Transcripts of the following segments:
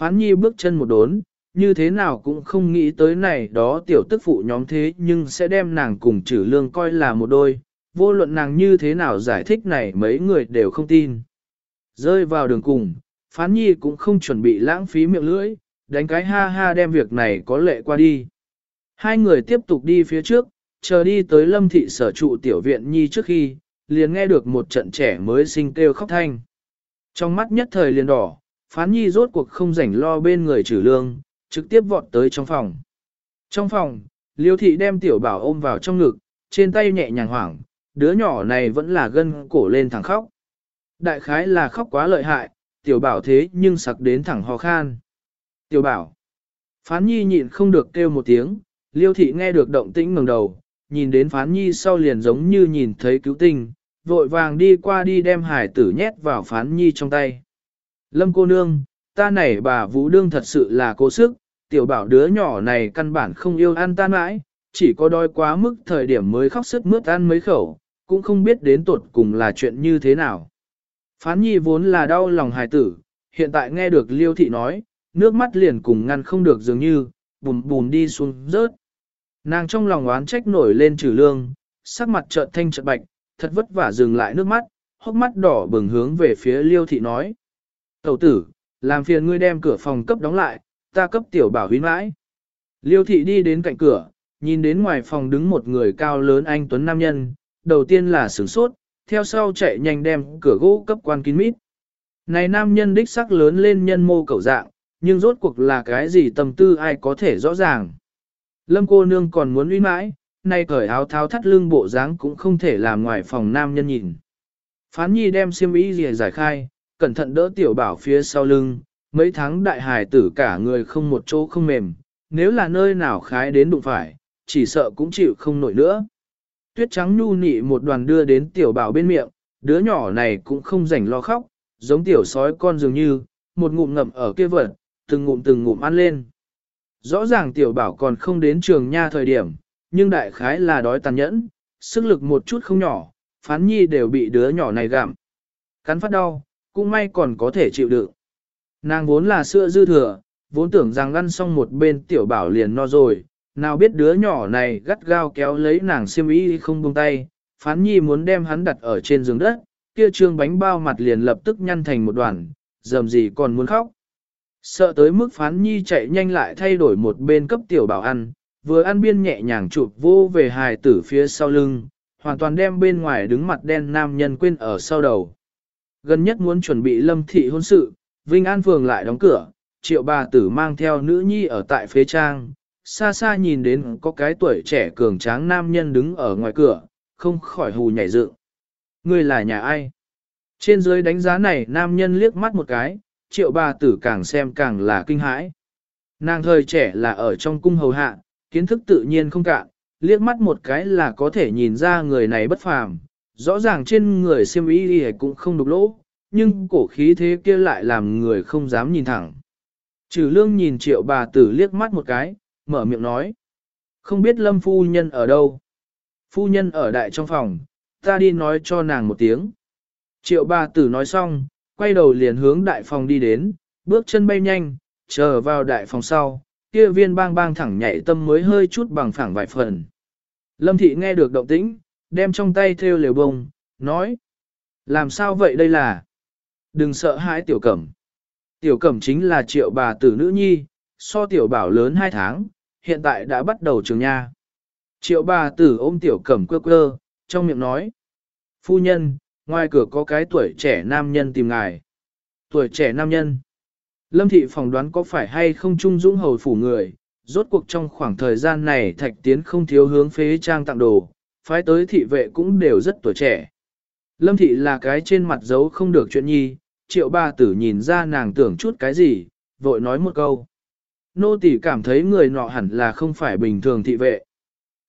Phán nhi bước chân một đốn, như thế nào cũng không nghĩ tới này đó tiểu tức phụ nhóm thế nhưng sẽ đem nàng cùng trừ lương coi là một đôi, vô luận nàng như thế nào giải thích này mấy người đều không tin. Rơi vào đường cùng, phán nhi cũng không chuẩn bị lãng phí miệng lưỡi, đánh cái ha ha đem việc này có lệ qua đi. Hai người tiếp tục đi phía trước, chờ đi tới lâm thị sở trụ tiểu viện nhi trước khi, liền nghe được một trận trẻ mới sinh kêu khóc thanh. Trong mắt nhất thời liền đỏ, phán nhi rốt cuộc không rảnh lo bên người trừ lương, trực tiếp vọt tới trong phòng. Trong phòng, liêu thị đem tiểu bảo ôm vào trong ngực, trên tay nhẹ nhàng hoảng, đứa nhỏ này vẫn là gân cổ lên thẳng khóc. Đại khái là khóc quá lợi hại, tiểu bảo thế nhưng sặc đến thẳng ho khan. Tiểu bảo. Phán nhi nhịn không được kêu một tiếng, liêu thị nghe được động tĩnh ngẩng đầu, nhìn đến phán nhi sau liền giống như nhìn thấy cứu tinh, vội vàng đi qua đi đem hải tử nhét vào phán nhi trong tay. Lâm cô nương, ta này bà vũ đương thật sự là cố sức, tiểu bảo đứa nhỏ này căn bản không yêu ăn tan mãi, chỉ có đói quá mức thời điểm mới khóc sức mướt ăn mấy khẩu, cũng không biết đến tuột cùng là chuyện như thế nào. Phán nhi vốn là đau lòng hài tử, hiện tại nghe được liêu thị nói, nước mắt liền cùng ngăn không được dường như, bùm bùm đi xuống rớt. Nàng trong lòng oán trách nổi lên trừ lương, sắc mặt trợn thanh trợn bạch, thật vất vả dừng lại nước mắt, hốc mắt đỏ bừng hướng về phía liêu thị nói. Tẩu tử, làm phiền ngươi đem cửa phòng cấp đóng lại, ta cấp tiểu bảo huyến mãi. Liêu thị đi đến cạnh cửa, nhìn đến ngoài phòng đứng một người cao lớn anh Tuấn Nam Nhân, đầu tiên là sửng sốt, theo sau chạy nhanh đem cửa gỗ cấp quan kín mít. Này nam nhân đích sắc lớn lên nhân mô cầu dạng, nhưng rốt cuộc là cái gì tâm tư ai có thể rõ ràng. Lâm cô nương còn muốn uy mãi, nay cởi áo tháo thắt lưng bộ dáng cũng không thể làm ngoài phòng nam nhân nhìn. Phán nhi đem xiêm y gì giải khai, cẩn thận đỡ tiểu bảo phía sau lưng, mấy tháng đại hài tử cả người không một chỗ không mềm, nếu là nơi nào khái đến đụng phải, chỉ sợ cũng chịu không nổi nữa. Tuyết trắng nhu nị một đoàn đưa đến tiểu bảo bên miệng, đứa nhỏ này cũng không rảnh lo khóc, giống tiểu sói con dường như, một ngụm ngậm ở kia vật, từng ngụm từng ngụm ăn lên. Rõ ràng tiểu bảo còn không đến trường nha thời điểm, nhưng đại khái là đói tàn nhẫn, sức lực một chút không nhỏ, phán nhi đều bị đứa nhỏ này gặm. Cắn phát đau, cũng may còn có thể chịu đựng. Nàng vốn là sữa dư thừa, vốn tưởng rằng ăn xong một bên tiểu bảo liền no rồi, nào biết đứa nhỏ này gắt gao kéo lấy nàng xiêm y không buông tay, phán nhi muốn đem hắn đặt ở trên giường đất, kia trương bánh bao mặt liền lập tức nhăn thành một đoàn, dầm gì còn muốn khóc. Sợ tới mức phán nhi chạy nhanh lại thay đổi một bên cấp tiểu bảo ăn, vừa ăn biên nhẹ nhàng chụp vô về hài tử phía sau lưng, hoàn toàn đem bên ngoài đứng mặt đen nam nhân quên ở sau đầu. Gần nhất muốn chuẩn bị lâm thị hôn sự, Vinh An Phường lại đóng cửa, triệu bà tử mang theo nữ nhi ở tại phế trang, xa xa nhìn đến có cái tuổi trẻ cường tráng nam nhân đứng ở ngoài cửa, không khỏi hù nhảy dựng. Ngươi là nhà ai? Trên dưới đánh giá này nam nhân liếc mắt một cái, triệu bà tử càng xem càng là kinh hãi. Nàng thời trẻ là ở trong cung hầu hạ, kiến thức tự nhiên không cạn, liếc mắt một cái là có thể nhìn ra người này bất phàm, rõ ràng trên người siêm y cũng không đục lỗ, nhưng cổ khí thế kia lại làm người không dám nhìn thẳng. Trừ lương nhìn triệu bà tử liếc mắt một cái, mở miệng nói. Không biết lâm phu nhân ở đâu. Phu nhân ở đại trong phòng, ta đi nói cho nàng một tiếng. Triệu bà tử nói xong, quay đầu liền hướng đại phòng đi đến, bước chân bay nhanh, chờ vào đại phòng sau, kia viên bang bang thẳng nhảy tâm mới hơi chút bằng phẳng vài phần. Lâm thị nghe được động tĩnh, đem trong tay theo liều bông, nói. Làm sao vậy đây là? Đừng sợ hãi tiểu cẩm. Tiểu cẩm chính là triệu bà tử nữ nhi, so tiểu bảo lớn 2 tháng, hiện tại đã bắt đầu trường nha. Triệu bà tử ôm tiểu cẩm quơ quơ, trong miệng nói. Phu nhân, ngoài cửa có cái tuổi trẻ nam nhân tìm ngài. Tuổi trẻ nam nhân. Lâm thị phỏng đoán có phải hay không trung dũng hầu phủ người, rốt cuộc trong khoảng thời gian này thạch tiến không thiếu hướng phế trang tặng đồ, phái tới thị vệ cũng đều rất tuổi trẻ. Lâm thị là cái trên mặt giấu không được chuyện nhi, triệu ba tử nhìn ra nàng tưởng chút cái gì, vội nói một câu. Nô tỷ cảm thấy người nọ hẳn là không phải bình thường thị vệ.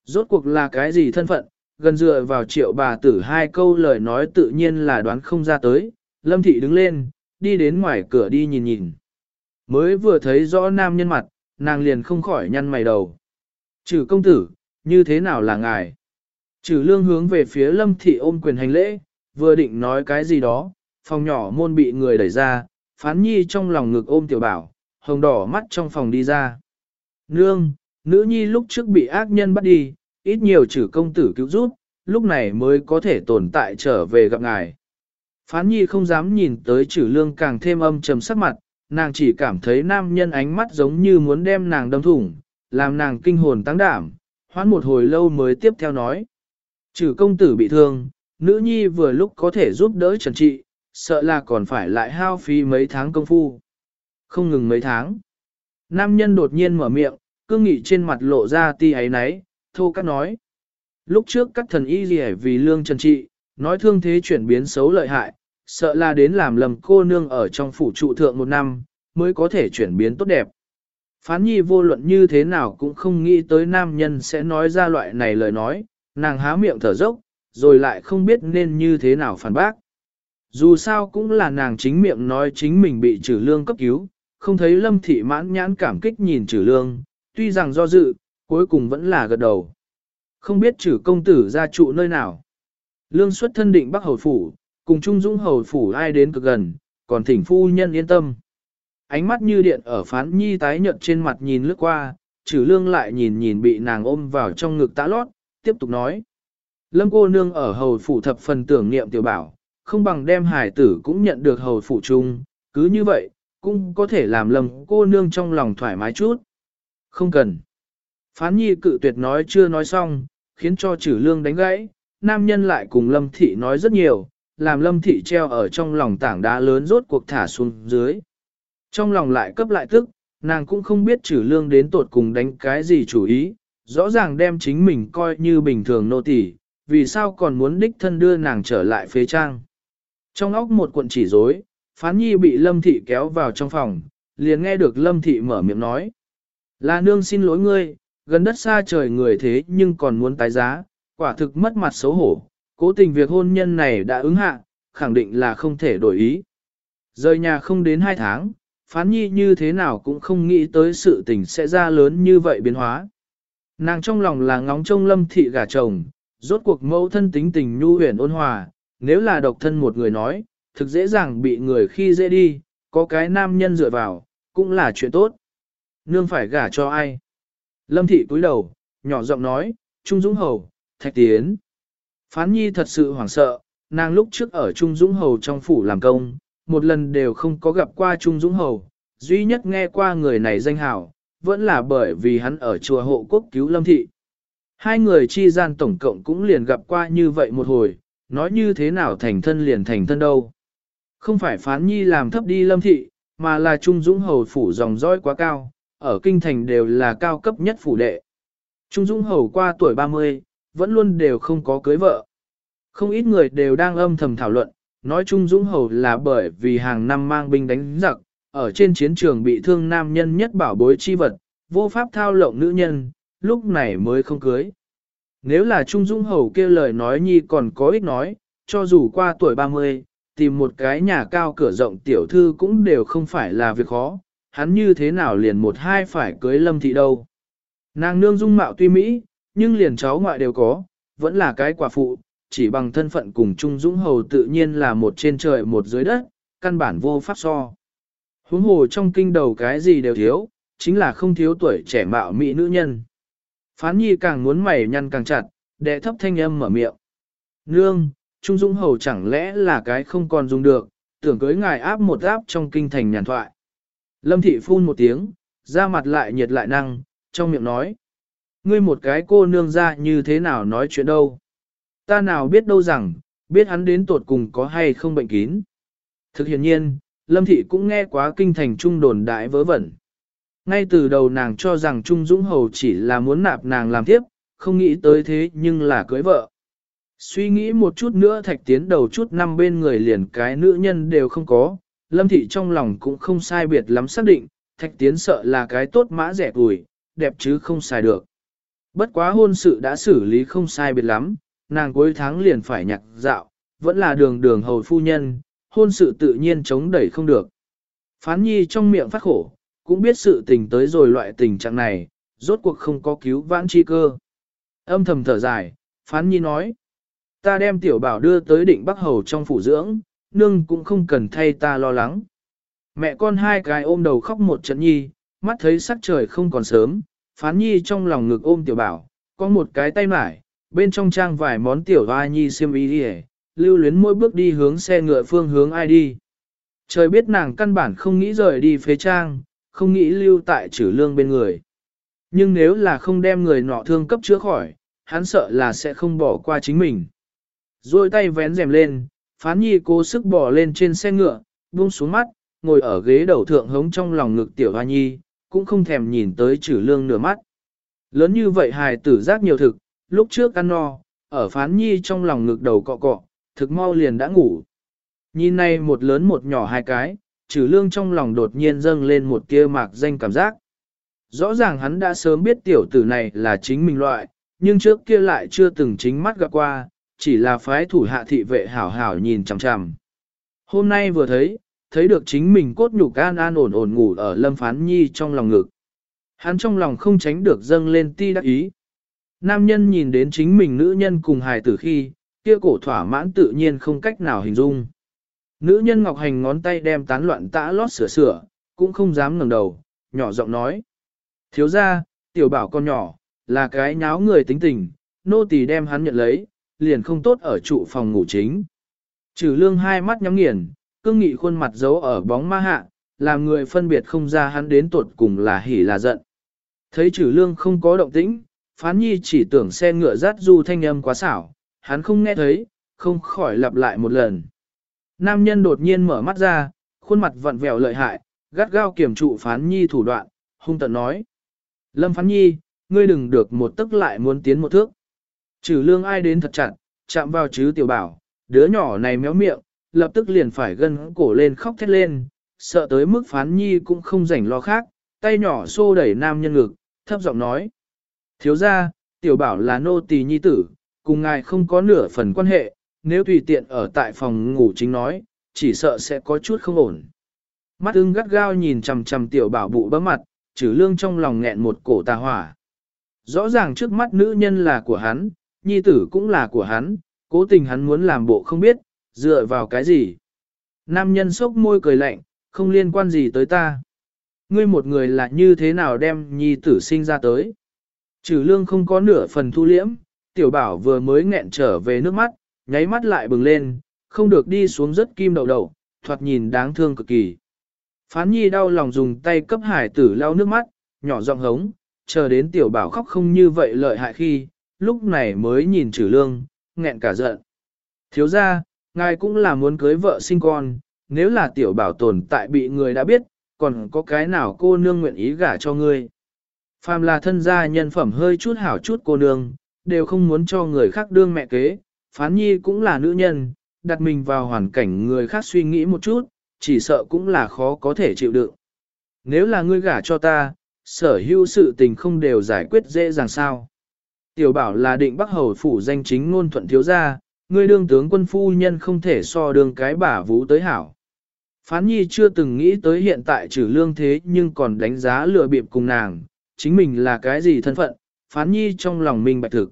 Rốt cuộc là cái gì thân phận, gần dựa vào triệu bà tử hai câu lời nói tự nhiên là đoán không ra tới. Lâm thị đứng lên, đi đến ngoài cửa đi nhìn nhìn. Mới vừa thấy rõ nam nhân mặt, nàng liền không khỏi nhăn mày đầu. Trừ công tử, như thế nào là ngài? Trừ lương hướng về phía lâm thị ôm quyền hành lễ, vừa định nói cái gì đó, phòng nhỏ môn bị người đẩy ra, phán nhi trong lòng ngực ôm tiểu bảo, hồng đỏ mắt trong phòng đi ra. Nương, nữ nhi lúc trước bị ác nhân bắt đi, ít nhiều chử công tử cứu giúp, lúc này mới có thể tồn tại trở về gặp ngài. Phán nhi không dám nhìn tới chử lương càng thêm âm trầm sắc mặt, nàng chỉ cảm thấy nam nhân ánh mắt giống như muốn đem nàng đâm thủng, làm nàng kinh hồn tăng đảm, hoãn một hồi lâu mới tiếp theo nói. Chử công tử bị thương, nữ nhi vừa lúc có thể giúp đỡ trần trị, sợ là còn phải lại hao phí mấy tháng công phu. Không ngừng mấy tháng. Nam nhân đột nhiên mở miệng, cương nghị trên mặt lộ ra ti ấy náy, thô cắt nói. Lúc trước các thần y gì vì lương trần trị, nói thương thế chuyển biến xấu lợi hại, sợ là đến làm lầm cô nương ở trong phủ trụ thượng một năm, mới có thể chuyển biến tốt đẹp. Phán nhi vô luận như thế nào cũng không nghĩ tới nam nhân sẽ nói ra loại này lời nói, nàng há miệng thở dốc, rồi lại không biết nên như thế nào phản bác. Dù sao cũng là nàng chính miệng nói chính mình bị trừ lương cấp cứu, không thấy lâm thị mãn nhãn cảm kích nhìn trừ lương, tuy rằng do dự, cuối cùng vẫn là gật đầu. Không biết trừ công tử ra trụ nơi nào. Lương xuất thân định Bắc Hầu Phủ, cùng Trung Dũng Hầu Phủ ai đến cực gần, còn thỉnh phu nhân yên tâm. Ánh mắt như điện ở phán nhi tái nhợt trên mặt nhìn lướt qua, trừ lương lại nhìn nhìn bị nàng ôm vào trong ngực tã lót, tiếp tục nói. Lâm cô nương ở hầu phủ thập phần tưởng niệm tiểu bảo, không bằng đem hải tử cũng nhận được hầu phủ chung, cứ như vậy, cũng có thể làm lâm cô nương trong lòng thoải mái chút. Không cần. Phán nhi cự tuyệt nói chưa nói xong, khiến cho chử lương đánh gãy, nam nhân lại cùng lâm thị nói rất nhiều, làm lâm thị treo ở trong lòng tảng đá lớn rốt cuộc thả xuống dưới. Trong lòng lại cấp lại tức, nàng cũng không biết chử lương đến tột cùng đánh cái gì chủ ý, rõ ràng đem chính mình coi như bình thường nô tỳ, vì sao còn muốn đích thân đưa nàng trở lại phế trang. Trong óc một cuộn chỉ rối, phán nhi bị lâm thị kéo vào trong phòng, liền nghe được lâm thị mở miệng nói. Là nương xin lỗi ngươi, gần đất xa trời người thế nhưng còn muốn tái giá, quả thực mất mặt xấu hổ, cố tình việc hôn nhân này đã ứng hạ, khẳng định là không thể đổi ý. Rời nhà không đến hai tháng, phán nhi như thế nào cũng không nghĩ tới sự tình sẽ ra lớn như vậy biến hóa. Nàng trong lòng là ngóng trông lâm thị gả chồng, rốt cuộc mẫu thân tính tình nhu huyền ôn hòa, nếu là độc thân một người nói, thực dễ dàng bị người khi dễ đi, có cái nam nhân dựa vào, cũng là chuyện tốt. Nương phải gả cho ai? Lâm thị cúi đầu, nhỏ giọng nói, Trung Dũng Hầu, Thạch Tiến. Phán Nhi thật sự hoảng sợ, nàng lúc trước ở Trung Dũng Hầu trong phủ làm công, một lần đều không có gặp qua Trung Dũng Hầu, duy nhất nghe qua người này danh hào, vẫn là bởi vì hắn ở chùa hộ quốc cứu Lâm thị. Hai người chi gian tổng cộng cũng liền gặp qua như vậy một hồi, nói như thế nào thành thân liền thành thân đâu. Không phải phán nhi làm thấp đi lâm thị, mà là Trung Dũng Hầu phủ dòng dõi quá cao, ở kinh thành đều là cao cấp nhất phủ đệ. Trung Dũng Hầu qua tuổi 30, vẫn luôn đều không có cưới vợ. Không ít người đều đang âm thầm thảo luận, nói Trung Dũng Hầu là bởi vì hàng năm mang binh đánh giặc, ở trên chiến trường bị thương nam nhân nhất bảo bối chi vật, vô pháp thao lộng nữ nhân, lúc này mới không cưới. Nếu là Trung Dung Hầu kia lời nói nhi còn có ích nói, cho dù qua tuổi 30, tìm một cái nhà cao cửa rộng tiểu thư cũng đều không phải là việc khó, hắn như thế nào liền một hai phải cưới lâm thị đâu. Nàng nương dung mạo tuy Mỹ, nhưng liền cháu ngoại đều có, vẫn là cái quả phụ, chỉ bằng thân phận cùng Trung Dũng Hầu tự nhiên là một trên trời một dưới đất, căn bản vô pháp so. Huống hồ trong kinh đầu cái gì đều thiếu, chính là không thiếu tuổi trẻ mạo Mỹ nữ nhân. Phán nhi càng muốn mày nhăn càng chặt, đệ thấp thanh âm mở miệng. Nương, Trung Dũng Hầu chẳng lẽ là cái không còn dùng được, tưởng cưới ngài áp một áp trong kinh thành nhàn thoại. Lâm thị phun một tiếng, ra mặt lại nhiệt lại năng, trong miệng nói. Ngươi một cái cô nương ra như thế nào nói chuyện đâu. Ta nào biết đâu rằng, biết hắn đến tột cùng có hay không bệnh kín. Thực hiện nhiên, Lâm thị cũng nghe quá kinh thành trung đồn đại vớ vẩn. Ngay từ đầu nàng cho rằng Trung Dũng Hầu chỉ là muốn nạp nàng làm tiếp, không nghĩ tới thế nhưng là cưới vợ. Suy nghĩ một chút nữa thạch tiến đầu chút năm bên người liền cái nữ nhân đều không có, lâm thị trong lòng cũng không sai biệt lắm xác định, thạch tiến sợ là cái tốt mã rẻ tuổi, đẹp chứ không xài được. Bất quá hôn sự đã xử lý không sai biệt lắm, nàng cuối tháng liền phải nhặt dạo, vẫn là đường đường hầu phu nhân, hôn sự tự nhiên chống đẩy không được. Phán nhi trong miệng phát khổ, cũng biết sự tình tới rồi loại tình trạng này, rốt cuộc không có cứu vãn chi cơ. Âm thầm thở dài, phán nhi nói, ta đem tiểu bảo đưa tới định Bắc Hầu trong phủ dưỡng, nương cũng không cần thay ta lo lắng. Mẹ con hai cái ôm đầu khóc một trận nhi, mắt thấy sắc trời không còn sớm, phán nhi trong lòng ngực ôm tiểu bảo, có một cái tay mải, bên trong trang vài món tiểu hoa nhi xiêm y đi lưu luyến mỗi bước đi hướng xe ngựa phương hướng ai đi. Trời biết nàng căn bản không nghĩ rời đi phế trang, không nghĩ lưu tại trừ lương bên người. Nhưng nếu là không đem người nọ thương cấp chữa khỏi, hắn sợ là sẽ không bỏ qua chính mình. Rồi tay vén rèm lên, phán nhi cố sức bỏ lên trên xe ngựa, buông xuống mắt, ngồi ở ghế đầu thượng hống trong lòng ngực tiểu hoa nhi, cũng không thèm nhìn tới trừ lương nửa mắt. Lớn như vậy hài tử giác nhiều thực, lúc trước ăn no, ở phán nhi trong lòng ngực đầu cọ cọ, thực mau liền đã ngủ. Nhìn này một lớn một nhỏ hai cái, trừ lương trong lòng đột nhiên dâng lên một tia mạc danh cảm giác. Rõ ràng hắn đã sớm biết tiểu tử này là chính mình loại, nhưng trước kia lại chưa từng chính mắt gặp qua, chỉ là phái thủ hạ thị vệ hảo hảo nhìn chằm chằm. Hôm nay vừa thấy, thấy được chính mình cốt nhục an an ổn ổn ngủ ở lâm phán nhi trong lòng ngực. Hắn trong lòng không tránh được dâng lên ti đắc ý. Nam nhân nhìn đến chính mình nữ nhân cùng hài tử khi, kia cổ thỏa mãn tự nhiên không cách nào hình dung. Nữ nhân Ngọc Hành ngón tay đem tán loạn tã lót sửa sửa, cũng không dám ngẩng đầu, nhỏ giọng nói. Thiếu ra, tiểu bảo con nhỏ, là cái nháo người tính tình, nô tỳ đem hắn nhận lấy, liền không tốt ở trụ phòng ngủ chính. Trừ lương hai mắt nhắm nghiền, cương nghị khuôn mặt giấu ở bóng ma hạ, làm người phân biệt không ra hắn đến tuột cùng là hỉ là giận. Thấy trừ lương không có động tĩnh, phán nhi chỉ tưởng xe ngựa rát du thanh âm quá xảo, hắn không nghe thấy, không khỏi lặp lại một lần. Nam nhân đột nhiên mở mắt ra, khuôn mặt vặn vẹo lợi hại, gắt gao kiểm trụ phán nhi thủ đoạn, hung tận nói. Lâm phán nhi, ngươi đừng được một tức lại muốn tiến một thước. Trừ lương ai đến thật chặt, chạm vào chứ tiểu bảo, đứa nhỏ này méo miệng, lập tức liền phải gân cổ lên khóc thét lên, sợ tới mức phán nhi cũng không rảnh lo khác, tay nhỏ xô đẩy nam nhân ngực, thấp giọng nói. Thiếu ra, tiểu bảo là nô tỳ nhi tử, cùng ngài không có nửa phần quan hệ, nếu tùy tiện ở tại phòng ngủ chính nói, chỉ sợ sẽ có chút không ổn. Mắt ưng gắt gao nhìn chằm chằm tiểu bảo bụ bấm mặt, trừ lương trong lòng nghẹn một cổ tà hỏa. Rõ ràng trước mắt nữ nhân là của hắn, nhi tử cũng là của hắn, cố tình hắn muốn làm bộ không biết, dựa vào cái gì. Nam nhân sốc môi cười lạnh, không liên quan gì tới ta. Ngươi một người là như thế nào đem nhi tử sinh ra tới. Trừ lương không có nửa phần thu liễm, tiểu bảo vừa mới nghẹn trở về nước mắt, nháy mắt lại bừng lên, không được đi xuống rất kim đầu đầu, thoạt nhìn đáng thương cực kỳ. Phán nhi đau lòng dùng tay cấp hải tử lau nước mắt, nhỏ giọng hống, chờ đến tiểu bảo khóc không như vậy lợi hại khi, lúc này mới nhìn trừ lương, nghẹn cả giận. Thiếu ra, ngài cũng là muốn cưới vợ sinh con, nếu là tiểu bảo tồn tại bị người đã biết, còn có cái nào cô nương nguyện ý gả cho ngươi. Phàm là thân gia nhân phẩm hơi chút hảo chút cô nương, đều không muốn cho người khác đương mẹ kế, phán nhi cũng là nữ nhân, đặt mình vào hoàn cảnh người khác suy nghĩ một chút, chỉ sợ cũng là khó có thể chịu đựng. Nếu là ngươi gả cho ta, sở hữu sự tình không đều giải quyết dễ dàng sao. Tiểu bảo là định bắc hầu phủ danh chính ngôn thuận thiếu gia, ngươi đương tướng quân phu nhân không thể so đương cái bả vũ tới hảo. Phán nhi chưa từng nghĩ tới hiện tại trừ lương thế nhưng còn đánh giá lừa bịp cùng nàng, chính mình là cái gì thân phận, phán nhi trong lòng mình bạch thực.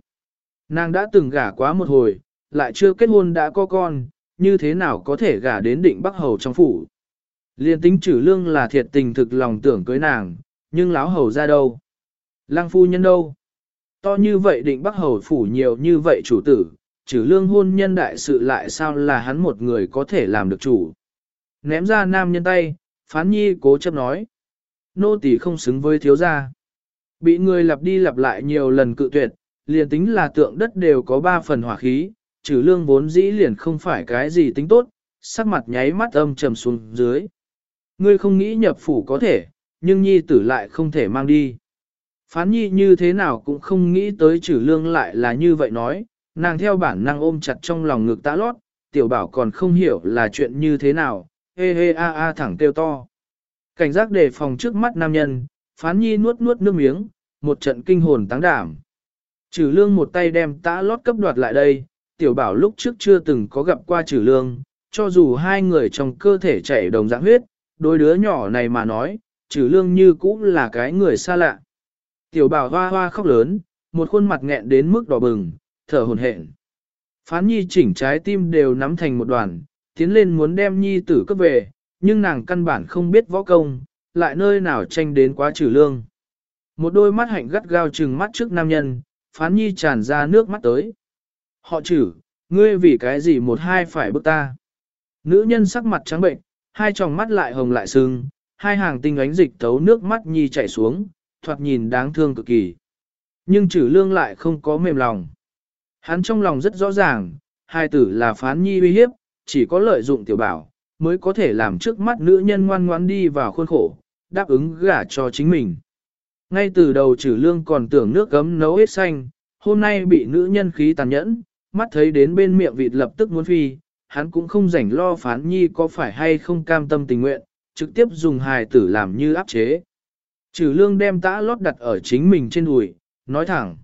Nàng đã từng gả quá một hồi, lại chưa kết hôn đã có con, như thế nào có thể gả đến định bắc hầu trong phủ. Liên tính trừ lương là thiệt tình thực lòng tưởng cưới nàng, nhưng láo hầu ra đâu? Lăng phu nhân đâu? To như vậy định bắc hầu phủ nhiều như vậy chủ tử, trừ lương hôn nhân đại sự lại sao là hắn một người có thể làm được chủ. Ném ra nam nhân tay, phán nhi cố chấp nói. Nô tỳ không xứng với thiếu gia. Bị người lặp đi lặp lại nhiều lần cự tuyệt, liền tính là tượng đất đều có ba phần hỏa khí, trừ lương vốn dĩ liền không phải cái gì tính tốt, sắc mặt nháy mắt âm trầm xuống dưới. Ngươi không nghĩ nhập phủ có thể, nhưng nhi tử lại không thể mang đi. Phán nhi như thế nào cũng không nghĩ tới trừ lương lại là như vậy nói, nàng theo bản năng ôm chặt trong lòng ngực tã lót, tiểu bảo còn không hiểu là chuyện như thế nào, hê hê a a thẳng kêu to. Cảnh giác đề phòng trước mắt nam nhân, phán nhi nuốt nuốt nước miếng, một trận kinh hồn táng đảm. Trừ lương một tay đem tã lót cấp đoạt lại đây, tiểu bảo lúc trước chưa từng có gặp qua trừ lương, cho dù hai người trong cơ thể chảy đồng dạng huyết, đôi đứa nhỏ này mà nói, trừ lương như cũng là cái người xa lạ. Tiểu bảo hoa hoa khóc lớn, một khuôn mặt nghẹn đến mức đỏ bừng, thở hồn hển. Phán nhi chỉnh trái tim đều nắm thành một đoàn, tiến lên muốn đem nhi tử cấp về, nhưng nàng căn bản không biết võ công, lại nơi nào tranh đến quá trừ lương. Một đôi mắt hạnh gắt gao trừng mắt trước nam nhân, phán nhi tràn ra nước mắt tới. Họ chử, ngươi vì cái gì một hai phải bức ta. Nữ nhân sắc mặt trắng bệnh, hai tròng mắt lại hồng lại sưng, hai hàng tinh ánh dịch thấu nước mắt nhi chảy xuống, thoạt nhìn đáng thương cực kỳ. Nhưng trừ lương lại không có mềm lòng. Hắn trong lòng rất rõ ràng, hai tử là phán nhi uy hiếp, chỉ có lợi dụng tiểu bảo, mới có thể làm trước mắt nữ nhân ngoan ngoan đi vào khuôn khổ, đáp ứng gả cho chính mình. Ngay từ đầu trừ lương còn tưởng nước gấm nấu hết xanh, hôm nay bị nữ nhân khí tàn nhẫn, mắt thấy đến bên miệng vịt lập tức muốn phi, hắn cũng không rảnh lo phán nhi có phải hay không cam tâm tình nguyện, trực tiếp dùng hài tử làm như áp chế. Trừ lương đem tã lót đặt ở chính mình trên đùi, nói thẳng.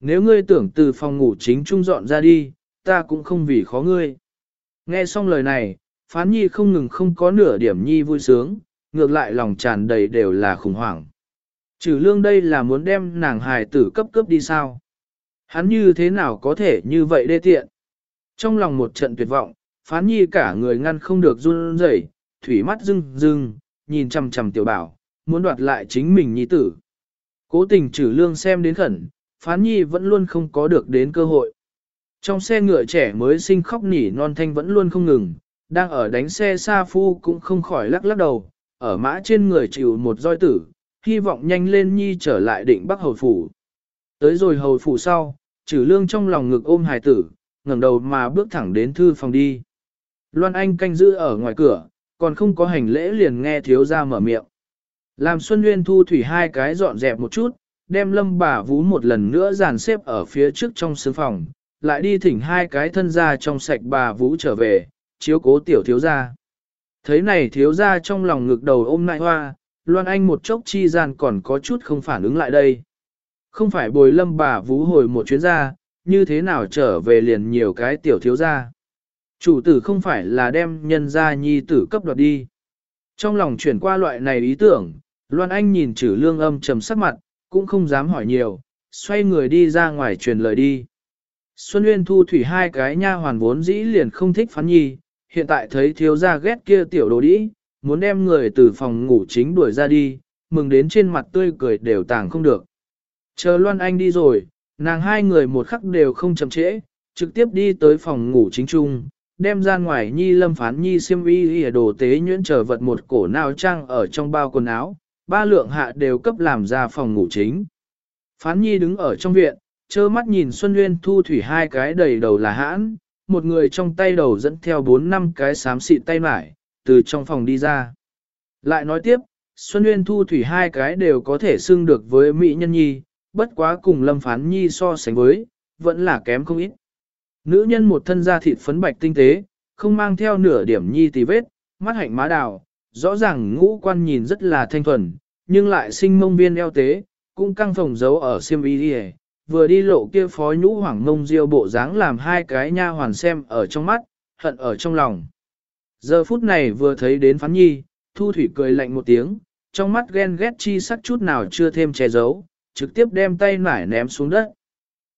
Nếu ngươi tưởng từ phòng ngủ chính trung dọn ra đi, ta cũng không vì khó ngươi. Nghe xong lời này, phán nhi không ngừng không có nửa điểm nhi vui sướng, ngược lại lòng tràn đầy đều là khủng hoảng. Trừ lương đây là muốn đem nàng hài tử cấp cấp đi sao? Hắn như thế nào có thể như vậy đê tiện? Trong lòng một trận tuyệt vọng, phán nhi cả người ngăn không được run rẩy, thủy mắt rưng rưng, nhìn chằm chằm tiểu bảo, muốn đoạt lại chính mình nhi tử. Cố tình trừ lương xem đến khẩn, phán nhi vẫn luôn không có được đến cơ hội. Trong xe ngựa trẻ mới sinh khóc nỉ non thanh vẫn luôn không ngừng, đang ở đánh xe xa phu cũng không khỏi lắc lắc đầu, ở mã trên người chịu một roi tử, hy vọng nhanh lên nhi trở lại định bắc hầu phủ. Tới rồi hầu phủ sau, trừ lương trong lòng ngực ôm hài tử, ngẩng đầu mà bước thẳng đến thư phòng đi. Loan Anh canh giữ ở ngoài cửa, còn không có hành lễ liền nghe thiếu ra mở miệng. Làm Xuân Nguyên thu thủy hai cái dọn dẹp một chút, đem lâm bà vú một lần nữa dàn xếp ở phía trước trong sướng phòng, lại đi thỉnh hai cái thân ra trong sạch bà vú trở về, chiếu cố tiểu thiếu gia Thấy này thiếu gia trong lòng ngực đầu ôm nại hoa, Loan Anh một chốc chi gian còn có chút không phản ứng lại đây. Không phải bồi lâm bà vú hồi một chuyến ra, như thế nào trở về liền nhiều cái tiểu thiếu gia Chủ tử không phải là đem nhân gia nhi tử cấp đoạt đi. Trong lòng chuyển qua loại này ý tưởng, Loan Anh nhìn chữ lương âm trầm sắc mặt, cũng không dám hỏi nhiều, xoay người đi ra ngoài truyền lời đi. Xuân Nguyên thu thủy hai cái nha hoàn vốn dĩ liền không thích phán nhi, hiện tại thấy thiếu gia ghét kia tiểu đồ đĩ, muốn đem người từ phòng ngủ chính đuổi ra đi, mừng đến trên mặt tươi cười đều tàng không được. Chờ Loan Anh đi rồi, nàng hai người một khắc đều không chậm trễ, trực tiếp đi tới phòng ngủ chính trung, đem ra ngoài nhi lâm phán nhi xiêm y y đồ tế nhuyễn trở vật một cổ nào trang ở trong bao quần áo, ba lượng hạ đều cấp làm ra phòng ngủ chính. Phán nhi đứng ở trong viện, trơ mắt nhìn Xuân Nguyên thu thủy hai cái đầy đầu là hãn, một người trong tay đầu dẫn theo bốn năm cái xám xịt tay mải, từ trong phòng đi ra. Lại nói tiếp, Xuân Nguyên thu thủy hai cái đều có thể xưng được với Mỹ Nhân Nhi, bất quá cùng Lâm Phán Nhi so sánh với, vẫn là kém không ít. Nữ nhân một thân da thịt phấn bạch tinh tế, không mang theo nửa điểm Nhi tì vết, mắt hạnh má đào, rõ ràng ngũ quan nhìn rất là thanh thuần, nhưng lại sinh mông viên eo tế, cũng căng phồng giấu ở xiêm y đi vừa đi lộ kia phó nhũ hoàng mông diêu bộ dáng làm hai cái nha hoàn xem ở trong mắt, hận ở trong lòng. Giờ phút này vừa thấy đến phán nhi, thu thủy cười lạnh một tiếng, trong mắt ghen ghét chi sắc chút nào chưa thêm che giấu, trực tiếp đem tay nải ném xuống đất.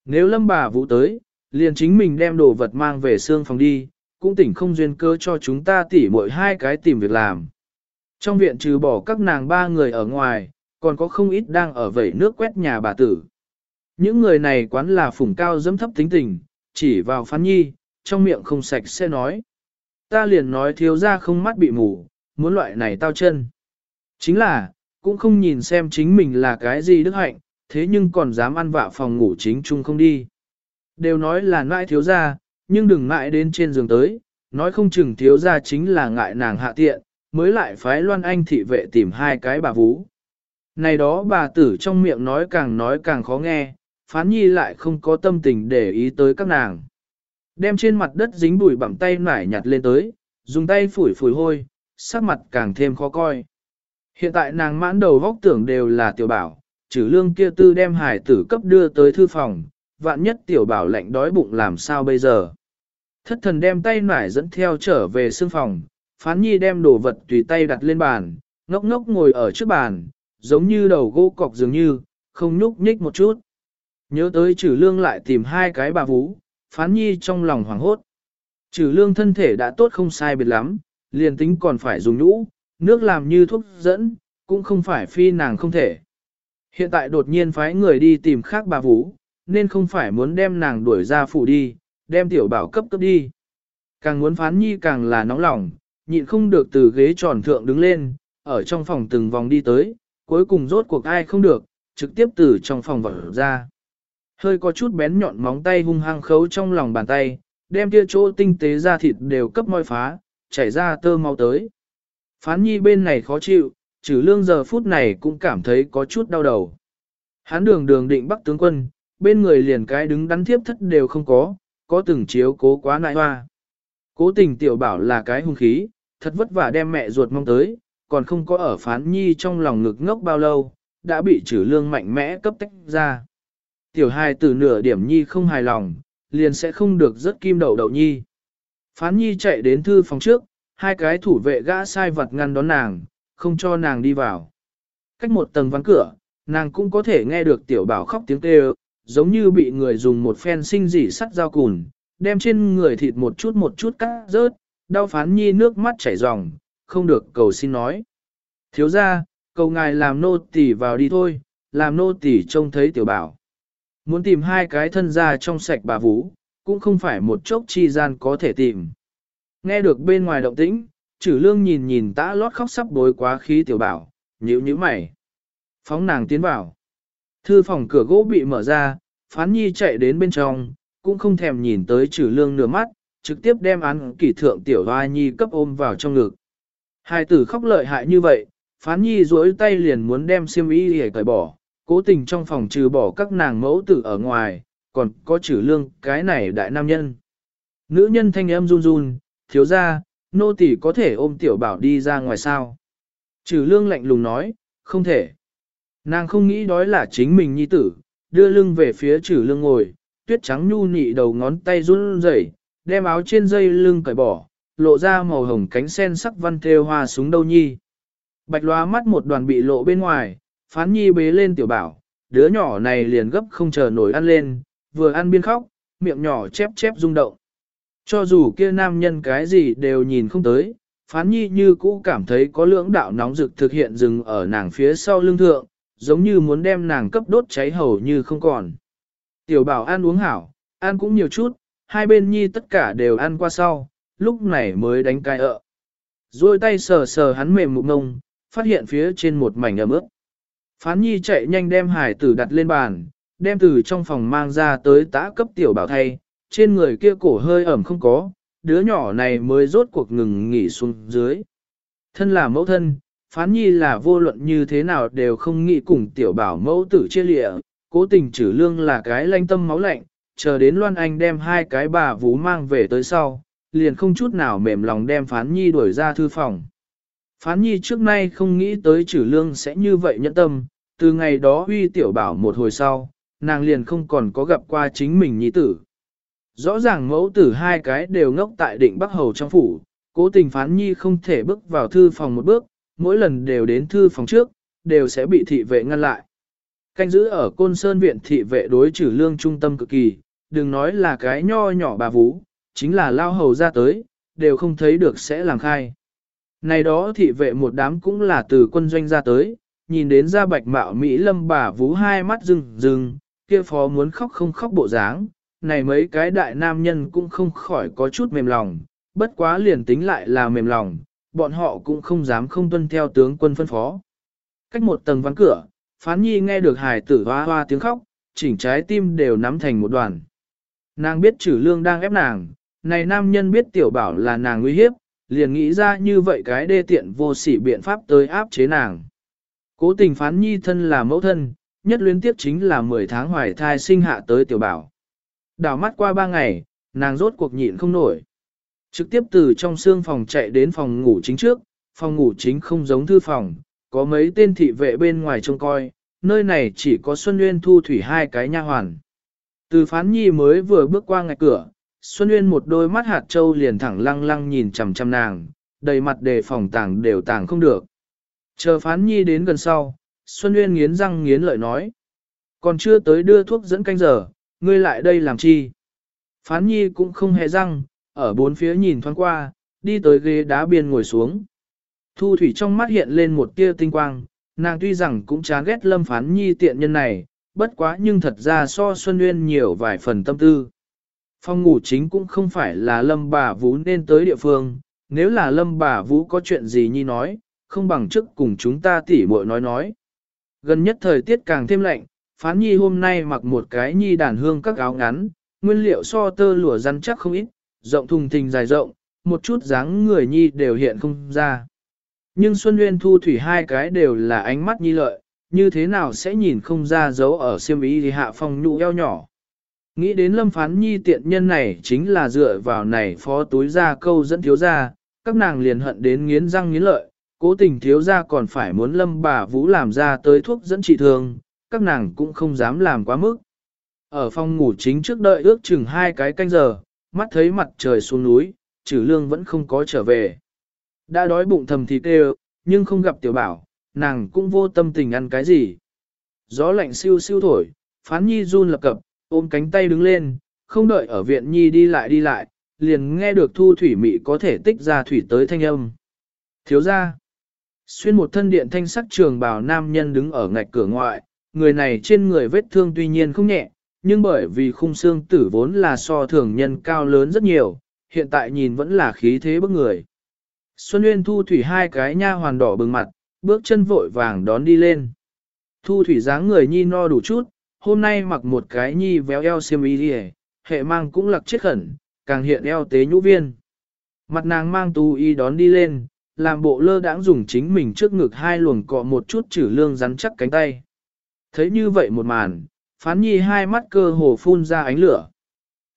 Nếu lâm bà vũ tới, liền chính mình đem đồ vật mang về xương phòng đi, cũng tỉnh không duyên cơ cho chúng ta tỉ mỗi hai cái tìm việc làm. Trong viện trừ bỏ các nàng ba người ở ngoài, còn có không ít đang ở vẩy nước quét nhà bà tử. Những người này quán là phủng cao dâm thấp tính tình, chỉ vào phán nhi, trong miệng không sạch sẽ nói. Ta liền nói thiếu ra không mắt bị mù, muốn loại này tao chân. Chính là, cũng không nhìn xem chính mình là cái gì đức hạnh, thế nhưng còn dám ăn vạ phòng ngủ chính chung không đi. Đều nói là ngại thiếu ra, nhưng đừng ngại đến trên giường tới, nói không chừng thiếu ra chính là ngại nàng hạ tiện, mới lại phái loan anh thị vệ tìm hai cái bà vú. Này đó bà tử trong miệng nói càng nói càng khó nghe, phán nhi lại không có tâm tình để ý tới các nàng. Đem trên mặt đất dính bụi bằng tay nải nhặt lên tới, dùng tay phủi phủi hôi, sắc mặt càng thêm khó coi. Hiện tại nàng mãn đầu vóc tưởng đều là tiểu bảo, trừ lương kia tư đem hải tử cấp đưa tới thư phòng, vạn nhất tiểu bảo lạnh đói bụng làm sao bây giờ. Thất thần đem tay nải dẫn theo trở về xương phòng, phán nhi đem đồ vật tùy tay đặt lên bàn, ngốc ngốc ngồi ở trước bàn, giống như đầu gỗ cọc dường như, không nhúc nhích một chút. Nhớ tới trừ lương lại tìm hai cái bà vú, phán nhi trong lòng hoảng hốt. Trừ lương thân thể đã tốt không sai biệt lắm, liền tính còn phải dùng nhũ, nước làm như thuốc dẫn, cũng không phải phi nàng không thể. Hiện tại đột nhiên phái người đi tìm khác bà Vũ, nên không phải muốn đem nàng đuổi ra phủ đi, đem tiểu bảo cấp cấp đi. Càng muốn phán nhi càng là nóng lòng, nhịn không được từ ghế tròn thượng đứng lên, ở trong phòng từng vòng đi tới, cuối cùng rốt cuộc ai không được, trực tiếp từ trong phòng vào ra. Hơi có chút bén nhọn móng tay hung hăng khấu trong lòng bàn tay, đem kia chỗ tinh tế ra thịt đều cấp moi phá, chảy ra tơ mau tới. Phán nhi bên này khó chịu, trừ lương giờ phút này cũng cảm thấy có chút đau đầu. Hán đường đường định bắt tướng quân, bên người liền cái đứng đắn thiếp thất đều không có, có từng chiếu cố quá nại hoa. Cố tình tiểu bảo là cái hung khí, thật vất vả đem mẹ ruột mong tới, còn không có ở phán nhi trong lòng ngực ngốc bao lâu, đã bị trừ lương mạnh mẽ cấp tách ra. Tiểu hài từ nửa điểm nhi không hài lòng, liền sẽ không được rất kim đầu đậu nhi. Phán nhi chạy đến thư phòng trước, hai cái thủ vệ gã sai vật ngăn đón nàng, không cho nàng đi vào. Cách một tầng ván cửa, nàng cũng có thể nghe được tiểu bảo khóc tiếng kêu, giống như bị người dùng một phen sinh dỉ sắt dao cùn, đem trên người thịt một chút một chút cắt rớt, đau phán nhi nước mắt chảy ròng, không được cầu xin nói. Thiếu ra, cầu ngài làm nô tỳ vào đi thôi, làm nô tỳ trông thấy tiểu bảo. Muốn tìm hai cái thân gia trong sạch bà vũ, cũng không phải một chốc chi gian có thể tìm. Nghe được bên ngoài động tĩnh, trừ lương nhìn nhìn tã lót khóc sắp bối quá khí tiểu bảo, nhíu nhíu mày. Phóng nàng tiến vào. Thư phòng cửa gỗ bị mở ra, phán nhi chạy đến bên trong, cũng không thèm nhìn tới trừ lương nửa mắt, trực tiếp đem án kỷ thượng tiểu hoa nhi cấp ôm vào trong ngực. Hai tử khóc lợi hại như vậy, phán nhi duỗi tay liền muốn đem xiêm y để cởi bỏ, cố tình trong phòng trừ bỏ các nàng mẫu tử ở ngoài, còn có trừ lương cái này đại nam nhân. Nữ nhân thanh em run run, thiếu ra, nô tỳ có thể ôm tiểu bảo đi ra ngoài sao. Trừ lương lạnh lùng nói, không thể. Nàng không nghĩ đói là chính mình nhi tử, đưa lưng về phía trừ lương ngồi, tuyết trắng nhu nị đầu ngón tay run rẩy, đem áo trên dây lưng cởi bỏ, lộ ra màu hồng cánh sen sắc văn thêu hoa súng đâu nhi. Bạch loa mắt một đoàn bị lộ bên ngoài, phán nhi bế lên tiểu bảo, đứa nhỏ này liền gấp không chờ nổi ăn lên, vừa ăn biên khóc, miệng nhỏ chép chép rung động. Cho dù kia nam nhân cái gì đều nhìn không tới, phán nhi như cũ cảm thấy có lưỡng đạo nóng rực thực hiện dừng ở nàng phía sau lưng thượng, giống như muốn đem nàng cấp đốt cháy hầu như không còn. Tiểu bảo ăn uống hảo, ăn cũng nhiều chút, hai bên nhi tất cả đều ăn qua sau, lúc này mới đánh cai ợ. Rồi tay sờ sờ hắn mềm mụn ngông, phát hiện phía trên một mảnh ấm ướt. Phán nhi chạy nhanh đem hải tử đặt lên bàn, đem từ trong phòng mang ra tới tá cấp tiểu bảo thay, trên người kia cổ hơi ẩm không có, đứa nhỏ này mới rốt cuộc ngừng nghỉ xuống dưới. Thân là mẫu thân, phán nhi là vô luận như thế nào đều không nghĩ cùng tiểu bảo mẫu tử chia lịa, cố tình trừ lương là cái lanh tâm máu lạnh, chờ đến Loan Anh đem hai cái bà vú mang về tới sau, liền không chút nào mềm lòng đem phán nhi đuổi ra thư phòng. Phán nhi trước nay không nghĩ tới trừ lương sẽ như vậy nhẫn tâm, từ ngày đó huy tiểu bảo một hồi sau, nàng liền không còn có gặp qua chính mình nhi tử. Rõ ràng mẫu tử hai cái đều ngốc tại định Bắc Hầu trong phủ, cố tình phán nhi không thể bước vào thư phòng một bước, mỗi lần đều đến thư phòng trước, đều sẽ bị thị vệ ngăn lại. Canh giữ ở côn sơn viện thị vệ đối trừ lương trung tâm cực kỳ, đừng nói là cái nho nhỏ bà vú, chính là lao hầu ra tới, đều không thấy được sẽ làm khai. Này đó thị vệ một đám cũng là từ quân doanh ra tới, nhìn đến ra bạch mạo Mỹ lâm bà vú hai mắt rừng rừng, kia phó muốn khóc không khóc bộ dáng, này mấy cái đại nam nhân cũng không khỏi có chút mềm lòng, bất quá liền tính lại là mềm lòng, bọn họ cũng không dám không tuân theo tướng quân phân phó. Cách một tầng ván cửa, phán nhi nghe được hài tử hoa hoa tiếng khóc, chỉnh trái tim đều nắm thành một đoàn. Nàng biết trừ lương đang ép nàng, này nam nhân biết tiểu bảo là nàng nguy hiếp, liền nghĩ ra như vậy cái đê tiện vô sỉ biện pháp tới áp chế nàng. Cố tình phán nhi thân là mẫu thân, nhất luyến tiếp chính là 10 tháng hoài thai sinh hạ tới tiểu bảo. Đảo mắt qua 3 ngày, nàng rốt cuộc nhịn không nổi. Trực tiếp từ trong xương phòng chạy đến phòng ngủ chính trước, phòng ngủ chính không giống thư phòng, có mấy tên thị vệ bên ngoài trông coi, nơi này chỉ có Xuân Nguyên Thu Thủy hai cái nha hoàn. Từ phán nhi mới vừa bước qua ngạch cửa, Xuân Nguyên một đôi mắt hạt trâu liền thẳng lăng lăng nhìn chằm chằm nàng, đầy mặt đề phòng tàng đều tàng không được. Chờ phán nhi đến gần sau, Xuân Nguyên nghiến răng nghiến lợi nói. Còn chưa tới đưa thuốc dẫn canh giờ, ngươi lại đây làm chi? Phán nhi cũng không hề răng, ở bốn phía nhìn thoáng qua, đi tới ghế đá biên ngồi xuống. Thu thủy trong mắt hiện lên một tia tinh quang, nàng tuy rằng cũng chán ghét lâm phán nhi tiện nhân này, bất quá nhưng thật ra so Xuân Nguyên nhiều vài phần tâm tư. Phòng ngủ chính cũng không phải là lâm bà vũ nên tới địa phương, nếu là lâm bà vũ có chuyện gì nhi nói, không bằng trước cùng chúng ta tỉ muội nói nói. Gần nhất thời tiết càng thêm lạnh, phán nhi hôm nay mặc một cái nhi đàn hương các áo ngắn, nguyên liệu so tơ lụa rắn chắc không ít, rộng thùng thình dài rộng, một chút dáng người nhi đều hiện không ra. Nhưng Xuân Nguyên Thu Thủy hai cái đều là ánh mắt nhi lợi, như thế nào sẽ nhìn không ra dấu ở siêm ý thì hạ phong nhụ eo nhỏ. Nghĩ đến lâm phán nhi tiện nhân này chính là dựa vào này phó túi ra câu dẫn thiếu ra, các nàng liền hận đến nghiến răng nghiến lợi, cố tình thiếu ra còn phải muốn lâm bà vũ làm ra tới thuốc dẫn trị thương, các nàng cũng không dám làm quá mức. Ở phòng ngủ chính trước đợi ước chừng hai cái canh giờ, mắt thấy mặt trời xuống núi, trừ lương vẫn không có trở về. Đã đói bụng thầm thì kêu, nhưng không gặp tiểu bảo, nàng cũng vô tâm tình ăn cái gì. Gió lạnh siêu siêu thổi, phán nhi run lập cập, ôm cánh tay đứng lên, không đợi ở viện nhi đi lại đi lại, liền nghe được thu thủy mị có thể tích ra thủy tới thanh âm. Thiếu ra, xuyên một thân điện thanh sắc trường bào nam nhân đứng ở ngạch cửa ngoại, người này trên người vết thương tuy nhiên không nhẹ, nhưng bởi vì khung xương tử vốn là so thường nhân cao lớn rất nhiều, hiện tại nhìn vẫn là khí thế bức người. Xuân Nguyên thu thủy hai cái nha hoàn đỏ bừng mặt, bước chân vội vàng đón đi lên. Thu thủy dáng người nhi no đủ chút, hôm nay mặc một cái nhi véo eo xiêm y đi hệ mang cũng lặc chết khẩn, càng hiện eo tế nhũ viên. Mặt nàng mang tu y đón đi lên, làm bộ lơ đãng dùng chính mình trước ngực hai luồng cọ một chút chử lương rắn chắc cánh tay. Thấy như vậy một màn, phán nhi hai mắt cơ hồ phun ra ánh lửa.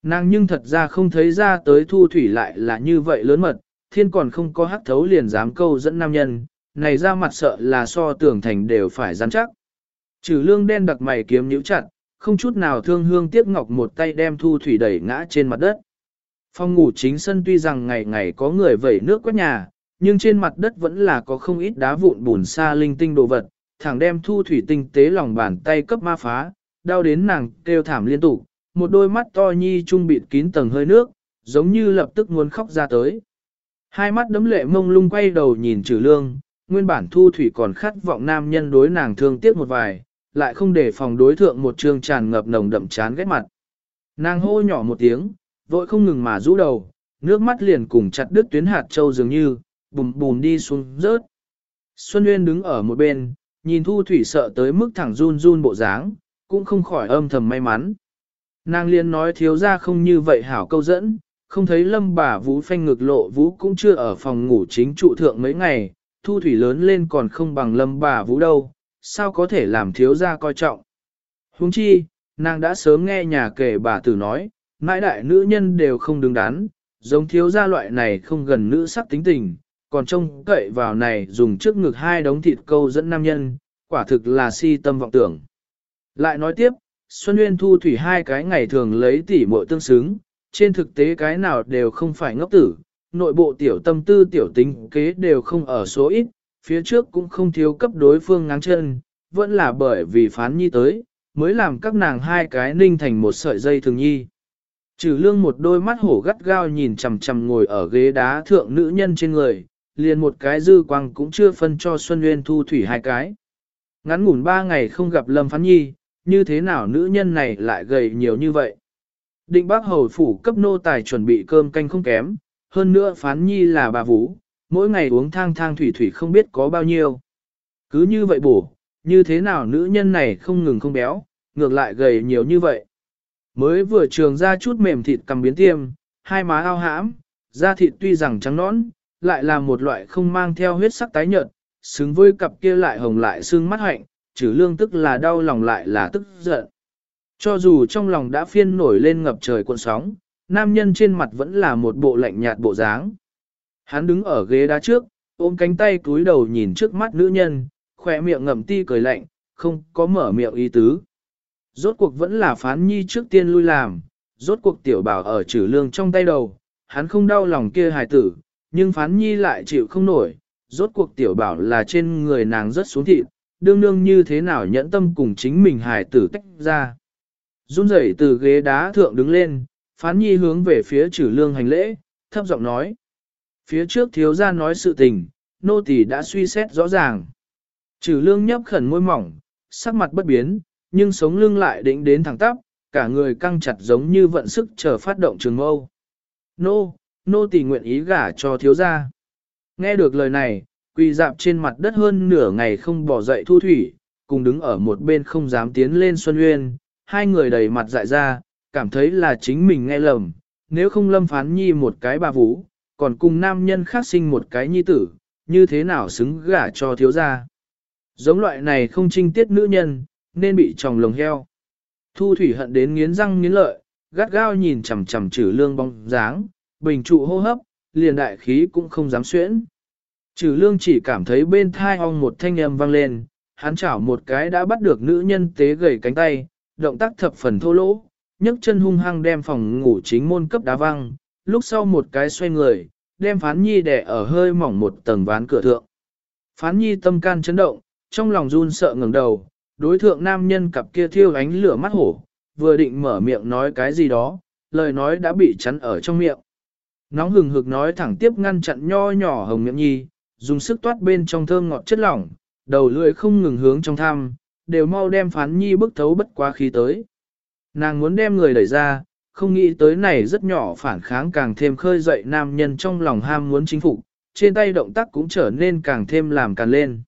Nàng nhưng thật ra không thấy ra tới thu thủy lại là như vậy lớn mật, thiên còn không có hắc thấu liền dám câu dẫn nam nhân, này ra mặt sợ là so tưởng thành đều phải rắn chắc. Trừ lương đen đặc mày kiếm nhíu chặt, không chút nào thương hương tiếc ngọc một tay đem thu thủy đẩy ngã trên mặt đất. Phòng ngủ chính sân tuy rằng ngày ngày có người vẩy nước quét nhà, nhưng trên mặt đất vẫn là có không ít đá vụn bùn xa linh tinh đồ vật, thẳng đem thu thủy tinh tế lòng bàn tay cấp ma phá, đau đến nàng kêu thảm liên tục, một đôi mắt to nhi trung bịt kín tầng hơi nước, giống như lập tức muốn khóc ra tới. Hai mắt đấm lệ mông lung quay đầu nhìn trừ lương, nguyên bản thu thủy còn khát vọng nam nhân đối nàng thương tiếc một vài, lại không để phòng đối thượng một trương tràn ngập nồng đậm chán ghét mặt. Nàng hô nhỏ một tiếng, vội không ngừng mà rũ đầu, nước mắt liền cùng chặt đứt tuyến hạt châu dường như, bùm bùm đi xuống rớt. Xuân Nguyên đứng ở một bên, nhìn thu thủy sợ tới mức thẳng run run bộ dáng, cũng không khỏi âm thầm may mắn. Nàng liền nói thiếu ra không như vậy hảo câu dẫn, không thấy lâm bà vũ phanh ngực lộ vũ cũng chưa ở phòng ngủ chính trụ thượng mấy ngày, thu thủy lớn lên còn không bằng lâm bà vũ đâu, sao có thể làm thiếu gia coi trọng. Huống chi, nàng đã sớm nghe nhà kể bà tử nói, mãi đại nữ nhân đều không đứng đắn, giống thiếu gia loại này không gần nữ sắc tính tình, còn trông cậy vào này dùng trước ngực hai đống thịt câu dẫn nam nhân, quả thực là si tâm vọng tưởng. Lại nói tiếp, Xuân Nguyên thu thủy hai cái ngày thường lấy tỉ muội tương xứng, trên thực tế cái nào đều không phải ngốc tử, nội bộ tiểu tâm tư tiểu tính kế đều không ở số ít, phía trước cũng không thiếu cấp đối phương ngáng chân, vẫn là bởi vì phán nhi tới, mới làm các nàng hai cái ninh thành một sợi dây thường nhi. Trừ lương một đôi mắt hổ gắt gao nhìn chằm chằm ngồi ở ghế đá thượng nữ nhân trên người, liền một cái dư quang cũng chưa phân cho Xuân Nguyên thu thủy hai cái. Ngắn ngủn ba ngày không gặp Lâm Phán Nhi, như thế nào nữ nhân này lại gầy nhiều như vậy? Định bác hầu phủ cấp nô tài chuẩn bị cơm canh không kém, hơn nữa Phán Nhi là bà Vũ, mỗi ngày uống thang thang thủy thủy không biết có bao nhiêu. Cứ như vậy bổ, như thế nào nữ nhân này không ngừng không béo, ngược lại gầy nhiều như vậy. Mới vừa trường ra chút mềm thịt cầm biến tiêm, hai má ao hãm, da thịt tuy rằng trắng nõn, lại là một loại không mang theo huyết sắc tái nhợt, xứng với cặp kia lại hồng lại xương mắt hạnh, trừ lương tức là đau lòng lại là tức giận. Cho dù trong lòng đã phiên nổi lên ngập trời cuộn sóng, nam nhân trên mặt vẫn là một bộ lạnh nhạt bộ dáng. Hắn đứng ở ghế đá trước, ôm cánh tay cúi đầu nhìn trước mắt nữ nhân, khỏe miệng ngậm ti cười lạnh, không có mở miệng ý tứ. Rốt cuộc vẫn là phán nhi trước tiên lui làm, rốt cuộc tiểu bảo ở trừ lương trong tay đầu, hắn không đau lòng kia hài tử, nhưng phán nhi lại chịu không nổi, rốt cuộc tiểu bảo là trên người nàng rất xuống thịt, đương đương như thế nào nhẫn tâm cùng chính mình hài tử tách ra. Run rẩy từ ghế đá thượng đứng lên, phán nhi hướng về phía trừ lương hành lễ, thấp giọng nói. Phía trước thiếu gia nói sự tình, nô tỳ đã suy xét rõ ràng. Trừ lương nhấp khẩn môi mỏng, sắc mặt bất biến, nhưng sống lưng lại định đến thẳng tắp, cả người căng chặt giống như vận sức chờ phát động trường mâu. Nô, nô tỳ nguyện ý gả cho thiếu gia. Nghe được lời này, quỳ dạp trên mặt đất hơn nửa ngày không bỏ dậy thu thủy, cùng đứng ở một bên không dám tiến lên Xuân Uyên, hai người đầy mặt dại ra, cảm thấy là chính mình nghe lầm, nếu không lâm phán nhi một cái bà vũ, còn cùng nam nhân khác sinh một cái nhi tử, như thế nào xứng gả cho thiếu gia. Giống loại này không trinh tiết nữ nhân, nên bị tròng lồng heo. Thu thủy hận đến nghiến răng nghiến lợi, gắt gao nhìn chằm chằm trừ lương bóng dáng, bình trụ hô hấp, liền đại khí cũng không dám xuyễn. Trừ lương chỉ cảm thấy bên thai ong một thanh âm vang lên, hắn chảo một cái đã bắt được nữ nhân tế gầy cánh tay, động tác thập phần thô lỗ, nhấc chân hung hăng đem phòng ngủ chính môn cấp đá văng, lúc sau một cái xoay người, đem phán nhi đè ở hơi mỏng một tầng ván cửa thượng. Phán nhi tâm can chấn động, trong lòng run sợ ngẩng đầu, đối thượng nam nhân cặp kia thiêu ánh lửa mắt hổ, vừa định mở miệng nói cái gì đó, lời nói đã bị chắn ở trong miệng. Nóng hừng hực nói thẳng tiếp ngăn chặn nho nhỏ hồng miệng nhi, dùng sức toát bên trong thơm ngọt chất lỏng, đầu lưỡi không ngừng hướng trong tham, đều mau đem phán nhi bức thấu bất quá khí tới. Nàng muốn đem người đẩy ra, không nghĩ tới này rất nhỏ phản kháng càng thêm khơi dậy nam nhân trong lòng ham muốn chính phục, trên tay động tác cũng trở nên càng thêm làm càng lên.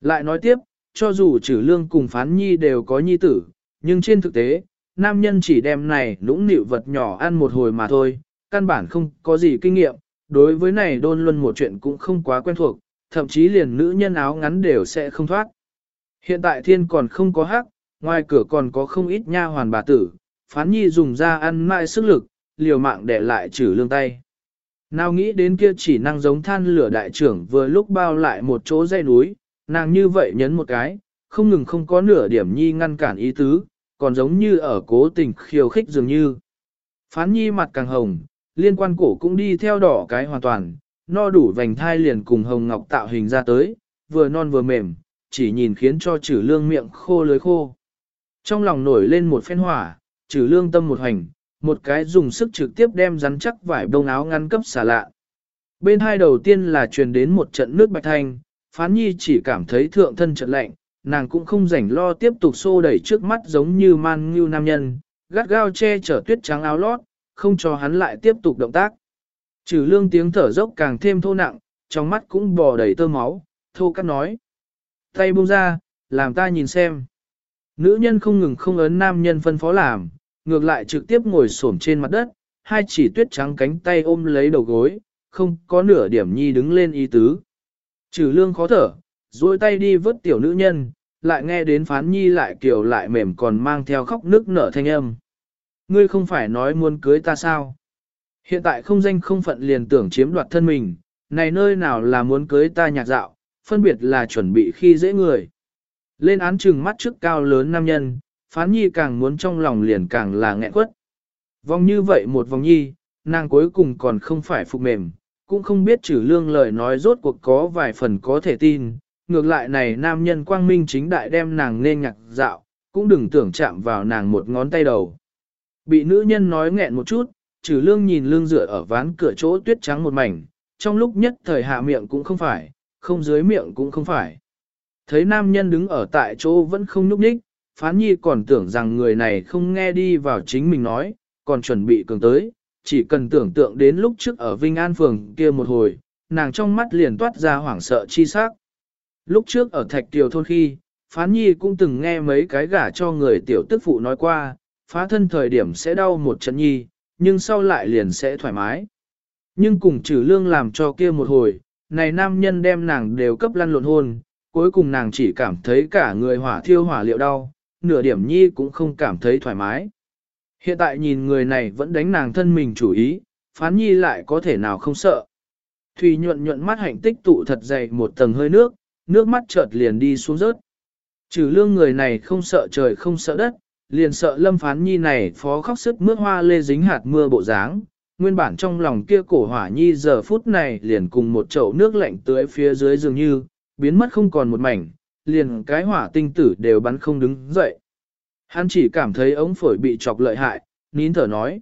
Lại nói tiếp, cho dù trừ lương cùng phán nhi đều có nhi tử, nhưng trên thực tế, nam nhân chỉ đem này nũng nịu vật nhỏ ăn một hồi mà thôi, căn bản không có gì kinh nghiệm, đối với này đôn luân một chuyện cũng không quá quen thuộc, thậm chí liền nữ nhân áo ngắn đều sẽ không thoát. Hiện tại thiên còn không có hắc, ngoài cửa còn có không ít nha hoàn bà tử, phán nhi dùng ra ăn mãi sức lực, liều mạng để lại trừ lương tay. Nào nghĩ đến kia chỉ năng giống than lửa đại trưởng vừa lúc bao lại một chỗ dây núi, nàng như vậy nhấn một cái, không ngừng không có nửa điểm nhi ngăn cản ý tứ, còn giống như ở cố tình khiêu khích dường như. Phán nhi mặt càng hồng, liên quan cổ cũng đi theo đỏ cái hoàn toàn, no đủ vành thai liền cùng hồng ngọc tạo hình ra tới, vừa non vừa mềm, chỉ nhìn khiến cho trừ lương miệng khô lưới khô. Trong lòng nổi lên một phen hỏa, chử lương tâm một hành, một cái dùng sức trực tiếp đem rắn chắc vải bông áo ngăn cấp xả lạ. Bên hai đầu tiên là truyền đến một trận nước bạch thanh, phán nhi chỉ cảm thấy thượng thân trận lạnh, nàng cũng không rảnh lo tiếp tục xô đẩy trước mắt giống như man ngưu nam nhân, gắt gao che chở tuyết trắng áo lót, không cho hắn lại tiếp tục động tác. Trừ lương tiếng thở dốc càng thêm thô nặng, trong mắt cũng bò đầy tơ máu, thô cắt nói. Tay buông ra, làm ta nhìn xem. Nữ nhân không ngừng không ấn nam nhân phân phó làm, ngược lại trực tiếp ngồi xổm trên mặt đất, hai chỉ tuyết trắng cánh tay ôm lấy đầu gối, không có nửa điểm nhi đứng lên ý tứ. Trừ lương khó thở, duỗi tay đi vớt tiểu nữ nhân, lại nghe đến phán nhi lại kiểu lại mềm còn mang theo khóc nước nở thanh âm. Ngươi không phải nói muốn cưới ta sao? Hiện tại không danh không phận liền tưởng chiếm đoạt thân mình, này nơi nào là muốn cưới ta nhạc dạo, phân biệt là chuẩn bị khi dễ người. Lên án trừng mắt trước cao lớn nam nhân, phán nhi càng muốn trong lòng liền càng là nghẹn quất. Vòng như vậy một vòng nhi, nàng cuối cùng còn không phải phục mềm, cũng không biết trừ lương lời nói rốt cuộc có vài phần có thể tin. Ngược lại này nam nhân quang minh chính đại đem nàng nên nhạc dạo, cũng đừng tưởng chạm vào nàng một ngón tay đầu. Bị nữ nhân nói nghẹn một chút, trừ lương nhìn lương dựa ở ván cửa chỗ tuyết trắng một mảnh, trong lúc nhất thời hạ miệng cũng không phải, không dưới miệng cũng không phải. Thấy nam nhân đứng ở tại chỗ vẫn không nhúc nhích, phán nhi còn tưởng rằng người này không nghe đi vào chính mình nói, còn chuẩn bị cường tới, chỉ cần tưởng tượng đến lúc trước ở Vinh An Phường kia một hồi, nàng trong mắt liền toát ra hoảng sợ chi sắc. Lúc trước ở Thạch Tiều Thôn khi, Phán Nhi cũng từng nghe mấy cái gả cho người tiểu tức phụ nói qua, phá thân thời điểm sẽ đau một trận nhi, nhưng sau lại liền sẽ thoải mái. Nhưng cùng trừ lương làm cho kia một hồi, này nam nhân đem nàng đều cấp lăn lộn hôn, cuối cùng nàng chỉ cảm thấy cả người hỏa thiêu hỏa liệu đau, nửa điểm nhi cũng không cảm thấy thoải mái. Hiện tại nhìn người này vẫn đánh nàng thân mình chủ ý, phán nhi lại có thể nào không sợ. Thùy nhuận nhuận mắt hạnh tích tụ thật dày một tầng hơi nước, nước mắt chợt liền đi xuống rớt. Trừ lương người này không sợ trời không sợ đất, liền sợ lâm phán nhi này phó khóc sức mướt hoa lê dính hạt mưa bộ dáng. Nguyên bản trong lòng kia cổ hỏa nhi giờ phút này liền cùng một chậu nước lạnh tưới phía dưới dường như, biến mất không còn một mảnh, liền cái hỏa tinh tử đều bắn không đứng dậy. Hắn chỉ cảm thấy ống phổi bị chọc lợi hại, nín thở nói.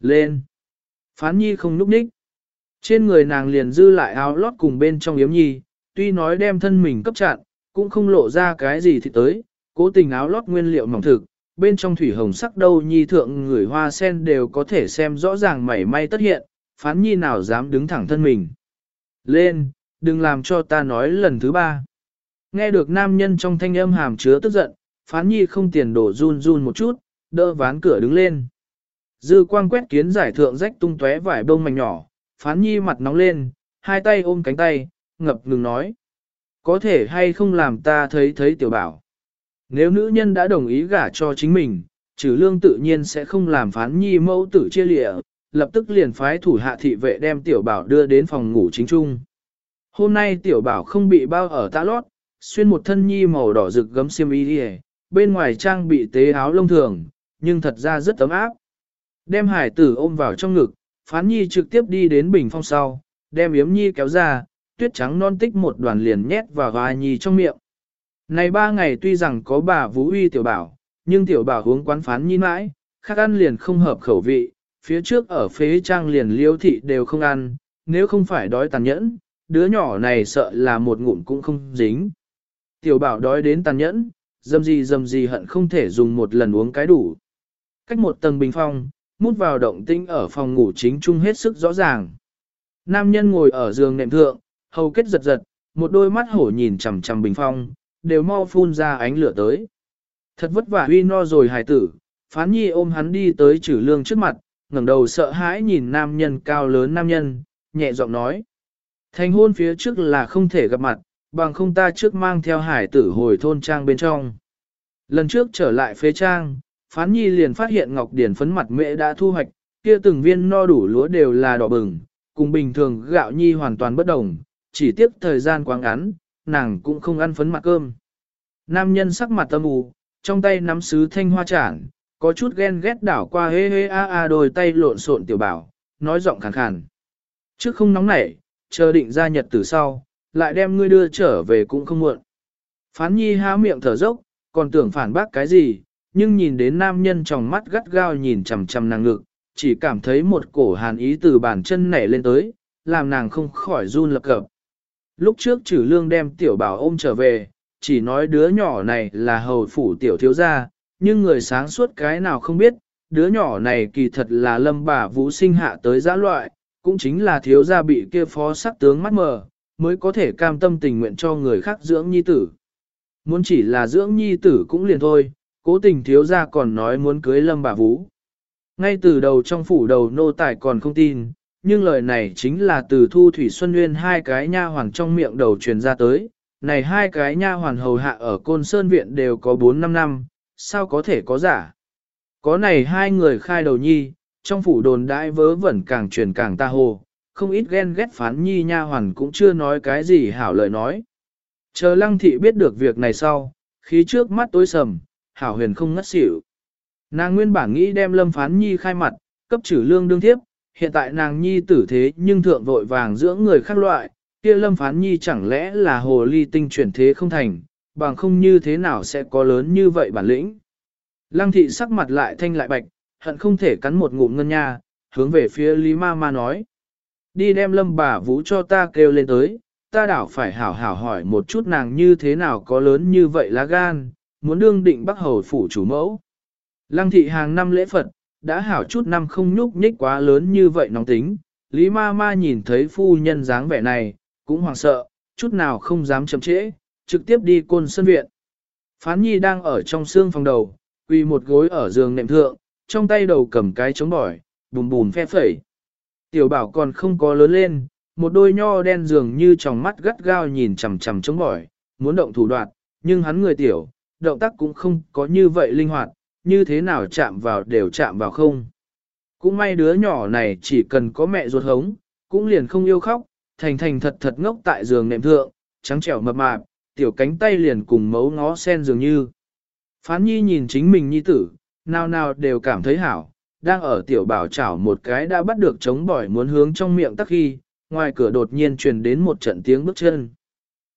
Lên! Phán nhi không núp ních. Trên người nàng liền dư lại áo lót cùng bên trong yếm nhi, tuy nói đem thân mình cấp chặn, cũng không lộ ra cái gì thì tới, cố tình áo lót nguyên liệu mỏng thực, bên trong thủy hồng sắc đâu nhi thượng người hoa sen đều có thể xem rõ ràng mảy may tất hiện, phán nhi nào dám đứng thẳng thân mình. Lên, đừng làm cho ta nói lần thứ ba. Nghe được nam nhân trong thanh âm hàm chứa tức giận, phán nhi không tiền đổ run run một chút, đỡ ván cửa đứng lên. Dư quang quét kiến giải thượng rách tung tóe vải bông mảnh nhỏ, phán nhi mặt nóng lên, hai tay ôm cánh tay, ngập ngừng nói. Có thể hay không làm ta thấy thấy tiểu bảo. Nếu nữ nhân đã đồng ý gả cho chính mình, trừ lương tự nhiên sẽ không làm phán nhi mẫu tử chia lịa, lập tức liền phái thủ hạ thị vệ đem tiểu bảo đưa đến phòng ngủ chính trung. Hôm nay tiểu bảo không bị bao ở ta lót, xuyên một thân nhi màu đỏ rực gấm xiêm y đi bên ngoài trang bị tế áo lông thường, nhưng thật ra rất ấm áp. Đem hải tử ôm vào trong ngực, phán nhi trực tiếp đi đến bình phong sau, đem yếm nhi kéo ra, tuyết trắng non tích một đoàn liền nhét vào vai nhi trong miệng. Này ba ngày tuy rằng có bà vũ uy tiểu bảo, nhưng tiểu bảo uống quán phán nhi mãi, khác ăn liền không hợp khẩu vị, phía trước ở phế trang liền liêu thị đều không ăn, nếu không phải đói tàn nhẫn, đứa nhỏ này sợ là một ngụm cũng không dính. Tiểu bảo đói đến tàn nhẫn, dầm gì dầm gì hận không thể dùng một lần uống cái đủ. Cách một tầng bình phong, mút vào động tĩnh ở phòng ngủ chính trung hết sức rõ ràng. Nam nhân ngồi ở giường nệm thượng, hầu kết giật giật, một đôi mắt hổ nhìn chằm chằm bình phong, đều mau phun ra ánh lửa tới. Thật vất vả huy no rồi hài tử, phán nhi ôm hắn đi tới trừ lương trước mặt, ngẩng đầu sợ hãi nhìn nam nhân cao lớn nam nhân, nhẹ giọng nói. Thành hôn phía trước là không thể gặp mặt, bằng không ta trước mang theo hải tử hồi thôn trang bên trong. Lần trước trở lại phế trang, phán nhi liền phát hiện ngọc điển phấn mặt mẹ đã thu hoạch, kia từng viên no đủ lúa đều là đỏ bừng, cùng bình thường gạo nhi hoàn toàn bất đồng, chỉ tiếc thời gian quá ngắn, nàng cũng không ăn phấn mặt cơm. Nam nhân sắc mặt tâm ù, trong tay nắm sứ thanh hoa trản, có chút ghen ghét đảo qua hê hê a a đôi tay lộn xộn tiểu bảo, nói giọng khàn khàn. Trước không nóng nảy, chờ định ra nhật từ sau, lại đem ngươi đưa trở về cũng không muộn. Phán nhi há miệng thở dốc, còn tưởng phản bác cái gì, nhưng nhìn đến nam nhân trong mắt gắt gao nhìn chằm chằm nàng ngực, chỉ cảm thấy một cổ hàn ý từ bàn chân nảy lên tới, làm nàng không khỏi run lập cập. Lúc trước trừ lương đem tiểu bảo ôm trở về, chỉ nói đứa nhỏ này là hầu phủ tiểu thiếu gia, nhưng người sáng suốt cái nào không biết, đứa nhỏ này kỳ thật là lâm bà vũ sinh hạ tới giã loại, cũng chính là thiếu gia bị kia phó sắc tướng mắt mờ, mới có thể cam tâm tình nguyện cho người khác dưỡng nhi tử. Muốn chỉ là dưỡng nhi tử cũng liền thôi, cố tình thiếu gia còn nói muốn cưới lâm bà vũ. Ngay từ đầu trong phủ đầu nô tài còn không tin, nhưng lời này chính là từ Thu Thủy Xuân Nguyên hai cái nha hoàn trong miệng đầu truyền ra tới. Này hai cái nha hoàn hầu hạ ở Côn Sơn Viện đều có 4-5 năm, sao có thể có giả? Có này hai người khai đầu nhi, trong phủ đồn đại vớ vẩn càng truyền càng ta hồ, không ít ghen ghét phán nhi nha hoàn cũng chưa nói cái gì hảo lời nói. Chờ lăng thị biết được việc này sau, khí trước mắt tối sầm, hảo huyền không ngất xỉu. Nàng nguyên bản nghĩ đem lâm phán nhi khai mặt, cấp trừ lương đương thiếp, hiện tại nàng nhi tử thế nhưng thượng vội vàng giữa người khác loại, kia lâm phán nhi chẳng lẽ là hồ ly tinh chuyển thế không thành, bằng không như thế nào sẽ có lớn như vậy bản lĩnh. Lăng thị sắc mặt lại thanh lại bạch, hận không thể cắn một ngụm ngân nha, hướng về phía Lý Ma Ma nói. Đi đem lâm bà vũ cho ta kêu lên tới, ta đảo phải hảo hảo hỏi một chút nàng như thế nào có lớn như vậy lá gan, muốn đương định bắc hầu phủ chủ mẫu. Lăng thị hàng năm lễ Phật, đã hảo chút năm không nhúc nhích quá lớn như vậy nóng tính, Lý ma ma nhìn thấy phu nhân dáng vẻ này, cũng hoảng sợ, chút nào không dám chậm trễ, trực tiếp đi côn sân viện. Phán nhi đang ở trong xương phòng đầu, quỳ một gối ở giường nệm thượng, trong tay đầu cầm cái chống bỏi, bùm bùm phe phẩy. Tiểu bảo còn không có lớn lên, một đôi nho đen dường như tròng mắt gắt gao nhìn chằm chằm chống bỏi, muốn động thủ đoạn, nhưng hắn người tiểu, động tác cũng không có như vậy linh hoạt, như thế nào chạm vào đều chạm vào không. Cũng may đứa nhỏ này chỉ cần có mẹ ruột hống, cũng liền không yêu khóc, thành thành thật thật ngốc tại giường nệm thượng, trắng trẻo mập mạp, tiểu cánh tay liền cùng mấu ngó sen dường như. Phán nhi nhìn chính mình nhi tử, nào nào đều cảm thấy hảo, đang ở tiểu bảo chảo một cái đã bắt được chống bỏi muốn hướng trong miệng tắc khi, ngoài cửa đột nhiên truyền đến một trận tiếng bước chân.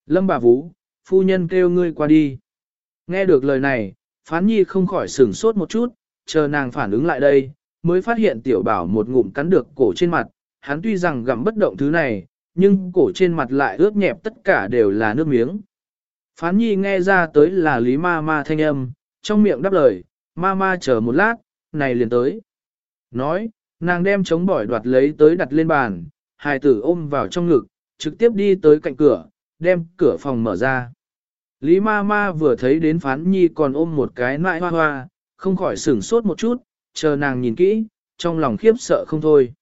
Lâm bà vũ, phu nhân kêu ngươi qua đi. Nghe được lời này, phán nhi không khỏi sửng sốt một chút, chờ nàng phản ứng lại đây, mới phát hiện tiểu bảo một ngụm cắn được cổ trên mặt, hắn tuy rằng gặm bất động thứ này, nhưng cổ trên mặt lại ướt nhẹp tất cả đều là nước miếng. Phán nhi nghe ra tới là lý ma ma thanh âm, trong miệng đáp lời, ma ma chờ một lát, này liền tới. Nói, nàng đem chống bỏi đoạt lấy tới đặt lên bàn, hài tử ôm vào trong ngực, trực tiếp đi tới cạnh cửa, đem cửa phòng mở ra. Lý ma ma vừa thấy đến phán nhi còn ôm một cái nại hoa hoa, không khỏi sửng sốt một chút, chờ nàng nhìn kỹ, trong lòng khiếp sợ không thôi.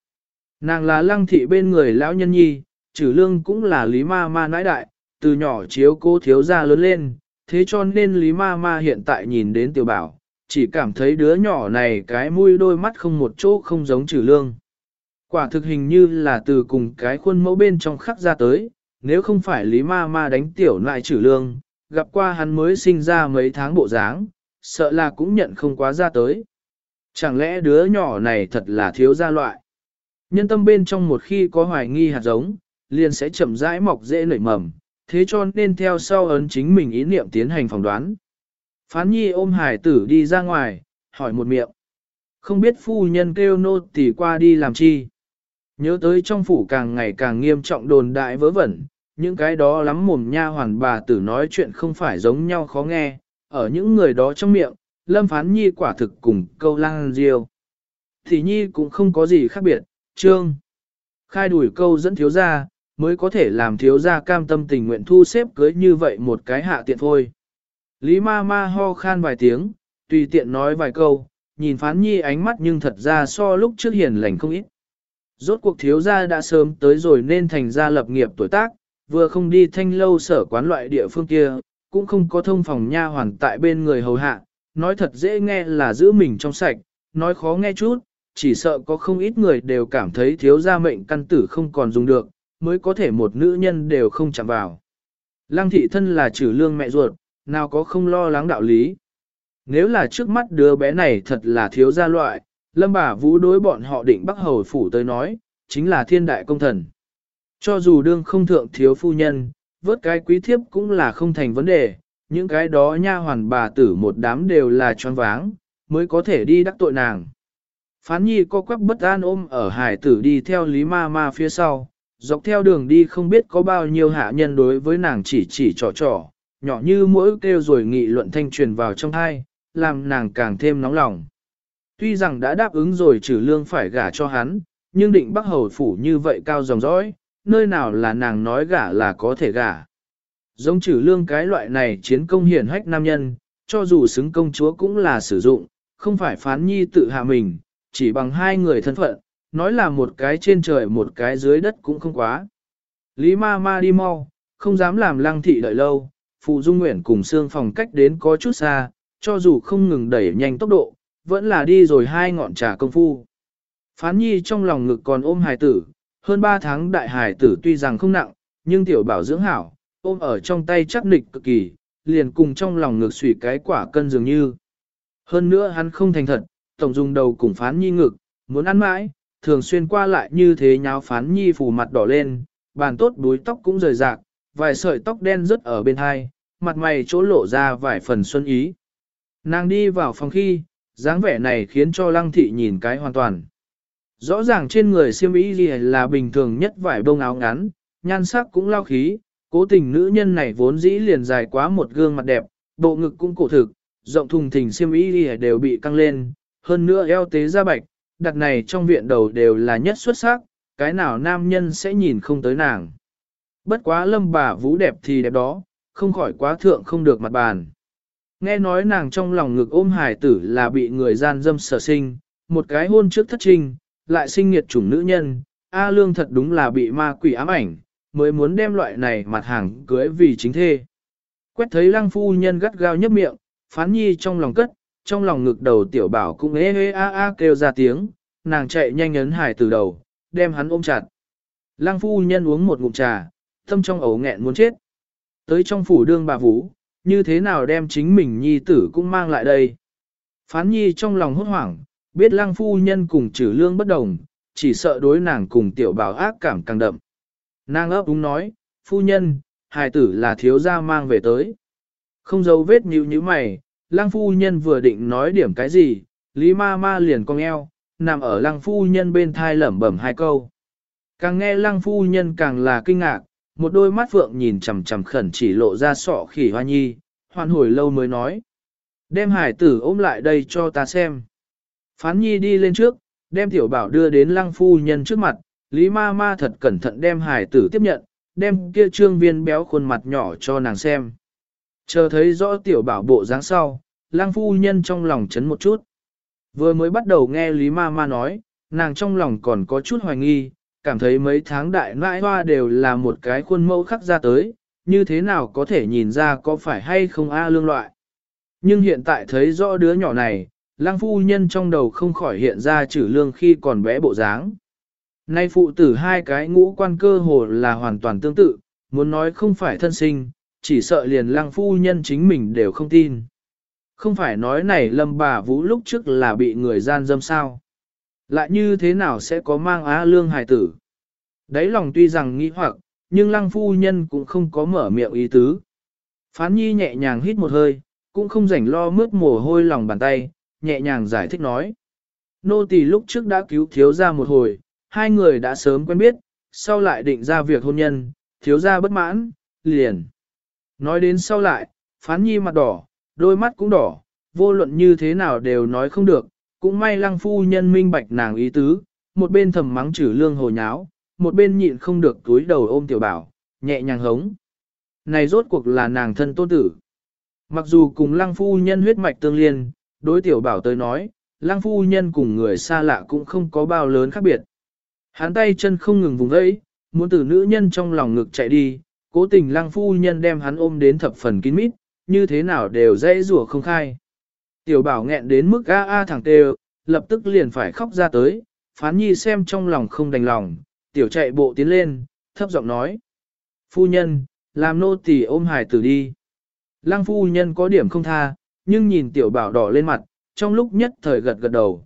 Nàng là lăng thị bên người lão nhân nhi, trừ lương cũng là lý ma ma nãi đại, từ nhỏ chiếu cô thiếu gia lớn lên, thế cho nên lý ma ma hiện tại nhìn đến tiểu bảo, chỉ cảm thấy đứa nhỏ này cái mũi đôi mắt không một chỗ không giống trừ lương. Quả thực hình như là từ cùng cái khuôn mẫu bên trong khắc ra tới, nếu không phải lý ma ma đánh tiểu lại trừ lương, gặp qua hắn mới sinh ra mấy tháng bộ dáng, sợ là cũng nhận không quá ra tới. Chẳng lẽ đứa nhỏ này thật là thiếu gia loại? Nhân tâm bên trong một khi có hoài nghi hạt giống, liền sẽ chậm rãi mọc dễ nảy mầm, thế cho nên theo sau ấn chính mình ý niệm tiến hành phỏng đoán. Phán nhi ôm hải tử đi ra ngoài, hỏi một miệng. Không biết phu nhân kêu nô tỳ qua đi làm chi. Nhớ tới trong phủ càng ngày càng nghiêm trọng đồn đại vớ vẩn, những cái đó lắm mồm nha hoàn bà tử nói chuyện không phải giống nhau khó nghe, ở những người đó trong miệng, lâm phán nhi quả thực cùng câu lang diêu. Thì nhi cũng không có gì khác biệt, trương. Khai đuổi câu dẫn thiếu gia, mới có thể làm thiếu gia cam tâm tình nguyện thu xếp cưới như vậy một cái hạ tiện thôi. Lý ma ma ho khan vài tiếng, tùy tiện nói vài câu, nhìn phán nhi ánh mắt nhưng thật ra so lúc trước hiền lành không ít. Rốt cuộc thiếu gia đã sớm tới rồi nên thành ra lập nghiệp tuổi tác, vừa không đi thanh lâu sở quán loại địa phương kia, cũng không có thông phòng nha hoàn tại bên người hầu hạ, nói thật dễ nghe là giữ mình trong sạch, nói khó nghe chút, chỉ sợ có không ít người đều cảm thấy thiếu gia mệnh căn tử không còn dùng được, mới có thể một nữ nhân đều không chạm vào. Lăng thị thân là trừ lương mẹ ruột, nào có không lo lắng đạo lý. Nếu là trước mắt đứa bé này thật là thiếu gia loại, lâm bà vũ đối bọn họ định bắc hầu phủ tới nói, chính là thiên đại công thần. Cho dù đương không thượng thiếu phu nhân, vớt cái quý thiếp cũng là không thành vấn đề, những cái đó nha hoàn bà tử một đám đều là tròn váng, mới có thể đi đắc tội nàng. Phán nhi co quắp bất an ôm ở hải tử đi theo lý ma ma phía sau, dọc theo đường đi không biết có bao nhiêu hạ nhân đối với nàng chỉ chỉ trò trò, nhỏ như mỗi kêu rồi nghị luận thanh truyền vào trong thai, làm nàng càng thêm nóng lòng. Tuy rằng đã đáp ứng rồi trừ lương phải gả cho hắn, nhưng định bắc hầu phủ như vậy cao dòng dõi, nơi nào là nàng nói gả là có thể gả. Giống trừ lương cái loại này chiến công hiển hách nam nhân, cho dù xứng công chúa cũng là sử dụng, không phải phán nhi tự hạ mình, chỉ bằng hai người thân phận, nói là một cái trên trời một cái dưới đất cũng không quá. Lý ma ma đi mau, không dám làm lăng thị đợi lâu, phụ dung nguyện cùng xương phòng cách đến có chút xa, cho dù không ngừng đẩy nhanh tốc độ, vẫn là đi rồi hai ngọn trà công phu. Phán nhi trong lòng ngực còn ôm hài tử, hơn ba tháng đại hài tử tuy rằng không nặng, nhưng tiểu bảo dưỡng hảo, ôm ở trong tay chắc nịch cực kỳ, liền cùng trong lòng ngực xủy cái quả cân dường như. Hơn nữa hắn không thành thật, tổng dùng đầu cùng phán nhi ngực, muốn ăn mãi, thường xuyên qua lại như thế nháo phán nhi phủ mặt đỏ lên, bàn tốt đuối tóc cũng rời rạc, vài sợi tóc đen rớt ở bên hai, mặt mày chỗ lộ ra vài phần xuân ý. Nàng đi vào phòng khi, dáng vẻ này khiến cho lăng thị nhìn cái hoàn toàn. Rõ ràng trên người siêm ý gì là bình thường nhất vải bông áo ngắn, nhan sắc cũng lao khí, cố tình nữ nhân này vốn dĩ liền dài quá một gương mặt đẹp, bộ ngực cũng cổ thực, rộng thùng thình siêm ý gì đều bị căng lên, hơn nữa eo tế da bạch, đặt này trong viện đầu đều là nhất xuất sắc, cái nào nam nhân sẽ nhìn không tới nàng. Bất quá lâm bà vũ đẹp thì đẹp đó, không khỏi quá thượng không được mặt bàn. Nghe nói nàng trong lòng ngực ôm hài tử là bị người gian dâm sở sinh, một cái hôn trước thất trinh, lại sinh nghiệt chủng nữ nhân, A Lương thật đúng là bị ma quỷ ám ảnh, mới muốn đem loại này mặt hàng cưới vì chính thê. Quét thấy lăng phu nhân gắt gao nhấp miệng, phán nhi trong lòng cất, trong lòng ngực đầu tiểu bảo cũng ê ê a a kêu ra tiếng, nàng chạy nhanh ấn hải từ đầu, đem hắn ôm chặt. Lăng phu nhân uống một ngụm trà, tâm trong ấu nghẹn muốn chết. Tới trong phủ đương bà vũ, như thế nào đem chính mình nhi tử cũng mang lại đây. Phán nhi trong lòng hốt hoảng, biết lăng phu nhân cùng trừ lương bất đồng, chỉ sợ đối nàng cùng tiểu bảo ác cảm càng đậm. Nàng ấp úng nói, phu nhân, hài tử là thiếu gia mang về tới. Không giấu vết nhíu như mày, lăng phu nhân vừa định nói điểm cái gì, lý ma ma liền cong eo, nằm ở lăng phu nhân bên thai lẩm bẩm hai câu. Càng nghe lăng phu nhân càng là kinh ngạc, một đôi mắt phượng nhìn chằm chằm khẩn chỉ lộ ra sọ khỉ hoa nhi, hoan hồi lâu mới nói. Đem hải tử ôm lại đây cho ta xem. Phán nhi đi lên trước, đem tiểu bảo đưa đến lăng phu nhân trước mặt, Lý ma ma thật cẩn thận đem hải tử tiếp nhận, đem kia trương viên béo khuôn mặt nhỏ cho nàng xem. Chờ thấy rõ tiểu bảo bộ dáng sau, lăng phu nhân trong lòng chấn một chút. Vừa mới bắt đầu nghe Lý ma ma nói, nàng trong lòng còn có chút hoài nghi, cảm thấy mấy tháng đại nãi hoa đều là một cái khuôn mẫu khắc ra tới, như thế nào có thể nhìn ra có phải hay không a lương loại. Nhưng hiện tại thấy rõ đứa nhỏ này, lang phu nhân trong đầu không khỏi hiện ra chữ lương khi còn bé bộ dáng. Nay phụ tử hai cái ngũ quan cơ hồ là hoàn toàn tương tự, muốn nói không phải thân sinh, chỉ sợ liền lang phu nhân chính mình đều không tin. Không phải nói này lâm bà vũ lúc trước là bị người gian dâm sao. Lại như thế nào sẽ có mang á lương hài tử? Đấy lòng tuy rằng nghĩ hoặc, nhưng lăng phu nhân cũng không có mở miệng ý tứ. Phán nhi nhẹ nhàng hít một hơi, cũng không rảnh lo mướt mồ hôi lòng bàn tay, nhẹ nhàng giải thích nói. Nô tỳ lúc trước đã cứu thiếu ra một hồi, hai người đã sớm quen biết, sau lại định ra việc hôn nhân, thiếu ra bất mãn, liền. Nói đến sau lại, phán nhi mặt đỏ, đôi mắt cũng đỏ, vô luận như thế nào đều nói không được, cũng may lăng phu nhân minh bạch nàng ý tứ, một bên thầm mắng chửi lương hồ nháo, một bên nhịn không được túi đầu ôm tiểu bảo, nhẹ nhàng hống. Này rốt cuộc là nàng thân tôn tử. Mặc dù cùng lăng phu nhân huyết mạch tương liên, đối tiểu bảo tới nói, lăng phu nhân cùng người xa lạ cũng không có bao lớn khác biệt. Hắn tay chân không ngừng vùng vẫy, muốn từ nữ nhân trong lòng ngực chạy đi, cố tình lăng phu nhân đem hắn ôm đến thập phần kín mít, như thế nào đều dễ rủa không khai. Tiểu bảo nghẹn đến mức a a thẳng tê lập tức liền phải khóc ra tới, phán nhi xem trong lòng không đành lòng, tiểu chạy bộ tiến lên, thấp giọng nói. Phu nhân, làm nô tỳ ôm hài tử đi. Lăng phu nhân có điểm không tha, nhưng nhìn tiểu bảo đỏ lên mặt, trong lúc nhất thời gật gật đầu.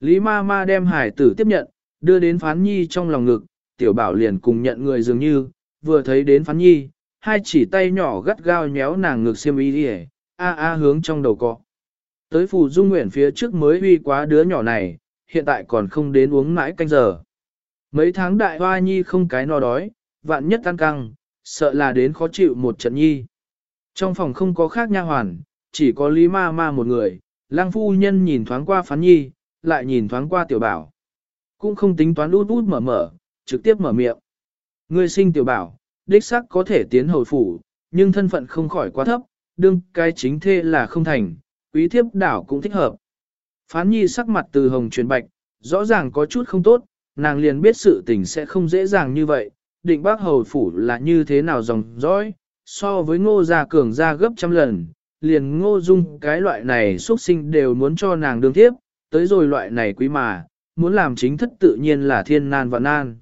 Lý ma ma đem hài tử tiếp nhận, đưa đến phán nhi trong lòng ngực, tiểu bảo liền cùng nhận người dường như, vừa thấy đến phán nhi, hai chỉ tay nhỏ gắt gao nhéo nàng ngực xiêm y đi a a hướng trong đầu cọ. Tới phù dung nguyện phía trước mới uy quá đứa nhỏ này, hiện tại còn không đến uống mãi canh giờ. Mấy tháng đại hoa nhi không cái no đói, vạn nhất ăn căng, sợ là đến khó chịu một trận nhi. Trong phòng không có khác nha hoàn, chỉ có Lý Ma Ma một người, lang phu nhân nhìn thoáng qua phán nhi, lại nhìn thoáng qua tiểu bảo. Cũng không tính toán út út mở mở, trực tiếp mở miệng. Ngươi sinh tiểu bảo, đích sắc có thể tiến hồi phủ, nhưng thân phận không khỏi quá thấp, đương cái chính thê là không thành, quý thiếp đảo cũng thích hợp. Phán nhi sắc mặt từ hồng chuyển bạch, rõ ràng có chút không tốt, nàng liền biết sự tình sẽ không dễ dàng như vậy, định bác hầu phủ là như thế nào dòng dõi, so với ngô gia cường gia gấp trăm lần, liền ngô dung cái loại này xuất sinh đều muốn cho nàng đương tiếp, tới rồi loại này quý mà, muốn làm chính thất tự nhiên là thiên nan và nan.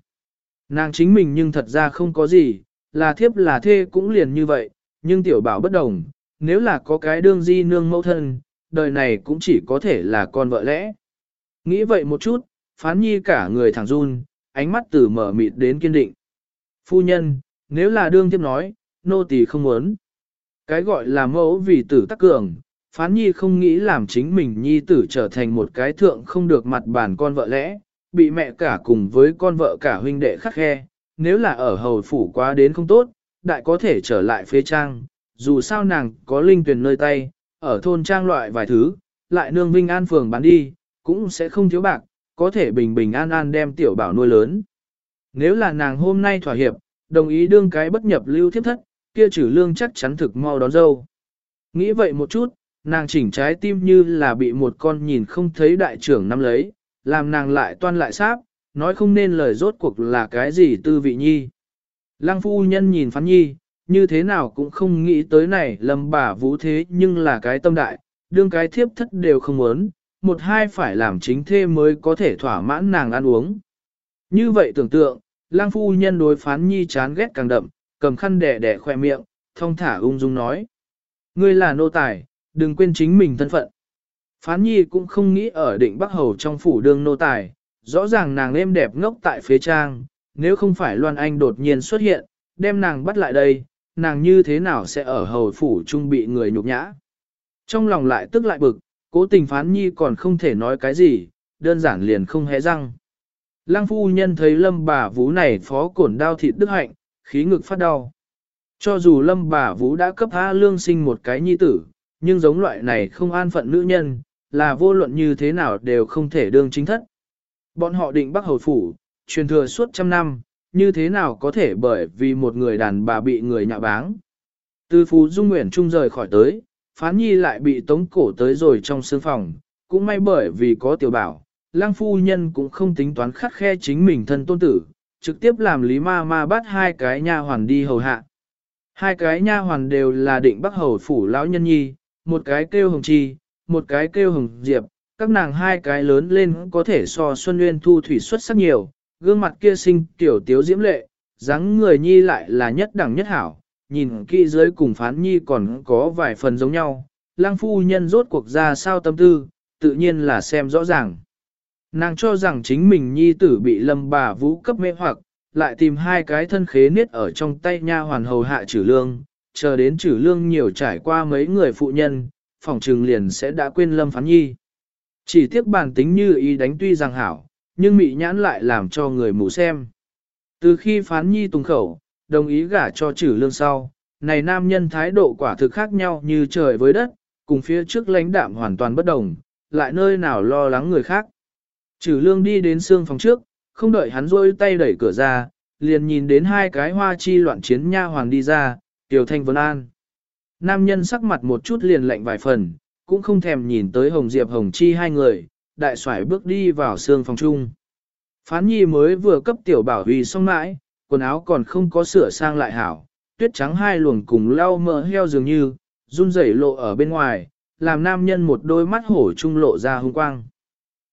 Nàng chính mình nhưng thật ra không có gì, là thiếp là thê cũng liền như vậy, nhưng tiểu bảo bất đồng, nếu là có cái đương di nương mẫu thân, đời này cũng chỉ có thể là con vợ lẽ. Nghĩ vậy một chút, phán nhi cả người thẳng run, ánh mắt từ mở mịt đến kiên định. Phu nhân, nếu là đương tiếp nói, nô tỳ không muốn. Cái gọi là mẫu vì tử tắc cường, phán nhi không nghĩ làm chính mình nhi tử trở thành một cái thượng không được mặt bản con vợ lẽ, bị mẹ cả cùng với con vợ cả huynh đệ khắc khe, nếu là ở hầu phủ quá đến không tốt, đại có thể trở lại phế trang, dù sao nàng có linh tuyển nơi tay, ở thôn trang loại vài thứ, lại nương vinh an phường bán đi, cũng sẽ không thiếu bạc, có thể bình bình an an đem tiểu bảo nuôi lớn. Nếu là nàng hôm nay thỏa hiệp, đồng ý đương cái bất nhập lưu thiếp thất, kia trừ lương chắc chắn thực mau đón dâu. Nghĩ vậy một chút, nàng chỉnh trái tim như là bị một con nhìn không thấy đại trưởng nắm lấy, làm nàng lại toan lại sáp, nói không nên lời rốt cuộc là cái gì tư vị nhi. Lăng phu nhân nhìn phán nhi, như thế nào cũng không nghĩ tới này lâm bà vũ thế nhưng là cái tâm đại, đương cái thiếp thất đều không muốn, một hai phải làm chính thê mới có thể thỏa mãn nàng ăn uống. Như vậy tưởng tượng, lang phu nhân đối phán nhi chán ghét càng đậm, cầm khăn đẻ đẻ khoe miệng, thông thả ung dung nói. Ngươi là nô tài, đừng quên chính mình thân phận. Phán nhi cũng không nghĩ ở định Bắc Hầu trong phủ đương nô tài, rõ ràng nàng êm đẹp ngốc tại phế trang, nếu không phải Loan Anh đột nhiên xuất hiện, đem nàng bắt lại đây, nàng như thế nào sẽ ở hầu phủ trung bị người nhục nhã. Trong lòng lại tức lại bực, cố tình phán nhi còn không thể nói cái gì, đơn giản liền không hé răng. Lăng phu nhân thấy lâm bà vũ này phó cổn đao thịt đức hạnh, khí ngực phát đau. Cho dù lâm bà vũ đã cấp A lương sinh một cái nhi tử, nhưng giống loại này không an phận nữ nhân, là vô luận như thế nào đều không thể đương chính thất. Bọn họ định bắc hầu phủ, truyền thừa suốt trăm năm, như thế nào có thể bởi vì một người đàn bà bị người nhạ báng. Từ Phú Dung Nguyễn Trung rời khỏi tới, Phán Nhi lại bị tống cổ tới rồi trong sương phòng, cũng may bởi vì có tiểu bảo, lang phu nhân cũng không tính toán khắt khe chính mình thân tôn tử, trực tiếp làm Lý Ma Ma bắt hai cái nha hoàn đi hầu hạ. Hai cái nha hoàn đều là định bắc hầu phủ lão nhân nhi, một cái kêu hồng chi, một cái kêu hồng diệp, các nàng hai cái lớn lên có thể so Xuân Nguyên Thu Thủy xuất sắc nhiều, gương mặt kia sinh tiểu tiếu diễm lệ, dáng người nhi lại là nhất đẳng nhất hảo, nhìn kỹ dưới cùng phán nhi còn có vài phần giống nhau, lang phu nhân rốt cuộc ra sao tâm tư, tự nhiên là xem rõ ràng. Nàng cho rằng chính mình nhi tử bị lâm bà vũ cấp mê hoặc, lại tìm hai cái thân khế niết ở trong tay nha hoàn hầu hạ trừ lương, chờ đến trừ lương nhiều trải qua mấy người phụ nhân, phòng trừng liền sẽ đã quên lâm phán nhi. Chỉ tiếc bản tính như ý đánh tuy rằng hảo, nhưng mị nhãn lại làm cho người mù xem. Từ khi phán nhi tùng khẩu, đồng ý gả cho trừ lương sau, này nam nhân thái độ quả thực khác nhau như trời với đất, cùng phía trước lãnh đạm hoàn toàn bất đồng, lại nơi nào lo lắng người khác. Trừ lương đi đến xương phòng trước, không đợi hắn rôi tay đẩy cửa ra, liền nhìn đến hai cái hoa chi loạn chiến nha hoàng đi ra, tiểu thanh vân an. Nam nhân sắc mặt một chút liền lạnh vài phần, cũng không thèm nhìn tới Hồng Diệp Hồng Chi hai người, đại xoải bước đi vào xương phòng chung. Phán nhi mới vừa cấp tiểu bảo huy xong mãi, quần áo còn không có sửa sang lại hảo, tuyết trắng hai luồng cùng lau mỡ heo dường như, run rẩy lộ ở bên ngoài, làm nam nhân một đôi mắt hổ trung lộ ra hung quang.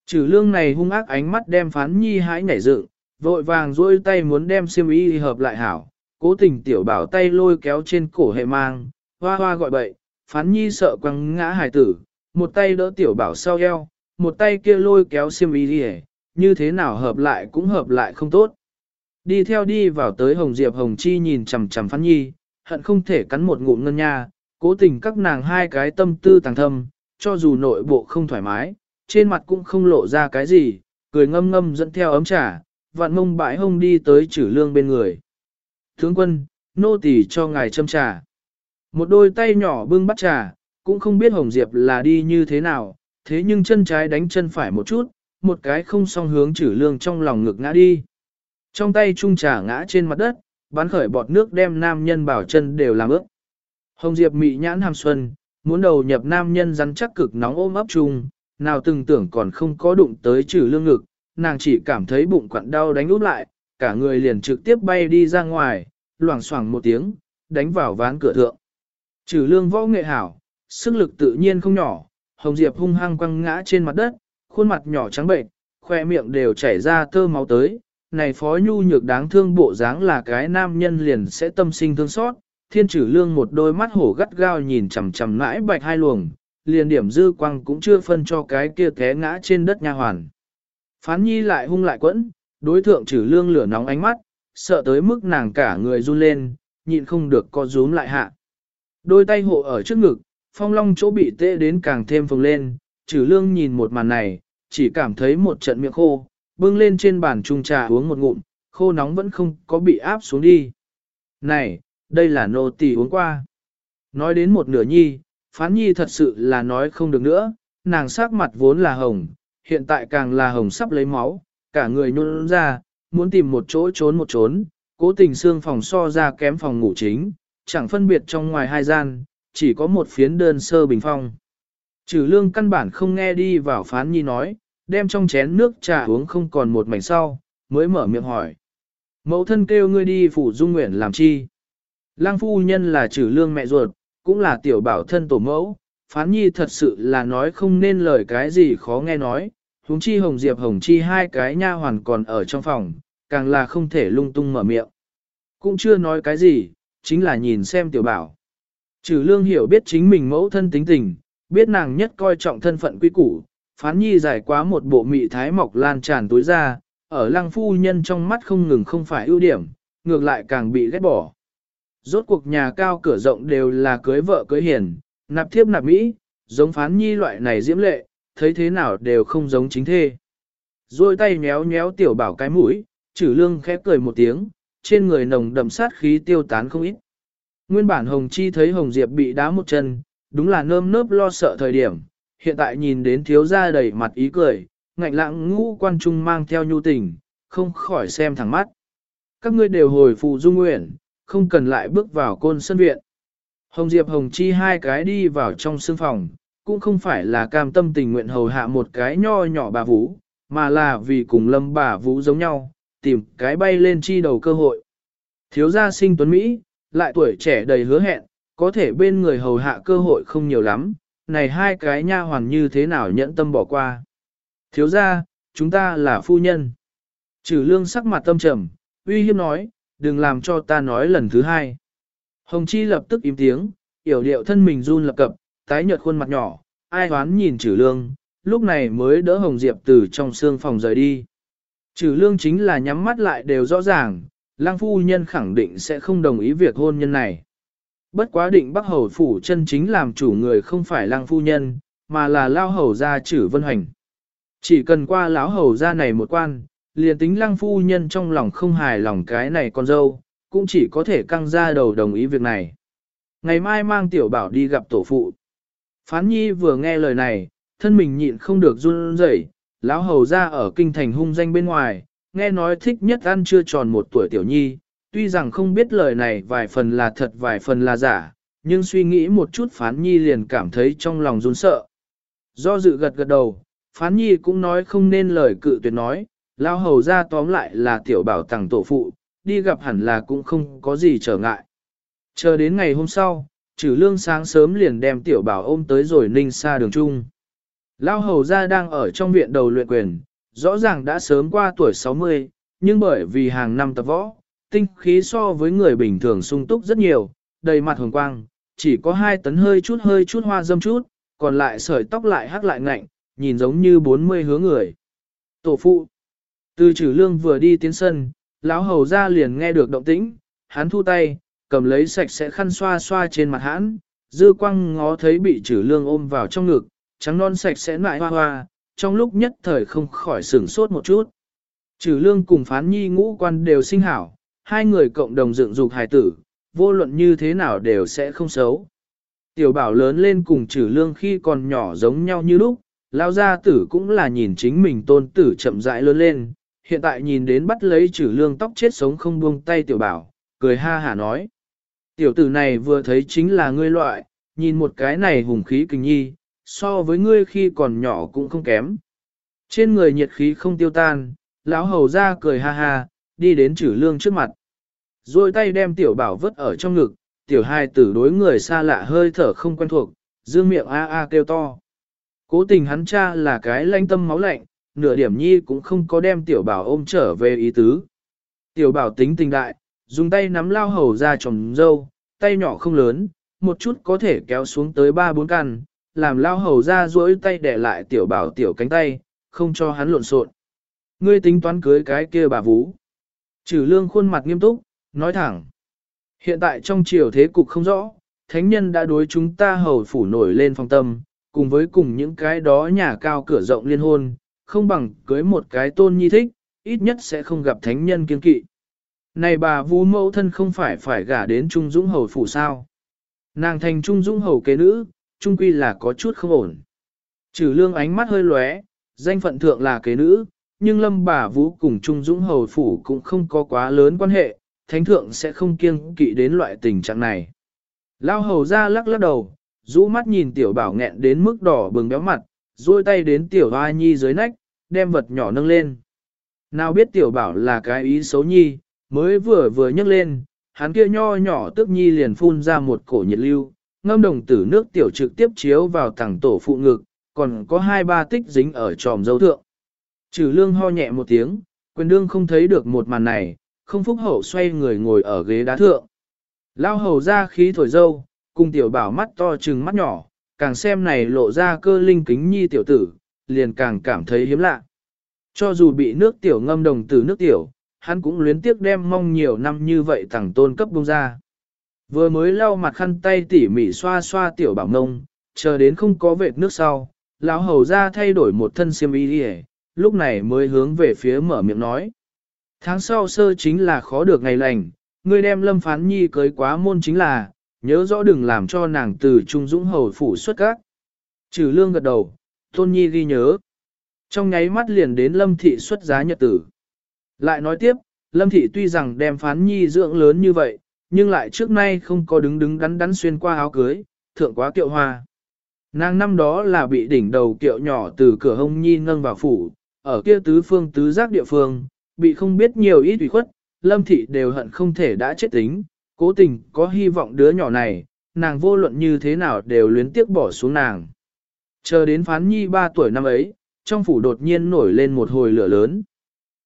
Trừ lương này hung ác ánh mắt đem phán nhi hãi nhảy dựng, vội vàng duỗi tay muốn đem xiêm y hợp lại hảo, cố tình tiểu bảo tay lôi kéo trên cổ hệ mang, hoa hoa gọi bậy, phán nhi sợ quăng ngã hài tử, một tay đỡ tiểu bảo sau eo, một tay kia lôi kéo xiêm y đi như thế nào hợp lại cũng hợp lại không tốt. Đi theo đi vào tới Hồng Diệp Hồng Chi nhìn chằm chằm phán nhi, hận không thể cắn một ngụm ngân nha, cố tình các nàng hai cái tâm tư tàng thâm, cho dù nội bộ không thoải mái, trên mặt cũng không lộ ra cái gì, cười ngâm ngâm dẫn theo ấm trà, vạn mông bãi hông đi tới chử lương bên người. Thướng quân, nô tỳ cho ngài châm trà. Một đôi tay nhỏ bưng bắt trà, cũng không biết Hồng Diệp là đi như thế nào, thế nhưng chân trái đánh chân phải một chút, một cái không song hướng trừ lương trong lòng ngực ngã đi. Trong tay trung trà ngã trên mặt đất, bắn khởi bọt nước đem nam nhân bảo chân đều làm ướt. Hồng Diệp mị nhãn hàm xuân, muốn đầu nhập nam nhân rắn chắc cực nóng ôm ấp chung, nào từng tưởng còn không có đụng tới trừ lương ngực, nàng chỉ cảm thấy bụng quặn đau đánh úp lại, cả người liền trực tiếp bay đi ra ngoài, loảng xoảng một tiếng, đánh vào ván cửa thượng. Trừ lương võ nghệ hảo, sức lực tự nhiên không nhỏ, Hồng Diệp hung hăng quăng ngã trên mặt đất, khuôn mặt nhỏ trắng bệnh, khoe miệng đều chảy ra tơ máu tới. Này phó nhu nhược đáng thương bộ dáng là cái nam nhân liền sẽ tâm sinh thương xót, thiên trừ lương một đôi mắt hổ gắt gao nhìn chằm chằm mãi bạch hai luồng, liền điểm dư quang cũng chưa phân cho cái kia té ngã trên đất nha hoàn. Phán nhi lại hung lại quẫn, đối thượng trừ lương lửa nóng ánh mắt, sợ tới mức nàng cả người run lên, nhịn không được co rúm lại hạ. Đôi tay hộ ở trước ngực, phong long chỗ bị tê đến càng thêm phồng lên, trừ lương nhìn một màn này, chỉ cảm thấy một trận miệng khô, bưng lên trên bàn chung trà uống một ngụm, khô nóng vẫn không có bị áp xuống đi. Này, đây là nô tỳ uống qua. Nói đến một nửa nhi, phán nhi thật sự là nói không được nữa, nàng sắc mặt vốn là hồng, hiện tại càng là hồng sắp lấy máu, cả người nôn ra, muốn tìm một chỗ trốn một trốn, cố tình xương phòng so ra kém phòng ngủ chính, chẳng phân biệt trong ngoài hai gian, chỉ có một phiến đơn sơ bình phong. Trừ lương căn bản không nghe đi vào phán nhi nói, đem trong chén nước trà uống không còn một mảnh sau, mới mở miệng hỏi. Mẫu thân kêu ngươi đi phủ dung nguyện làm chi? Lang phu nhân là trừ lương mẹ ruột, cũng là tiểu bảo thân tổ mẫu, phán nhi thật sự là nói không nên lời cái gì khó nghe nói, huống chi hồng diệp hồng chi hai cái nha hoàn còn ở trong phòng, càng là không thể lung tung mở miệng. Cũng chưa nói cái gì, chính là nhìn xem tiểu bảo. Trừ lương hiểu biết chính mình mẫu thân tính tình, biết nàng nhất coi trọng thân phận quý củ, phán nhi giải quá một bộ mị thái mọc lan tràn tối ra, ở lăng phu nhân trong mắt không ngừng không phải ưu điểm, ngược lại càng bị ghét bỏ. Rốt cuộc nhà cao cửa rộng đều là cưới vợ cưới hiền, nạp thiếp nạp mỹ, giống phán nhi loại này diễm lệ, thấy thế nào đều không giống chính thê. Rồi tay nhéo nhéo tiểu bảo cái mũi, trừ lương khẽ cười một tiếng, trên người nồng đậm sát khí tiêu tán không ít. Nguyên bản Hồng Chi thấy Hồng Diệp bị đá một chân, đúng là nơm nớp lo sợ thời điểm, hiện tại nhìn đến thiếu gia đầy mặt ý cười, ngạnh lãng ngũ quan trung mang theo nhu tình, không khỏi xem thẳng mắt. Các ngươi đều hồi phụ dung nguyện, không cần lại bước vào côn sân viện. Hồng Diệp Hồng Chi hai cái đi vào trong sương phòng, cũng không phải là cam tâm tình nguyện hầu hạ một cái nho nhỏ bà Vũ, mà là vì cùng lâm bà Vũ giống nhau, tìm cái bay lên chi đầu cơ hội. Thiếu gia sinh tuấn Mỹ, lại tuổi trẻ đầy hứa hẹn, có thể bên người hầu hạ cơ hội không nhiều lắm, này hai cái nha hoàn như thế nào nhẫn tâm bỏ qua. Thiếu gia, chúng ta là phu nhân. Trừ lương sắc mặt tâm trầm, uy hiếp nói, đừng làm cho ta nói lần thứ hai. Hồng Chi lập tức im tiếng, yểu điệu thân mình run lập cập, tái nhợt khuôn mặt nhỏ, ai hoán nhìn trừ lương, lúc này mới đỡ Hồng Diệp từ trong xương phòng rời đi. Trừ lương chính là nhắm mắt lại đều rõ ràng, lang phu nhân khẳng định sẽ không đồng ý việc hôn nhân này. Bất quá định bắc hầu phủ chân chính làm chủ người không phải lang phu nhân, mà là lao hầu gia Chử vân hành. Chỉ cần qua lão hầu gia này một quan, liền tính lăng phu nhân trong lòng không hài lòng cái này con dâu, cũng chỉ có thể căng ra đầu đồng ý việc này. Ngày mai mang tiểu bảo đi gặp tổ phụ. Phán nhi vừa nghe lời này, thân mình nhịn không được run rẩy, lão hầu gia ở kinh thành hung danh bên ngoài, nghe nói thích nhất ăn chưa tròn một tuổi tiểu nhi, tuy rằng không biết lời này vài phần là thật vài phần là giả, nhưng suy nghĩ một chút phán nhi liền cảm thấy trong lòng run sợ. Do dự gật gật đầu, phán nhi cũng nói không nên lời cự tuyệt nói, lao hầu ra tóm lại là tiểu bảo tàng tổ phụ, đi gặp hẳn là cũng không có gì trở ngại. Chờ đến ngày hôm sau, trừ lương sáng sớm liền đem tiểu bảo ôm tới rồi ninh xa đường trung. Lao hầu ra đang ở trong viện đầu luyện quyền, rõ ràng đã sớm qua tuổi 60, nhưng bởi vì hàng năm tập võ, tinh khí so với người bình thường sung túc rất nhiều, đầy mặt hồng quang, chỉ có hai tấn hơi chút hơi chút hoa dâm chút, còn lại sợi tóc lại hắc lại ngạnh, nhìn giống như 40 hướng người. Tổ phụ, từ trừ lương vừa đi tiến sân, lão hầu ra liền nghe được động tĩnh, hắn thu tay, cầm lấy sạch sẽ khăn xoa xoa trên mặt hắn, dư quăng ngó thấy bị trừ lương ôm vào trong ngực, trắng non sạch sẽ lại hoa hoa, trong lúc nhất thời không khỏi sửng sốt một chút. Trừ lương cùng phán nhi ngũ quan đều sinh hảo, hai người cộng đồng dựng dục hài tử, vô luận như thế nào đều sẽ không xấu. Tiểu bảo lớn lên cùng trừ lương khi còn nhỏ giống nhau như lúc, lao gia tử cũng là nhìn chính mình tôn tử chậm rãi lớn lên, hiện tại nhìn đến bắt lấy trừ lương tóc chết sống không buông tay tiểu bảo, cười ha hả nói. Tiểu tử này vừa thấy chính là ngươi loại, nhìn một cái này hùng khí kinh nhi, so với ngươi khi còn nhỏ cũng không kém. Trên người nhiệt khí không tiêu tan, lão hầu ra cười ha ha, đi đến trừ lương trước mặt. Rồi tay đem tiểu bảo vứt ở trong ngực, tiểu hai tử đối người xa lạ hơi thở không quen thuộc, dương miệng a a kêu to. Cố tình hắn cha là cái lanh tâm máu lạnh, nửa điểm nhi cũng không có đem tiểu bảo ôm trở về ý tứ. Tiểu bảo tính tình đại, dùng tay nắm lao hầu ra trồng dâu, tay nhỏ không lớn, một chút có thể kéo xuống tới ba bốn căn, làm lao hầu ra duỗi tay để lại tiểu bảo tiểu cánh tay, không cho hắn lộn xộn. Ngươi tính toán cưới cái kia bà vú. Trừ lương khuôn mặt nghiêm túc, nói thẳng. Hiện tại trong triều thế cục không rõ, thánh nhân đã đối chúng ta hầu phủ nổi lên phong tâm, cùng với cùng những cái đó nhà cao cửa rộng liên hôn, không bằng cưới một cái tôn nhi thích, ít nhất sẽ không gặp thánh nhân kiên kỵ. Này bà vũ mẫu thân không phải phải gả đến Trung Dũng Hầu phủ sao. Nàng thành Trung Dũng Hầu kế nữ, Trung Quy là có chút không ổn. Trừ lương ánh mắt hơi lóe, danh phận thượng là kế nữ, nhưng lâm bà vũ cùng Trung Dũng Hầu phủ cũng không có quá lớn quan hệ, thánh thượng sẽ không kiêng kỵ đến loại tình trạng này. Lao hầu ra lắc lắc đầu, rũ mắt nhìn tiểu bảo nghẹn đến mức đỏ bừng béo mặt, duỗi tay đến tiểu hoa nhi dưới nách, đem vật nhỏ nâng lên. Nào biết tiểu bảo là cái ý xấu nhi, mới vừa vừa nhấc lên, hắn kia nho nhỏ tức nhi liền phun ra một cổ nhiệt lưu, ngâm đồng tử nước tiểu trực tiếp chiếu vào tảng tổ phụ ngực, còn có hai ba tích dính ở tròm dấu thượng. Trừ lương ho nhẹ một tiếng, quyền đương không thấy được một màn này, không phúc hậu xoay người ngồi ở ghế đá thượng. Lao hầu ra khí thổi dâu, cùng tiểu bảo mắt to trừng mắt nhỏ, càng xem này lộ ra cơ linh kính nhi tiểu tử, liền càng cảm thấy hiếm lạ. Cho dù bị nước tiểu ngâm đồng từ nước tiểu, hắn cũng luyến tiếc đem mong nhiều năm như vậy thẳng tôn cấp bông ra. Vừa mới lau mặt khăn tay tỉ mỉ xoa xoa tiểu bảo nông, chờ đến không có vệt nước sau, lão hầu ra thay đổi một thân xiêm y đi lúc này mới hướng về phía mở miệng nói. Tháng sau sơ chính là khó được ngày lành, ngươi đem lâm phán nhi cưới quá môn chính là, nhớ rõ đừng làm cho nàng từ trung dũng hầu phủ xuất các. Trừ lương gật đầu, tôn nhi ghi nhớ. Trong nháy mắt liền đến lâm thị xuất giá nhật tử. Lại nói tiếp, lâm thị tuy rằng đem phán nhi dưỡng lớn như vậy, nhưng lại trước nay không có đứng đứng đắn đắn xuyên qua áo cưới, thượng quá kiệu hoa. Nàng năm đó là bị đỉnh đầu kiệu nhỏ từ cửa hông nhi nâng vào phủ, ở kia tứ phương tứ giác địa phương, bị không biết nhiều ít ủy khuất, lâm thị đều hận không thể đã chết tính, cố tình có hy vọng đứa nhỏ này, nàng vô luận như thế nào đều luyến tiếc bỏ xuống nàng. Chờ đến phán nhi 3 tuổi năm ấy, trong phủ đột nhiên nổi lên một hồi lửa lớn.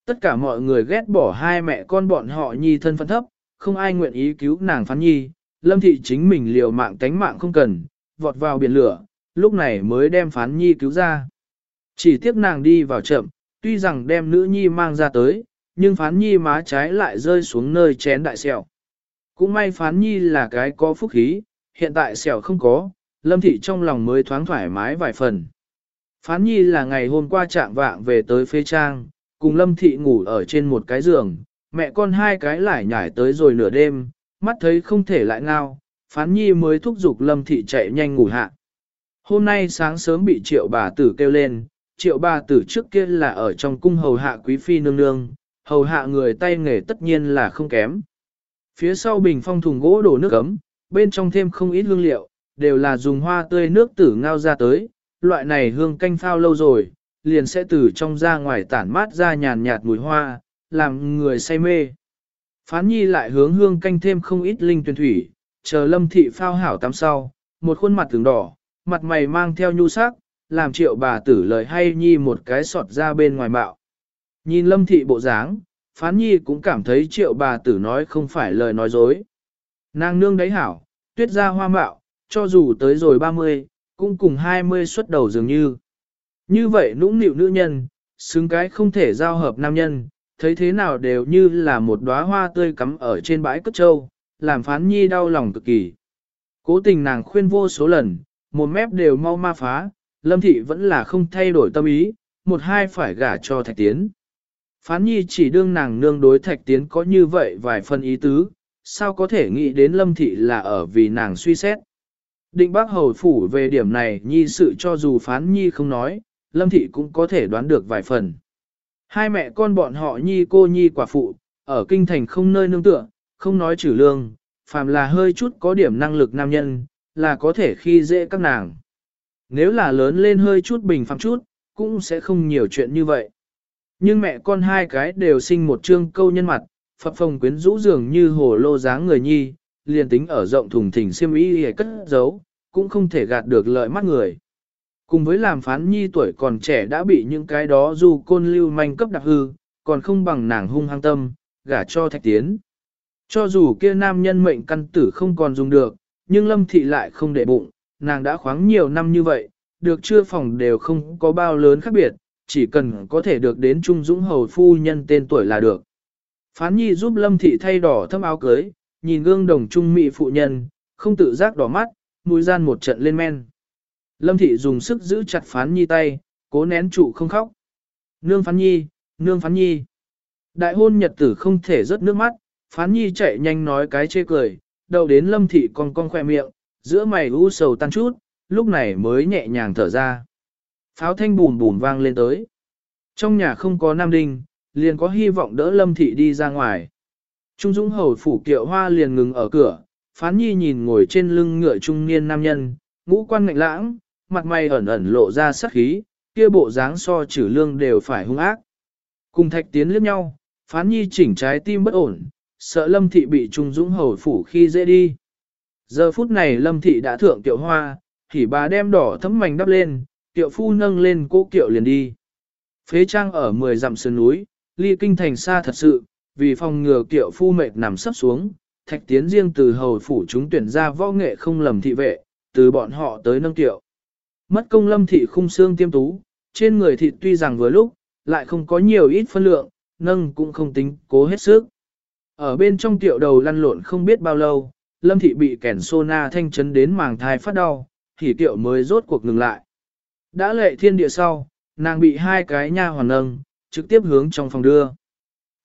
Tất cả mọi người ghét bỏ hai mẹ con bọn họ nhi thân phận thấp, không ai nguyện ý cứu nàng phán nhi, lâm thị chính mình liều mạng tánh mạng không cần, vọt vào biển lửa, lúc này mới đem phán nhi cứu ra. Chỉ tiếc nàng đi vào chậm, tuy rằng đem nữ nhi mang ra tới, nhưng phán nhi má trái lại rơi xuống nơi chén đại sẹo. Cũng may phán nhi là cái có phúc khí, hiện tại sẹo không có, lâm thị trong lòng mới thoáng thoải mái vài phần. Phán nhi là ngày hôm qua trạng vạng về tới phê trang, cùng lâm thị ngủ ở trên một cái giường, mẹ con hai cái lại nhảy tới rồi nửa đêm, mắt thấy không thể lại ngao, phán nhi mới thúc giục lâm thị chạy nhanh ngủ hạ. Hôm nay sáng sớm bị triệu bà tử kêu lên, triệu bà tử trước kia là ở trong cung hầu hạ quý phi nương nương, hầu hạ người tay nghề tất nhiên là không kém. Phía sau bình phong thùng gỗ đổ nước ấm, bên trong thêm không ít hương liệu, đều là dùng hoa tươi nước tử ngao ra tới, loại này hương canh phao lâu rồi, liền sẽ từ trong ra ngoài tản mát ra nhàn nhạt mùi hoa, làm người say mê. Phán nhi lại hướng hương canh thêm không ít linh tuyển thủy, chờ lâm thị phao hảo tắm sau, một khuôn mặt tường đỏ, mặt mày mang theo nhu sắc, làm triệu bà tử lời hay nhi một cái sọt ra bên ngoài bạo. Nhìn lâm thị bộ dáng, phán nhi cũng cảm thấy triệu bà tử nói không phải lời nói dối. Nàng nương đấy hảo, tuyết ra hoa mạo, cho dù tới rồi 30, cũng cùng 20 xuất đầu dường như. Như vậy nũng nịu nữ nhân, xứng cái không thể giao hợp nam nhân, thấy thế nào đều như là một đóa hoa tươi cắm ở trên bãi cất trâu, làm phán nhi đau lòng cực kỳ. Cố tình nàng khuyên vô số lần, một mép đều mau ma phá, lâm thị vẫn là không thay đổi tâm ý, một hai phải gả cho thạch tiến. Phán nhi chỉ đương nàng nương đối thạch tiến có như vậy vài phần ý tứ, sao có thể nghĩ đến lâm thị là ở vì nàng suy xét. Định bác hầu phủ về điểm này nhi sự cho dù phán nhi không nói, lâm thị cũng có thể đoán được vài phần. Hai mẹ con bọn họ nhi cô nhi quả phụ, ở kinh thành không nơi nương tựa, không nói trừ lương, phàm là hơi chút có điểm năng lực nam nhân, là có thể khi dễ các nàng. Nếu là lớn lên hơi chút bình phẳng chút, cũng sẽ không nhiều chuyện như vậy. Nhưng mẹ con hai cái đều sinh một trương câu nhân mặt, phập phồng quyến rũ dường như hồ lô dáng người nhi, liền tính ở rộng thùng thình xiêm ý hề cất giấu, cũng không thể gạt được lợi mắt người. Cùng với làm phán nhi tuổi còn trẻ đã bị những cái đó dù côn lưu manh cấp đặc hư, còn không bằng nàng hung hăng tâm, gả cho thạch tiến. Cho dù kia nam nhân mệnh căn tử không còn dùng được, nhưng lâm thị lại không để bụng, nàng đã khoáng nhiều năm như vậy, được chưa phòng đều không có bao lớn khác biệt, chỉ cần có thể được đến Trung Dũng Hầu Phu nhân tên tuổi là được. Phán nhi giúp lâm thị thay đỏ thâm áo cưới, nhìn gương đồng trung mỹ phụ nhân, không tự giác đỏ mắt, mũi gian một trận lên men. Lâm thị dùng sức giữ chặt phán nhi tay, cố nén trụ không khóc. Nương phán nhi, nương phán nhi. Đại hôn nhật tử không thể rớt nước mắt, phán nhi chạy nhanh nói cái chê cười, đầu đến lâm thị còn con khỏe miệng, giữa mày u sầu tan chút, lúc này mới nhẹ nhàng thở ra. Pháo thanh bùn bùn vang lên tới. Trong nhà không có nam đinh, liền có hy vọng đỡ lâm thị đi ra ngoài. Trung dũng hầu phủ kiệu hoa liền ngừng ở cửa, phán nhi nhìn ngồi trên lưng ngựa trung niên nam nhân, ngũ quan ngạnh lãng, mặt mày ẩn ẩn lộ ra sắc khí, kia bộ dáng so trừ lương đều phải hung ác. Cùng thạch tiến liếc nhau, phán nhi chỉnh trái tim bất ổn, sợ lâm thị bị trung dũng hầu phủ khi dễ đi. Giờ phút này lâm thị đã thượng tiểu hoa, thì bà đem đỏ thấm mảnh đắp lên, tiểu phu nâng lên cố kiệu liền đi. Phế trang ở 10 dặm sườn núi, ly kinh thành xa thật sự, vì phòng ngừa kiệu phu mệt nằm sắp xuống, thạch tiến riêng từ hầu phủ chúng tuyển ra võ nghệ không lầm thị vệ, từ bọn họ tới nâng kiệu. Mất công lâm thị khung xương tiêm tú, trên người thị tuy rằng vừa lúc, lại không có nhiều ít phân lượng, nâng cũng không tính cố hết sức. Ở bên trong tiệu đầu lăn lộn không biết bao lâu, lâm thị bị kẻn sô na thanh chấn đến màng thai phát đau, thì tiệu mới rốt cuộc ngừng lại. Đã lệ thiên địa sau, nàng bị hai cái nha hoàn nâng, trực tiếp hướng trong phòng đưa.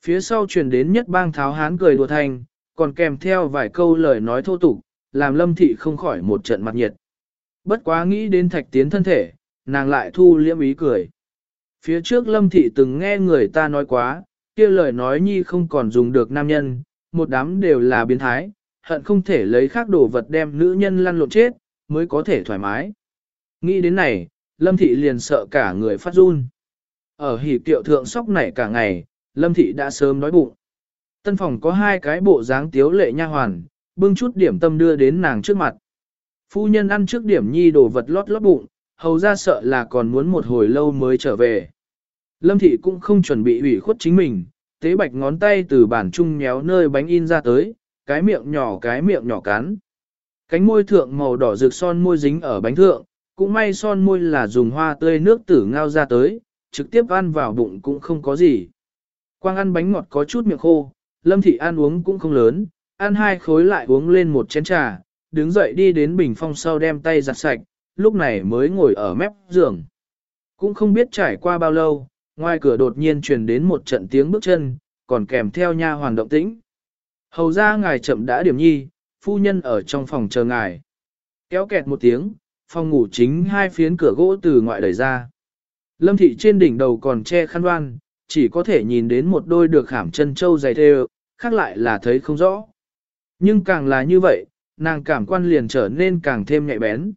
Phía sau truyền đến nhất bang tháo hán cười đùa thành, còn kèm theo vài câu lời nói thô tục, làm lâm thị không khỏi một trận mặt nhiệt. Bất quá nghĩ đến thạch tiến thân thể, nàng lại thu liễm ý cười. Phía trước lâm thị từng nghe người ta nói quá, kia lời nói nhi không còn dùng được nam nhân, một đám đều là biến thái, hận không thể lấy khác đồ vật đem nữ nhân lăn lộn chết, mới có thể thoải mái. Nghĩ đến này, lâm thị liền sợ cả người phát run. Ở hỉ tiệu thượng sóc nảy cả ngày, lâm thị đã sớm đói bụng. Tân phòng có hai cái bộ dáng tiếu lệ nha hoàn, bưng chút điểm tâm đưa đến nàng trước mặt. Phu nhân ăn trước điểm nhi đồ vật lót lót bụng, hầu ra sợ là còn muốn một hồi lâu mới trở về. Lâm thị cũng không chuẩn bị ủy khuất chính mình, tế bạch ngón tay từ bản trung nhéo nơi bánh in ra tới, cái miệng nhỏ cái miệng nhỏ cắn. Cánh môi thượng màu đỏ rực son môi dính ở bánh thượng, cũng may son môi là dùng hoa tươi nước tử ngao ra tới, trực tiếp ăn vào bụng cũng không có gì. Quang ăn bánh ngọt có chút miệng khô, lâm thị ăn uống cũng không lớn, ăn hai khối lại uống lên một chén trà, đứng dậy đi đến bình phong sau đem tay giặt sạch, lúc này mới ngồi ở mép giường. Cũng không biết trải qua bao lâu, ngoài cửa đột nhiên truyền đến một trận tiếng bước chân, còn kèm theo nha hoàn động tĩnh. Hầu ra ngài chậm đã điểm nhi, phu nhân ở trong phòng chờ ngài. Kéo kẹt một tiếng, phòng ngủ chính hai phiến cửa gỗ từ ngoại đẩy ra. Lâm thị trên đỉnh đầu còn che khăn đoan, chỉ có thể nhìn đến một đôi được khảm chân châu dày thêu, khác lại là thấy không rõ. Nhưng càng là như vậy, nàng cảm quan liền trở nên càng thêm nhạy bén.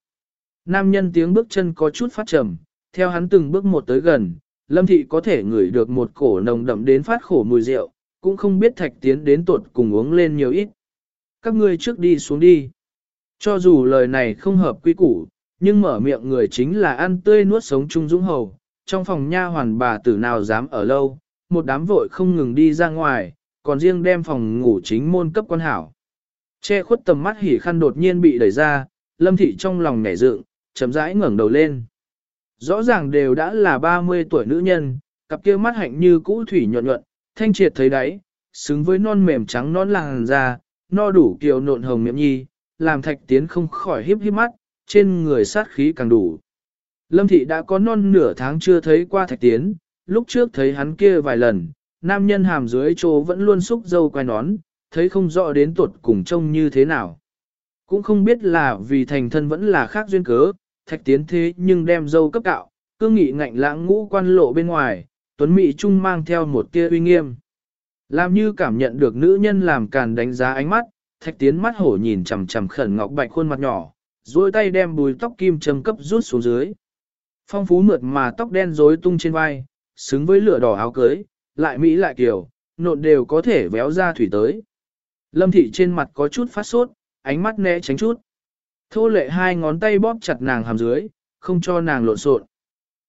Nam nhân tiếng bước chân có chút phát trầm, theo hắn từng bước một tới gần, Lâm Thị có thể ngửi được một cổ nồng đậm đến phát khổ mùi rượu, cũng không biết thạch tiến đến tuột cùng uống lên nhiều ít. Các ngươi trước đi xuống đi. Cho dù lời này không hợp quy củ, nhưng mở miệng người chính là ăn tươi nuốt sống chung dũng hầu, trong phòng nha hoàn bà tử nào dám ở lâu, một đám vội không ngừng đi ra ngoài, còn riêng đem phòng ngủ chính môn cấp quan hảo. Che khuất tầm mắt hỉ khăn đột nhiên bị đẩy ra, lâm thị trong lòng nhảy dựng, chấm rãi ngẩng đầu lên. Rõ ràng đều đã là 30 tuổi nữ nhân, cặp kia mắt hạnh như cũ thủy nhuận nhuận, thanh triệt thấy đáy, xứng với non mềm trắng non làng da, no đủ kiều nộn hồng miệng nhi, làm thạch tiến không khỏi hiếp hiếp mắt, trên người sát khí càng đủ. Lâm thị đã có non nửa tháng chưa thấy qua thạch tiến, lúc trước thấy hắn kia vài lần, nam nhân hàm dưới chỗ vẫn luôn xúc dâu quay nón, thấy không rõ đến tuột cùng trông như thế nào. Cũng không biết là vì thành thân vẫn là khác duyên cớ, thạch tiến thế nhưng đem dâu cấp cạo, cương nghị ngạnh lãng ngũ quan lộ bên ngoài, tuấn mỹ trung mang theo một tia uy nghiêm. Làm như cảm nhận được nữ nhân làm càn đánh giá ánh mắt, thạch tiến mắt hổ nhìn chằm chằm khẩn ngọc bạch khuôn mặt nhỏ, duỗi tay đem bùi tóc kim châm cấp rút xuống dưới. Phong phú mượt mà tóc đen rối tung trên vai, xứng với lửa đỏ áo cưới, lại mỹ lại kiều, nộn đều có thể véo ra thủy tới. Lâm thị trên mặt có chút phát sốt, ánh mắt né tránh chút. Thô lệ hai ngón tay bóp chặt nàng hàm dưới, không cho nàng lộn xộn.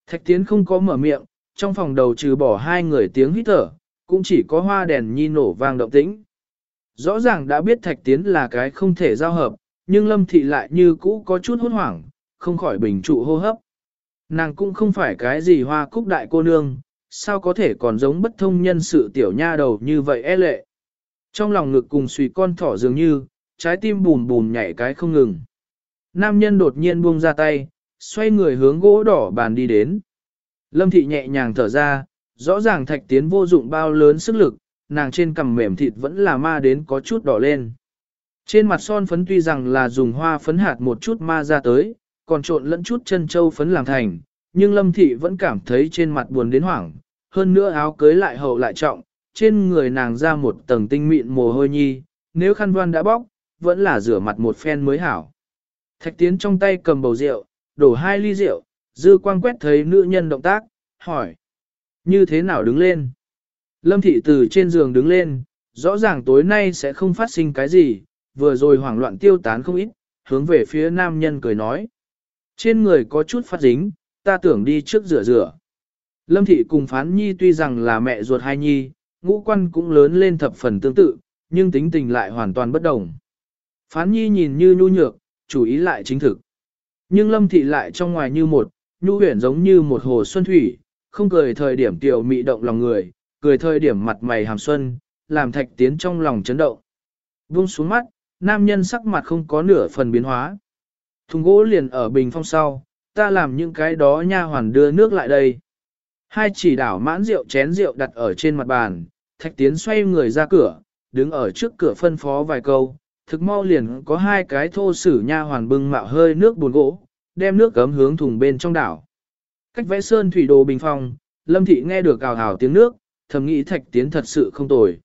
Thạch tiến không có mở miệng, trong phòng đầu trừ bỏ hai người tiếng hít thở, cũng chỉ có hoa đèn nhi nổ vang động tĩnh. Rõ ràng đã biết thạch tiến là cái không thể giao hợp, nhưng lâm thị lại như cũ có chút hốt hoảng, không khỏi bình trụ hô hấp. Nàng cũng không phải cái gì hoa cúc đại cô nương, sao có thể còn giống bất thông nhân sự tiểu nha đầu như vậy e lệ. Trong lòng ngực cùng suy con thỏ dường như, trái tim bùn bùn nhảy cái không ngừng. Nam nhân đột nhiên buông ra tay, xoay người hướng gỗ đỏ bàn đi đến. Lâm thị nhẹ nhàng thở ra, rõ ràng thạch tiến vô dụng bao lớn sức lực, nàng trên cằm mềm thịt vẫn là ma đến có chút đỏ lên. Trên mặt son phấn tuy rằng là dùng hoa phấn hạt một chút ma ra tới, còn trộn lẫn chút chân châu phấn làm thành, nhưng lâm thị vẫn cảm thấy trên mặt buồn đến hoảng, hơn nữa áo cưới lại hậu lại trọng, trên người nàng ra một tầng tinh mịn mồ hôi nhi, nếu khăn voan đã bóc, vẫn là rửa mặt một phen mới hảo. Thạch tiến trong tay cầm bầu rượu, đổ hai ly rượu, dư quang quét thấy nữ nhân động tác, hỏi. Như thế nào đứng lên? Lâm thị từ trên giường đứng lên, rõ ràng tối nay sẽ không phát sinh cái gì, vừa rồi hoảng loạn tiêu tán không ít, hướng về phía nam nhân cười nói. Trên người có chút phát dính, ta tưởng đi trước rửa rửa. Lâm thị cùng phán nhi tuy rằng là mẹ ruột hai nhi, ngũ quan cũng lớn lên thập phần tương tự, nhưng tính tình lại hoàn toàn bất đồng. Phán nhi nhìn như nhu nhược, chủ ý lại chính thực. Nhưng lâm thị lại trong ngoài như một, nhu huyển giống như một hồ xuân thủy, không cười thời điểm tiểu mị động lòng người, cười thời điểm mặt mày hàm xuân, làm thạch tiến trong lòng chấn động. Vung xuống mắt, nam nhân sắc mặt không có nửa phần biến hóa. Thùng gỗ liền ở bình phong sau, ta làm những cái đó nha hoàn đưa nước lại đây. Hai chỉ đảo mãn rượu chén rượu đặt ở trên mặt bàn, thạch tiến xoay người ra cửa, đứng ở trước cửa phân phó vài câu, thực mau liền có hai cái thô sử nha hoàn bưng mạo hơi nước buồn gỗ, đem nước cấm hướng thùng bên trong đảo. Cách vẽ sơn thủy đồ bình phong, lâm thị nghe được ào ào tiếng nước, thầm nghĩ thạch tiến thật sự không tồi.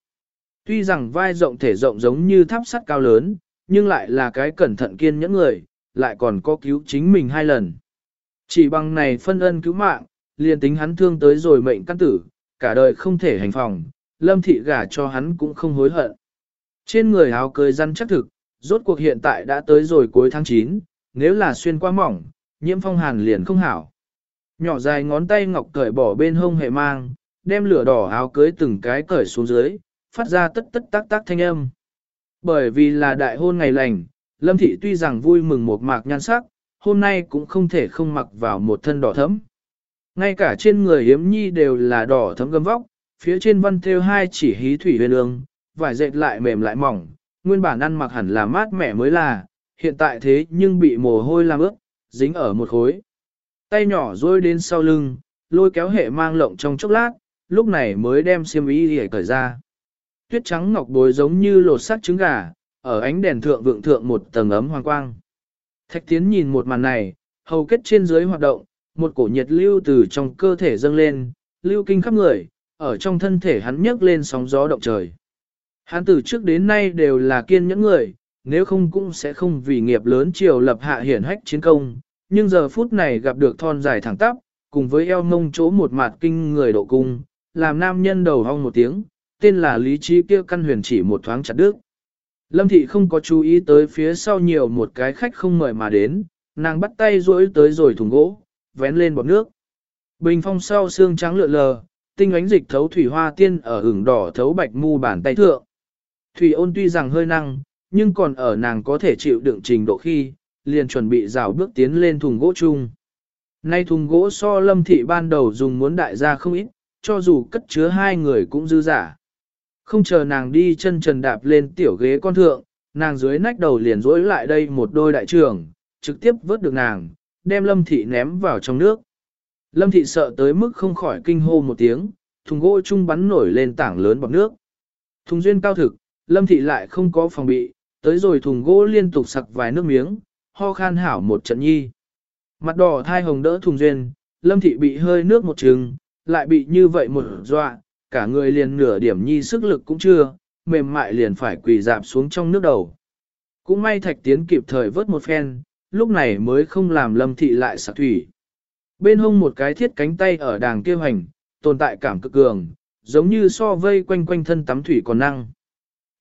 Tuy rằng vai rộng thể rộng giống như tháp sắt cao lớn, nhưng lại là cái cẩn thận kiên nhẫn người, lại còn có cứu chính mình hai lần. Chỉ bằng này phân ân cứu mạng, liền tính hắn thương tới rồi mệnh căn tử, cả đời không thể hành phòng, lâm thị gả cho hắn cũng không hối hận. Trên người áo cười răn chắc thực, rốt cuộc hiện tại đã tới rồi cuối tháng 9, nếu là xuyên qua mỏng, nhiễm phong hàn liền không hảo. Nhỏ dài ngón tay ngọc cởi bỏ bên hông hệ mang, đem lửa đỏ áo cưới từng cái cởi xuống dưới, phát ra tất tất tác tác thanh âm. Bởi vì là đại hôn ngày lành, Lâm Thị tuy rằng vui mừng một mạc nhan sắc, hôm nay cũng không thể không mặc vào một thân đỏ thấm. Ngay cả trên người hiếm nhi đều là đỏ thấm gấm vóc, phía trên văn thêu hai chỉ hí thủy huyền ương, vải dệt lại mềm lại mỏng, nguyên bản ăn mặc hẳn là mát mẻ mới là, hiện tại thế nhưng bị mồ hôi làm ướt, dính ở một khối. Tay nhỏ rôi đến sau lưng, lôi kéo hệ mang lộng trong chốc lát, lúc này mới đem xiêm y để cởi ra. Tuyết trắng ngọc bối giống như lột sắc trứng gà, ở ánh đèn thượng vượng thượng một tầng ấm hoàng quang. Thạch tiến nhìn một màn này, hầu kết trên dưới hoạt động, một cổ nhiệt lưu từ trong cơ thể dâng lên, lưu kinh khắp người, ở trong thân thể hắn nhấc lên sóng gió động trời. Hắn từ trước đến nay đều là kiên nhẫn người, nếu không cũng sẽ không vì nghiệp lớn triều lập hạ hiển hách chiến công, nhưng giờ phút này gặp được thon dài thẳng tắp, cùng với eo mông chỗ một mặt kinh người độ cung, làm nam nhân đầu hong một tiếng, tên là lý trí kia căn huyền chỉ một thoáng chặt đứt. Lâm thị không có chú ý tới phía sau nhiều một cái khách không mời mà đến, nàng bắt tay rỗi tới rồi thùng gỗ, vén lên bọt nước. Bình phong sau xương trắng lượn lờ, tinh ánh dịch thấu thủy hoa tiên ở hưởng đỏ thấu bạch mu bàn tay thượng. Thủy ôn tuy rằng hơi năng, nhưng còn ở nàng có thể chịu đựng trình độ khi, liền chuẩn bị rào bước tiến lên thùng gỗ chung. Nay thùng gỗ so lâm thị ban đầu dùng muốn đại gia không ít, cho dù cất chứa hai người cũng dư giả. Không chờ nàng đi chân trần đạp lên tiểu ghế con thượng, nàng dưới nách đầu liền rỗi lại đây một đôi đại trưởng, trực tiếp vớt được nàng, đem lâm thị ném vào trong nước. Lâm thị sợ tới mức không khỏi kinh hô một tiếng, thùng gỗ chung bắn nổi lên tảng lớn bọt nước. Thùng duyên cao thực, lâm thị lại không có phòng bị, tới rồi thùng gỗ liên tục sặc vài nước miếng, ho khan hảo một trận nhi. Mặt đỏ thai hồng đỡ thùng duyên, lâm thị bị hơi nước một trừng, lại bị như vậy một dọa, cả người liền nửa điểm nhi sức lực cũng chưa, mềm mại liền phải quỳ dạp xuống trong nước đầu. Cũng may thạch tiến kịp thời vớt một phen, lúc này mới không làm lâm thị lại sạc thủy. Bên hông một cái thiết cánh tay ở đàng kêu hành, tồn tại cảm cực cường, giống như so vây quanh quanh thân tắm thủy còn năng.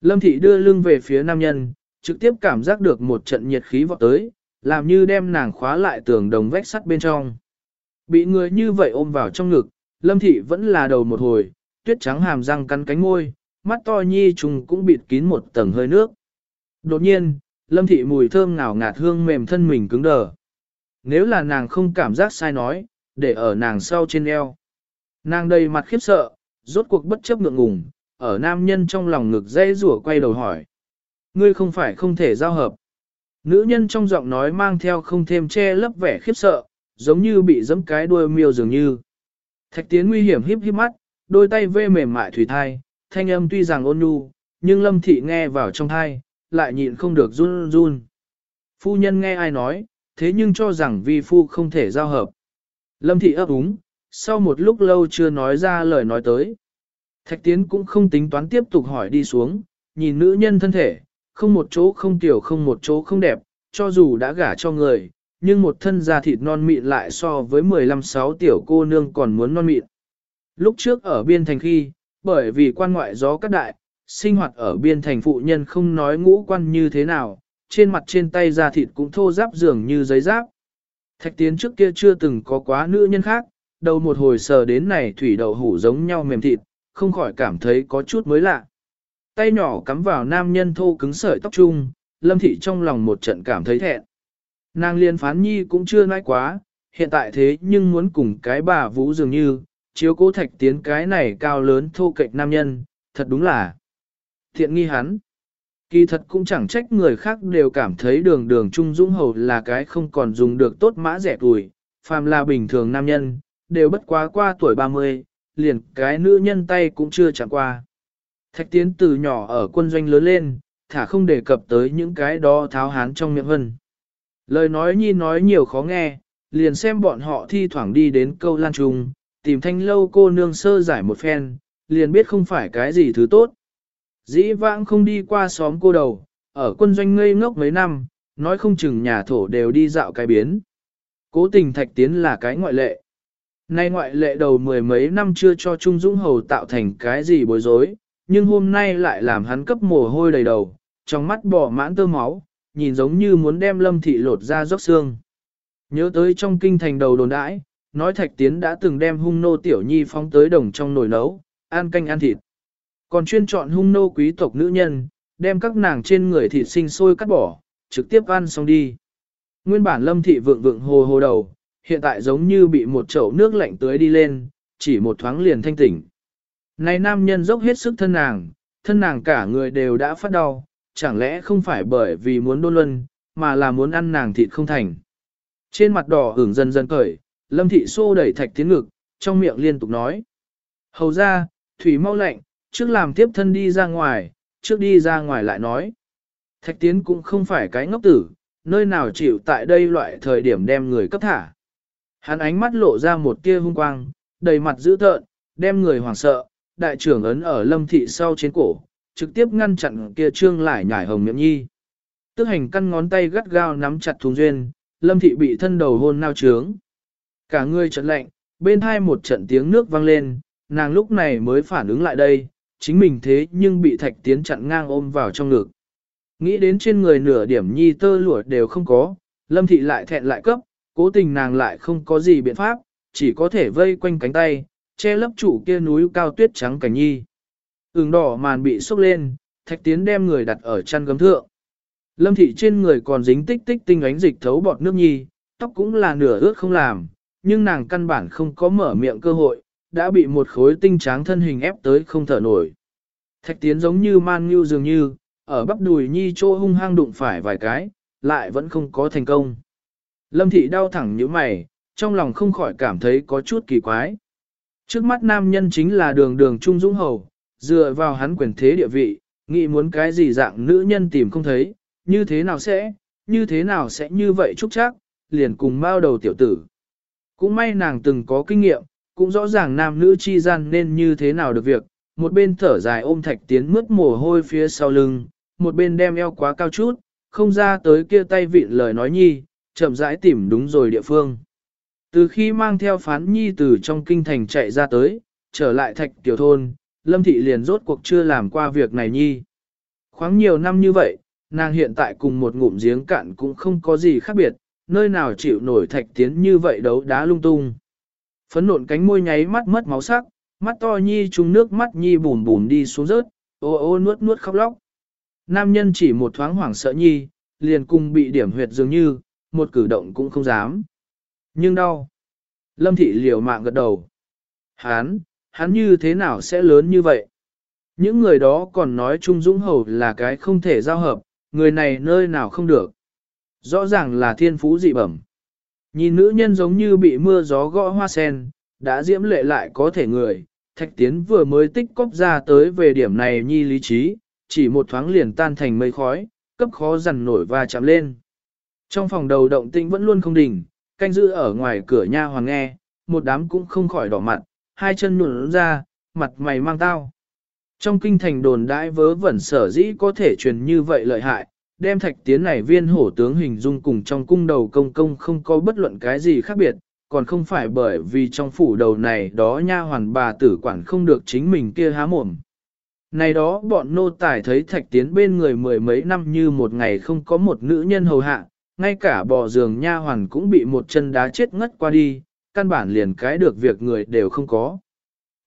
Lâm thị đưa lưng về phía nam nhân, trực tiếp cảm giác được một trận nhiệt khí vọt tới, làm như đem nàng khóa lại tường đồng vách sắt bên trong. Bị người như vậy ôm vào trong ngực, Lâm thị vẫn là đầu một hồi, tuyết trắng hàm răng cắn cánh môi, mắt to nhi trùng cũng bịt kín một tầng hơi nước. Đột nhiên, Lâm thị mùi thơm nào ngạt hương mềm thân mình cứng đờ. Nếu là nàng không cảm giác sai nói, để ở nàng sau trên eo. Nàng đầy mặt khiếp sợ, rốt cuộc bất chấp ngượng ngùng, ở nam nhân trong lòng ngực dây rủa quay đầu hỏi. Ngươi không phải không thể giao hợp. Nữ nhân trong giọng nói mang theo không thêm che lấp vẻ khiếp sợ, giống như bị giẫm cái đuôi miêu dường như. Thạch tiến nguy hiểm híp híp mắt, đôi tay vê mềm mại thủy thai, thanh âm tuy rằng ôn nhu, nhưng lâm thị nghe vào trong thai, lại nhịn không được run run. Phu nhân nghe ai nói, thế nhưng cho rằng vi phu không thể giao hợp. Lâm thị ấp úng, sau một lúc lâu chưa nói ra lời nói tới. Thạch tiến cũng không tính toán tiếp tục hỏi đi xuống, nhìn nữ nhân thân thể, không một chỗ không tiểu không một chỗ không đẹp, cho dù đã gả cho người, nhưng một thân da thịt non mịn lại so với 15-6 tiểu cô nương còn muốn non mịn. Lúc trước ở biên thành khi, bởi vì quan ngoại gió cắt đại, sinh hoạt ở biên thành phụ nhân không nói ngũ quan như thế nào, trên mặt trên tay da thịt cũng thô giáp dường như giấy giáp. Thạch tiến trước kia chưa từng có quá nữ nhân khác, đầu một hồi sờ đến này thủy đậu hủ giống nhau mềm thịt, không khỏi cảm thấy có chút mới lạ. Tay nhỏ cắm vào nam nhân thô cứng sợi tóc chung, lâm thị trong lòng một trận cảm thấy thẹn. Nàng liên phán nhi cũng chưa nói quá, hiện tại thế nhưng muốn cùng cái bà vũ dường như, chiếu cố thạch tiến cái này cao lớn thô kệch nam nhân, thật đúng là thiện nghi hắn. Kỳ thật cũng chẳng trách người khác đều cảm thấy đường đường trung dũng hầu là cái không còn dùng được tốt mã rẻ tuổi, phàm là bình thường nam nhân, đều bất quá qua tuổi 30, liền cái nữ nhân tay cũng chưa chạm qua. Thạch tiến từ nhỏ ở quân doanh lớn lên, thả không đề cập tới những cái đó tháo hán trong miệng hân. Lời nói nhi nói nhiều khó nghe, liền xem bọn họ thi thoảng đi đến câu lan trùng, tìm thanh lâu cô nương sơ giải một phen, liền biết không phải cái gì thứ tốt. Dĩ vãng không đi qua xóm cô đầu, ở quân doanh ngây ngốc mấy năm, nói không chừng nhà thổ đều đi dạo cái biến. Cố tình thạch tiến là cái ngoại lệ. Nay ngoại lệ đầu mười mấy năm chưa cho Trung Dũng Hầu tạo thành cái gì bối rối, nhưng hôm nay lại làm hắn cấp mồ hôi đầy đầu, trong mắt bỏ mãn tơ máu, nhìn giống như muốn đem lâm thị lột ra róc xương. Nhớ tới trong kinh thành đầu đồn đãi, nói thạch tiến đã từng đem hung nô tiểu nhi phóng tới đồng trong nồi nấu, ăn canh ăn thịt. Còn chuyên chọn hung nô quý tộc nữ nhân, đem các nàng trên người thịt sinh sôi cắt bỏ, trực tiếp ăn xong đi. Nguyên bản lâm thị vượng vượng hồ hồ đầu, hiện tại giống như bị một chậu nước lạnh tưới đi lên, chỉ một thoáng liền thanh tỉnh. Này nam nhân dốc hết sức thân nàng, thân nàng cả người đều đã phát đau, chẳng lẽ không phải bởi vì muốn đôn luân, mà là muốn ăn nàng thịt không thành. Trên mặt đỏ ửng dần dần cởi, lâm thị xô đẩy thạch tiến ngực, trong miệng liên tục nói. Hầu ra, thủy mau lạnh, trước làm tiếp thân đi ra ngoài, trước đi ra ngoài lại nói. Thạch tiến cũng không phải cái ngốc tử, nơi nào chịu tại đây loại thời điểm đem người cấp thả. Hắn ánh mắt lộ ra một tia hung quang, đầy mặt dữ tợn, đem người hoảng sợ, đại trưởng ấn ở lâm thị sau trên cổ, trực tiếp ngăn chặn kia trương lại nhảy hồng miệng nhi. Tức hành căn ngón tay gắt gao nắm chặt thùng duyên, lâm thị bị thân đầu hôn nao trướng. Cả người trận lạnh, bên hai một trận tiếng nước vang lên, nàng lúc này mới phản ứng lại đây, chính mình thế nhưng bị thạch tiến chặn ngang ôm vào trong ngực. Nghĩ đến trên người nửa điểm nhi tơ lụa đều không có, lâm thị lại thẹn lại cấp, cố tình nàng lại không có gì biện pháp, chỉ có thể vây quanh cánh tay, che lấp trụ kia núi cao tuyết trắng cảnh nhi. Ứng đỏ màn bị sốc lên, thạch tiến đem người đặt ở chăn gấm thượng. Lâm thị trên người còn dính tích tích tinh ánh dịch thấu bọt nước nhi, tóc cũng là nửa ướt không làm, nhưng nàng căn bản không có mở miệng cơ hội, đã bị một khối tinh tráng thân hình ép tới không thở nổi. Thạch tiến giống như man như dường như, ở bắp đùi nhi chỗ hung hăng đụng phải vài cái, lại vẫn không có thành công. Lâm thị đau thẳng như mày, trong lòng không khỏi cảm thấy có chút kỳ quái. Trước mắt nam nhân chính là đường đường trung dũng hầu, dựa vào hắn quyền thế địa vị, nghĩ muốn cái gì dạng nữ nhân tìm không thấy, như thế nào sẽ, như thế nào sẽ như vậy chúc chắc, liền cùng bao đầu tiểu tử. Cũng may nàng từng có kinh nghiệm, cũng rõ ràng nam nữ chi gian nên như thế nào được việc, một bên thở dài ôm thạch tiến mướt mồ hôi phía sau lưng, một bên đem eo quá cao chút, không ra tới kia tay vịn lời nói nhi, chậm rãi tìm đúng rồi địa phương. Từ khi mang theo phán nhi từ trong kinh thành chạy ra tới, trở lại thạch tiểu thôn, lâm thị liền rốt cuộc chưa làm qua việc này nhi. Khoáng nhiều năm như vậy, nàng hiện tại cùng một ngụm giếng cạn cũng không có gì khác biệt, nơi nào chịu nổi thạch tiến như vậy đấu đá lung tung. Phấn nộn cánh môi nháy mắt mất máu sắc, mắt to nhi trúng nước mắt nhi bùn bùn đi xuống rớt, ô ô nuốt nuốt khóc lóc. Nam nhân chỉ một thoáng hoảng sợ nhi, liền cùng bị điểm huyệt dường như, một cử động cũng không dám. Nhưng đau. Lâm thị liều mạng gật đầu. Hán, hắn như thế nào sẽ lớn như vậy? Những người đó còn nói Trung Dũng Hầu là cái không thể giao hợp, người này nơi nào không được. Rõ ràng là thiên phú dị bẩm. Nhìn nữ nhân giống như bị mưa gió gõ hoa sen, đã diễm lệ lại có thể người, thạch tiến vừa mới tích cóp ra tới về điểm này nhi lý trí, chỉ một thoáng liền tan thành mây khói, cấp khó dằn nổi và chạm lên. Trong phòng đầu động tĩnh vẫn luôn không đỉnh, canh giữ ở ngoài cửa nha hoàng nghe, một đám cũng không khỏi đỏ mặt, hai chân nhuộn ra, mặt mày mang tao. Trong kinh thành đồn đãi vớ vẩn sở dĩ có thể truyền như vậy lợi hại, đem thạch tiến này viên hổ tướng hình dung cùng trong cung đầu công công không có bất luận cái gì khác biệt, còn không phải bởi vì trong phủ đầu này đó nha hoàn bà tử quản không được chính mình kia há mồm. Này đó bọn nô tài thấy thạch tiến bên người mười mấy năm như một ngày không có một nữ nhân hầu hạ, ngay cả bò giường nha hoàn cũng bị một chân đá chết ngất qua đi, căn bản liền cái được việc người đều không có.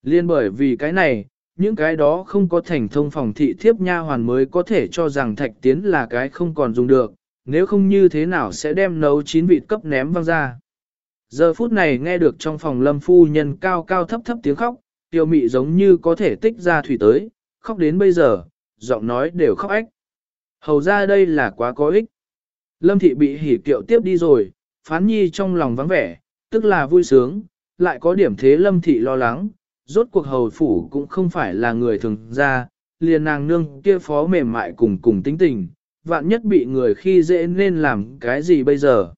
Liên bởi vì cái này, những cái đó không có thành thông phòng thị thiếp nha hoàn mới có thể cho rằng thạch tiến là cái không còn dùng được, nếu không như thế nào sẽ đem nấu chín vịt cấp ném văng ra. Giờ phút này nghe được trong phòng lâm phu nhân cao cao thấp thấp tiếng khóc, tiêu mị giống như có thể tích ra thủy tới, khóc đến bây giờ, giọng nói đều khóc ách. Hầu ra đây là quá có ích. Lâm thị bị hỉ kiệu tiếp đi rồi, phán nhi trong lòng vắng vẻ, tức là vui sướng, lại có điểm thế lâm thị lo lắng, rốt cuộc hầu phủ cũng không phải là người thường ra, liền nàng nương kia phó mềm mại cùng cùng tính tình, vạn nhất bị người khi dễ nên làm cái gì bây giờ.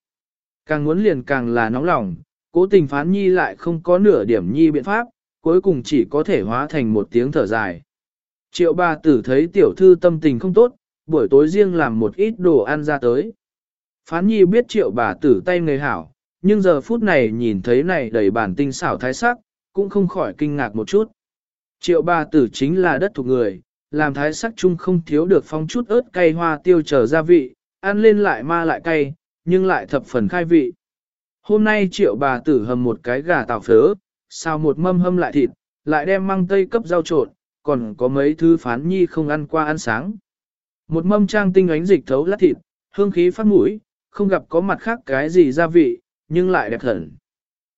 Càng muốn liền càng là nóng lòng, cố tình phán nhi lại không có nửa điểm nhi biện pháp, cuối cùng chỉ có thể hóa thành một tiếng thở dài. Triệu bà tử thấy tiểu thư tâm tình không tốt, buổi tối riêng làm một ít đồ ăn ra tới. Phán nhi biết triệu bà tử tay người hảo, nhưng giờ phút này nhìn thấy này đầy bản tinh xảo thái sắc, cũng không khỏi kinh ngạc một chút. Triệu bà tử chính là đất thuộc người, làm thái sắc chung không thiếu được phong chút ớt cay hoa tiêu trở gia vị, ăn lên lại ma lại cay, nhưng lại thập phần khai vị. Hôm nay triệu bà tử hầm một cái gà tàu phớ, xào một mâm hâm lại thịt, lại đem măng tây cấp rau trộn, còn có mấy thứ phán nhi không ăn qua ăn sáng. Một mâm trang tinh ánh dịch thấu lát thịt, hương khí phát mũi, không gặp có mặt khác cái gì gia vị, nhưng lại đẹp thần.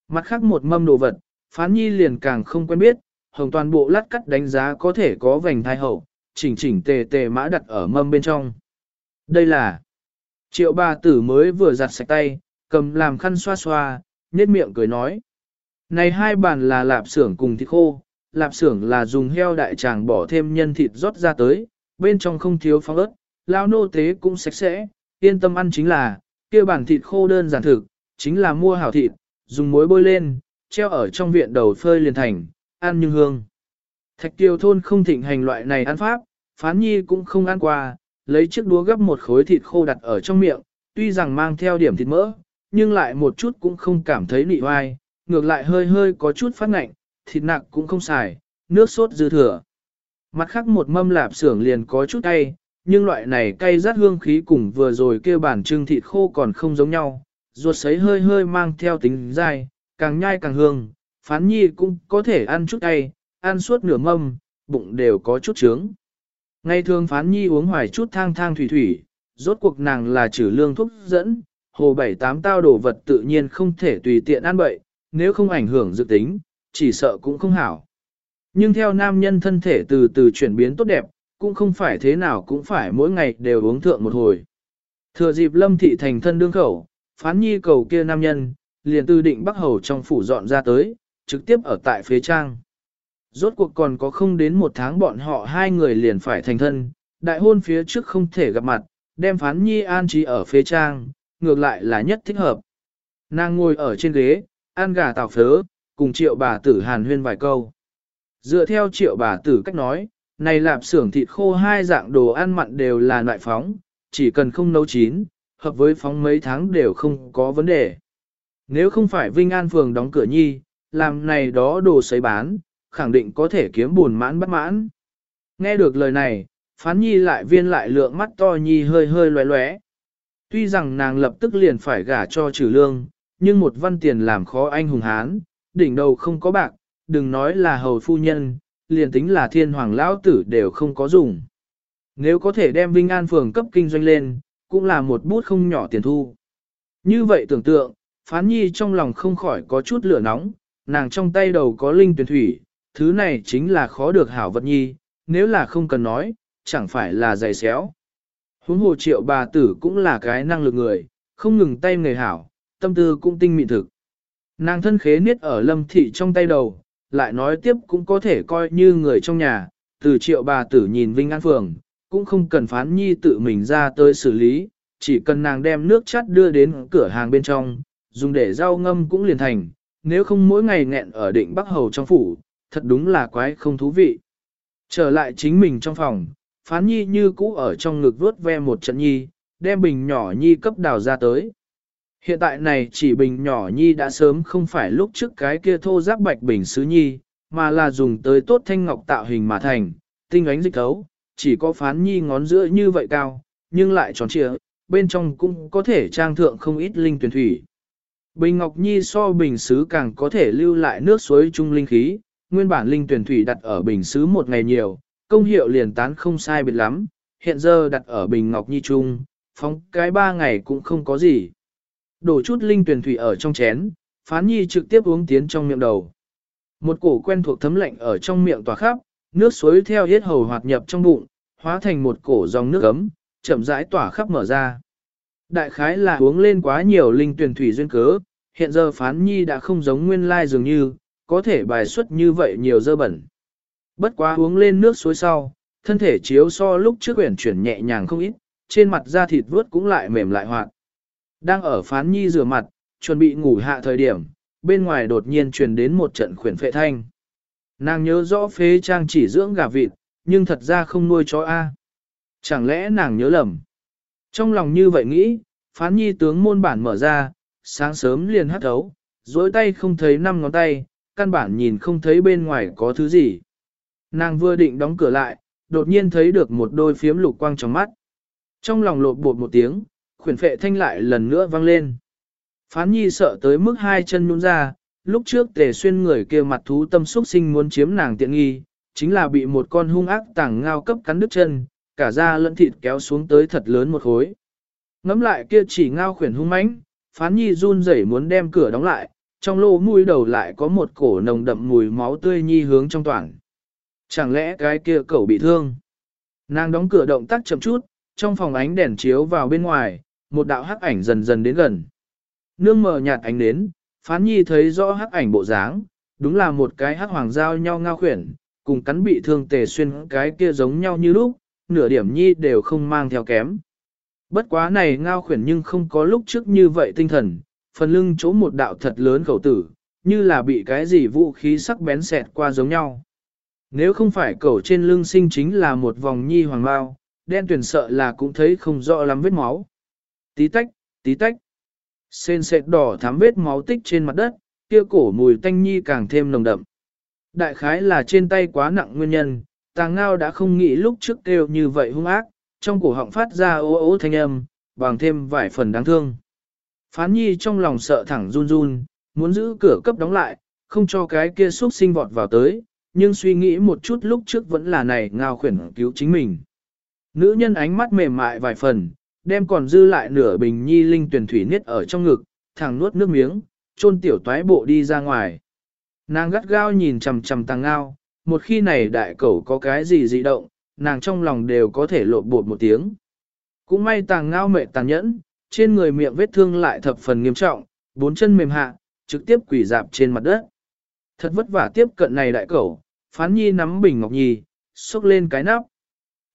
Mặt khác một mâm đồ vật, phán nhi liền càng không quen biết, hồng toàn bộ lát cắt đánh giá có thể có vành thai hậu, chỉnh chỉnh tề tề mã đặt ở mâm bên trong. Đây là triệu bà tử mới vừa giặt sạch tay, cầm làm khăn xoa xoa, nhếch miệng cười nói. Này hai bàn là lạp xưởng cùng thịt khô, lạp xưởng là dùng heo đại tràng bỏ thêm nhân thịt rót ra tới, bên trong không thiếu phong ớt, lao nô tế cũng sạch sẽ, yên tâm ăn chính là, kia bản thịt khô đơn giản thực, chính là mua hảo thịt, dùng muối bôi lên, treo ở trong viện đầu phơi liền thành, ăn nhưng hương. Thạch tiêu thôn không thịnh hành loại này ăn pháp, phán nhi cũng không ăn qua, lấy chiếc đũa gấp một khối thịt khô đặt ở trong miệng, tuy rằng mang theo điểm thịt mỡ, nhưng lại một chút cũng không cảm thấy nị oai, ngược lại hơi hơi có chút phát ngạnh, thịt nặng cũng không xài, nước sốt dư thừa. Mặt khác một mâm lạp xưởng liền có chút cay, nhưng loại này cay rát hương khí cùng vừa rồi kêu bản trưng thịt khô còn không giống nhau, ruột sấy hơi hơi mang theo tính dai, càng nhai càng hương, phán nhi cũng có thể ăn chút tay, ăn suốt nửa mâm, bụng đều có chút trướng. Ngày thường phán nhi uống hoài chút thang thang thủy thủy, rốt cuộc nàng là trừ lương thuốc dẫn, hồ bảy tám tao đồ vật tự nhiên không thể tùy tiện ăn bậy, nếu không ảnh hưởng dự tính, chỉ sợ cũng không hảo. Nhưng theo nam nhân thân thể từ từ chuyển biến tốt đẹp, cũng không phải thế nào cũng phải mỗi ngày đều uống thượng một hồi. Thừa dịp lâm thị thành thân đương khẩu, phán nhi cầu kia nam nhân, liền từ định bắc hầu trong phủ dọn ra tới, trực tiếp ở tại phía trang. Rốt cuộc còn có không đến một tháng bọn họ hai người liền phải thành thân, đại hôn phía trước không thể gặp mặt, đem phán nhi an trí ở phía trang, ngược lại là nhất thích hợp. Nàng ngồi ở trên ghế, ăn gà tào phớ, cùng triệu bà tử hàn huyên vài câu. Dựa theo triệu bà tử cách nói, này lạp xưởng thịt khô hai dạng đồ ăn mặn đều là loại phóng, chỉ cần không nấu chín, hợp với phóng mấy tháng đều không có vấn đề. Nếu không phải Vinh An Phường đóng cửa nhi, làm này đó đồ sấy bán, khẳng định có thể kiếm buồn mãn bất mãn. Nghe được lời này, phán nhi lại viên lại lượng mắt to nhi hơi hơi loé loé. Tuy rằng nàng lập tức liền phải gả cho trừ lương, nhưng một văn tiền làm khó anh hùng hán, đỉnh đầu không có bạc, đừng nói là hầu phu nhân, liền tính là thiên hoàng lão tử đều không có dùng. Nếu có thể đem Vinh An phường cấp kinh doanh lên, cũng là một bút không nhỏ tiền thu. Như vậy tưởng tượng, phán nhi trong lòng không khỏi có chút lửa nóng, nàng trong tay đầu có linh tuyển thủy, thứ này chính là khó được hảo vật nhi, nếu là không cần nói, chẳng phải là dày xéo. Huống hồ triệu bà tử cũng là cái năng lực người, không ngừng tay người hảo, tâm tư cũng tinh mịn thực. Nàng thân khế niết ở lâm thị trong tay đầu, lại nói tiếp cũng có thể coi như người trong nhà, từ triệu bà tử nhìn Vinh An Phường, cũng không cần phán nhi tự mình ra tới xử lý, chỉ cần nàng đem nước chắt đưa đến cửa hàng bên trong, dùng để rau ngâm cũng liền thành, nếu không mỗi ngày nghẹn ở định Bắc Hầu trong phủ, thật đúng là quái không thú vị. Trở lại chính mình trong phòng, phán nhi như cũ ở trong ngực vuốt ve một trận nhi, đem bình nhỏ nhi cấp đào ra tới. Hiện tại này chỉ bình nhỏ nhi đã sớm không phải lúc trước cái kia thô giáp bạch bình sứ nhi, mà là dùng tới tốt thanh ngọc tạo hình mà thành, tinh ánh dịch thấu, chỉ có phán nhi ngón giữa như vậy cao, nhưng lại tròn trịa, bên trong cũng có thể trang thượng không ít linh tuyển thủy. Bình ngọc nhi so bình sứ càng có thể lưu lại nước suối trung linh khí, nguyên bản linh tuyển thủy đặt ở bình sứ một ngày nhiều, công hiệu liền tán không sai biệt lắm, hiện giờ đặt ở bình ngọc nhi trung, phóng cái ba ngày cũng không có gì. Đổ chút linh tuyển thủy ở trong chén, phán nhi trực tiếp uống tiến trong miệng đầu. Một cổ quen thuộc thấm lạnh ở trong miệng tỏa khắp, nước suối theo hết hầu hoạt nhập trong bụng, hóa thành một cổ dòng nước ấm, chậm rãi tỏa khắp mở ra. Đại khái là uống lên quá nhiều linh tuyển thủy duyên cớ, hiện giờ phán nhi đã không giống nguyên lai dường như, có thể bài xuất như vậy nhiều dơ bẩn. Bất quá uống lên nước suối sau, thân thể chiếu so lúc trước quyển chuyển nhẹ nhàng không ít, trên mặt da thịt vướt cũng lại mềm lại hoạt. Đang ở phán nhi rửa mặt, chuẩn bị ngủ hạ thời điểm, bên ngoài đột nhiên truyền đến một trận khuyển phệ thanh. Nàng nhớ rõ phế trang chỉ dưỡng gà vịt, nhưng thật ra không nuôi chó A. Chẳng lẽ nàng nhớ lầm? Trong lòng như vậy nghĩ, phán nhi tướng môn bản mở ra, sáng sớm liền hắt thấu, dối tay không thấy năm ngón tay, căn bản nhìn không thấy bên ngoài có thứ gì. Nàng vừa định đóng cửa lại, đột nhiên thấy được một đôi phiếm lục quang trong mắt. Trong lòng lột bột một tiếng, khuyển phệ thanh lại lần nữa vang lên. Phán nhi sợ tới mức hai chân nhún ra, lúc trước tề xuyên người kia mặt thú tâm xúc sinh muốn chiếm nàng tiện nghi, chính là bị một con hung ác tàng ngao cấp cắn đứt chân, cả da lẫn thịt kéo xuống tới thật lớn một khối. Ngắm lại kia chỉ ngao khuyển hung mãnh, phán nhi run rẩy muốn đem cửa đóng lại, trong lô mũi đầu lại có một cổ nồng đậm mùi máu tươi nhi hướng trong toàn. Chẳng lẽ cái kia cậu bị thương? Nàng đóng cửa động tác chậm chút, trong phòng ánh đèn chiếu vào bên ngoài, một đạo hắc ảnh dần dần đến gần. Nương mờ nhạt ánh đến, phán nhi thấy rõ hắc ảnh bộ dáng, đúng là một cái hắc hoàng giao nhau ngao khuyển, cùng cắn bị thương tề xuyên cái kia giống nhau như lúc, nửa điểm nhi đều không mang theo kém. Bất quá này ngao khuyển nhưng không có lúc trước như vậy tinh thần, phần lưng chỗ một đạo thật lớn khẩu tử, như là bị cái gì vũ khí sắc bén xẹt qua giống nhau. Nếu không phải cẩu trên lưng sinh chính là một vòng nhi hoàng bao, đen tuyển sợ là cũng thấy không rõ lắm vết máu. Tí tách, tí tách. Sên sệt đỏ thắm vết máu tích trên mặt đất, kia cổ mùi tanh nhi càng thêm nồng đậm. Đại khái là trên tay quá nặng nguyên nhân, tàng ngao đã không nghĩ lúc trước kêu như vậy hung ác, trong cổ họng phát ra ố ố thanh âm, bằng thêm vài phần đáng thương. Phán nhi trong lòng sợ thẳng run run, muốn giữ cửa cấp đóng lại, không cho cái kia xuất sinh vọt vào tới, nhưng suy nghĩ một chút lúc trước vẫn là này ngao khuyển cứu chính mình. Nữ nhân ánh mắt mềm mại vài phần, đem còn dư lại nửa bình nhi linh tuyển thủy niết ở trong ngực, thẳng nuốt nước miếng, chôn tiểu toái bộ đi ra ngoài. Nàng gắt gao nhìn chằm chằm tàng ngao, một khi này đại cẩu có cái gì dị động, nàng trong lòng đều có thể lộn bột một tiếng. Cũng may tàng ngao mẹ tàn nhẫn, trên người miệng vết thương lại thập phần nghiêm trọng, bốn chân mềm hạ, trực tiếp quỷ dạp trên mặt đất. Thật vất vả tiếp cận này đại cẩu, phán nhi nắm bình ngọc nhi, xúc lên cái nắp.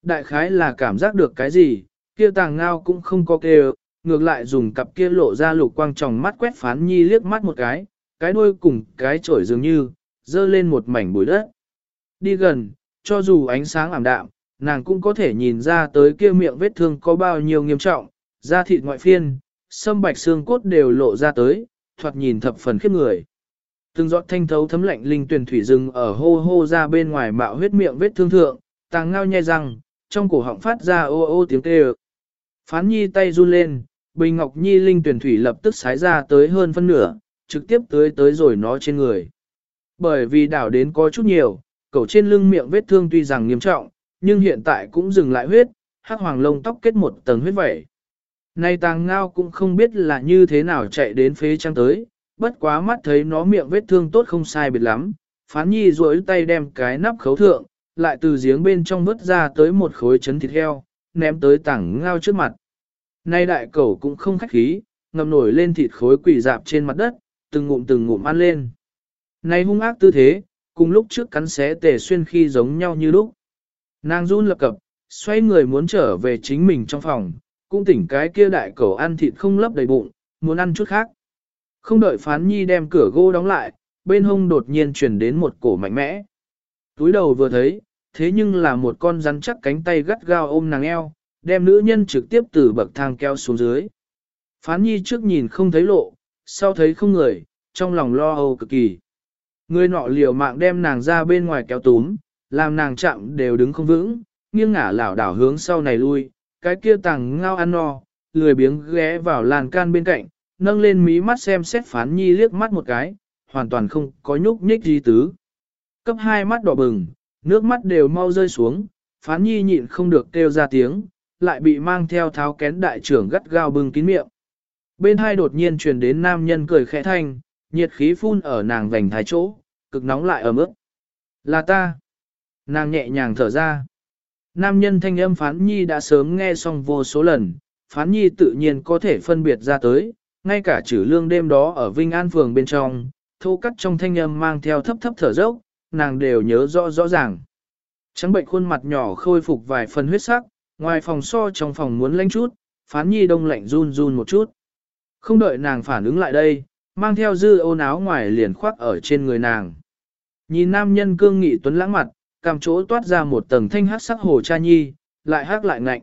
Đại khái là cảm giác được cái gì, kia tàng ngao cũng không có kêu, ngược lại dùng cặp kia lộ ra lục quang tròng mắt quét phán nhi liếc mắt một cái, cái đuôi cùng cái chổi dường như, dơ lên một mảnh bụi đất. Đi gần, cho dù ánh sáng ảm đạm, nàng cũng có thể nhìn ra tới kia miệng vết thương có bao nhiêu nghiêm trọng, da thịt ngoại phiên, sâm bạch xương cốt đều lộ ra tới, thoạt nhìn thập phần khiếp người. Từng giọt thanh thấu thấm lạnh linh tuyển thủy rừng ở hô hô ra bên ngoài mạo huyết miệng vết thương thượng, tàng ngao nhai răng, trong cổ họng phát ra ô ô tiếng kêu. Phán nhi tay run lên, bình ngọc nhi linh tuyển thủy lập tức sái ra tới hơn phân nửa, trực tiếp tới tới rồi nó trên người. Bởi vì đảo đến có chút nhiều, cầu trên lưng miệng vết thương tuy rằng nghiêm trọng, nhưng hiện tại cũng dừng lại huyết, hắc hoàng lông tóc kết một tầng huyết vẩy. Nay tàng ngao cũng không biết là như thế nào chạy đến phế trang tới, bất quá mắt thấy nó miệng vết thương tốt không sai biệt lắm, phán nhi duỗi tay đem cái nắp khấu thượng, lại từ giếng bên trong vớt ra tới một khối chấn thịt heo, ném tới tảng ngao trước mặt. Nay đại cẩu cũng không khách khí, ngầm nổi lên thịt khối quỷ dạp trên mặt đất, từng ngụm từng ngụm ăn lên. Nay hung ác tư thế, cùng lúc trước cắn xé tề xuyên khi giống nhau như lúc. Nàng run lập cập, xoay người muốn trở về chính mình trong phòng, cũng tỉnh cái kia đại cầu ăn thịt không lấp đầy bụng, muốn ăn chút khác. Không đợi phán nhi đem cửa gỗ đóng lại, bên hông đột nhiên truyền đến một cổ mạnh mẽ. Túi đầu vừa thấy, thế nhưng là một con rắn chắc cánh tay gắt gao ôm nàng eo, đem nữ nhân trực tiếp từ bậc thang keo xuống dưới. Phán nhi trước nhìn không thấy lộ, sau thấy không người, trong lòng lo âu cực kỳ. Người nọ liều mạng đem nàng ra bên ngoài kéo túm, làm nàng chạm đều đứng không vững, nghiêng ngả lảo đảo hướng sau này lui, cái kia tàng ngao ăn no, lười biếng ghé vào làn can bên cạnh, nâng lên mí mắt xem xét phán nhi liếc mắt một cái, hoàn toàn không có nhúc nhích gì tứ. Cấp hai mắt đỏ bừng, nước mắt đều mau rơi xuống, phán nhi nhịn không được kêu ra tiếng, lại bị mang theo tháo kén đại trưởng gắt gao bưng kín miệng. Bên hai đột nhiên truyền đến nam nhân cười khẽ thanh, nhiệt khí phun ở nàng vành thái chỗ, cực nóng lại ở mức. Là ta. Nàng nhẹ nhàng thở ra. Nam nhân thanh âm phán nhi đã sớm nghe xong vô số lần, phán nhi tự nhiên có thể phân biệt ra tới, Ngay cả chữ lương đêm đó ở Vinh An Phường bên trong, thô cắt trong thanh âm mang theo thấp thấp thở dốc, nàng đều nhớ rõ rõ ràng. Trắng bệnh khuôn mặt nhỏ khôi phục vài phần huyết sắc, ngoài phòng so trong phòng muốn lánh chút, phán nhi đông lạnh run run một chút. Không đợi nàng phản ứng lại đây, mang theo dư ôn áo ngoài liền khoác ở trên người nàng. Nhìn nam nhân cương nghị tuấn lãng mặt, cằm chỗ toát ra một tầng thanh hắc sắc hồ cha nhi, lại hắc lại ngạnh.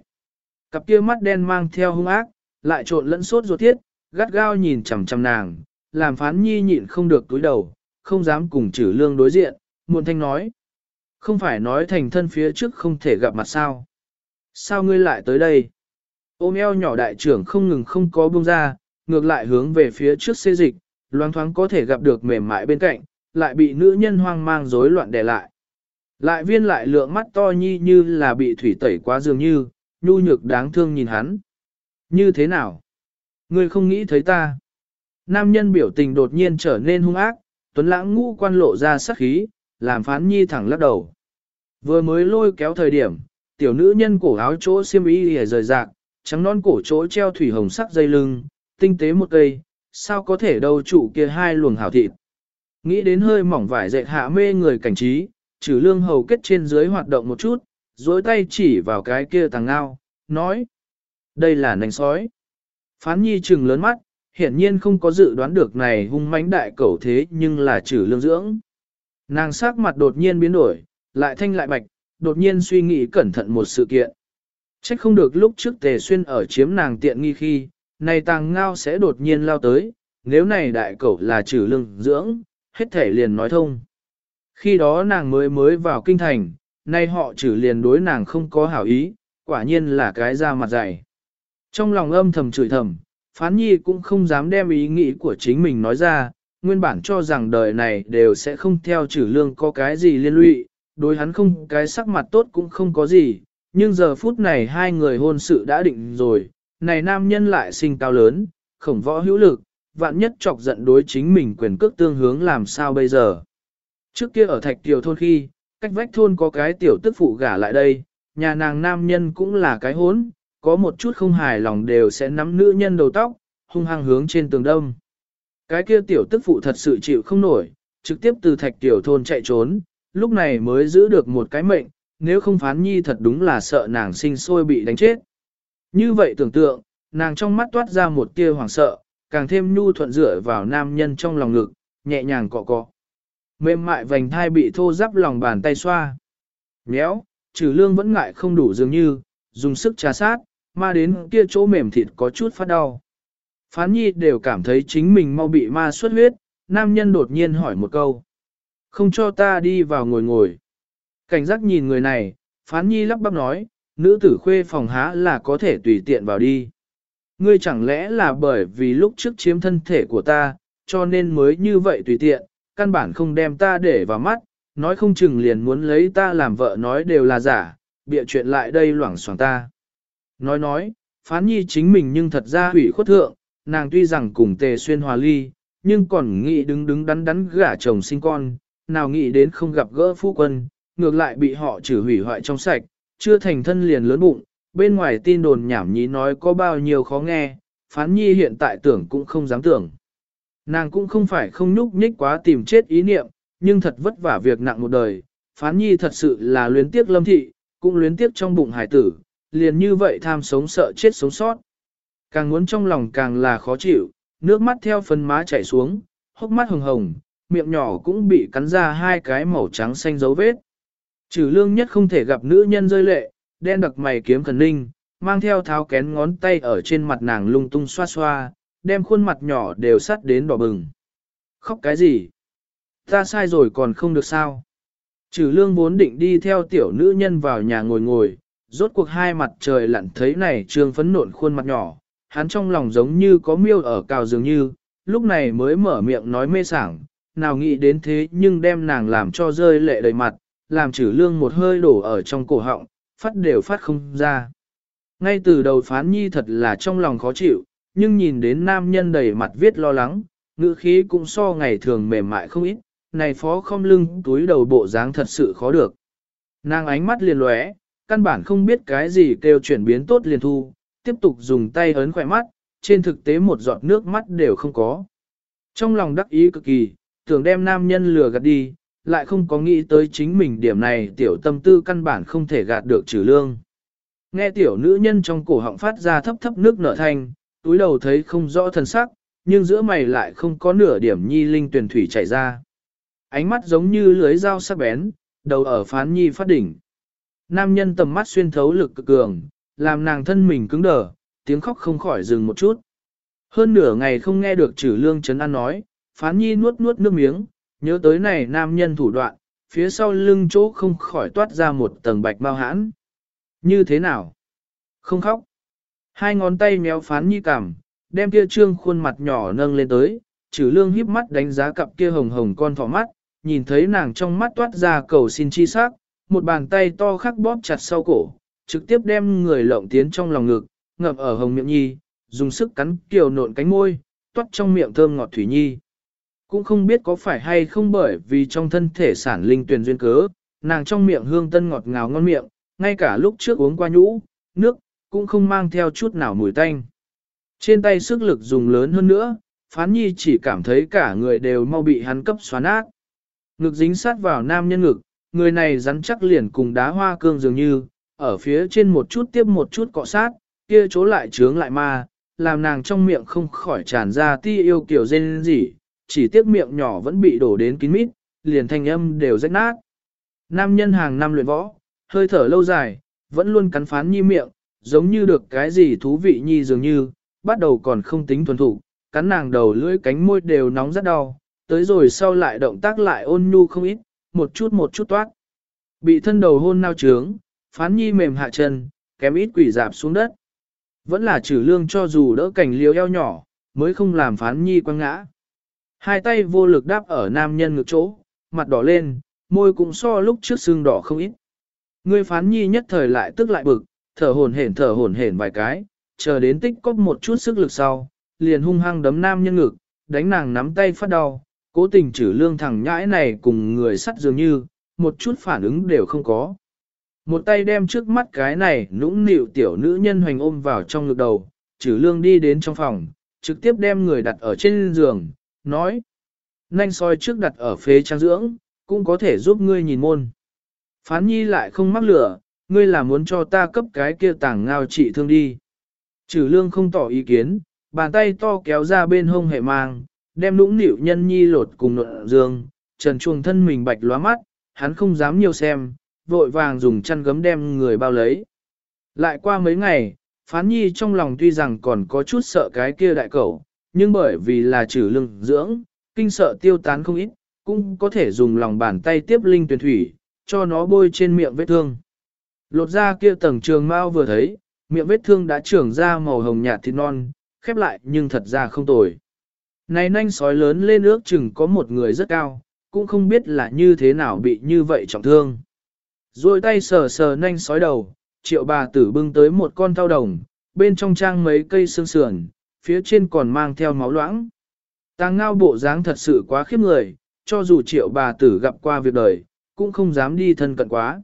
Cặp kia mắt đen mang theo hung ác, lại trộn lẫn sốt ruột thiết, gắt gao nhìn chằm chằm nàng, làm phán nhi nhịn không được túi đầu, không dám cùng chử lương đối diện, muộn thanh nói. Không phải nói thành thân phía trước không thể gặp mặt sao. Sao ngươi lại tới đây? Ôm eo nhỏ đại trưởng không ngừng không có buông ra, ngược lại hướng về phía trước xê dịch, loang thoáng có thể gặp được mềm mại bên cạnh, lại bị nữ nhân hoang mang rối loạn đè lại. Lại viên lại lượng mắt to nhi như là bị thủy tẩy quá dường như, nhu nhược đáng thương nhìn hắn. Như thế nào? Ngươi không nghĩ thấy ta. Nam nhân biểu tình đột nhiên trở nên hung ác, tuấn lãng ngũ quan lộ ra sắc khí, làm phán nhi thẳng lắc đầu. Vừa mới lôi kéo thời điểm, tiểu nữ nhân cổ áo chỗ xiêm y lìa rời rạc, trắng non cổ chỗ treo thủy hồng sắc dây lưng, tinh tế một cây, sao có thể đâu trụ kia hai luồng hảo thịt. Nghĩ đến hơi mỏng vải dệt hạ mê người cảnh trí, trừ lương hầu kết trên dưới hoạt động một chút, dối tay chỉ vào cái kia tàng ngao, nói. Đây là nành sói. Phán nhi trừng lớn mắt, hiển nhiên không có dự đoán được này hung mãnh đại cẩu thế nhưng là trừ lương dưỡng. Nàng sắc mặt đột nhiên biến đổi, lại thanh lại bạch, đột nhiên suy nghĩ cẩn thận một sự kiện. Trách không được lúc trước tề xuyên ở chiếm nàng tiện nghi khi, này tàng ngao sẽ đột nhiên lao tới, nếu này đại cẩu là trừ lương dưỡng, hết thể liền nói thông. Khi đó nàng mới mới vào kinh thành, nay họ trừ liền đối nàng không có hảo ý, quả nhiên là cái da mặt dày. Trong lòng âm thầm chửi thầm, phán nhi cũng không dám đem ý nghĩ của chính mình nói ra, nguyên bản cho rằng đời này đều sẽ không theo trừ lương có cái gì liên lụy, đối hắn không cái sắc mặt tốt cũng không có gì, nhưng giờ phút này hai người hôn sự đã định rồi, này nam nhân lại sinh cao lớn, khổng võ hữu lực, vạn nhất chọc giận đối chính mình quyền cước tương hướng làm sao bây giờ. Trước kia ở thạch tiểu thôn khi, cách vách thôn có cái tiểu tức phụ gả lại đây, nhà nàng nam nhân cũng là cái hốn, có một chút không hài lòng đều sẽ nắm nữ nhân đầu tóc, hung hăng hướng trên tường đông. Cái kia tiểu tức phụ thật sự chịu không nổi, trực tiếp từ thạch tiểu thôn chạy trốn, lúc này mới giữ được một cái mệnh, nếu không phán nhi thật đúng là sợ nàng sinh sôi bị đánh chết. Như vậy tưởng tượng, nàng trong mắt toát ra một tia hoảng sợ, càng thêm nhu thuận dựa vào nam nhân trong lòng ngực, nhẹ nhàng cọ cọ. Mềm mại vành thai bị thô giáp lòng bàn tay xoa. Méo, trừ lương vẫn ngại không đủ dường như, dùng sức trà sát, ma đến kia chỗ mềm thịt có chút phát đau. Phán nhi đều cảm thấy chính mình mau bị ma xuất huyết, nam nhân đột nhiên hỏi một câu. Không cho ta đi vào ngồi ngồi. Cảnh giác nhìn người này, phán nhi lắp bắp nói, nữ tử khuê phòng há là có thể tùy tiện vào đi. Ngươi chẳng lẽ là bởi vì lúc trước chiếm thân thể của ta, cho nên mới như vậy tùy tiện, căn bản không đem ta để vào mắt, nói không chừng liền muốn lấy ta làm vợ nói đều là giả, bịa chuyện lại đây loảng xoảng ta. Nói nói, phán nhi chính mình nhưng thật ra hủy khuất thượng, nàng tuy rằng cùng tề xuyên hòa ly, nhưng còn nghĩ đứng đứng đắn đắn gả chồng sinh con, nào nghĩ đến không gặp gỡ phu quân, ngược lại bị họ trừ hủy hoại trong sạch, chưa thành thân liền lớn bụng, bên ngoài tin đồn nhảm nhí nói có bao nhiêu khó nghe, phán nhi hiện tại tưởng cũng không dám tưởng. Nàng cũng không phải không nhúc nhích quá tìm chết ý niệm, nhưng thật vất vả việc nặng một đời, phán nhi thật sự là luyến tiếc lâm thị, cũng luyến tiếc trong bụng hải tử, liền như vậy tham sống sợ chết sống sót. Càng muốn trong lòng càng là khó chịu, nước mắt theo phần má chảy xuống, hốc mắt hồng hồng, miệng nhỏ cũng bị cắn ra hai cái màu trắng xanh dấu vết. Trừ lương nhất không thể gặp nữ nhân rơi lệ, đen đặc mày kiếm thần ninh, mang theo tháo kén ngón tay ở trên mặt nàng lung tung xoa xoa, đem khuôn mặt nhỏ đều sắt đến đỏ bừng. Khóc cái gì? Ta sai rồi còn không được sao? Trừ lương vốn định đi theo tiểu nữ nhân vào nhà ngồi ngồi, rốt cuộc hai mặt trời lặn thấy này trương phấn nộn khuôn mặt nhỏ, hắn trong lòng giống như có miêu ở cào dường như, lúc này mới mở miệng nói mê sảng, nào nghĩ đến thế nhưng đem nàng làm cho rơi lệ đầy mặt, làm trừ lương một hơi đổ ở trong cổ họng, phát đều phát không ra. Ngay từ đầu phán nhi thật là trong lòng khó chịu, nhưng nhìn đến nam nhân đầy mặt viết lo lắng, ngữ khí cũng so ngày thường mềm mại không ít, này phó không lưng túi đầu bộ dáng thật sự khó được. Nàng ánh mắt liền lóe, căn bản không biết cái gì kêu chuyển biến tốt liền thu, tiếp tục dùng tay ấn khỏe mắt, trên thực tế một giọt nước mắt đều không có. Trong lòng đắc ý cực kỳ, tưởng đem nam nhân lừa gạt đi, lại không có nghĩ tới chính mình điểm này tiểu tâm tư căn bản không thể gạt được trừ lương. Nghe tiểu nữ nhân trong cổ họng phát ra thấp thấp nước nở thanh, túi đầu thấy không rõ thân sắc, nhưng giữa mày lại không có nửa điểm nhi linh tuyển thủy chảy ra. Ánh mắt giống như lưới dao sắc bén, đầu ở phán nhi phát đỉnh. Nam nhân tầm mắt xuyên thấu lực cực cường, làm nàng thân mình cứng đờ, tiếng khóc không khỏi dừng một chút. Hơn nửa ngày không nghe được trừ lương chấn an nói, phán nhi nuốt nuốt nước miếng, nhớ tới này nam nhân thủ đoạn, phía sau lưng chỗ không khỏi toát ra một tầng bạch mau hãn. Như thế nào? Không khóc. Hai ngón tay méo phán nhi cảm, đem kia trương khuôn mặt nhỏ nâng lên tới, trừ lương híp mắt đánh giá cặp kia hồng hồng con thỏ mắt, nhìn thấy nàng trong mắt toát ra cầu xin chi sắc, một bàn tay to khắc bóp chặt sau cổ, trực tiếp đem người lộng tiến trong lòng ngực, ngập ở hồng miệng nhi, dùng sức cắn kiều nộn cánh môi, toát trong miệng thơm ngọt thủy nhi. Cũng không biết có phải hay không bởi vì trong thân thể sản linh tuyền duyên cớ, nàng trong miệng hương tân ngọt ngào ngon miệng, ngay cả lúc trước uống qua nhũ, nước, cũng không mang theo chút nào mùi tanh. Trên tay sức lực dùng lớn hơn nữa, phán nhi chỉ cảm thấy cả người đều mau bị hắn cấp xóa ác. Ngực dính sát vào nam nhân ngực, người này rắn chắc liền cùng đá hoa cương dường như, ở phía trên một chút tiếp một chút cọ sát, kia chỗ lại trướng lại ma, làm nàng trong miệng không khỏi tràn ra ti yêu kiểu dên gì, chỉ tiếc miệng nhỏ vẫn bị đổ đến kín mít, liền thanh âm đều rách nát. Nam nhân hàng năm luyện võ, hơi thở lâu dài, vẫn luôn cắn phán nhi miệng, giống như được cái gì thú vị nhi dường như, bắt đầu còn không tính thuần thủ, cắn nàng đầu lưỡi cánh môi đều nóng rất đau, tới rồi sau lại động tác lại ôn nhu không ít, một chút một chút toát. Bị thân đầu hôn nao trướng, phán nhi mềm hạ chân, kém ít quỷ dạp xuống đất. Vẫn là trừ lương cho dù đỡ cảnh liều eo nhỏ, mới không làm phán nhi quăng ngã. Hai tay vô lực đáp ở nam nhân ngực chỗ, mặt đỏ lên, môi cũng so lúc trước xương đỏ không ít. Người phán nhi nhất thời lại tức lại bực, thở hổn hển thở hổn hển vài cái, chờ đến tích có một chút sức lực sau, liền hung hăng đấm nam nhân ngực, đánh nàng nắm tay phát đau, cố tình trừ lương thằng nhãi này cùng người sắt dường như, một chút phản ứng đều không có. Một tay đem trước mắt cái này nũng nịu tiểu nữ nhân hoành ôm vào trong ngực đầu, trừ lương đi đến trong phòng, trực tiếp đem người đặt ở trên giường, nói. Nanh soi trước đặt ở phế trang dưỡng, cũng có thể giúp ngươi nhìn môn. Phán nhi lại không mắc lửa, ngươi là muốn cho ta cấp cái kia tảng ngao trị thương đi. Trừ lương không tỏ ý kiến, bàn tay to kéo ra bên hông hệ mang, đem nũng nịu nhân nhi lột cùng nộn dương, trần chuồng thân mình bạch lóa mắt, hắn không dám nhiều xem, vội vàng dùng chăn gấm đem người bao lấy. Lại qua mấy ngày, phán nhi trong lòng tuy rằng còn có chút sợ cái kia đại cẩu, nhưng bởi vì là trừ lương dưỡng, kinh sợ tiêu tán không ít, cũng có thể dùng lòng bàn tay tiếp linh tuyển thủy, cho nó bôi trên miệng vết thương. Lột ra kia tầng trường mau vừa thấy, miệng vết thương đã trưởng ra màu hồng nhạt thịt non, khép lại nhưng thật ra không tồi. Này nanh sói lớn lên ước chừng có một người rất cao, cũng không biết là như thế nào bị như vậy trọng thương. Rồi tay sờ sờ nanh sói đầu, triệu bà tử bưng tới một con thao đồng, bên trong trang mấy cây xương sườn, phía trên còn mang theo máu loãng. Tàng ngao bộ dáng thật sự quá khiếp người, cho dù triệu bà tử gặp qua việc đời, cũng không dám đi thân cận quá.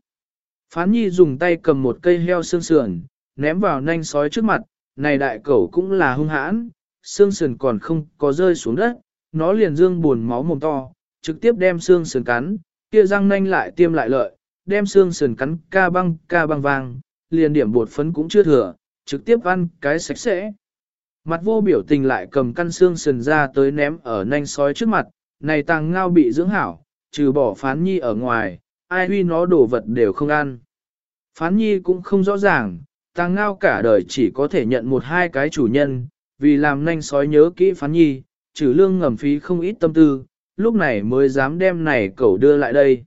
Phán nhi dùng tay cầm một cây heo xương sườn, ném vào nanh sói trước mặt, này đại cẩu cũng là hung hãn, xương sườn còn không có rơi xuống đất, nó liền dương buồn máu mồm to, trực tiếp đem xương sườn cắn, kia răng nanh lại tiêm lại lợi, đem xương sườn cắn ca băng ca băng vàng, liền điểm bột phấn cũng chưa thừa, trực tiếp ăn cái sạch sẽ. Mặt vô biểu tình lại cầm căn xương sườn ra tới ném ở nanh sói trước mặt, này tàng ngao bị dưỡng hảo, trừ bỏ phán nhi ở ngoài, ai huy nó đổ vật đều không ăn. Phán nhi cũng không rõ ràng, tàng ngao cả đời chỉ có thể nhận một hai cái chủ nhân, vì làm nanh sói nhớ kỹ phán nhi, trừ lương ngầm phí không ít tâm tư, lúc này mới dám đem này cẩu đưa lại đây.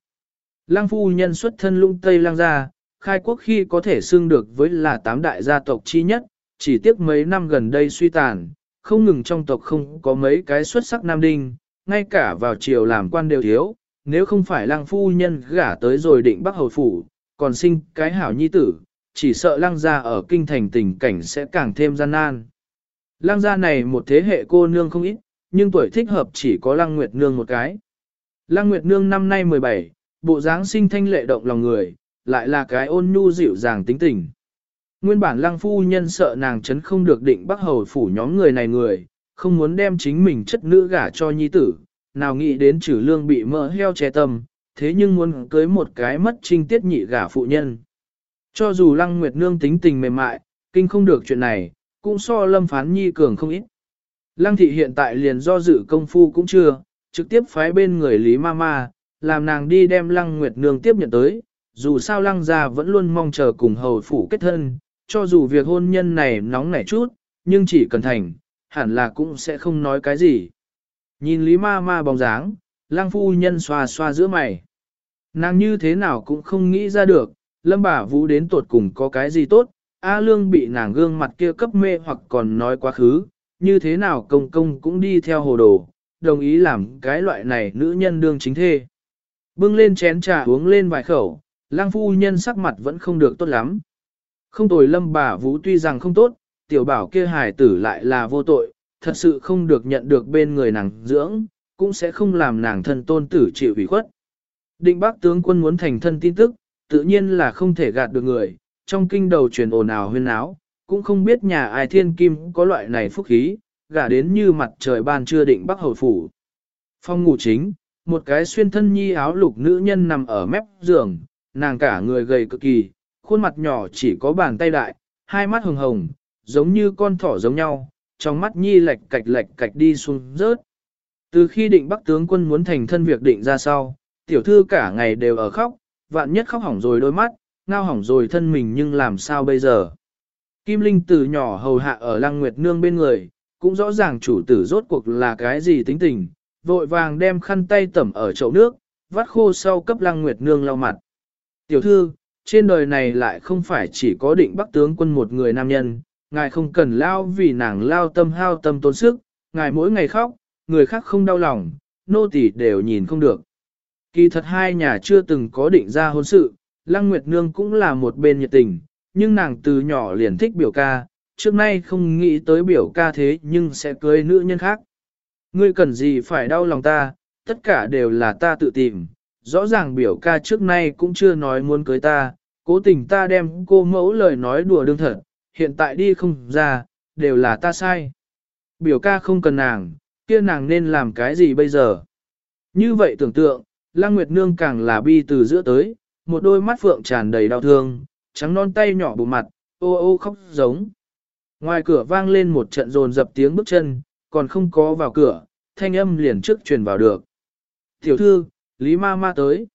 Lăng phu nhân xuất thân lung tây lang gia, khai quốc khi có thể xưng được với là tám đại gia tộc chi nhất, chỉ tiếc mấy năm gần đây suy tàn, không ngừng trong tộc không có mấy cái xuất sắc nam đinh, ngay cả vào triều làm quan đều thiếu, nếu không phải lăng phu nhân gả tới rồi định bắc hầu phủ, còn sinh cái hảo nhi tử, chỉ sợ lăng gia ở kinh thành tình cảnh sẽ càng thêm gian nan. Lăng gia này một thế hệ cô nương không ít, nhưng tuổi thích hợp chỉ có lăng nguyệt nương một cái. Lăng nguyệt nương năm nay 17, bộ dáng sinh thanh lệ động lòng người, lại là cái ôn nhu dịu dàng tính tình. Nguyên bản lăng phu nhân sợ nàng chấn không được định bắc hầu phủ nhóm người này người, không muốn đem chính mình chất nữ gả cho nhi tử, nào nghĩ đến trừ lương bị mỡ heo che tâm, thế nhưng muốn cưới một cái mất trinh tiết nhị gả phụ nhân. Cho dù lăng nguyệt nương tính tình mềm mại, kinh không được chuyện này, cũng so lâm phán nhi cường không ít. Lăng thị hiện tại liền do dự công phu cũng chưa, trực tiếp phái bên người Lý Mama, làm nàng đi đem lăng nguyệt nương tiếp nhận tới, dù sao lăng gia vẫn luôn mong chờ cùng hầu phủ kết thân, cho dù việc hôn nhân này nóng nảy chút, nhưng chỉ cần thành, hẳn là cũng sẽ không nói cái gì. Nhìn Lý Ma Ma bóng dáng, lang phu nhân xoa xoa giữa mày. Nàng như thế nào cũng không nghĩ ra được, lâm bà vũ đến tột cùng có cái gì tốt, A Lương bị nàng gương mặt kia cấp mê hoặc còn nói quá khứ, như thế nào công công cũng đi theo hồ đồ, đồng ý làm cái loại này nữ nhân đương chính thê. Bưng lên chén trà uống lên vài khẩu, lang phu nhân sắc mặt vẫn không được tốt lắm. Không tồi lâm bà vũ tuy rằng không tốt, tiểu bảo kia hài tử lại là vô tội, thật sự không được nhận được bên người nàng dưỡng, cũng sẽ không làm nàng thân tôn tử chịu ủy khuất. Định bác tướng quân muốn thành thân tin tức, tự nhiên là không thể gạt được người, trong kinh đầu truyền ồn ào huyên áo, cũng không biết nhà ai thiên kim có loại này phúc khí, gả đến như mặt trời ban chưa định bắc hầu phủ. Phong ngủ chính, một cái xuyên thân nhi áo lục nữ nhân nằm ở mép giường, nàng cả người gầy cực kỳ, khuôn mặt nhỏ chỉ có bàn tay đại, hai mắt hồng hồng, giống như con thỏ giống nhau, trong mắt nhi lệch cạch lệch cạch đi xuống rớt. Từ khi định bắc tướng quân muốn thành thân việc định ra sau, tiểu thư cả ngày đều ở khóc, vạn nhất khóc hỏng rồi đôi mắt, ngao hỏng rồi thân mình nhưng làm sao bây giờ. Kim Linh từ nhỏ hầu hạ ở Lăng Nguyệt Nương bên người, cũng rõ ràng chủ tử rốt cuộc là cái gì tính tình, vội vàng đem khăn tay tẩm ở chậu nước, vắt khô sau cấp Lăng Nguyệt Nương lau mặt. Tiểu thư, trên đời này lại không phải chỉ có định bắc tướng quân một người nam nhân, ngài không cần lao vì nàng lao tâm hao tâm tốn sức, ngài mỗi ngày khóc, người khác không đau lòng, nô tỳ đều nhìn không được. Kỳ thật hai nhà chưa từng có định ra hôn sự, Lăng Nguyệt Nương cũng là một bên nhiệt tình, nhưng nàng từ nhỏ liền thích biểu ca, trước nay không nghĩ tới biểu ca thế nhưng sẽ cưới nữ nhân khác. Ngươi cần gì phải đau lòng ta, tất cả đều là ta tự tìm, rõ ràng biểu ca trước nay cũng chưa nói muốn cưới ta, cố tình ta đem cô mẫu lời nói đùa đương thật, hiện tại đi không ra, đều là ta sai. Biểu ca không cần nàng, kia nàng nên làm cái gì bây giờ? Như vậy tưởng tượng, Lăng Nguyệt Nương càng là bi từ giữa tới, một đôi mắt phượng tràn đầy đau thương, trắng non tay nhỏ bụng mặt, ô ô khóc giống. Ngoài cửa vang lên một trận rồn dập tiếng bước chân, còn không có vào cửa, thanh âm liền trước truyền vào được. Tiểu thư, Lý ma ma tới.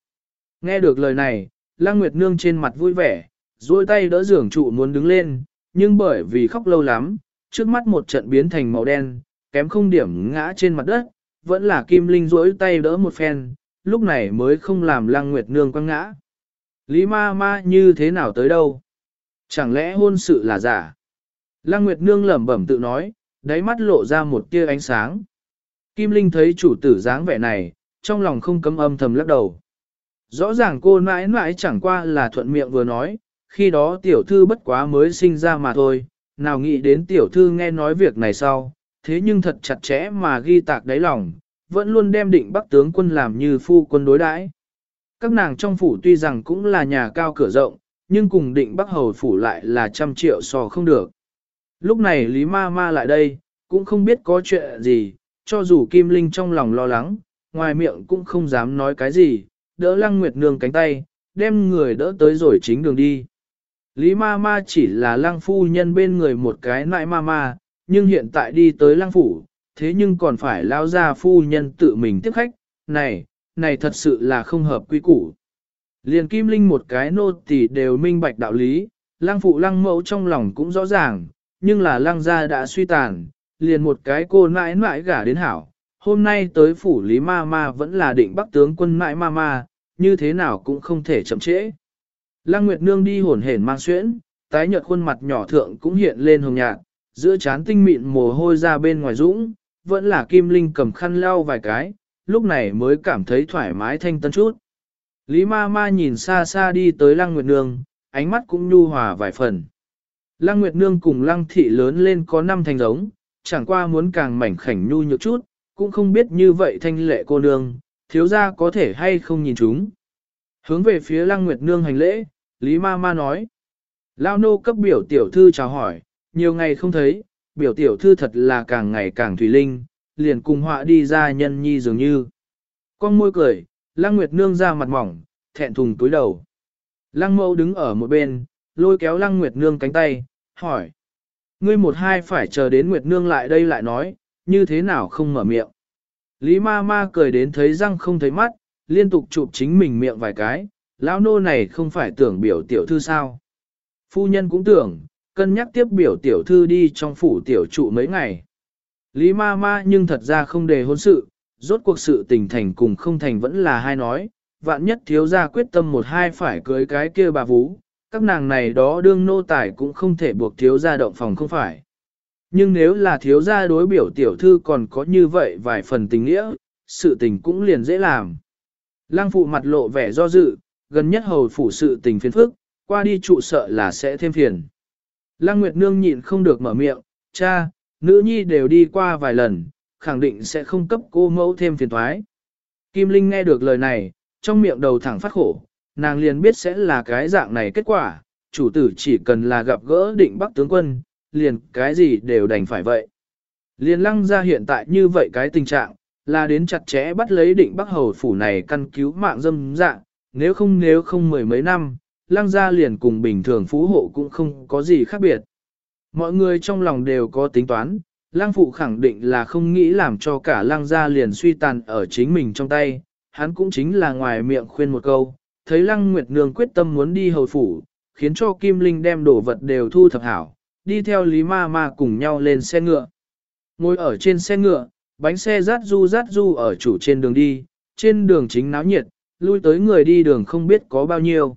Nghe được lời này, Lăng Nguyệt Nương trên mặt vui vẻ, duỗi tay đỡ giường trụ muốn đứng lên, nhưng bởi vì khóc lâu lắm, trước mắt một trận biến thành màu đen, kém không điểm ngã trên mặt đất, vẫn là Kim Linh duỗi tay đỡ một phen, lúc này mới không làm Lăng Nguyệt Nương quăng ngã. Lý ma ma như thế nào tới đâu? Chẳng lẽ hôn sự là giả? Lăng Nguyệt Nương lẩm bẩm tự nói, đáy mắt lộ ra một tia ánh sáng. Kim Linh thấy chủ tử dáng vẻ này, trong lòng không cấm âm thầm lắc đầu. Rõ ràng cô mãi mãi chẳng qua là thuận miệng vừa nói, khi đó tiểu thư bất quá mới sinh ra mà thôi, nào nghĩ đến tiểu thư nghe nói việc này sau, thế nhưng thật chặt chẽ mà ghi tạc đáy lòng, vẫn luôn đem định bắc tướng quân làm như phu quân đối đãi. Các nàng trong phủ tuy rằng cũng là nhà cao cửa rộng, nhưng cùng định bắc hầu phủ lại là trăm triệu so không được. Lúc này Lý Ma Ma lại đây, cũng không biết có chuyện gì, cho dù Kim Linh trong lòng lo lắng, ngoài miệng cũng không dám nói cái gì, đỡ Lăng Nguyệt Nương cánh tay, đem người đỡ tới rồi chính đường đi. Lý Ma Ma chỉ là Lăng Phu Nhân bên người một cái nại Ma Ma, nhưng hiện tại đi tới Lăng Phủ, thế nhưng còn phải lao ra Phu Nhân tự mình tiếp khách, này, này thật sự là không hợp quy củ. Liền Kim Linh một cái nô tỳ đều minh bạch đạo lý, Lăng Phụ Lăng Mẫu trong lòng cũng rõ ràng, nhưng là Lăng gia đã suy tàn, liền một cái cô nãi nãi gả đến hảo hôm nay tới phủ Lý Ma Ma vẫn là định bắc tướng quân mãi Ma Ma, như thế nào cũng không thể chậm trễ. Lăng Nguyệt Nương đi hồn hển mang xuyễn, tái nhợt khuôn mặt nhỏ thượng cũng hiện lên hồng nhạt, giữa trán tinh mịn mồ hôi ra bên ngoài dũng, vẫn là Kim Linh cầm khăn lau vài cái, lúc này mới cảm thấy thoải mái thanh tân chút. Lý Ma Ma nhìn xa xa đi tới Lăng Nguyệt Nương, ánh mắt cũng nhu hòa vài phần. Lăng Nguyệt Nương cùng Lăng Thị lớn lên có năm thành giống, chẳng qua muốn càng mảnh khảnh nhu nhược chút, cũng không biết như vậy thanh lệ cô nương, thiếu gia có thể hay không nhìn chúng. Hướng về phía Lăng Nguyệt Nương hành lễ, Lý Ma Ma nói. Lao nô cấp biểu tiểu thư chào hỏi, nhiều ngày không thấy, biểu tiểu thư thật là càng ngày càng thủy linh, liền cùng họa đi ra nhân nhi dường như. Con môi cười, Lăng Nguyệt Nương ra mặt mỏng, thẹn thùng túi đầu. Lăng mẫu đứng ở một bên, lôi kéo Lăng Nguyệt Nương cánh tay, hỏi. Ngươi một hai phải chờ đến Nguyệt Nương lại đây lại nói, như thế nào không mở miệng. Lý ma ma cười đến thấy răng không thấy mắt, liên tục chụp chính mình miệng vài cái, lão nô này không phải tưởng biểu tiểu thư sao. Phu nhân cũng tưởng, cân nhắc tiếp biểu tiểu thư đi trong phủ tiểu trụ mấy ngày. Lý ma ma nhưng thật ra không đề hôn sự, rốt cuộc sự tình thành cùng không thành vẫn là hai nói, vạn nhất thiếu gia quyết tâm một hai phải cưới cái kia bà vú, các nàng này đó đương nô tài cũng không thể buộc thiếu gia động phòng không phải. Nhưng nếu là thiếu gia đối biểu tiểu thư còn có như vậy vài phần tình nghĩa, sự tình cũng liền dễ làm. Lăng phụ mặt lộ vẻ do dự, gần nhất hầu phủ sự tình phiền phức, qua đi trụ sợ là sẽ thêm phiền. Lăng Nguyệt Nương nhịn không được mở miệng, cha, nữ nhi đều đi qua vài lần, khẳng định sẽ không cấp cô mẫu thêm phiền thoái. Kim Linh nghe được lời này, trong miệng đầu thẳng phát khổ, nàng liền biết sẽ là cái dạng này kết quả, chủ tử chỉ cần là gặp gỡ định bắc tướng quân, liền cái gì đều đành phải vậy. Liền lăng ra hiện tại như vậy cái tình trạng, là đến chặt chẽ bắt lấy định bắc hầu phủ này căn cứu mạng dâm dạng, nếu không nếu không mười mấy năm, lăng gia liền cùng bình thường phú hộ cũng không có gì khác biệt. Mọi người trong lòng đều có tính toán, lăng phụ khẳng định là không nghĩ làm cho cả lăng gia liền suy tàn ở chính mình trong tay, hắn cũng chính là ngoài miệng khuyên một câu, thấy lăng nguyệt nương quyết tâm muốn đi hầu phủ, khiến cho Kim Linh đem đồ vật đều thu thập hảo, đi theo Lý Ma Ma cùng nhau lên xe ngựa. Ngồi ở trên xe ngựa, bánh xe rát du rát du ở chủ trên đường đi, trên đường chính náo nhiệt, lui tới người đi đường không biết có bao nhiêu.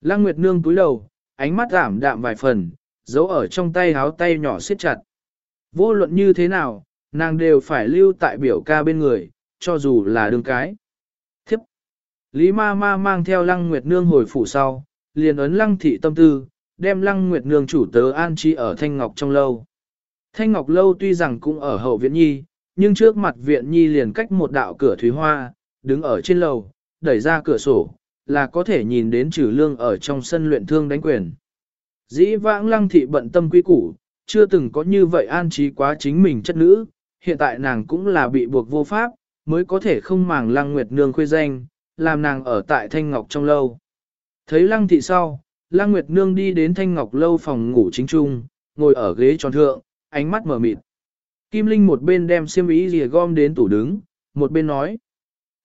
Lăng Nguyệt Nương túi đầu, ánh mắt giảm đạm vài phần, giấu ở trong tay háo tay nhỏ siết chặt. Vô luận như thế nào, nàng đều phải lưu tại biểu ca bên người, cho dù là đường cái. Thiếp! Lý ma ma mang theo Lăng Nguyệt Nương hồi phủ sau, liền ấn Lăng thị tâm tư, đem Lăng Nguyệt Nương chủ tớ an trí ở Thanh Ngọc trong lâu. Thanh Ngọc lâu tuy rằng cũng ở hậu viện nhi, nhưng trước mặt viện nhi liền cách một đạo cửa thúy hoa, đứng ở trên lầu, đẩy ra cửa sổ, là có thể nhìn đến trừ lương ở trong sân luyện thương đánh quyền. Dĩ vãng lăng thị bận tâm quý củ, chưa từng có như vậy an trí quá chính mình chất nữ, hiện tại nàng cũng là bị buộc vô pháp, mới có thể không màng lăng nguyệt nương khuê danh, làm nàng ở tại Thanh Ngọc trong lâu. Thấy lăng thị sau, lăng nguyệt nương đi đến Thanh Ngọc lâu phòng ngủ chính trung, ngồi ở ghế tròn thượng, ánh mắt mở mịt. Kim Linh một bên đem xiêm ý rìa gom đến tủ đứng, một bên nói.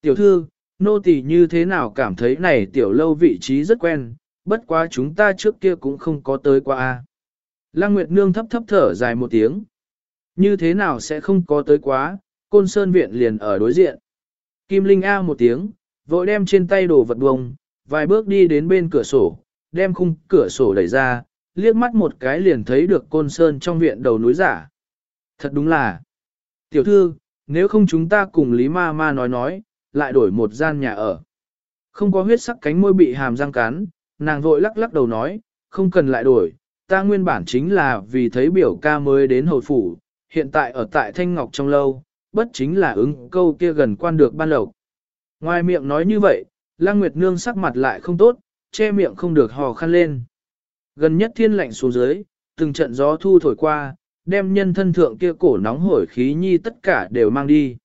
Tiểu thư, nô tỳ như thế nào cảm thấy này tiểu lâu vị trí rất quen, bất quá chúng ta trước kia cũng không có tới qua. a. Lăng Nguyệt Nương thấp thấp thở dài một tiếng. Như thế nào sẽ không có tới quá, côn sơn viện liền ở đối diện. Kim Linh A một tiếng, vội đem trên tay đồ vật bông, vài bước đi đến bên cửa sổ, đem khung cửa sổ đẩy ra, liếc mắt một cái liền thấy được côn sơn trong viện đầu núi giả. Thật đúng là, tiểu thư, nếu không chúng ta cùng Lý Ma Ma nói nói, lại đổi một gian nhà ở. Không có huyết sắc cánh môi bị hàm răng cắn, nàng vội lắc lắc đầu nói, không cần lại đổi, ta nguyên bản chính là vì thấy biểu ca mới đến hồi phủ, hiện tại ở tại Thanh Ngọc trong lâu, bất chính là ứng câu kia gần quan được ban lộc. Ngoài miệng nói như vậy, Lăng Nguyệt Nương sắc mặt lại không tốt, che miệng không được hò khăn lên. Gần nhất thiên lạnh xuống dưới, từng trận gió thu thổi qua, đem nhân thân thượng kia cổ nóng hổi khí nhi tất cả đều mang đi.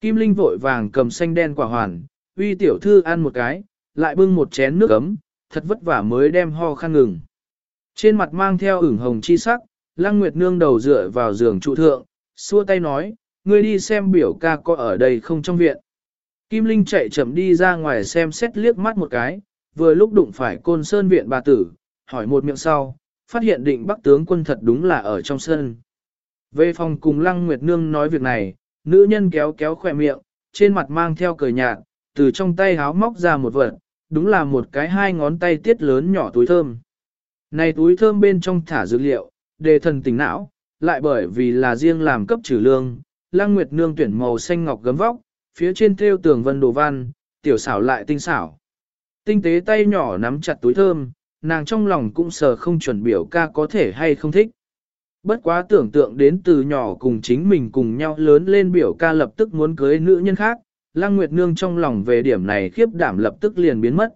Kim Linh vội vàng cầm xanh đen quả hoàn, uy tiểu thư ăn một cái, lại bưng một chén nước ấm, thật vất vả mới đem ho khăn ngừng. Trên mặt mang theo ửng hồng chi sắc, Lăng Nguyệt Nương đầu dựa vào giường trụ thượng, xua tay nói, ngươi đi xem biểu ca có ở đây không trong viện. Kim Linh chạy chậm đi ra ngoài xem xét liếc mắt một cái, vừa lúc đụng phải côn sơn viện bà tử, hỏi một miệng sau, phát hiện định bắc tướng quân thật đúng là ở trong sân. Về phòng cùng Lăng Nguyệt Nương nói việc này, nữ nhân kéo kéo khỏe miệng, trên mặt mang theo cười nhạt, từ trong tay háo móc ra một vật, đúng là một cái hai ngón tay tiết lớn nhỏ túi thơm. Này túi thơm bên trong thả dữ liệu, đề thần tỉnh não, lại bởi vì là riêng làm cấp trừ lương, Lăng Nguyệt Nương tuyển màu xanh ngọc gấm vóc, phía trên thêu tường vân đồ văn, tiểu xảo lại tinh xảo. Tinh tế tay nhỏ nắm chặt túi thơm, nàng trong lòng cũng sờ không chuẩn biểu ca có thể hay không thích. Bất quá tưởng tượng đến từ nhỏ cùng chính mình cùng nhau lớn lên biểu ca lập tức muốn cưới nữ nhân khác, Lăng Nguyệt Nương trong lòng về điểm này khiếp đảm lập tức liền biến mất.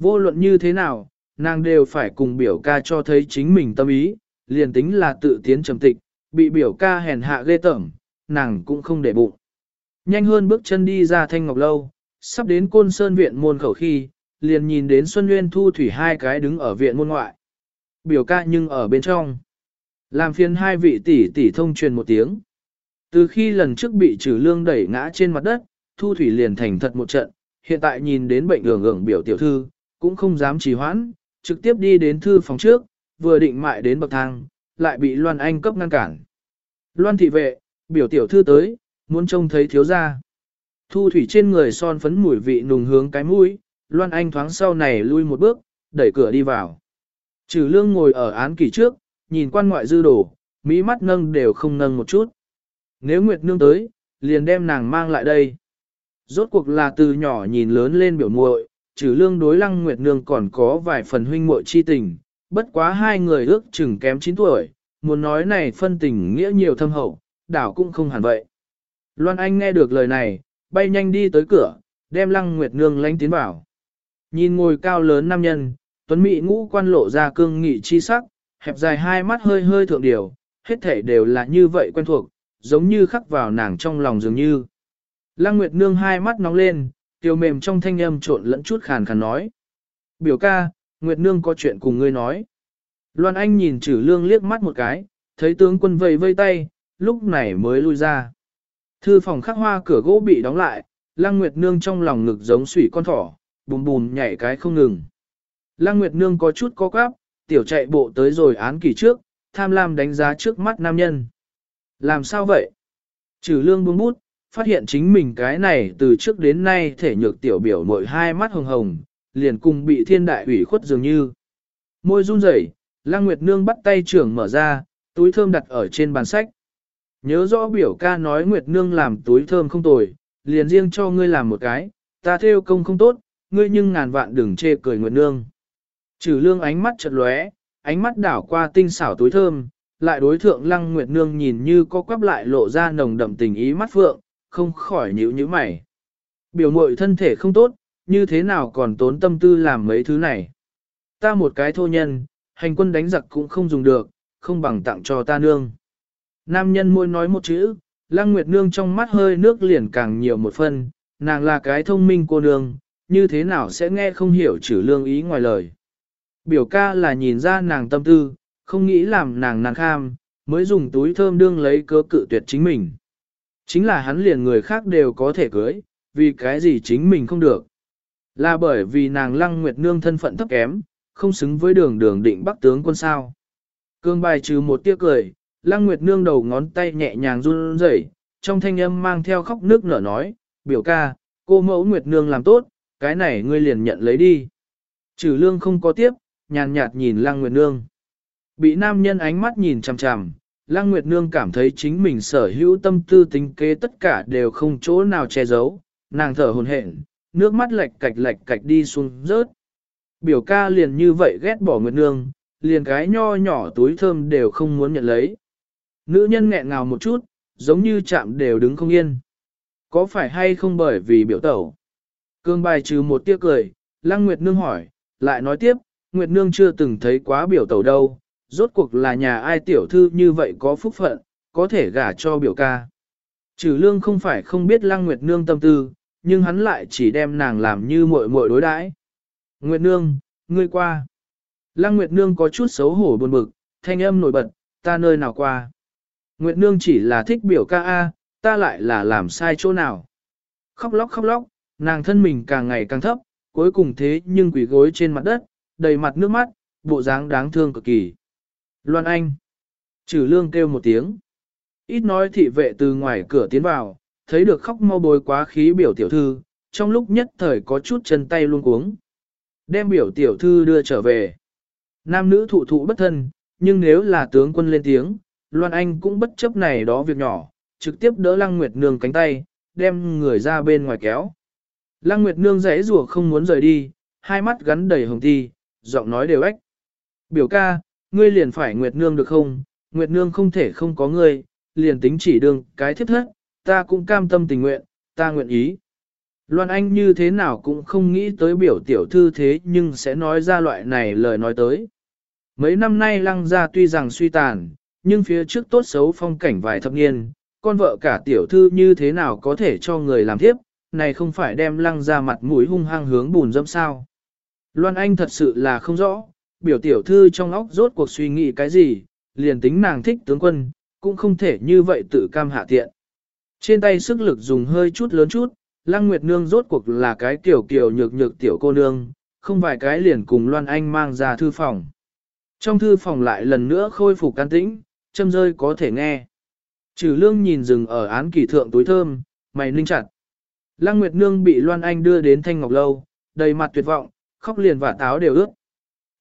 Vô luận như thế nào, nàng đều phải cùng biểu ca cho thấy chính mình tâm ý, liền tính là tự tiến trầm tịch, bị biểu ca hèn hạ ghê tởm, nàng cũng không để bụng. Nhanh hơn bước chân đi ra thanh ngọc lâu, sắp đến côn sơn viện môn khẩu khi, liền nhìn đến Xuân Nguyên Thu Thủy hai cái đứng ở viện môn ngoại. Biểu ca nhưng ở bên trong. Làm phiền hai vị tỷ tỷ thông truyền một tiếng. Từ khi lần trước bị trừ lương đẩy ngã trên mặt đất, Thu Thủy liền thành thật một trận, hiện tại nhìn đến bệnh ưởng ưởng biểu tiểu thư, cũng không dám trì hoãn, trực tiếp đi đến thư phòng trước, vừa định mại đến bậc thang, lại bị Loan Anh cấp ngăn cản. Loan thị vệ, biểu tiểu thư tới, muốn trông thấy thiếu gia. Thu thủy trên người son phấn mùi vị nùng hướng cái mũi, Loan Anh thoáng sau này lui một bước, đẩy cửa đi vào. Trừ lương ngồi ở án kỳ trước, nhìn quan ngoại dư đổ, mỹ mắt nâng đều không nâng một chút. Nếu Nguyệt Nương tới, liền đem nàng mang lại đây. Rốt cuộc là từ nhỏ nhìn lớn lên biểu muội, trừ lương đối lăng Nguyệt Nương còn có vài phần huynh muội chi tình, bất quá hai người ước chừng kém 9 tuổi, muốn nói này phân tình nghĩa nhiều thâm hậu, đảo cũng không hẳn vậy. Loan Anh nghe được lời này, bay nhanh đi tới cửa, đem lăng Nguyệt Nương lánh tiến vào. Nhìn ngồi cao lớn nam nhân, tuấn mỹ ngũ quan lộ ra cương nghị chi sắc, hẹp dài hai mắt hơi hơi thượng điều, hết thể đều là như vậy quen thuộc, giống như khắc vào nàng trong lòng dường như. Lăng Nguyệt Nương hai mắt nóng lên, tiêu mềm trong thanh âm trộn lẫn chút khàn khàn nói. Biểu ca, Nguyệt Nương có chuyện cùng ngươi nói. Loan Anh nhìn trừ lương liếc mắt một cái, thấy tướng quân vây vây tay, lúc này mới lui ra. Thư phòng khắc hoa cửa gỗ bị đóng lại, Lăng Nguyệt Nương trong lòng ngực giống sủy con thỏ, bùm bùm nhảy cái không ngừng. Lăng Nguyệt Nương có chút có quáp, tiểu chạy bộ tới rồi án kỳ trước, tham lam đánh giá trước mắt nam nhân. Làm sao vậy? Trừ lương buông bút, phát hiện chính mình cái này từ trước đến nay thể nhược tiểu biểu mội hai mắt hồng hồng, liền cùng bị thiên đại ủy khuất dường như. Môi run rẩy, Lăng Nguyệt Nương bắt tay trưởng mở ra, túi thơm đặt ở trên bàn sách. Nhớ rõ biểu ca nói Nguyệt Nương làm túi thơm không tồi, liền riêng cho ngươi làm một cái, ta theo công không tốt, ngươi nhưng ngàn vạn đừng chê cười Nguyệt Nương. Trừ lương ánh mắt chật lóe, ánh mắt đảo qua tinh xảo túi thơm, lại đối thượng Lăng Nguyệt Nương nhìn như có quắp lại lộ ra nồng đậm tình ý mắt phượng, không khỏi nhíu nhíu mày. Biểu mội thân thể không tốt, như thế nào còn tốn tâm tư làm mấy thứ này. Ta một cái thô nhân, hành quân đánh giặc cũng không dùng được, không bằng tặng cho ta nương. Nam nhân môi nói một chữ, Lăng Nguyệt Nương trong mắt hơi nước liền càng nhiều một phân, nàng là cái thông minh cô nương, như thế nào sẽ nghe không hiểu chữ lương ý ngoài lời. Biểu ca là nhìn ra nàng tâm tư, không nghĩ làm nàng nàng kham, mới dùng túi thơm đương lấy cớ cự tuyệt chính mình. Chính là hắn liền người khác đều có thể cưới, vì cái gì chính mình không được. Là bởi vì nàng Lăng Nguyệt Nương thân phận thấp kém, không xứng với đường đường định bắc tướng quân sao. Cương bài trừ một tiếc cười, Lăng Nguyệt Nương đầu ngón tay nhẹ nhàng run rẩy, trong thanh âm mang theo khóc nước nở nói, biểu ca, cô mẫu Nguyệt Nương làm tốt, cái này ngươi liền nhận lấy đi. Trừ lương không có tiếp, nhàn nhạt nhìn Lăng Nguyệt Nương. Bị nam nhân ánh mắt nhìn chằm chằm, Lăng Nguyệt Nương cảm thấy chính mình sở hữu tâm tư tính kế tất cả đều không chỗ nào che giấu, nàng thở hồn hển, nước mắt lệch cạch lệch cạch đi xuống rớt. Biểu ca liền như vậy ghét bỏ Nguyệt Nương, liền cái nho nhỏ túi thơm đều không muốn nhận lấy. Nữ nhân nghẹn ngào một chút, giống như chạm đều đứng không yên. Có phải hay không bởi vì biểu tẩu? Cương bài trừ một tiếc cười, Lăng Nguyệt Nương hỏi, lại nói tiếp, Nguyệt Nương chưa từng thấy quá biểu tẩu đâu, rốt cuộc là nhà ai tiểu thư như vậy có phúc phận, có thể gả cho biểu ca. Trừ lương không phải không biết Lăng Nguyệt Nương tâm tư, nhưng hắn lại chỉ đem nàng làm như muội muội đối đãi. Nguyệt Nương, ngươi qua. Lăng Nguyệt Nương có chút xấu hổ buồn bực, thanh âm nổi bật, ta nơi nào qua. Nguyệt Nương chỉ là thích biểu ca A, ta lại là làm sai chỗ nào. Khóc lóc khóc lóc, nàng thân mình càng ngày càng thấp, cuối cùng thế nhưng quỷ gối trên mặt đất, đầy mặt nước mắt, bộ dáng đáng thương cực kỳ. Loan Anh. Trừ lương kêu một tiếng. Ít nói thị vệ từ ngoài cửa tiến vào, thấy được khóc mau bồi quá khí biểu tiểu thư, trong lúc nhất thời có chút chân tay luôn cuống. Đem biểu tiểu thư đưa trở về. Nam nữ thụ thụ bất thân, nhưng nếu là tướng quân lên tiếng, Loan Anh cũng bất chấp này đó việc nhỏ, trực tiếp đỡ Lăng Nguyệt Nương cánh tay, đem người ra bên ngoài kéo. Lăng Nguyệt Nương rẽ rùa không muốn rời đi, hai mắt gắn đầy hồng ti, giọng nói đều ếch. Biểu ca, ngươi liền phải Nguyệt Nương được không? Nguyệt Nương không thể không có ngươi, liền tính chỉ đường, cái thiết thất, ta cũng cam tâm tình nguyện, ta nguyện ý. Loan Anh như thế nào cũng không nghĩ tới biểu tiểu thư thế nhưng sẽ nói ra loại này lời nói tới. Mấy năm nay lăng gia tuy rằng suy tàn, nhưng phía trước tốt xấu phong cảnh vài thập niên, con vợ cả tiểu thư như thế nào có thể cho người làm tiếp, này không phải đem lăng ra mặt mũi hung hăng hướng bùn dâm sao. Loan Anh thật sự là không rõ, biểu tiểu thư trong óc rốt cuộc suy nghĩ cái gì, liền tính nàng thích tướng quân, cũng không thể như vậy tự cam hạ tiện. Trên tay sức lực dùng hơi chút lớn chút, Lăng Nguyệt Nương rốt cuộc là cái tiểu kiểu nhược nhược tiểu cô nương, không vài cái liền cùng Loan Anh mang ra thư phòng. Trong thư phòng lại lần nữa khôi phục can tĩnh, châm rơi có thể nghe. Trừ lương nhìn rừng ở án kỳ thượng túi thơm, mày ninh chặt. Lăng Nguyệt Nương bị Loan Anh đưa đến Thanh Ngọc Lâu, đầy mặt tuyệt vọng, khóc liền và táo đều ướt.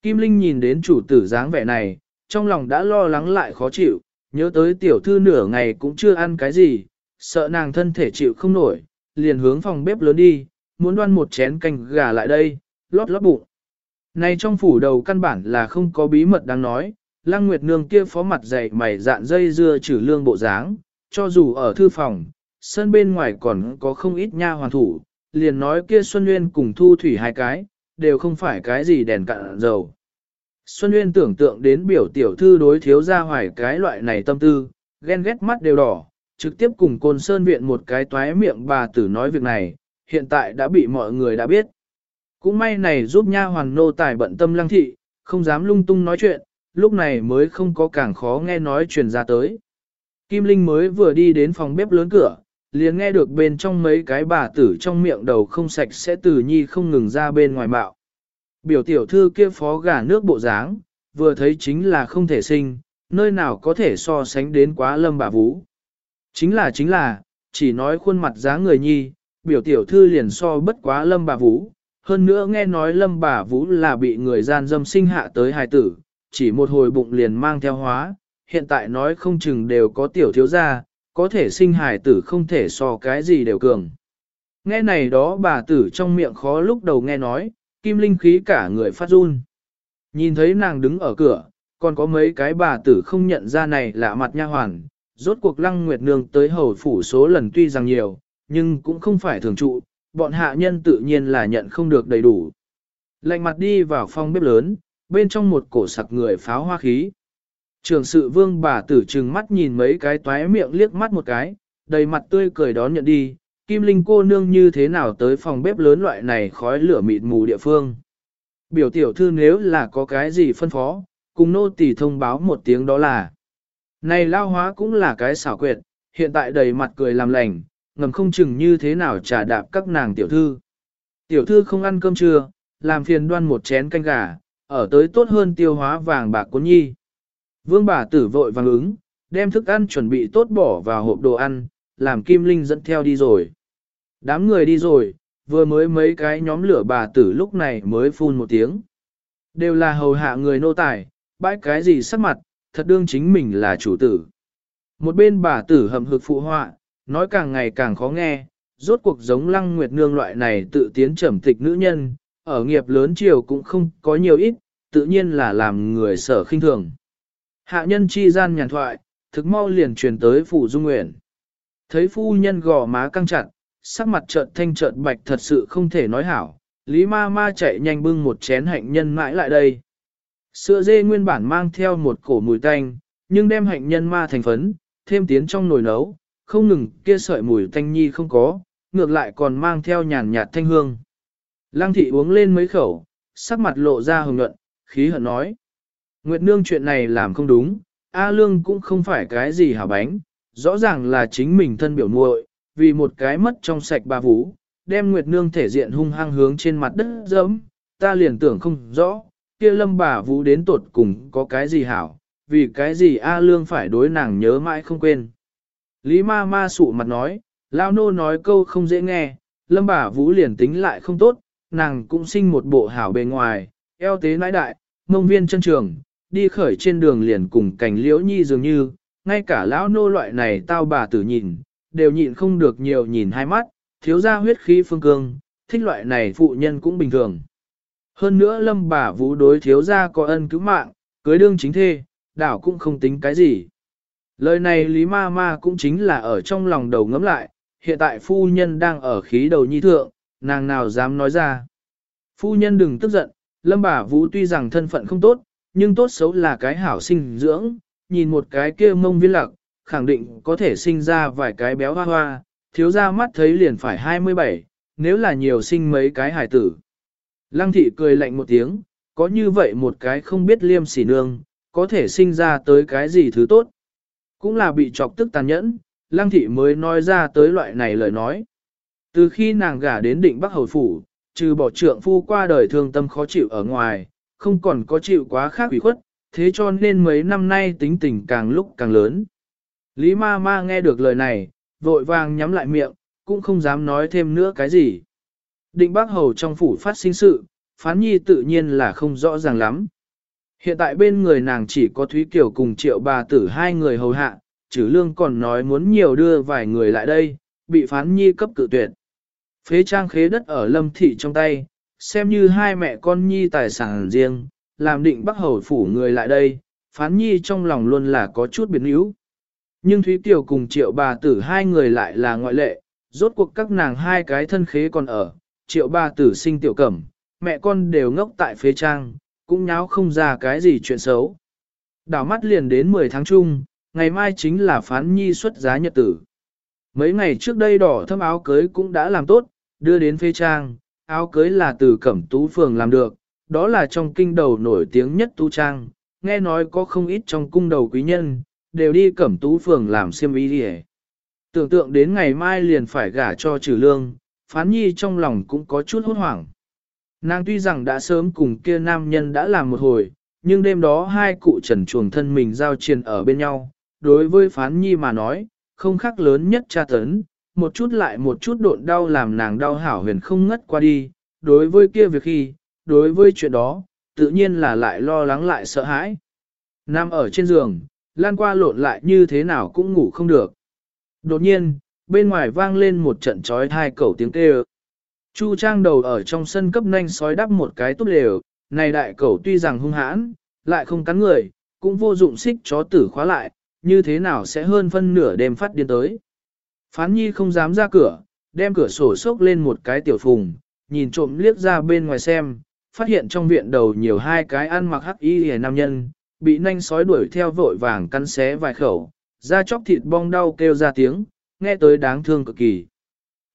Kim Linh nhìn đến chủ tử dáng vẻ này, trong lòng đã lo lắng lại khó chịu, nhớ tới tiểu thư nửa ngày cũng chưa ăn cái gì, sợ nàng thân thể chịu không nổi, liền hướng phòng bếp lớn đi, muốn đoan một chén canh gà lại đây, lót lót bụng. Này trong phủ đầu căn bản là không có bí mật đáng nói, Lăng Nguyệt Nương kia phó mặt dày mày dạn dây dưa trừ lương bộ dáng, cho dù ở thư phòng, sân bên ngoài còn có không ít nha hoàn thủ, liền nói kia Xuân Nguyên cùng Thu Thủy hai cái, đều không phải cái gì đèn cạn dầu. Xuân Nguyên tưởng tượng đến biểu tiểu thư đối thiếu ra hoài cái loại này tâm tư, ghen ghét mắt đều đỏ, trực tiếp cùng Côn Sơn Viện một cái toái miệng bà tử nói việc này, hiện tại đã bị mọi người đã biết. Cũng may này giúp nha hoàn nô tài bận tâm lăng thị, không dám lung tung nói chuyện, lúc này mới không có càng khó nghe nói truyền ra tới. Kim Linh mới vừa đi đến phòng bếp lớn cửa, liền nghe được bên trong mấy cái bà tử trong miệng đầu không sạch sẽ từ nhi không ngừng ra bên ngoài bạo. Biểu tiểu thư kia phó gà nước bộ dáng, vừa thấy chính là không thể sinh, nơi nào có thể so sánh đến quá lâm bà vũ. Chính là chính là, chỉ nói khuôn mặt dáng người nhi, biểu tiểu thư liền so bất quá lâm bà vũ. Hơn nữa nghe nói lâm bà vũ là bị người gian dâm sinh hạ tới hài tử, chỉ một hồi bụng liền mang theo hóa, hiện tại nói không chừng đều có tiểu thiếu gia, có thể sinh hài tử không thể so cái gì đều cường. Nghe này đó bà tử trong miệng khó lúc đầu nghe nói, kim linh khí cả người phát run. Nhìn thấy nàng đứng ở cửa, còn có mấy cái bà tử không nhận ra này là mặt nha hoàn, rốt cuộc lăng nguyệt nương tới hầu phủ số lần tuy rằng nhiều, nhưng cũng không phải thường trụ, bọn hạ nhân tự nhiên là nhận không được đầy đủ. Lạnh mặt đi vào phòng bếp lớn, bên trong một cổ sặc người pháo hoa khí. Trường sự vương bà tử trừng mắt nhìn mấy cái toái miệng liếc mắt một cái, đầy mặt tươi cười đón nhận đi, Kim Linh cô nương như thế nào tới phòng bếp lớn loại này khói lửa mịt mù địa phương. Biểu tiểu thư nếu là có cái gì phân phó, cùng nô tỳ thông báo một tiếng đó là. Này lao hóa cũng là cái xảo quyệt, hiện tại đầy mặt cười làm lành, ngầm không chừng như thế nào trả đạp các nàng tiểu thư. Tiểu thư không ăn cơm trưa, làm phiền đoan một chén canh gà, ở tới tốt hơn tiêu hóa vàng bạc cuốn nhi. Vương bà tử vội vàng ứng, đem thức ăn chuẩn bị tốt bỏ vào hộp đồ ăn, làm Kim Linh dẫn theo đi rồi. Đám người đi rồi, vừa mới mấy cái nhóm lửa bà tử lúc này mới phun một tiếng. Đều là hầu hạ người nô tài, bãi cái gì sắc mặt, thật đương chính mình là chủ tử. Một bên bà tử hầm hực phụ họa, nói càng ngày càng khó nghe, rốt cuộc giống lăng nguyệt nương loại này tự tiến trầm tịch nữ nhân, ở nghiệp lớn chiều cũng không có nhiều ít, tự nhiên là làm người sở khinh thường. Hạ nhân chi gian nhàn thoại, thực mau liền truyền tới phủ dung nguyện. Thấy phu nhân gò má căng chặt, sắc mặt trợn thanh trợn bạch thật sự không thể nói hảo, Lý ma ma chạy nhanh bưng một chén hạnh nhân mãi lại đây. Sữa dê nguyên bản mang theo một cổ mùi tanh, nhưng đem hạnh nhân ma thành phấn, thêm tiến trong nồi nấu, không ngừng kia sợi mùi tanh nhi không có, ngược lại còn mang theo nhàn nhạt thanh hương. Lăng thị uống lên mấy khẩu, sắc mặt lộ ra hồng nhuận, khí hận nói. Nguyệt nương chuyện này làm không đúng, A Lương cũng không phải cái gì hảo bánh, rõ ràng là chính mình thân biểu muội, vì một cái mất trong sạch ba vũ, đem Nguyệt nương thể diện hung hăng hướng trên mặt đất dẫm, ta liền tưởng không rõ, kia lâm bà vũ đến tột cùng có cái gì hảo, vì cái gì A Lương phải đối nàng nhớ mãi không quên. Lý ma ma sụ mặt nói, Lao nô nói câu không dễ nghe, lâm bà vũ liền tính lại không tốt, nàng cũng sinh một bộ hảo bề ngoài, eo tế nãi đại, mông viên chân trường, đi khởi trên đường liền cùng cảnh liễu nhi dường như, ngay cả lão nô loại này tao bà tử nhìn, đều nhịn không được nhiều nhìn hai mắt, thiếu ra huyết khí phương cương, thích loại này phụ nhân cũng bình thường. Hơn nữa lâm bà vũ đối thiếu ra có ân cứu mạng, cưới đương chính thê, đảo cũng không tính cái gì. Lời này Lý Ma Ma cũng chính là ở trong lòng đầu ngấm lại, hiện tại phu nhân đang ở khí đầu nhi thượng, nàng nào dám nói ra. Phu nhân đừng tức giận, lâm bà vũ tuy rằng thân phận không tốt, nhưng tốt xấu là cái hảo sinh dưỡng, nhìn một cái kia mông viên lạc, khẳng định có thể sinh ra vài cái béo hoa hoa, thiếu ra mắt thấy liền phải 27, nếu là nhiều sinh mấy cái hải tử. Lăng thị cười lạnh một tiếng, có như vậy một cái không biết liêm sỉ nương, có thể sinh ra tới cái gì thứ tốt. Cũng là bị chọc tức tàn nhẫn, lăng thị mới nói ra tới loại này lời nói. Từ khi nàng gả đến định Bắc Hầu Phủ, trừ bỏ trượng phu qua đời thương tâm khó chịu ở ngoài, không còn có chịu quá khác ủy khuất, thế cho nên mấy năm nay tính tình càng lúc càng lớn. Lý ma ma nghe được lời này, vội vàng nhắm lại miệng, cũng không dám nói thêm nữa cái gì. Định bác hầu trong phủ phát sinh sự, phán nhi tự nhiên là không rõ ràng lắm. Hiện tại bên người nàng chỉ có Thúy Kiều cùng triệu bà tử hai người hầu hạ, chử lương còn nói muốn nhiều đưa vài người lại đây, bị phán nhi cấp cự tuyệt. Phế trang khế đất ở lâm thị trong tay, xem như hai mẹ con nhi tài sản riêng, làm định bắt hầu phủ người lại đây, phán nhi trong lòng luôn là có chút biến yếu. Nhưng Thúy Kiều cùng triệu bà tử hai người lại là ngoại lệ, rốt cuộc các nàng hai cái thân khế còn ở, triệu bà tử sinh tiểu cẩm, mẹ con đều ngốc tại phế trang, cũng nháo không ra cái gì chuyện xấu. Đảo mắt liền đến 10 tháng chung, ngày mai chính là phán nhi xuất giá nhật tử. Mấy ngày trước đây đỏ thâm áo cưới cũng đã làm tốt, đưa đến phê trang, áo cưới là từ cẩm tú phường làm được, đó là trong kinh đầu nổi tiếng nhất tu trang, nghe nói có không ít trong cung đầu quý nhân, đều đi cẩm tú phường làm xiêm y đi Tưởng tượng đến ngày mai liền phải gả cho trừ lương, phán nhi trong lòng cũng có chút hốt hoảng. Nàng tuy rằng đã sớm cùng kia nam nhân đã làm một hồi, nhưng đêm đó hai cụ trần chuồng thân mình giao triền ở bên nhau, đối với phán nhi mà nói, không khác lớn nhất tra tấn, một chút lại một chút độn đau làm nàng đau hảo huyền không ngất qua đi, đối với kia việc khi, đối với chuyện đó, tự nhiên là lại lo lắng lại sợ hãi. Nam ở trên giường, lan qua lộn lại như thế nào cũng ngủ không được. Đột nhiên, bên ngoài vang lên một trận trói thai cẩu tiếng kêu. Chu trang đầu ở trong sân cấp nhanh sói đắp một cái tốt lều, này đại cẩu tuy rằng hung hãn, lại không cắn người, cũng vô dụng xích chó tử khóa lại, như thế nào sẽ hơn phân nửa đêm phát điên tới. Phán nhi không dám ra cửa, đem cửa sổ sốc lên một cái tiểu phùng, nhìn trộm liếc ra bên ngoài xem, phát hiện trong viện đầu nhiều hai cái ăn mặc hắc y hề nam nhân, bị nanh sói đuổi theo vội vàng cắn xé vài khẩu, da chóc thịt bong đau kêu ra tiếng, nghe tới đáng thương cực kỳ.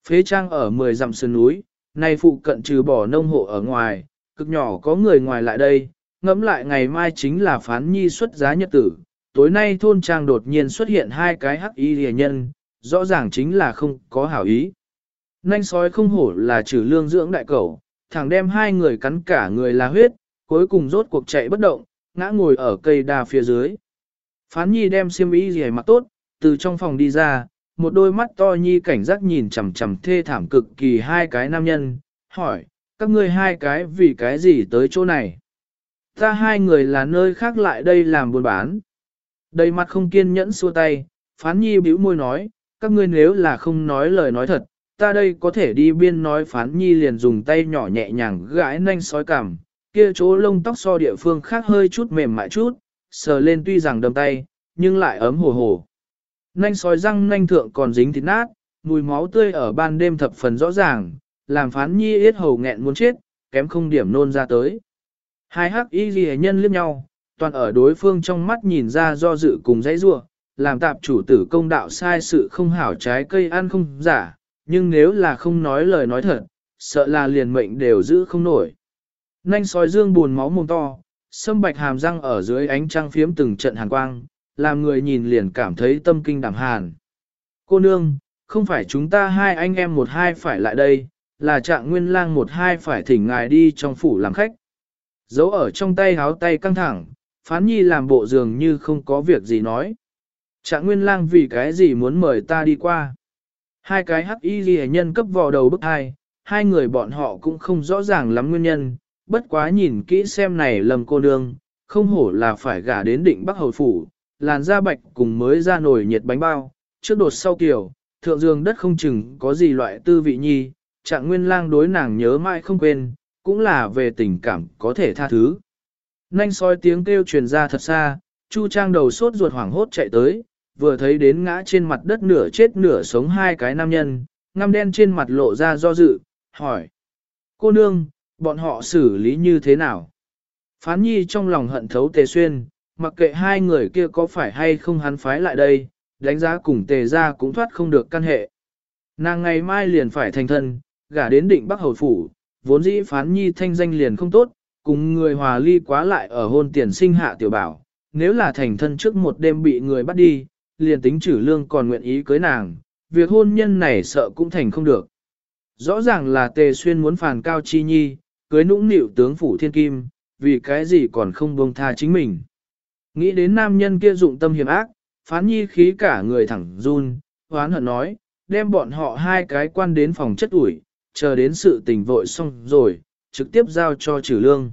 Phế trang ở 10 dặm sườn núi, nay phụ cận trừ bỏ nông hộ ở ngoài, cực nhỏ có người ngoài lại đây, ngẫm lại ngày mai chính là phán nhi xuất giá nhật tử. Tối nay thôn trang đột nhiên xuất hiện hai cái hắc y rìa nhân, rõ ràng chính là không có hảo ý. Nanh sói không hổ là trừ lương dưỡng đại cẩu, thẳng đem hai người cắn cả người là huyết, cuối cùng rốt cuộc chạy bất động, ngã ngồi ở cây đa phía dưới. Phán nhi đem xiêm y gì mặc tốt, từ trong phòng đi ra, một đôi mắt to nhi cảnh giác nhìn chằm chằm thê thảm cực kỳ hai cái nam nhân, hỏi, các ngươi hai cái vì cái gì tới chỗ này? Ta hai người là nơi khác lại đây làm buôn bán. Đầy mặt không kiên nhẫn xua tay, phán nhi bĩu môi nói, các ngươi nếu là không nói lời nói thật, ta đây có thể đi biên nói phán nhi liền dùng tay nhỏ nhẹ nhàng gãi nanh sói cằm, kia chỗ lông tóc so địa phương khác hơi chút mềm mại chút, sờ lên tuy rằng đầm tay, nhưng lại ấm hồ hồ. Nanh sói răng nanh thượng còn dính thịt nát, mùi máu tươi ở ban đêm thập phần rõ ràng, làm phán nhi yết hầu nghẹn muốn chết, kém không điểm nôn ra tới. Hai hắc y ghi nhân liếc nhau, toàn ở đối phương trong mắt nhìn ra do dự cùng dãy rua, làm tạp chủ tử công đạo sai sự không hảo trái cây ăn không giả, nhưng nếu là không nói lời nói thật, sợ là liền mệnh đều giữ không nổi. Nanh sói dương buồn máu mồm to, sâm bạch hàm răng ở dưới ánh trăng phiếm từng trận hàn quang, làm người nhìn liền cảm thấy tâm kinh đảm hàn. Cô nương, không phải chúng ta hai anh em một hai phải lại đây, là trạng nguyên lang một hai phải thỉnh ngài đi trong phủ làm khách. Giấu ở trong tay háo tay căng thẳng, phán nhi làm bộ dường như không có việc gì nói. Trạng nguyên lang vì cái gì muốn mời ta đi qua. Hai cái hắc y ghi nhân cấp vào đầu bức hai, hai người bọn họ cũng không rõ ràng lắm nguyên nhân, bất quá nhìn kỹ xem này lầm cô nương, không hổ là phải gả đến định Bắc Hầu Phủ, làn da bạch cùng mới ra nổi nhiệt bánh bao, trước đột sau kiểu, thượng dương đất không chừng có gì loại tư vị nhi, trạng nguyên lang đối nàng nhớ mãi không quên, cũng là về tình cảm có thể tha thứ. Nanh soi tiếng kêu truyền ra thật xa, Chu Trang đầu sốt ruột hoảng hốt chạy tới, vừa thấy đến ngã trên mặt đất nửa chết nửa sống hai cái nam nhân, ngăm đen trên mặt lộ ra do dự, hỏi. Cô nương, bọn họ xử lý như thế nào? Phán nhi trong lòng hận thấu tề xuyên, mặc kệ hai người kia có phải hay không hắn phái lại đây, đánh giá cùng tề ra cũng thoát không được căn hệ. Nàng ngày mai liền phải thành thân, gả đến định Bắc Hầu Phủ, vốn dĩ phán nhi thanh danh liền không tốt, cùng người hòa ly quá lại ở hôn tiền sinh hạ tiểu bảo, nếu là thành thân trước một đêm bị người bắt đi, liền tính trừ lương còn nguyện ý cưới nàng, việc hôn nhân này sợ cũng thành không được. Rõ ràng là tề xuyên muốn phàn cao chi nhi, cưới nũng nịu tướng phủ thiên kim, vì cái gì còn không buông tha chính mình. Nghĩ đến nam nhân kia dụng tâm hiểm ác, phán nhi khí cả người thẳng run, hoán hận nói, đem bọn họ hai cái quan đến phòng chất ủi, chờ đến sự tình vội xong rồi, trực tiếp giao cho trừ lương.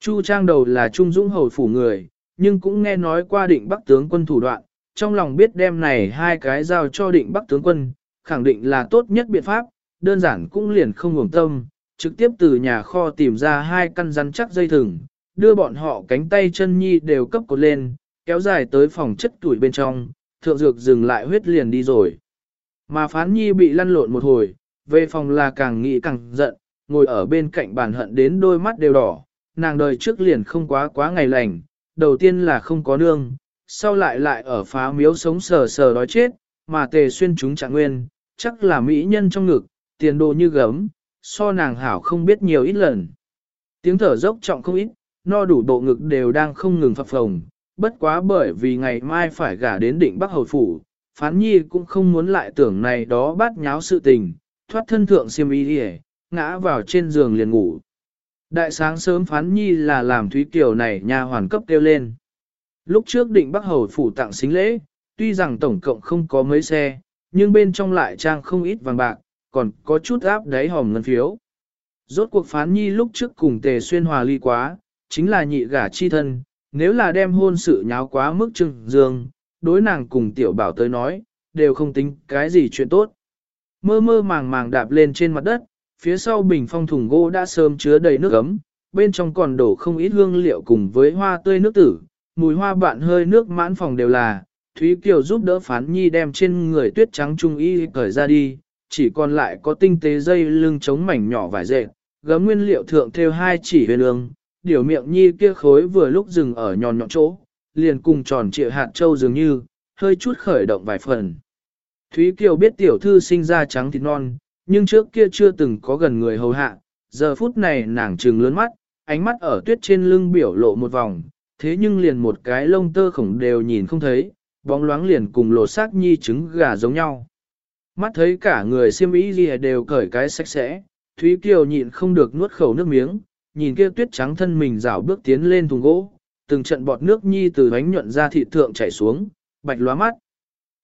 Chu trang đầu là trung dũng hầu phủ người, nhưng cũng nghe nói qua định bắc tướng quân thủ đoạn, trong lòng biết đem này hai cái giao cho định bắc tướng quân, khẳng định là tốt nhất biện pháp, đơn giản cũng liền không ngủng tâm, trực tiếp từ nhà kho tìm ra hai căn rắn chắc dây thừng, đưa bọn họ cánh tay chân nhi đều cấp cột lên, kéo dài tới phòng chất tuổi bên trong, thượng dược dừng lại huyết liền đi rồi. Mà phán nhi bị lăn lộn một hồi, về phòng là càng nghĩ càng giận, ngồi ở bên cạnh bàn hận đến đôi mắt đều đỏ, nàng đời trước liền không quá quá ngày lành, đầu tiên là không có nương, sau lại lại ở phá miếu sống sờ sờ đói chết, mà tề xuyên chúng trạng nguyên, chắc là mỹ nhân trong ngực, tiền đồ như gấm, so nàng hảo không biết nhiều ít lần. Tiếng thở dốc trọng không ít, no đủ bộ ngực đều đang không ngừng phập phồng, bất quá bởi vì ngày mai phải gả đến định Bắc Hầu Phủ, phán nhi cũng không muốn lại tưởng này đó bát nháo sự tình, thoát thân thượng siêm y đi ngã vào trên giường liền ngủ. Đại sáng sớm phán nhi là làm Thúy Kiều này nha hoàn cấp kêu lên. Lúc trước định Bắc Hầu Phủ tặng xính lễ, tuy rằng tổng cộng không có mấy xe, nhưng bên trong lại trang không ít vàng bạc, còn có chút áp đáy hòm ngân phiếu. Rốt cuộc phán nhi lúc trước cùng tề xuyên hòa ly quá, chính là nhị gả chi thân, nếu là đem hôn sự nháo quá mức trưng dương, đối nàng cùng tiểu bảo tới nói, đều không tính cái gì chuyện tốt. Mơ mơ màng màng đạp lên trên mặt đất, phía sau bình phong thùng gỗ đã sớm chứa đầy nước ấm, bên trong còn đổ không ít hương liệu cùng với hoa tươi nước tử, mùi hoa bạn hơi nước mãn phòng đều là, Thúy Kiều giúp đỡ phán nhi đem trên người tuyết trắng trung y cởi ra đi, chỉ còn lại có tinh tế dây lưng chống mảnh nhỏ vải dệt, gấm nguyên liệu thượng theo hai chỉ huyền ương, điều miệng nhi kia khối vừa lúc dừng ở nhọn nhọn chỗ, liền cùng tròn trịa hạt châu dường như, hơi chút khởi động vài phần. Thúy Kiều biết tiểu thư sinh ra trắng thịt non, nhưng trước kia chưa từng có gần người hầu hạ, giờ phút này nàng trừng lớn mắt, ánh mắt ở tuyết trên lưng biểu lộ một vòng, thế nhưng liền một cái lông tơ khổng đều nhìn không thấy, bóng loáng liền cùng lột xác nhi trứng gà giống nhau. Mắt thấy cả người xiêm y gì đều cởi cái sạch sẽ, Thúy Kiều nhịn không được nuốt khẩu nước miếng, nhìn kia tuyết trắng thân mình rảo bước tiến lên thùng gỗ, từng trận bọt nước nhi từ bánh nhuận ra thị thượng chảy xuống, bạch lóa mắt.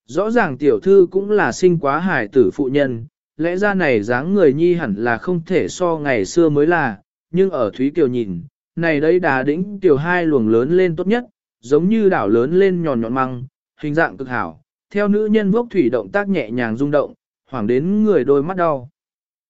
Rõ ràng tiểu thư cũng là sinh quá hải tử phụ nhân, lẽ ra này dáng người nhi hẳn là không thể so ngày xưa mới là, nhưng ở Thúy Kiều nhìn, này đây đà đĩnh tiểu hai luồng lớn lên tốt nhất, giống như đảo lớn lên nhòn nhọn măng, hình dạng cực hảo, theo nữ nhân vốc thủy động tác nhẹ nhàng rung động, hoảng đến người đôi mắt đau.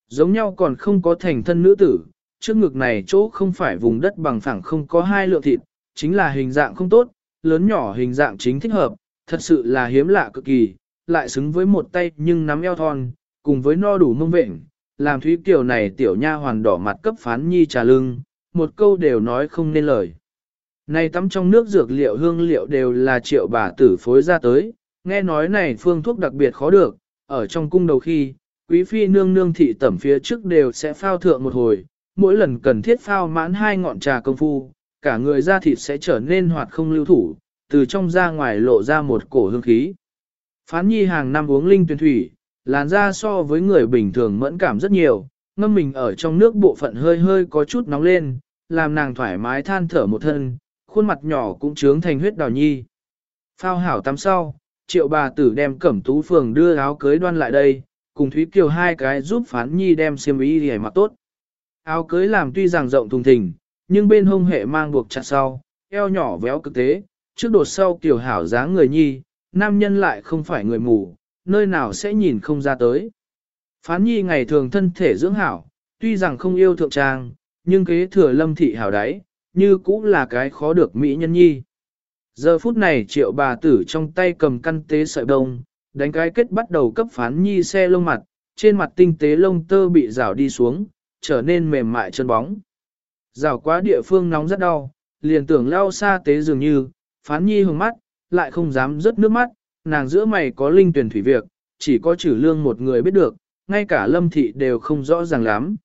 Giống nhau còn không có thành thân nữ tử, trước ngực này chỗ không phải vùng đất bằng phẳng không có hai lượng thịt, chính là hình dạng không tốt, lớn nhỏ hình dạng chính thích hợp, thật sự là hiếm lạ cực kỳ, lại xứng với một tay nhưng nắm eo thon, cùng với no đủ mông vệnh, làm Thúy Kiều này tiểu nha hoàn đỏ mặt cấp phán nhi trà lưng, một câu đều nói không nên lời. Này tắm trong nước dược liệu hương liệu đều là triệu bà tử phối ra tới, nghe nói này phương thuốc đặc biệt khó được, ở trong cung đầu khi, quý phi nương nương thị tẩm phía trước đều sẽ phao thượng một hồi, mỗi lần cần thiết phao mãn hai ngọn trà công phu, cả người da thịt sẽ trở nên hoạt không lưu thủ, từ trong ra ngoài lộ ra một cổ hương khí. Phán nhi hàng năm uống linh tuyển thủy, làn da so với người bình thường mẫn cảm rất nhiều, ngâm mình ở trong nước bộ phận hơi hơi có chút nóng lên, làm nàng thoải mái than thở một thân, khuôn mặt nhỏ cũng trướng thành huyết đào nhi. Phao hảo tắm sau, triệu bà tử đem cẩm tú phường đưa áo cưới đoan lại đây, cùng Thúy Kiều hai cái giúp phán nhi đem xiêm y để mặc tốt. Áo cưới làm tuy rằng rộng thùng thình, nhưng bên hông hệ mang buộc chặt sau, eo nhỏ véo cực tế, trước đột sau Kiều hảo dáng người nhi, nam nhân lại không phải người mù, nơi nào sẽ nhìn không ra tới. Phán nhi ngày thường thân thể dưỡng hảo, tuy rằng không yêu thượng trang, nhưng kế thừa lâm thị hảo đáy, như cũng là cái khó được mỹ nhân nhi. Giờ phút này triệu bà tử trong tay cầm căn tế sợi đông, đánh cái kết bắt đầu cấp phán nhi xe lông mặt, trên mặt tinh tế lông tơ bị rào đi xuống, trở nên mềm mại chân bóng. Rào quá địa phương nóng rất đau, liền tưởng lao xa tế dường như, phán nhi hướng mắt, lại không dám rớt nước mắt, nàng giữa mày có linh tuyển thủy việc, chỉ có trừ lương một người biết được, ngay cả lâm thị đều không rõ ràng lắm.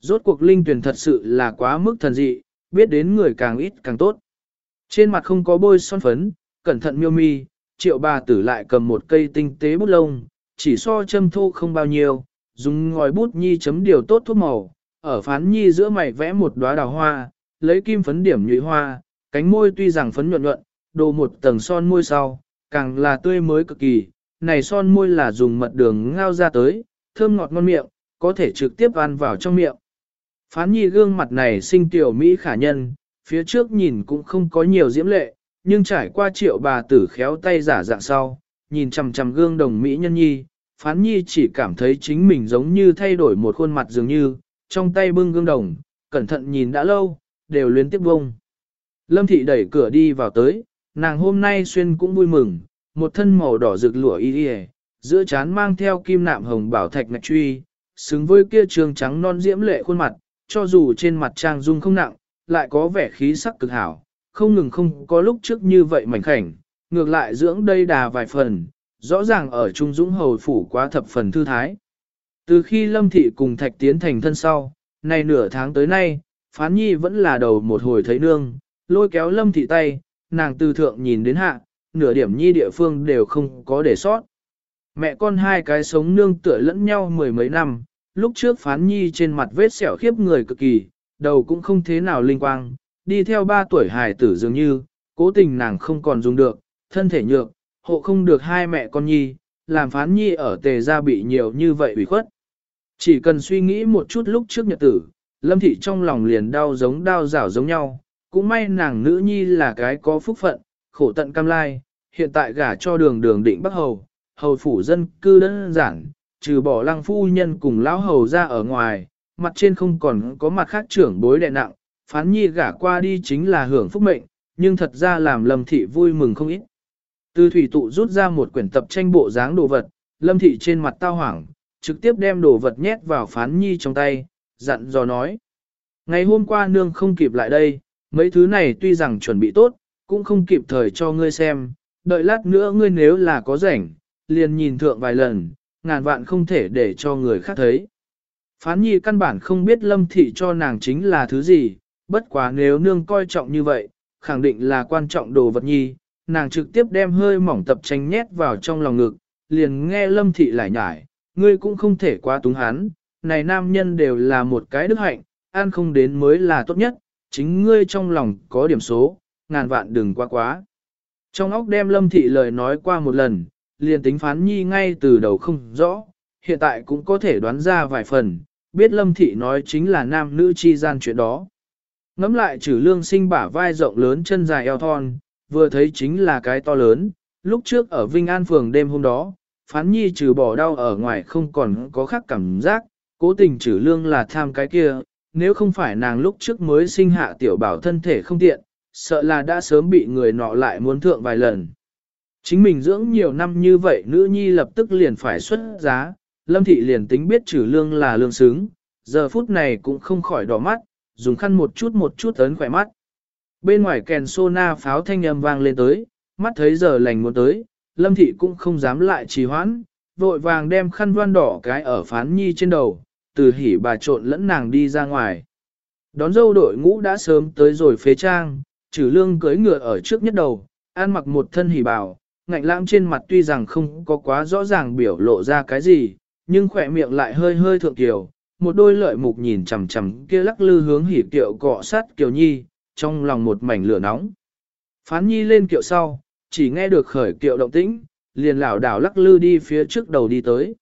Rốt cuộc linh tuyển thật sự là quá mức thần dị, biết đến người càng ít càng tốt. Trên mặt không có bôi son phấn, cẩn thận miêu mi, triệu bà tử lại cầm một cây tinh tế bút lông, chỉ so châm thô không bao nhiêu, dùng ngòi bút nhi chấm điều tốt thuốc màu, ở phán nhi giữa mày vẽ một đóa đào hoa, lấy kim phấn điểm nhụy hoa, cánh môi tuy rằng phấn nhuận nhuận, đồ một tầng son môi sau, càng là tươi mới cực kỳ, này son môi là dùng mật đường ngao ra tới, thơm ngọt ngon miệng, có thể trực tiếp ăn vào trong miệng. Phán nhi gương mặt này sinh tiểu Mỹ khả nhân, phía trước nhìn cũng không có nhiều diễm lệ, nhưng trải qua triệu bà tử khéo tay giả dạng sau, nhìn chằm chằm gương đồng Mỹ nhân nhi, phán nhi chỉ cảm thấy chính mình giống như thay đổi một khuôn mặt dường như, trong tay bưng gương đồng, cẩn thận nhìn đã lâu, đều luyến tiếp bông. Lâm thị đẩy cửa đi vào tới, nàng hôm nay xuyên cũng vui mừng, một thân màu đỏ rực lụa y y, giữa chán mang theo kim nạm hồng bảo thạch ngạch truy, xứng với kia trường trắng non diễm lệ khuôn mặt, cho dù trên mặt trang dung không nặng, lại có vẻ khí sắc cực hảo, không ngừng không có lúc trước như vậy mảnh khảnh, ngược lại dưỡng đây đà vài phần, rõ ràng ở Trung Dũng Hầu Phủ quá thập phần thư thái. Từ khi Lâm Thị cùng Thạch tiến thành thân sau, nay nửa tháng tới nay, Phán Nhi vẫn là đầu một hồi thấy nương, lôi kéo Lâm Thị tay, nàng từ thượng nhìn đến hạ, nửa điểm Nhi địa phương đều không có để sót. Mẹ con hai cái sống nương tựa lẫn nhau mười mấy năm, lúc trước Phán Nhi trên mặt vết sẹo khiếp người cực kỳ, đầu cũng không thế nào linh quang, đi theo ba tuổi hài tử dường như, cố tình nàng không còn dùng được, thân thể nhược, hộ không được hai mẹ con nhi, làm phán nhi ở tề gia bị nhiều như vậy ủy khuất. Chỉ cần suy nghĩ một chút lúc trước nhật tử, lâm thị trong lòng liền đau giống đau rảo giống nhau, cũng may nàng nữ nhi là cái có phúc phận, khổ tận cam lai, hiện tại gả cho đường đường định bắc hầu, hầu phủ dân cư đơn giản, trừ bỏ lăng phu nhân cùng lão hầu ra ở ngoài, mặt trên không còn có mặt khác trưởng bối đệ nặng, phán nhi gả qua đi chính là hưởng phúc mệnh, nhưng thật ra làm lâm thị vui mừng không ít. Từ thủy tụ rút ra một quyển tập tranh bộ dáng đồ vật, lâm thị trên mặt tao hoảng, trực tiếp đem đồ vật nhét vào phán nhi trong tay, dặn dò nói. Ngày hôm qua nương không kịp lại đây, mấy thứ này tuy rằng chuẩn bị tốt, cũng không kịp thời cho ngươi xem, đợi lát nữa ngươi nếu là có rảnh, liền nhìn thượng vài lần, ngàn vạn không thể để cho người khác thấy. Phán nhi căn bản không biết lâm thị cho nàng chính là thứ gì, bất quá nếu nương coi trọng như vậy, khẳng định là quan trọng đồ vật nhi, nàng trực tiếp đem hơi mỏng tập tranh nhét vào trong lòng ngực, liền nghe lâm thị lại nhải, ngươi cũng không thể quá túng hắn, này nam nhân đều là một cái đức hạnh, ăn không đến mới là tốt nhất, chính ngươi trong lòng có điểm số, ngàn vạn đừng quá quá. Trong óc đem lâm thị lời nói qua một lần, liền tính phán nhi ngay từ đầu không rõ, hiện tại cũng có thể đoán ra vài phần, biết lâm thị nói chính là nam nữ chi gian chuyện đó. Ngắm lại trừ lương sinh bả vai rộng lớn chân dài eo thon, vừa thấy chính là cái to lớn, lúc trước ở Vinh An phường đêm hôm đó, phán nhi trừ bỏ đau ở ngoài không còn có khác cảm giác, cố tình trừ lương là tham cái kia, nếu không phải nàng lúc trước mới sinh hạ tiểu bảo thân thể không tiện, sợ là đã sớm bị người nọ lại muốn thượng vài lần. Chính mình dưỡng nhiều năm như vậy nữ nhi lập tức liền phải xuất giá, lâm thị liền tính biết trừ lương là lương xứng, giờ phút này cũng không khỏi đỏ mắt, dùng khăn một chút một chút ấn khỏe mắt. Bên ngoài kèn sô na pháo thanh âm vang lên tới, mắt thấy giờ lành muốn tới, lâm thị cũng không dám lại trì hoãn, vội vàng đem khăn voan đỏ cái ở phán nhi trên đầu, từ hỉ bà trộn lẫn nàng đi ra ngoài. Đón dâu đội ngũ đã sớm tới rồi phế trang, trừ lương cưới ngựa ở trước nhất đầu, an mặc một thân hỉ bào, ngạnh lãng trên mặt tuy rằng không có quá rõ ràng biểu lộ ra cái gì, nhưng khỏe miệng lại hơi hơi thượng kiều, một đôi lợi mục nhìn chằm chằm kia lắc lư hướng hỉ kiệu cọ sát kiều nhi, trong lòng một mảnh lửa nóng. Phán nhi lên kiệu sau, chỉ nghe được khởi kiệu động tĩnh, liền lảo đảo lắc lư đi phía trước đầu đi tới.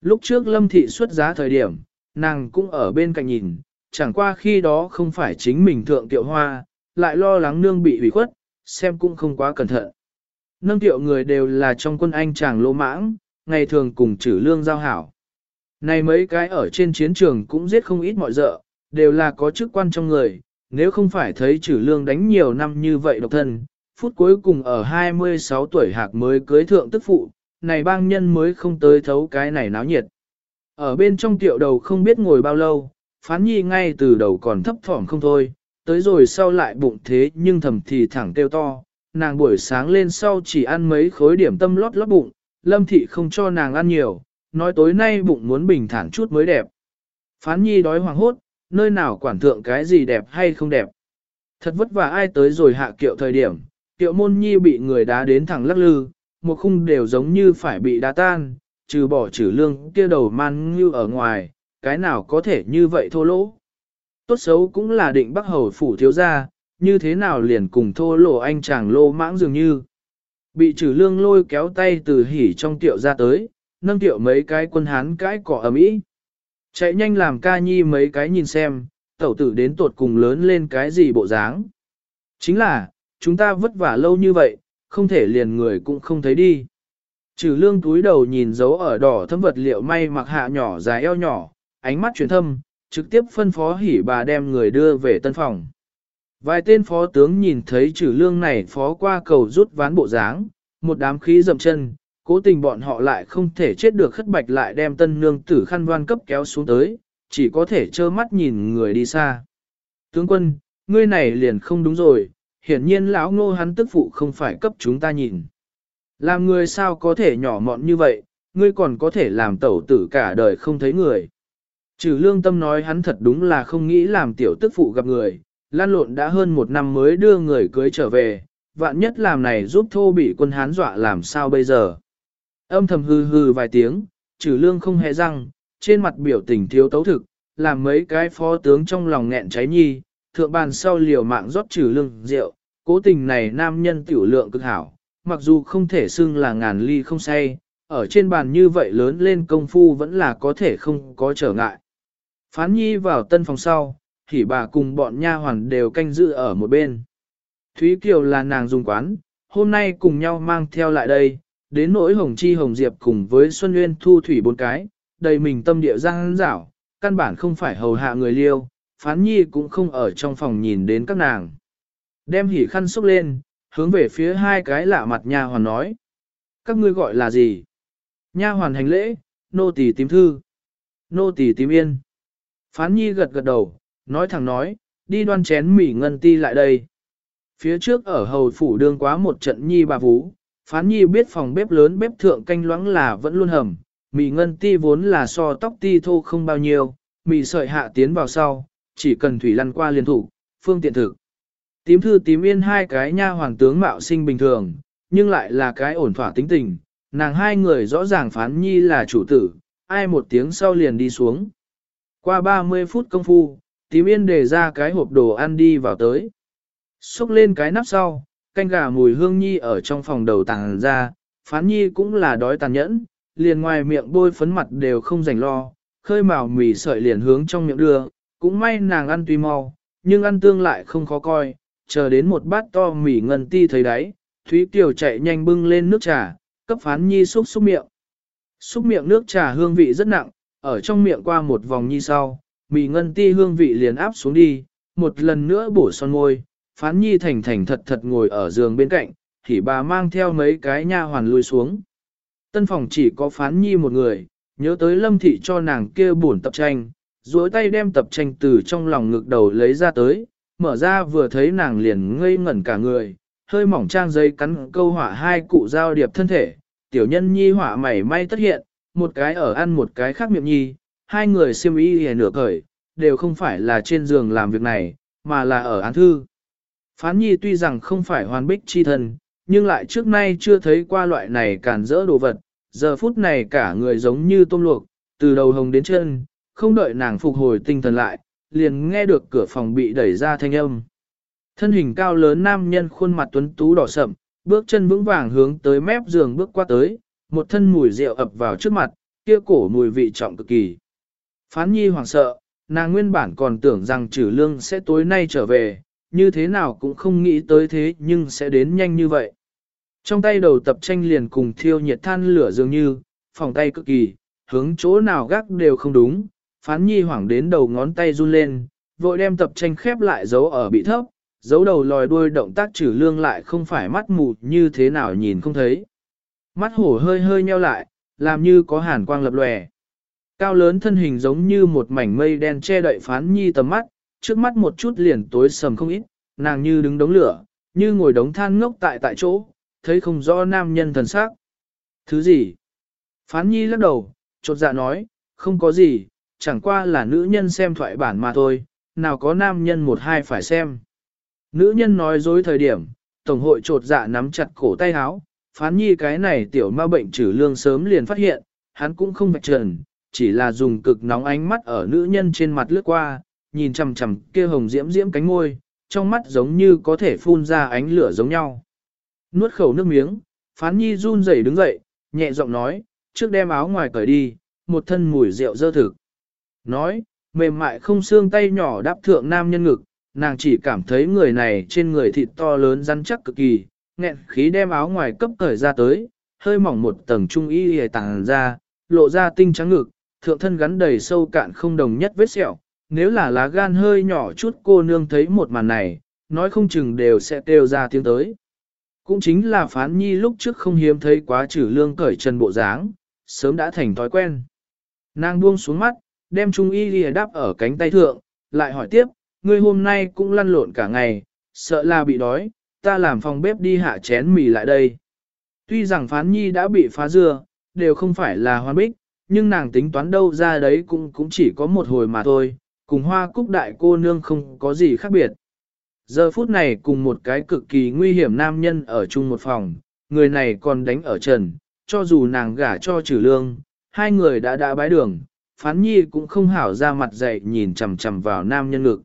Lúc trước lâm thị xuất giá thời điểm, nàng cũng ở bên cạnh nhìn, chẳng qua khi đó không phải chính mình thượng kiệu hoa, lại lo lắng nương bị hủy khuất, xem cũng không quá cẩn thận. Nâng tiệu người đều là trong quân anh chàng lô mãng, ngày thường cùng trừ lương giao hảo. Này mấy cái ở trên chiến trường cũng giết không ít mọi dợ, đều là có chức quan trong người, nếu không phải thấy trừ lương đánh nhiều năm như vậy độc thân, phút cuối cùng ở 26 tuổi hạc mới cưới thượng tức phụ, này bang nhân mới không tới thấu cái này náo nhiệt. Ở bên trong tiệu đầu không biết ngồi bao lâu, phán nhi ngay từ đầu còn thấp thỏm không thôi, tới rồi sau lại bụng thế nhưng thầm thì thẳng kêu to, nàng buổi sáng lên sau chỉ ăn mấy khối điểm tâm lót lót bụng, lâm thị không cho nàng ăn nhiều, nói tối nay bụng muốn bình thản chút mới đẹp. Phán nhi đói hoàng hốt, nơi nào quản thượng cái gì đẹp hay không đẹp. Thật vất vả ai tới rồi hạ kiệu thời điểm, kiệu môn nhi bị người đá đến thẳng lắc lư, một khung đều giống như phải bị đá tan, trừ bỏ trừ lương kia đầu man như ở ngoài, cái nào có thể như vậy thô lỗ. Tốt xấu cũng là định bắc hầu phủ thiếu gia, như thế nào liền cùng thô lỗ anh chàng lô mãng dường như. Bị trừ lương lôi kéo tay từ hỉ trong tiệu ra tới, nâng tiệu mấy cái quân hán cái cỏ ấm ý. Chạy nhanh làm ca nhi mấy cái nhìn xem, tẩu tử đến tuột cùng lớn lên cái gì bộ dáng. Chính là, chúng ta vất vả lâu như vậy, không thể liền người cũng không thấy đi. Trừ lương túi đầu nhìn dấu ở đỏ thâm vật liệu may mặc hạ nhỏ dài eo nhỏ, ánh mắt chuyển thâm, trực tiếp phân phó hỉ bà đem người đưa về tân phòng. Vài tên phó tướng nhìn thấy trừ lương này phó qua cầu rút ván bộ dáng, một đám khí dậm chân, cố tình bọn họ lại không thể chết được khất bạch lại đem tân nương tử khăn đoan cấp kéo xuống tới, chỉ có thể trơ mắt nhìn người đi xa. Tướng quân, ngươi này liền không đúng rồi, hiển nhiên lão ngô hắn tức phụ không phải cấp chúng ta nhìn. Làm người sao có thể nhỏ mọn như vậy, ngươi còn có thể làm tẩu tử cả đời không thấy người. Trừ lương tâm nói hắn thật đúng là không nghĩ làm tiểu tức phụ gặp người, lan lộn đã hơn một năm mới đưa người cưới trở về, vạn nhất làm này giúp thô bị quân hán dọa làm sao bây giờ. Âm thầm hư hư vài tiếng, trừ lương không hề răng, trên mặt biểu tình thiếu tấu thực, làm mấy cái phó tướng trong lòng nghẹn cháy nhi, thượng bàn sau liều mạng rót trừ lương rượu, cố tình này nam nhân tiểu lượng cực hảo, mặc dù không thể xưng là ngàn ly không say, ở trên bàn như vậy lớn lên công phu vẫn là có thể không có trở ngại. Phán nhi vào tân phòng sau, thì bà cùng bọn nha hoàn đều canh giữ ở một bên. Thúy Kiều là nàng dùng quán, hôm nay cùng nhau mang theo lại đây, đến nỗi Hồng Chi Hồng Diệp cùng với Xuân Nguyên thu thủy bốn cái, đầy mình tâm địa giang dảo, căn bản không phải hầu hạ người liêu, phán nhi cũng không ở trong phòng nhìn đến các nàng. Đem hỉ khăn xúc lên, hướng về phía hai cái lạ mặt nha hoàn nói. Các ngươi gọi là gì? Nha hoàn hành lễ, nô tỳ tím thư. Nô tỳ tím yên. Phán nhi gật gật đầu, nói thẳng nói, đi đoan chén mỉ ngân ti lại đây. Phía trước ở hầu phủ đương quá một trận nhi bà vũ, phán nhi biết phòng bếp lớn bếp thượng canh loãng là vẫn luôn hầm, mì ngân ti vốn là so tóc ti thô không bao nhiêu, mì sợi hạ tiến vào sau, chỉ cần thủy lăn qua liên thủ, phương tiện thực. Tím thư tím yên hai cái nha hoàng tướng mạo sinh bình thường, nhưng lại là cái ổn thỏa tính tình, nàng hai người rõ ràng phán nhi là chủ tử, ai một tiếng sau liền đi xuống. Qua 30 phút công phu, tím yên để ra cái hộp đồ ăn đi vào tới. Xúc lên cái nắp sau, canh gà mùi hương nhi ở trong phòng đầu tàng ra, phán nhi cũng là đói tàn nhẫn, liền ngoài miệng bôi phấn mặt đều không rảnh lo, khơi màu mì sợi liền hướng trong miệng đưa, cũng may nàng ăn tuy mau, nhưng ăn tương lại không khó coi, chờ đến một bát to mì ngân ti thấy đáy, Thúy Kiều chạy nhanh bưng lên nước trà, cấp phán nhi xúc xúc miệng. Xúc miệng nước trà hương vị rất nặng, ở trong miệng qua một vòng nhi sau, mì ngân ti hương vị liền áp xuống đi, một lần nữa bổ son môi, phán nhi thành thành thật thật ngồi ở giường bên cạnh, thì bà mang theo mấy cái nha hoàn lui xuống. Tân phòng chỉ có phán nhi một người, nhớ tới lâm thị cho nàng kia buồn tập tranh, duỗi tay đem tập tranh từ trong lòng ngực đầu lấy ra tới, mở ra vừa thấy nàng liền ngây ngẩn cả người, hơi mỏng trang giấy cắn câu họa hai cụ giao điệp thân thể, tiểu nhân nhi họa mảy may tất hiện, một cái ở ăn một cái khác miệng nhi, hai người siêm y hề nửa cởi, đều không phải là trên giường làm việc này, mà là ở án thư. Phán nhi tuy rằng không phải hoàn bích chi thân, nhưng lại trước nay chưa thấy qua loại này cản rỡ đồ vật, giờ phút này cả người giống như tôm luộc, từ đầu hồng đến chân, không đợi nàng phục hồi tinh thần lại, liền nghe được cửa phòng bị đẩy ra thanh âm. Thân hình cao lớn nam nhân khuôn mặt tuấn tú đỏ sậm, bước chân vững vàng hướng tới mép giường bước qua tới, một thân mùi rượu ập vào trước mặt, kia cổ mùi vị trọng cực kỳ. Phán nhi hoảng sợ, nàng nguyên bản còn tưởng rằng trừ lương sẽ tối nay trở về, như thế nào cũng không nghĩ tới thế nhưng sẽ đến nhanh như vậy. Trong tay đầu tập tranh liền cùng thiêu nhiệt than lửa dường như, phòng tay cực kỳ, hướng chỗ nào gác đều không đúng, phán nhi hoảng đến đầu ngón tay run lên, vội đem tập tranh khép lại giấu ở bị thấp, giấu đầu lòi đuôi động tác trừ lương lại không phải mắt mù như thế nào nhìn không thấy. Mắt hổ hơi hơi nheo lại, làm như có hàn quang lập lòe. Cao lớn thân hình giống như một mảnh mây đen che đậy phán nhi tầm mắt, trước mắt một chút liền tối sầm không ít, nàng như đứng đống lửa, như ngồi đống than ngốc tại tại chỗ, thấy không rõ nam nhân thần sắc. Thứ gì? Phán nhi lắc đầu, chột dạ nói, không có gì, chẳng qua là nữ nhân xem thoại bản mà thôi, nào có nam nhân một hai phải xem. Nữ nhân nói dối thời điểm, Tổng hội trột dạ nắm chặt cổ tay áo, phán nhi cái này tiểu ma bệnh trừ lương sớm liền phát hiện, hắn cũng không vạch trần, chỉ là dùng cực nóng ánh mắt ở nữ nhân trên mặt lướt qua, nhìn chằm chằm kia hồng diễm diễm cánh môi, trong mắt giống như có thể phun ra ánh lửa giống nhau. Nuốt khẩu nước miếng, phán nhi run rẩy đứng dậy, nhẹ giọng nói, trước đem áo ngoài cởi đi, một thân mùi rượu dơ thực. Nói, mềm mại không xương tay nhỏ đáp thượng nam nhân ngực, nàng chỉ cảm thấy người này trên người thịt to lớn rắn chắc cực kỳ, nghẹn khí đem áo ngoài cấp cởi ra tới, hơi mỏng một tầng trung y hề tàng ra, lộ ra tinh trắng ngực, thượng thân gắn đầy sâu cạn không đồng nhất vết sẹo. Nếu là lá gan hơi nhỏ chút cô nương thấy một màn này, nói không chừng đều sẽ kêu ra tiếng tới. Cũng chính là phán nhi lúc trước không hiếm thấy quá trừ lương cởi chân bộ dáng, sớm đã thành thói quen. Nàng buông xuống mắt, đem trung y lìa đáp ở cánh tay thượng, lại hỏi tiếp, ngươi hôm nay cũng lăn lộn cả ngày, sợ là bị đói, ta làm phòng bếp đi hạ chén mì lại đây. Tuy rằng phán nhi đã bị phá dưa, đều không phải là hoan bích, nhưng nàng tính toán đâu ra đấy cũng cũng chỉ có một hồi mà thôi, cùng hoa cúc đại cô nương không có gì khác biệt. Giờ phút này cùng một cái cực kỳ nguy hiểm nam nhân ở chung một phòng, người này còn đánh ở trần, cho dù nàng gả cho trừ lương, hai người đã đã bái đường, phán nhi cũng không hảo ra mặt dậy nhìn chằm chằm vào nam nhân ngực.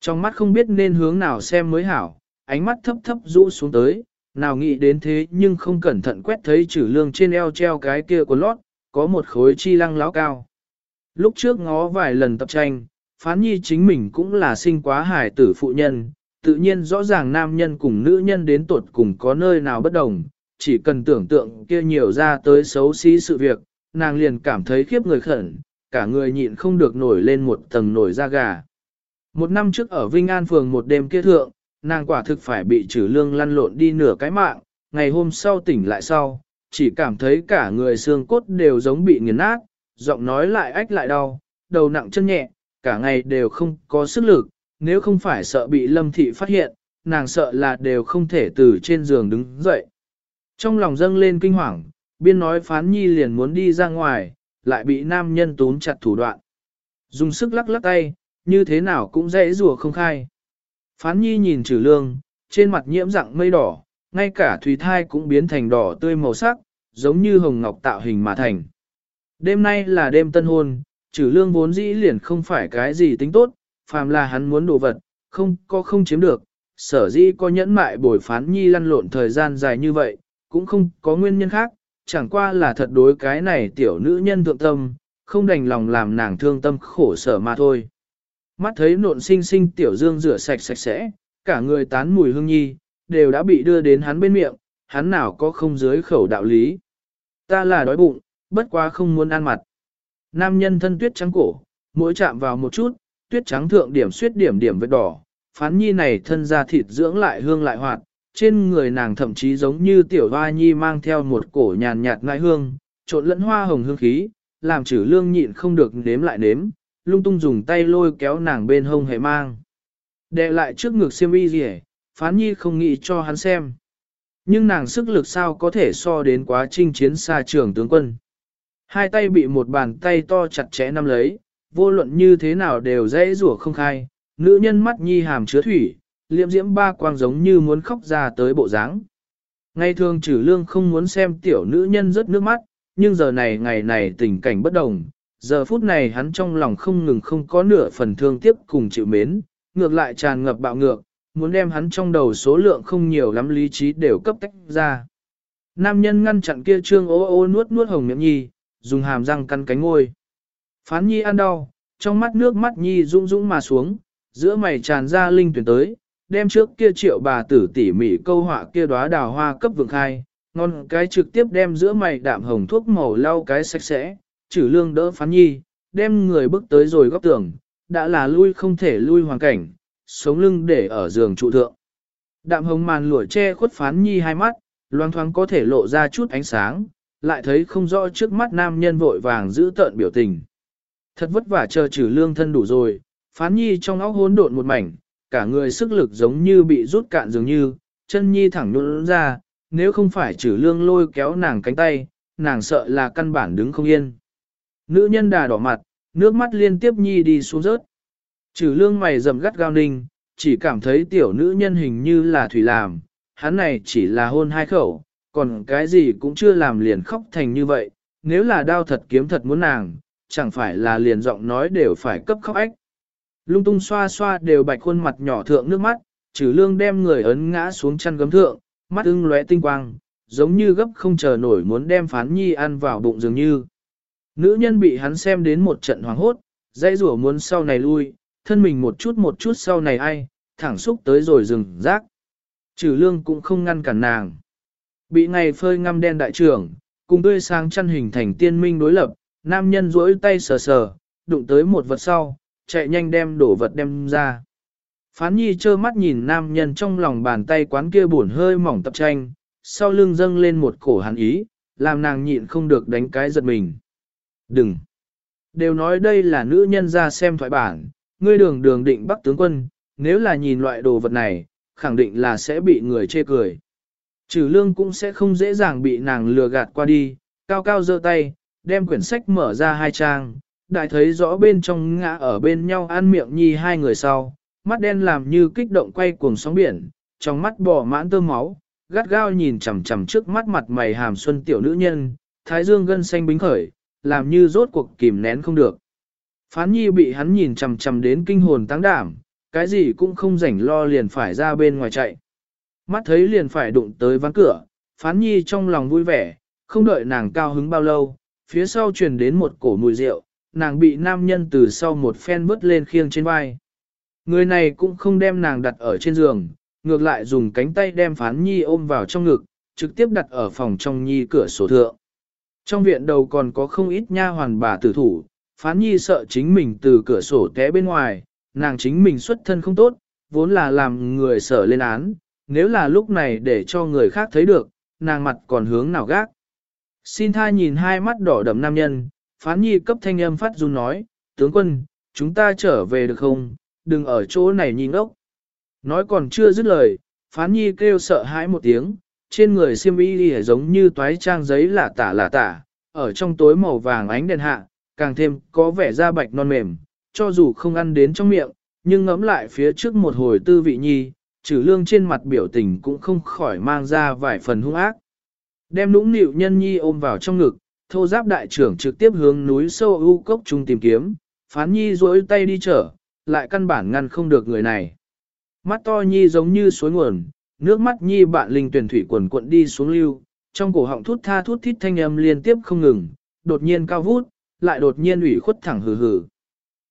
Trong mắt không biết nên hướng nào xem mới hảo, ánh mắt thấp thấp rũ xuống tới, nào nghĩ đến thế nhưng không cẩn thận quét thấy trừ lương trên eo treo cái kia của lót, có một khối chi lăng lão cao. Lúc trước ngó vài lần tập tranh, phán nhi chính mình cũng là sinh quá hải tử phụ nhân, tự nhiên rõ ràng nam nhân cùng nữ nhân đến tuột cùng có nơi nào bất đồng, chỉ cần tưởng tượng kia nhiều ra tới xấu xí sự việc, nàng liền cảm thấy khiếp người khẩn, cả người nhịn không được nổi lên một tầng nổi da gà. Một năm trước ở Vinh An phường một đêm kia thượng, nàng quả thực phải bị trừ lương lăn lộn đi nửa cái mạng, ngày hôm sau tỉnh lại sau, chỉ cảm thấy cả người xương cốt đều giống bị nghiền nát, giọng nói lại ách lại đau, đầu nặng chân nhẹ, cả ngày đều không có sức lực, nếu không phải sợ bị lâm thị phát hiện, nàng sợ là đều không thể từ trên giường đứng dậy. Trong lòng dâng lên kinh hoàng, biên nói phán nhi liền muốn đi ra ngoài, lại bị nam nhân túm chặt thủ đoạn. Dùng sức lắc lắc tay, như thế nào cũng dễ rùa không khai. Phán nhi nhìn trừ lương, trên mặt nhiễm dạng mây đỏ, ngay cả thủy thai cũng biến thành đỏ tươi màu sắc, giống như hồng ngọc tạo hình mà thành. Đêm nay là đêm tân hôn, trừ lương vốn dĩ liền không phải cái gì tính tốt, phàm là hắn muốn đồ vật, không có không chiếm được, sở dĩ có nhẫn mại bồi phán nhi lăn lộn thời gian dài như vậy, cũng không có nguyên nhân khác, chẳng qua là thật đối cái này tiểu nữ nhân thượng tâm, không đành lòng làm nàng thương tâm khổ sở mà thôi. Mắt thấy nộn sinh sinh tiểu dương rửa sạch sạch sẽ, cả người tán mùi hương nhi, đều đã bị đưa đến hắn bên miệng, hắn nào có không dưới khẩu đạo lý. Ta là đói bụng, bất quá không muốn ăn mặt. Nam nhân thân tuyết trắng cổ, mỗi chạm vào một chút, tuyết trắng thượng điểm suyết điểm điểm vết đỏ, phán nhi này thân da thịt dưỡng lại hương lại hoạt, trên người nàng thậm chí giống như tiểu hoa nhi mang theo một cổ nhàn nhạt ngai hương, trộn lẫn hoa hồng hương khí, làm chữ lương nhịn không được nếm lại nếm, lung tung dùng tay lôi kéo nàng bên hông hệ mang. đè lại trước ngực xiêm y gì phán nhi không nghĩ cho hắn xem. Nhưng nàng sức lực sao có thể so đến quá trình chiến xa trường tướng quân. Hai tay bị một bàn tay to chặt chẽ nắm lấy, vô luận như thế nào đều dễ rủa không khai, nữ nhân mắt nhi hàm chứa thủy, liệm diễm ba quang giống như muốn khóc ra tới bộ dáng. Ngày thường trừ lương không muốn xem tiểu nữ nhân rớt nước mắt, nhưng giờ này ngày này tình cảnh bất đồng, giờ phút này hắn trong lòng không ngừng không có nửa phần thương tiếc cùng chịu mến, ngược lại tràn ngập bạo ngược, muốn đem hắn trong đầu số lượng không nhiều lắm lý trí đều cấp tách ra. Nam nhân ngăn chặn kia trương ô ô nuốt nuốt hồng miệng nhi, dùng hàm răng căn cánh ngôi. Phán nhi ăn đau, trong mắt nước mắt nhi rung rung mà xuống, giữa mày tràn ra linh tuyển tới, đem trước kia triệu bà tử tỉ mỉ câu họa kia đóa đào hoa cấp vượng khai, ngon cái trực tiếp đem giữa mày đạm hồng thuốc màu lau cái sạch sẽ, trừ lương đỡ phán nhi, đem người bước tới rồi góc tường, đã là lui không thể lui hoàn cảnh, sống lưng để ở giường trụ thượng. Đạm hồng màn lụa che khuất phán nhi hai mắt, loang thoáng có thể lộ ra chút ánh sáng, lại thấy không rõ trước mắt nam nhân vội vàng giữ tợn biểu tình. Thật vất vả chờ trừ lương thân đủ rồi, phán nhi trong óc hỗn độn một mảnh, cả người sức lực giống như bị rút cạn dường như, chân nhi thẳng nhũn ra, nếu không phải trừ lương lôi kéo nàng cánh tay, nàng sợ là căn bản đứng không yên. Nữ nhân đà đỏ mặt, nước mắt liên tiếp nhi đi xuống rớt. Trừ lương mày rầm gắt gao ninh, chỉ cảm thấy tiểu nữ nhân hình như là thủy làm, hắn này chỉ là hôn hai khẩu, còn cái gì cũng chưa làm liền khóc thành như vậy, nếu là đau thật kiếm thật muốn nàng, chẳng phải là liền giọng nói đều phải cấp khóc ách. Lung tung xoa xoa đều bạch khuôn mặt nhỏ thượng nước mắt, trừ lương đem người ấn ngã xuống chăn gấm thượng, mắt ưng lóe tinh quang, giống như gấp không chờ nổi muốn đem phán nhi ăn vào bụng dường như. Nữ nhân bị hắn xem đến một trận hoàng hốt, dãy rủa muốn sau này lui, thân mình một chút một chút sau này ai, thẳng xúc tới rồi rừng rác. Trừ lương cũng không ngăn cản nàng. Bị ngày phơi ngăm đen đại trưởng, cùng tươi sáng chăn hình thành tiên minh đối lập, nam nhân duỗi tay sờ sờ, đụng tới một vật sau, chạy nhanh đem đổ vật đem ra. Phán nhi trơ mắt nhìn nam nhân trong lòng bàn tay quán kia buồn hơi mỏng tập tranh, sau lưng dâng lên một cổ hàn ý, làm nàng nhịn không được đánh cái giật mình. Đừng! Đều nói đây là nữ nhân ra xem thoại bản, ngươi đường đường định bắt tướng quân, nếu là nhìn loại đồ vật này, khẳng định là sẽ bị người chê cười. Trừ lương cũng sẽ không dễ dàng bị nàng lừa gạt qua đi, cao cao giơ tay, đem quyển sách mở ra hai trang, đại thấy rõ bên trong ngã ở bên nhau ăn miệng nhi hai người sau, mắt đen làm như kích động quay cuồng sóng biển, trong mắt bỏ mãn tơ máu, gắt gao nhìn chằm chằm trước mắt mặt mày hàm xuân tiểu nữ nhân, thái dương gân xanh bính khởi, làm như rốt cuộc kìm nén không được. Phán nhi bị hắn nhìn chằm chằm đến kinh hồn táng đảm, cái gì cũng không rảnh lo liền phải ra bên ngoài chạy. Mắt thấy liền phải đụng tới ván cửa, phán nhi trong lòng vui vẻ, không đợi nàng cao hứng bao lâu, phía sau truyền đến một cổ mùi rượu, nàng bị nam nhân từ sau một phen vứt lên khiêng trên vai. Người này cũng không đem nàng đặt ở trên giường, ngược lại dùng cánh tay đem phán nhi ôm vào trong ngực, trực tiếp đặt ở phòng trong nhi cửa sổ thượng. Trong viện đầu còn có không ít nha hoàn bà tử thủ, phán nhi sợ chính mình từ cửa sổ té bên ngoài, nàng chính mình xuất thân không tốt, vốn là làm người sợ lên án, nếu là lúc này để cho người khác thấy được, nàng mặt còn hướng nào gác. Xin tha nhìn hai mắt đỏ đậm nam nhân, phán nhi cấp thanh âm phát run nói, tướng quân, chúng ta trở về được không, đừng ở chỗ này nhìn ốc. Nói còn chưa dứt lời, phán nhi kêu sợ hãi một tiếng, trên người xiêm y đi giống như toái trang giấy là tả là tả, ở trong tối màu vàng ánh đèn hạ, càng thêm có vẻ da bạch non mềm, cho dù không ăn đến trong miệng, nhưng ngấm lại phía trước một hồi tư vị nhi, trừ lương trên mặt biểu tình cũng không khỏi mang ra vài phần hung ác. Đem nũng nịu nhân nhi ôm vào trong ngực, thô giáp đại trưởng trực tiếp hướng núi sâu u cốc trung tìm kiếm, phán nhi rối tay đi chở, lại căn bản ngăn không được người này. Mắt to nhi giống như suối nguồn, nước mắt nhi bạn linh tuyển thủy quần cuộn đi xuống lưu, trong cổ họng thút tha thút thít thanh âm liên tiếp không ngừng, đột nhiên cao vút, lại đột nhiên ủy khuất thẳng hừ hừ.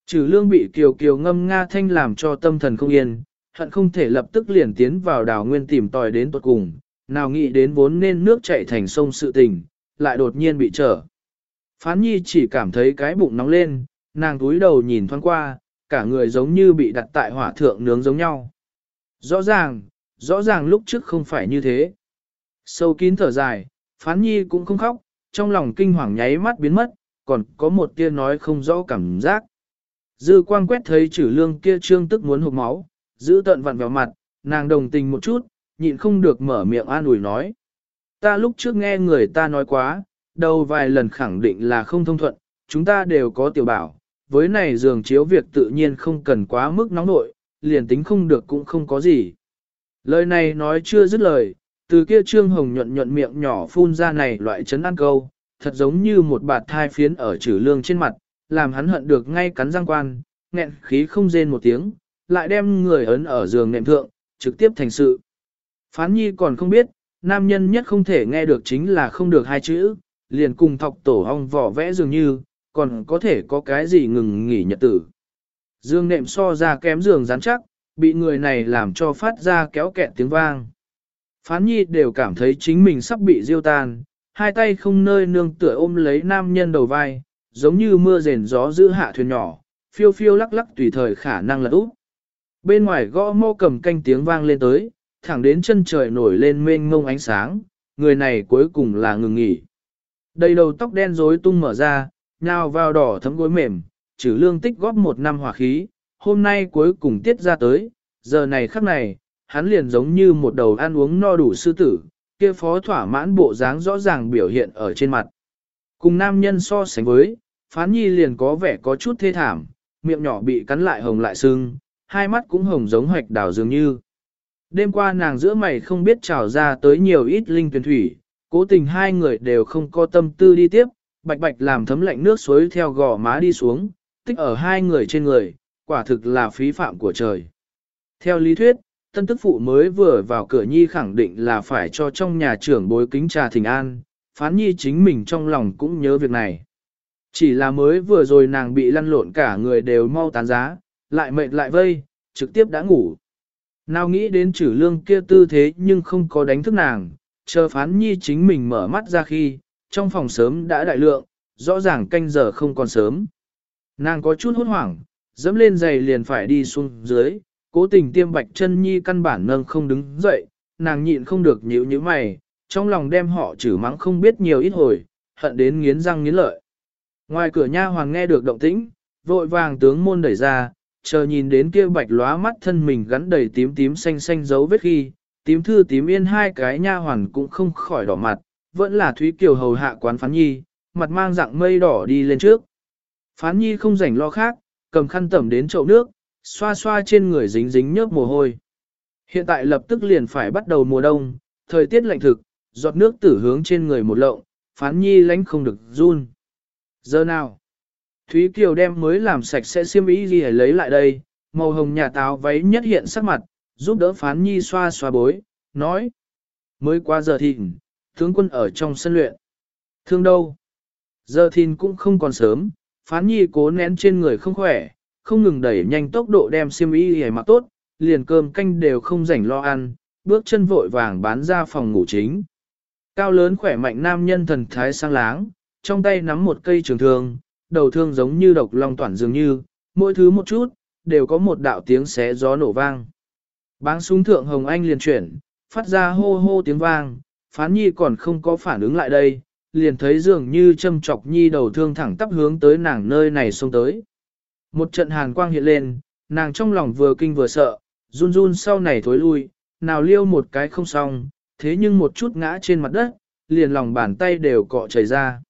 Trừ lương bị kiều kiều ngâm nga thanh làm cho tâm thần không yên, hận không thể lập tức liền tiến vào đào nguyên tìm tòi đến tuột cùng, nào nghĩ đến vốn nên nước chảy thành sông sự tình, lại đột nhiên bị trở. Phán nhi chỉ cảm thấy cái bụng nóng lên, nàng túi đầu nhìn thoáng qua, cả người giống như bị đặt tại hỏa thượng nướng giống nhau. Rõ ràng, rõ ràng lúc trước không phải như thế. Sâu kín thở dài, phán nhi cũng không khóc, trong lòng kinh hoàng nháy mắt biến mất, còn có một tia nói không rõ cảm giác. Dư quang quét thấy chữ lương kia trương tức muốn hụt máu, giữ tận vặn vào mặt, nàng đồng tình một chút, nhịn không được mở miệng an ủi nói. Ta lúc trước nghe người ta nói quá, đầu vài lần khẳng định là không thông thuận, chúng ta đều có tiểu bảo, với này giường chiếu việc tự nhiên không cần quá mức nóng nội, liền tính không được cũng không có gì. Lời này nói chưa dứt lời, từ kia trương hồng nhuận nhuận miệng nhỏ phun ra này loại chấn ăn câu, thật giống như một bạt thai phiến ở trừ lương trên mặt, làm hắn hận được ngay cắn răng quan, nghẹn khí không rên một tiếng, lại đem người ấn ở giường nệm thượng, trực tiếp thành sự. Phán nhi còn không biết, nam nhân nhất không thể nghe được chính là không được hai chữ, liền cùng thọc tổ ong vỏ vẽ dường như, còn có thể có cái gì ngừng nghỉ nhật tử. Dương nệm so ra kém giường rắn chắc, bị người này làm cho phát ra kéo kẹt tiếng vang. Phán nhi đều cảm thấy chính mình sắp bị diêu tan, hai tay không nơi nương tựa ôm lấy nam nhân đầu vai, giống như mưa rền gió giữ hạ thuyền nhỏ, phiêu phiêu lắc lắc tùy thời khả năng lật úp. Bên ngoài gõ mô cầm canh tiếng vang lên tới, thẳng đến chân trời nổi lên mênh mông ánh sáng, người này cuối cùng là ngừng nghỉ. Đầy đầu tóc đen rối tung mở ra, nhào vào đỏ thấm gối mềm, trừ lương tích góp một năm hỏa khí, hôm nay cuối cùng tiết ra tới, giờ này khắc này, hắn liền giống như một đầu ăn uống no đủ sư tử, kia phó thỏa mãn bộ dáng rõ ràng biểu hiện ở trên mặt. Cùng nam nhân so sánh với, phán nhi liền có vẻ có chút thê thảm, miệng nhỏ bị cắn lại hồng lại sưng, hai mắt cũng hồng giống hoạch đảo dường như. Đêm qua nàng giữa mày không biết trào ra tới nhiều ít linh tuyển thủy, cố tình hai người đều không có tâm tư đi tiếp, bạch bạch làm thấm lạnh nước suối theo gò má đi xuống, tích ở hai người trên người, quả thực là phí phạm của trời. Theo lý thuyết, tân tức phụ mới vừa vào cửa nhi khẳng định là phải cho trong nhà trưởng bối kính trà thỉnh an, phán nhi chính mình trong lòng cũng nhớ việc này. Chỉ là mới vừa rồi nàng bị lăn lộn cả người đều mau tán giá, lại mệt lại vây, trực tiếp đã ngủ. Nào nghĩ đến chữ lương kia tư thế nhưng không có đánh thức nàng, chờ phán nhi chính mình mở mắt ra khi, trong phòng sớm đã đại lượng, rõ ràng canh giờ không còn sớm. Nàng có chút hốt hoảng, dẫm lên giày liền phải đi xuống dưới, cố tình tiêm bạch chân nhi căn bản nâng không đứng dậy, nàng nhịn không được nhíu như mày, trong lòng đem họ chử mắng không biết nhiều ít hồi, hận đến nghiến răng nghiến lợi. Ngoài cửa nha hoàng nghe được động tĩnh, vội vàng tướng môn đẩy ra, chờ nhìn đến kia bạch lóa mắt thân mình gắn đầy tím tím xanh xanh dấu vết khi, tím thư tím yên hai cái nha hoàn cũng không khỏi đỏ mặt, vẫn là Thúy Kiều hầu hạ quán phán nhi, mặt mang dạng mây đỏ đi lên trước. Phán nhi không rảnh lo khác, cầm khăn tẩm đến chậu nước, xoa xoa trên người dính dính nhớp mồ hôi. Hiện tại lập tức liền phải bắt đầu mùa đông, thời tiết lạnh thực, giọt nước tử hướng trên người một lộng, phán nhi lánh không được run. Giờ nào? Thúy Kiều đem mới làm sạch sẽ xiêm y gì lấy lại đây, màu hồng nhà táo váy nhất hiện sắc mặt, giúp đỡ phán nhi xoa xoa bối, nói. Mới qua giờ thìn, tướng quân ở trong sân luyện. Thương đâu? Giờ thìn cũng không còn sớm, phán nhi cố nén trên người không khỏe, không ngừng đẩy nhanh tốc độ đem xiêm y hề mặc tốt, liền cơm canh đều không rảnh lo ăn, bước chân vội vàng bán ra phòng ngủ chính. Cao lớn khỏe mạnh nam nhân thần thái sang láng, trong tay nắm một cây trường thương, đầu thương giống như độc long toàn dường như, mỗi thứ một chút, đều có một đạo tiếng xé gió nổ vang. Báng súng thượng Hồng Anh liền chuyển, phát ra hô hô tiếng vang, phán nhi còn không có phản ứng lại đây, liền thấy dường như châm chọc nhi đầu thương thẳng tắp hướng tới nàng nơi này xông tới. Một trận hàn quang hiện lên, nàng trong lòng vừa kinh vừa sợ, run run sau này thối lui, nào liêu một cái không xong, thế nhưng một chút ngã trên mặt đất, liền lòng bàn tay đều cọ chảy ra.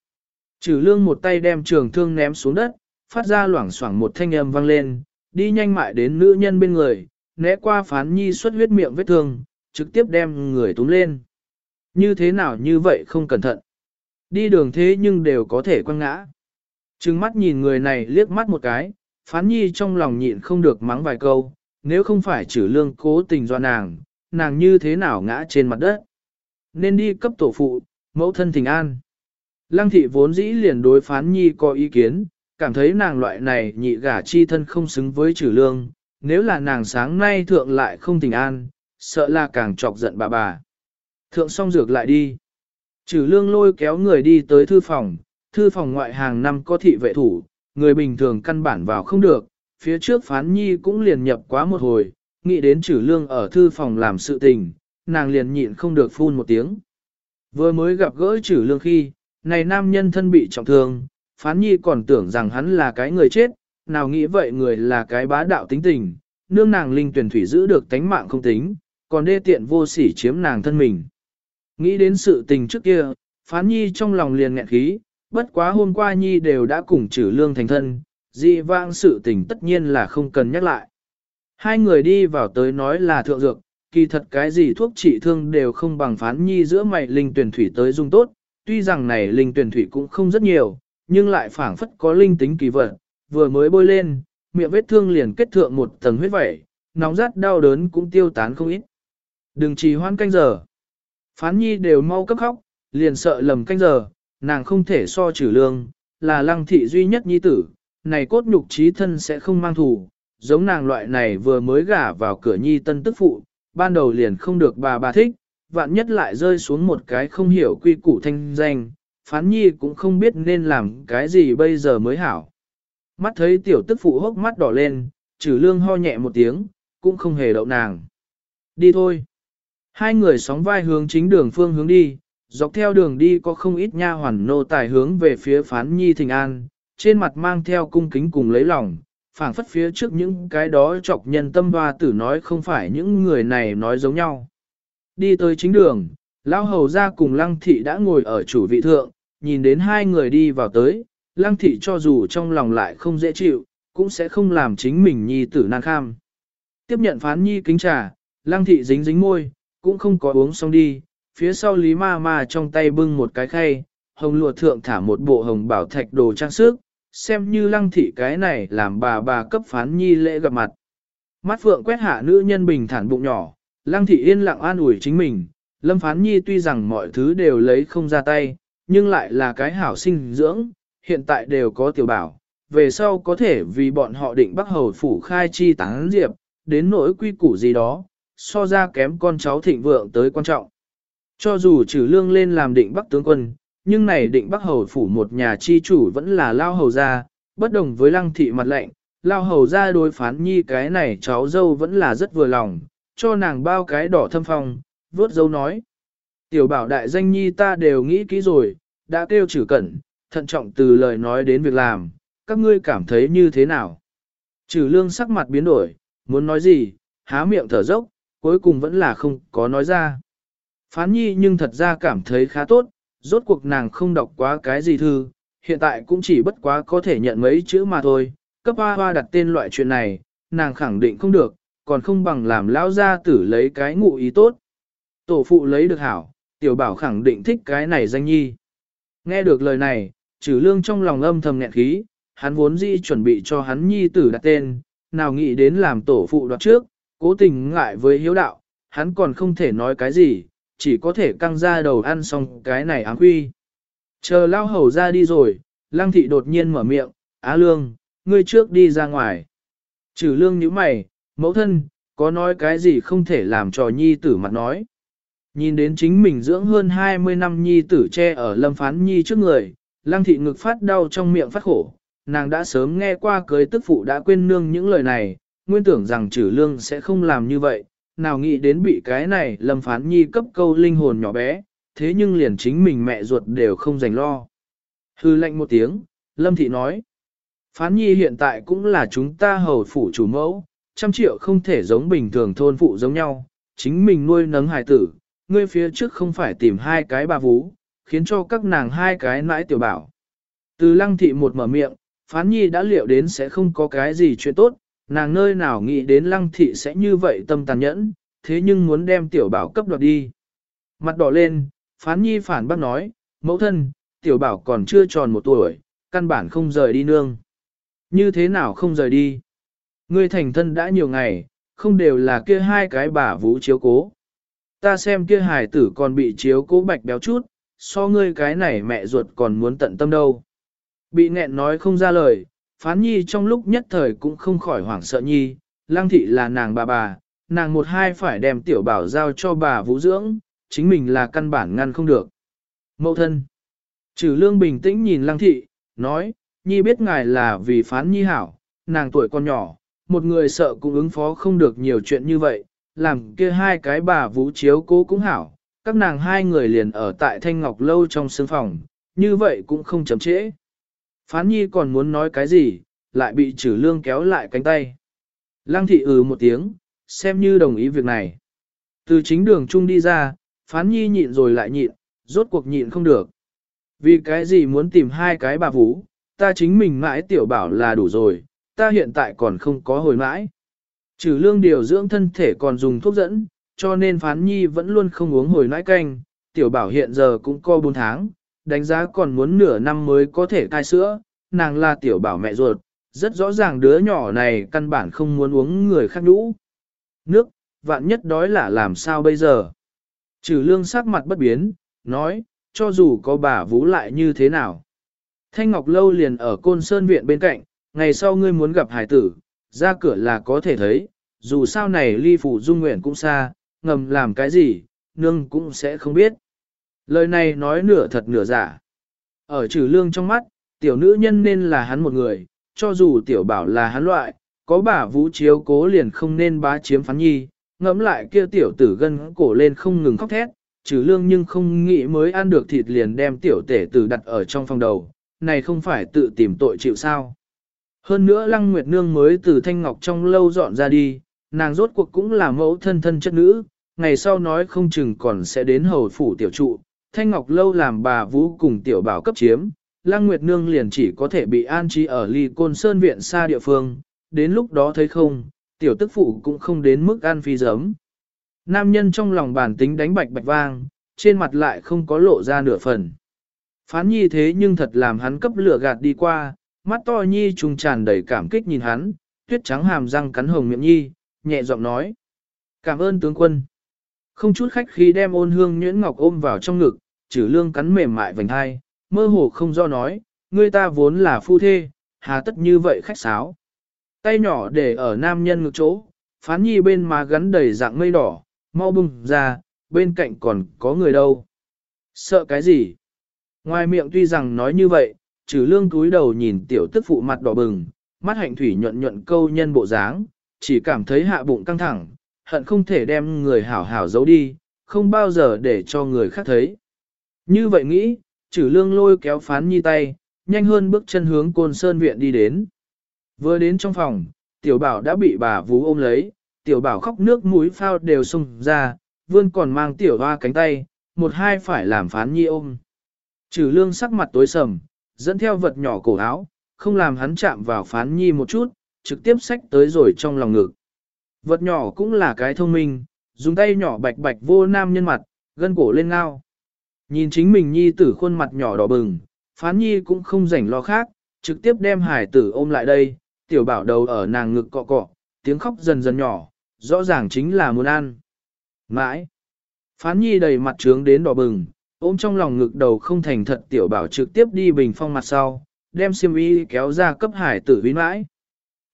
Trừ lương một tay đem trường thương ném xuống đất, phát ra loảng xoảng một thanh âm vang lên, đi nhanh mại đến nữ nhân bên người, né qua phán nhi xuất huyết miệng vết thương, trực tiếp đem người túm lên. Như thế nào như vậy không cẩn thận. Đi đường thế nhưng đều có thể quăng ngã. Trừng mắt nhìn người này liếc mắt một cái, phán nhi trong lòng nhịn không được mắng vài câu, nếu không phải trừ lương cố tình do nàng, nàng như thế nào ngã trên mặt đất. Nên đi cấp tổ phụ, mẫu thân thình an. Lăng thị vốn dĩ liền đối phán nhi có ý kiến, cảm thấy nàng loại này nhị gả chi thân không xứng với trừ lương, nếu là nàng sáng nay thượng lại không thỉnh an, sợ là càng chọc giận bà bà. Thượng xong dược lại đi. Trừ lương lôi kéo người đi tới thư phòng, thư phòng ngoại hàng năm có thị vệ thủ, người bình thường căn bản vào không được, phía trước phán nhi cũng liền nhập quá một hồi, nghĩ đến trừ lương ở thư phòng làm sự tình, nàng liền nhịn không được phun một tiếng. Vừa mới gặp gỡ trừ lương khi, này nam nhân thân bị trọng thương, phán nhi còn tưởng rằng hắn là cái người chết, nào nghĩ vậy người là cái bá đạo tính tình, nương nàng linh tuyển thủy giữ được tánh mạng không tính, còn đê tiện vô sỉ chiếm nàng thân mình. Nghĩ đến sự tình trước kia, phán nhi trong lòng liền nghẹn khí, bất quá hôm qua nhi đều đã cùng trừ lương thành thân, dị vãng sự tình tất nhiên là không cần nhắc lại. Hai người đi vào tới nói là thượng dược, kỳ thật cái gì thuốc trị thương đều không bằng phán nhi giữa mày linh tuyển thủy tới dung tốt, tuy rằng này linh tuyển thủy cũng không rất nhiều, nhưng lại phảng phất có linh tính kỳ vật, vừa mới bôi lên, miệng vết thương liền kết thượng một tầng huyết vẩy, nóng rát đau đớn cũng tiêu tán không ít. Đừng trì hoãn canh giờ. Phán nhi đều mau cấp khóc, liền sợ lầm canh giờ, nàng không thể so trừ lương, là lăng thị duy nhất nhi tử, này cốt nhục trí thân sẽ không mang thù, giống nàng loại này vừa mới gả vào cửa nhi tân tức phụ, ban đầu liền không được bà bà thích, vạn nhất lại rơi xuống một cái không hiểu quy củ thanh danh, phán nhi cũng không biết nên làm cái gì bây giờ mới hảo. Mắt thấy tiểu tức phụ hốc mắt đỏ lên, trừ lương ho nhẹ một tiếng, cũng không hề đậu nàng. Đi thôi. Hai người sóng vai hướng chính đường phương hướng đi, dọc theo đường đi có không ít nha hoàn nô tài hướng về phía phán nhi thình an, trên mặt mang theo cung kính cùng lấy lòng, phảng phất phía trước những cái đó chọc nhân tâm hoa tử nói không phải những người này nói giống nhau. Đi tới chính đường, Lão Hầu ra cùng Lăng Thị đã ngồi ở chủ vị thượng, nhìn đến hai người đi vào tới, Lăng Thị cho dù trong lòng lại không dễ chịu, cũng sẽ không làm chính mình nhi tử nan kham. Tiếp nhận phán nhi kính trà, Lăng Thị dính dính môi, cũng không có uống xong đi, phía sau Lý Ma Ma trong tay bưng một cái khay, hồng lụa thượng thả một bộ hồng bảo thạch đồ trang sức, xem như lăng thị cái này làm bà bà cấp phán nhi lễ gặp mặt. Mắt phượng quét hạ nữ nhân bình thản bụng nhỏ, lăng thị yên lặng an ủi chính mình, lâm phán nhi tuy rằng mọi thứ đều lấy không ra tay, nhưng lại là cái hảo sinh dưỡng, hiện tại đều có tiểu bảo, về sau có thể vì bọn họ định bắt hầu phủ khai chi tán diệp, đến nỗi quy củ gì đó, so ra kém con cháu thịnh vượng tới quan trọng. Cho dù trừ lương lên làm định bắc tướng quân, nhưng này định bắc hầu phủ một nhà chi chủ vẫn là lao hầu gia, bất đồng với lăng thị mặt lệnh, lao hầu gia đối phán nhi cái này cháu dâu vẫn là rất vừa lòng, cho nàng bao cái đỏ thâm phong, vớt dâu nói. Tiểu bảo đại danh nhi ta đều nghĩ kỹ rồi, đã kêu trừ cẩn, thận trọng từ lời nói đến việc làm, các ngươi cảm thấy như thế nào? Trừ lương sắc mặt biến đổi, muốn nói gì, há miệng thở dốc, cuối cùng vẫn là không có nói ra. Phán nhi nhưng thật ra cảm thấy khá tốt, rốt cuộc nàng không đọc quá cái gì thư, hiện tại cũng chỉ bất quá có thể nhận mấy chữ mà thôi, cấp hoa hoa đặt tên loại chuyện này, nàng khẳng định không được, còn không bằng làm lão gia tử lấy cái ngụ ý tốt. Tổ phụ lấy được hảo, tiểu bảo khẳng định thích cái này danh nhi. Nghe được lời này, trừ lương trong lòng âm thầm nghẹn khí, hắn vốn dĩ chuẩn bị cho hắn nhi tử đặt tên, nào nghĩ đến làm tổ phụ đoạt trước, cố tình ngại với hiếu đạo, hắn còn không thể nói cái gì, chỉ có thể căng ra đầu ăn xong cái này ám quy. Chờ lao hầu ra đi rồi, lăng thị đột nhiên mở miệng, á lương, ngươi trước đi ra ngoài. Trừ lương như mày, mẫu thân, có nói cái gì không thể làm trò nhi tử mặt nói. Nhìn đến chính mình dưỡng hơn 20 năm nhi tử che ở lâm phán nhi trước người, lăng thị ngực phát đau trong miệng phát khổ, nàng đã sớm nghe qua cưới tức phụ đã quên nương những lời này, nguyên tưởng rằng trừ lương sẽ không làm như vậy, nào nghĩ đến bị cái này lâm phán nhi cấp câu linh hồn nhỏ bé, thế nhưng liền chính mình mẹ ruột đều không dành lo. Hư lệnh một tiếng, lâm thị nói, phán nhi hiện tại cũng là chúng ta hầu phủ chủ mẫu, trăm triệu không thể giống bình thường thôn phụ giống nhau, chính mình nuôi nấng hài tử, ngươi phía trước không phải tìm hai cái bà vú, khiến cho các nàng hai cái nãi tiểu bảo. Từ lăng thị một mở miệng, phán nhi đã liệu đến sẽ không có cái gì chuyện tốt, nàng nơi nào nghĩ đến lăng thị sẽ như vậy tâm tàn nhẫn, thế nhưng muốn đem tiểu bảo cấp đoạt đi. Mặt đỏ lên, phán nhi phản bác nói, mẫu thân, tiểu bảo còn chưa tròn một tuổi, căn bản không rời đi nương. Như thế nào không rời đi? Ngươi thành thân đã nhiều ngày, không đều là kia hai cái bà vũ chiếu cố. Ta xem kia hài tử còn bị chiếu cố bạch béo chút, so ngươi cái này mẹ ruột còn muốn tận tâm đâu. Bị nghẹn nói không ra lời, phán nhi trong lúc nhất thời cũng không khỏi hoảng sợ nhi, lang thị là nàng bà bà, nàng một hai phải đem tiểu bảo giao cho bà vũ dưỡng, chính mình là căn bản ngăn không được. Mậu thân. Trừ lương bình tĩnh nhìn lang thị, nói, nhi biết ngài là vì phán nhi hảo, nàng tuổi còn nhỏ, một người sợ cũng ứng phó không được nhiều chuyện như vậy, làm kia hai cái bà vũ chiếu cố cũng hảo, các nàng hai người liền ở tại Thanh Ngọc Lâu trong sương phòng, như vậy cũng không chậm trễ. Phán nhi còn muốn nói cái gì, lại bị trừ lương kéo lại cánh tay. Lăng thị ừ một tiếng, xem như đồng ý việc này. Từ chính đường chung đi ra, phán nhi nhịn rồi lại nhịn, rốt cuộc nhịn không được. Vì cái gì muốn tìm hai cái bà vũ, ta chính mình mãi tiểu bảo là đủ rồi, ta hiện tại còn không có hồi mãi. Trừ lương điều dưỡng thân thể còn dùng thuốc dẫn, cho nên phán nhi vẫn luôn không uống hồi nãi canh, tiểu bảo hiện giờ cũng co 4 tháng, đánh giá còn muốn nửa năm mới có thể cai sữa, nàng là tiểu bảo mẹ ruột, rất rõ ràng đứa nhỏ này căn bản không muốn uống người khác nhũ. Nước, vạn nhất đói là làm sao bây giờ? Trừ lương sắc mặt bất biến, nói, cho dù có bà vũ lại như thế nào. Thanh Ngọc Lâu liền ở Côn Sơn Viện bên cạnh, ngày sau ngươi muốn gặp hải tử, ra cửa là có thể thấy, dù sao này ly phủ dung nguyện cũng xa, ngầm làm cái gì, nương cũng sẽ không biết. Lời này nói nửa thật nửa giả. Ở trừ lương trong mắt, tiểu nữ nhân nên là hắn một người, cho dù tiểu bảo là hắn loại, có bà vũ chiếu cố liền không nên bá chiếm phán nhi, ngẫm lại kia tiểu tử gân cổ lên không ngừng khóc thét, trừ lương nhưng không nghĩ mới ăn được thịt liền đem tiểu tể tử đặt ở trong phòng đầu, này không phải tự tìm tội chịu sao. Hơn nữa Lăng Nguyệt Nương mới từ Thanh Ngọc trong lâu dọn ra đi, nàng rốt cuộc cũng là mẫu thân thân chất nữ, ngày sau nói không chừng còn sẽ đến hầu phủ tiểu trụ. Thanh Ngọc lâu làm bà Vũ cùng tiểu bảo cấp chiếm, Lăng Nguyệt Nương liền chỉ có thể bị an trí ở ly côn sơn viện xa địa phương, đến lúc đó thấy không, tiểu tức phụ cũng không đến mức ăn phi giấm. Nam nhân trong lòng bản tính đánh bạch bạch vang, trên mặt lại không có lộ ra nửa phần. Phán nhi thế nhưng thật làm hắn cấp lửa gạt đi qua, mắt to nhi trùng tràn đầy cảm kích nhìn hắn, tuyết trắng hàm răng cắn hồng miệng nhi, nhẹ giọng nói. Cảm ơn tướng quân. Không chút khách khí đem ôn hương nhuyễn ngọc ôm vào trong ngực, trừ lương cắn mềm mại vành hai, mơ hồ không do nói, ngươi ta vốn là phu thê, hà tất như vậy khách sáo. Tay nhỏ để ở nam nhân ngực chỗ, phán nhi bên má gắn đầy dạng mây đỏ, mau bùng ra, bên cạnh còn có người đâu. Sợ cái gì? Ngoài miệng tuy rằng nói như vậy, trừ lương túi đầu nhìn tiểu tức phụ mặt đỏ bừng, mắt hạnh thủy nhuận nhuận câu nhân bộ dáng, chỉ cảm thấy hạ bụng căng thẳng, hận không thể đem người hảo hảo giấu đi, không bao giờ để cho người khác thấy. Như vậy nghĩ, trừ lương lôi kéo phán nhi tay, nhanh hơn bước chân hướng côn sơn viện đi đến. Vừa đến trong phòng, tiểu bảo đã bị bà vú ôm lấy, tiểu bảo khóc nước mũi phao đều sung ra, vươn còn mang tiểu hoa cánh tay, một hai phải làm phán nhi ôm. Trừ lương sắc mặt tối sầm, dẫn theo vật nhỏ cổ áo, không làm hắn chạm vào phán nhi một chút, trực tiếp xách tới rồi trong lòng ngực. Vật nhỏ cũng là cái thông minh, dùng tay nhỏ bạch bạch vô nam nhân mặt, gân cổ lên ngao. Nhìn chính mình nhi tử khuôn mặt nhỏ đỏ bừng, phán nhi cũng không rảnh lo khác, trực tiếp đem hải tử ôm lại đây, tiểu bảo đầu ở nàng ngực cọ cọ, tiếng khóc dần dần nhỏ, rõ ràng chính là muốn ăn. Mãi, phán nhi đầy mặt trướng đến đỏ bừng, ôm trong lòng ngực đầu không thành thật tiểu bảo trực tiếp đi bình phong mặt sau, đem xiêm y kéo ra cấp hải tử vĩ mãi.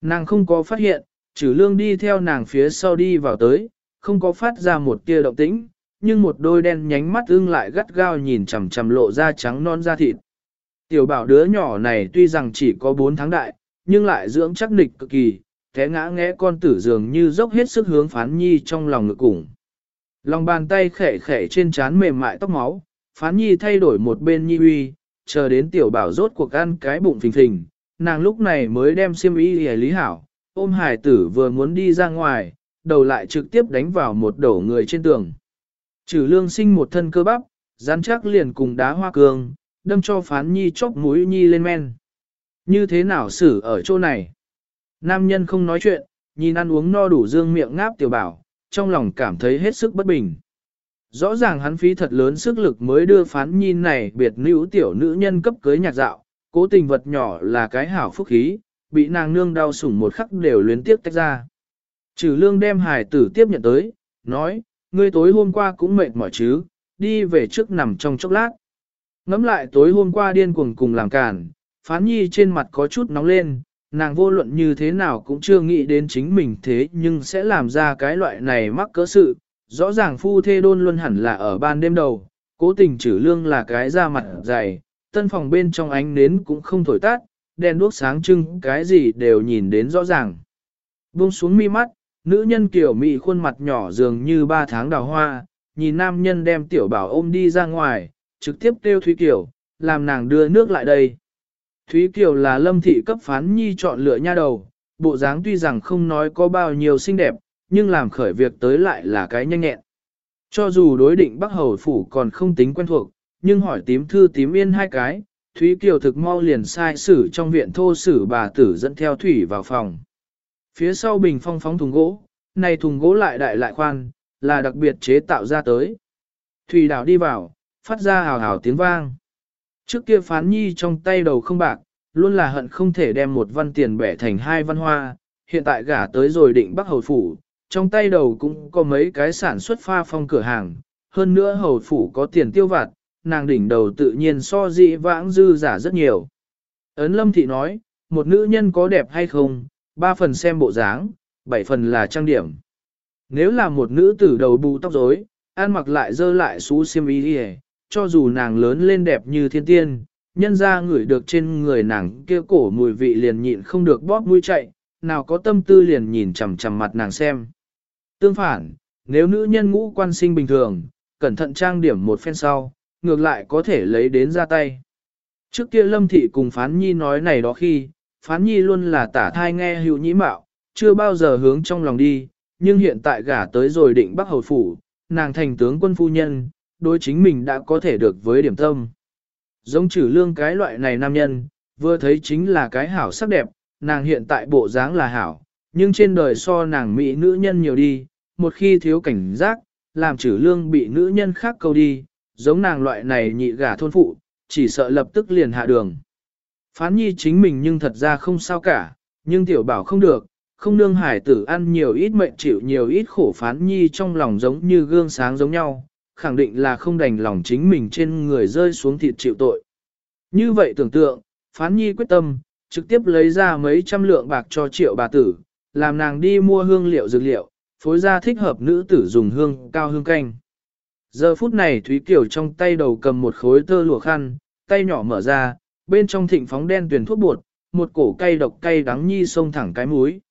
Nàng không có phát hiện, trừ lương đi theo nàng phía sau đi vào tới, không có phát ra một tia động tĩnh, nhưng một đôi đen nhánh mắt ưng lại gắt gao nhìn chằm chằm lộ ra trắng non da thịt. Tiểu bảo đứa nhỏ này tuy rằng chỉ có 4 tháng đại, nhưng lại dưỡng chắc nịch cực kỳ, té ngã ngẽ con tử dường như dốc hết sức hướng phán nhi trong lòng ngực cùng. Lòng bàn tay khẽ khẽ trên trán mềm mại tóc máu, phán nhi thay đổi một bên nhi uy, chờ đến tiểu bảo rốt cuộc ăn cái bụng phình phình, nàng lúc này mới đem xiêm y hề lý hảo, ôm hải tử vừa muốn đi ra ngoài, đầu lại trực tiếp đánh vào một đổ người trên tường. Trừ lương sinh một thân cơ bắp, rắn chắc liền cùng đá hoa cương, đâm cho phán nhi chóc mũi nhi lên men. Như thế nào xử ở chỗ này? Nam nhân không nói chuyện, nhìn ăn uống no đủ dương miệng ngáp tiểu bảo, trong lòng cảm thấy hết sức bất bình. Rõ ràng hắn phí thật lớn sức lực mới đưa phán nhi này biệt nữ tiểu nữ nhân cấp cưới nhạc dạo, cố tình vật nhỏ là cái hảo phúc khí, bị nàng nương đau sủng một khắc đều luyến tiếp tách ra. Trừ lương đem hài tử tiếp nhận tới, nói, ngươi tối hôm qua cũng mệt mỏi chứ, đi về trước nằm trong chốc lát. Ngắm lại tối hôm qua điên cuồng cùng làm cản, phán nhi trên mặt có chút nóng lên, nàng vô luận như thế nào cũng chưa nghĩ đến chính mình thế nhưng sẽ làm ra cái loại này mắc cỡ sự. Rõ ràng phu thê đôn luôn hẳn là ở ban đêm đầu, cố tình trừ lương là cái da mặt dày, tân phòng bên trong ánh nến cũng không thổi tắt, đèn đuốc sáng trưng cái gì đều nhìn đến rõ ràng. Buông xuống mi mắt, nữ nhân kiểu mị khuôn mặt nhỏ dường như ba tháng đào hoa, nhìn nam nhân đem tiểu bảo ôm đi ra ngoài, trực tiếp kêu Thúy Kiều, làm nàng đưa nước lại đây. Thúy Kiều là lâm thị cấp phán nhi chọn lựa nha đầu, bộ dáng tuy rằng không nói có bao nhiêu xinh đẹp, nhưng làm khởi việc tới lại là cái nhanh nhẹn. Cho dù đối định Bắc Hầu Phủ còn không tính quen thuộc, nhưng hỏi tím thư tím yên hai cái, Thúy Kiều thực mau liền sai sử trong viện thô sử bà tử dẫn theo Thủy vào phòng. Phía sau bình phong phóng thùng gỗ, này thùng gỗ lại đại lại khoan, là đặc biệt chế tạo ra tới. Thủy đảo đi vào, phát ra hào hào tiếng vang. Trước kia phán nhi trong tay đầu không bạc, luôn là hận không thể đem một văn tiền bẻ thành hai văn hoa, hiện tại gả tới rồi định bắc hầu phủ, trong tay đầu cũng có mấy cái sản xuất pha phong cửa hàng, hơn nữa hầu phủ có tiền tiêu vặt, nàng đỉnh đầu tự nhiên so dị vãng dư giả rất nhiều. Ấn lâm thị nói, một nữ nhân có đẹp hay không, ba phần xem bộ dáng, bảy phần là trang điểm. Nếu là một nữ tử đầu bù tóc rối, ăn mặc lại dơ lại xú xiêm y đi cho dù nàng lớn lên đẹp như thiên tiên, nhân ra ngửi được trên người nàng kia cổ mùi vị liền nhịn không được bóp mũi chạy, nào có tâm tư liền nhìn chằm chằm mặt nàng xem. Tương phản, nếu nữ nhân ngũ quan sinh bình thường, cẩn thận trang điểm một phen sau, ngược lại có thể lấy đến ra tay. Trước kia Lâm Thị cùng Phán Nhi nói này đó khi, Phán Nhi luôn là tả thai nghe hữu nhĩ mạo, chưa bao giờ hướng trong lòng đi, nhưng hiện tại gả tới rồi định Bắc Hầu Phủ, nàng thành tướng quân phu nhân, đối chính mình đã có thể được với điểm tâm. Giống trừ lương cái loại này nam nhân, vừa thấy chính là cái hảo sắc đẹp, nàng hiện tại bộ dáng là hảo, nhưng trên đời so nàng mỹ nữ nhân nhiều đi, một khi thiếu cảnh giác, làm trừ lương bị nữ nhân khác câu đi, giống nàng loại này nhị gả thôn phụ, chỉ sợ lập tức liền hạ đường. Phán nhi chính mình nhưng thật ra không sao cả, nhưng tiểu bảo không được, không nương hải tử ăn nhiều ít mệnh chịu nhiều ít khổ phán nhi trong lòng giống như gương sáng giống nhau, khẳng định là không đành lòng chính mình trên người rơi xuống thịt chịu tội. Như vậy tưởng tượng, phán nhi quyết tâm, trực tiếp lấy ra mấy trăm lượng bạc cho triệu bà tử, làm nàng đi mua hương liệu dược liệu, phối ra thích hợp nữ tử dùng hương cao hương canh. Giờ phút này Thúy Kiều trong tay đầu cầm một khối tơ lụa khăn, tay nhỏ mở ra, bên trong thịnh phóng đen tuyển thuốc bột, một cổ cay độc cay đắng nhi xông thẳng cái mũi.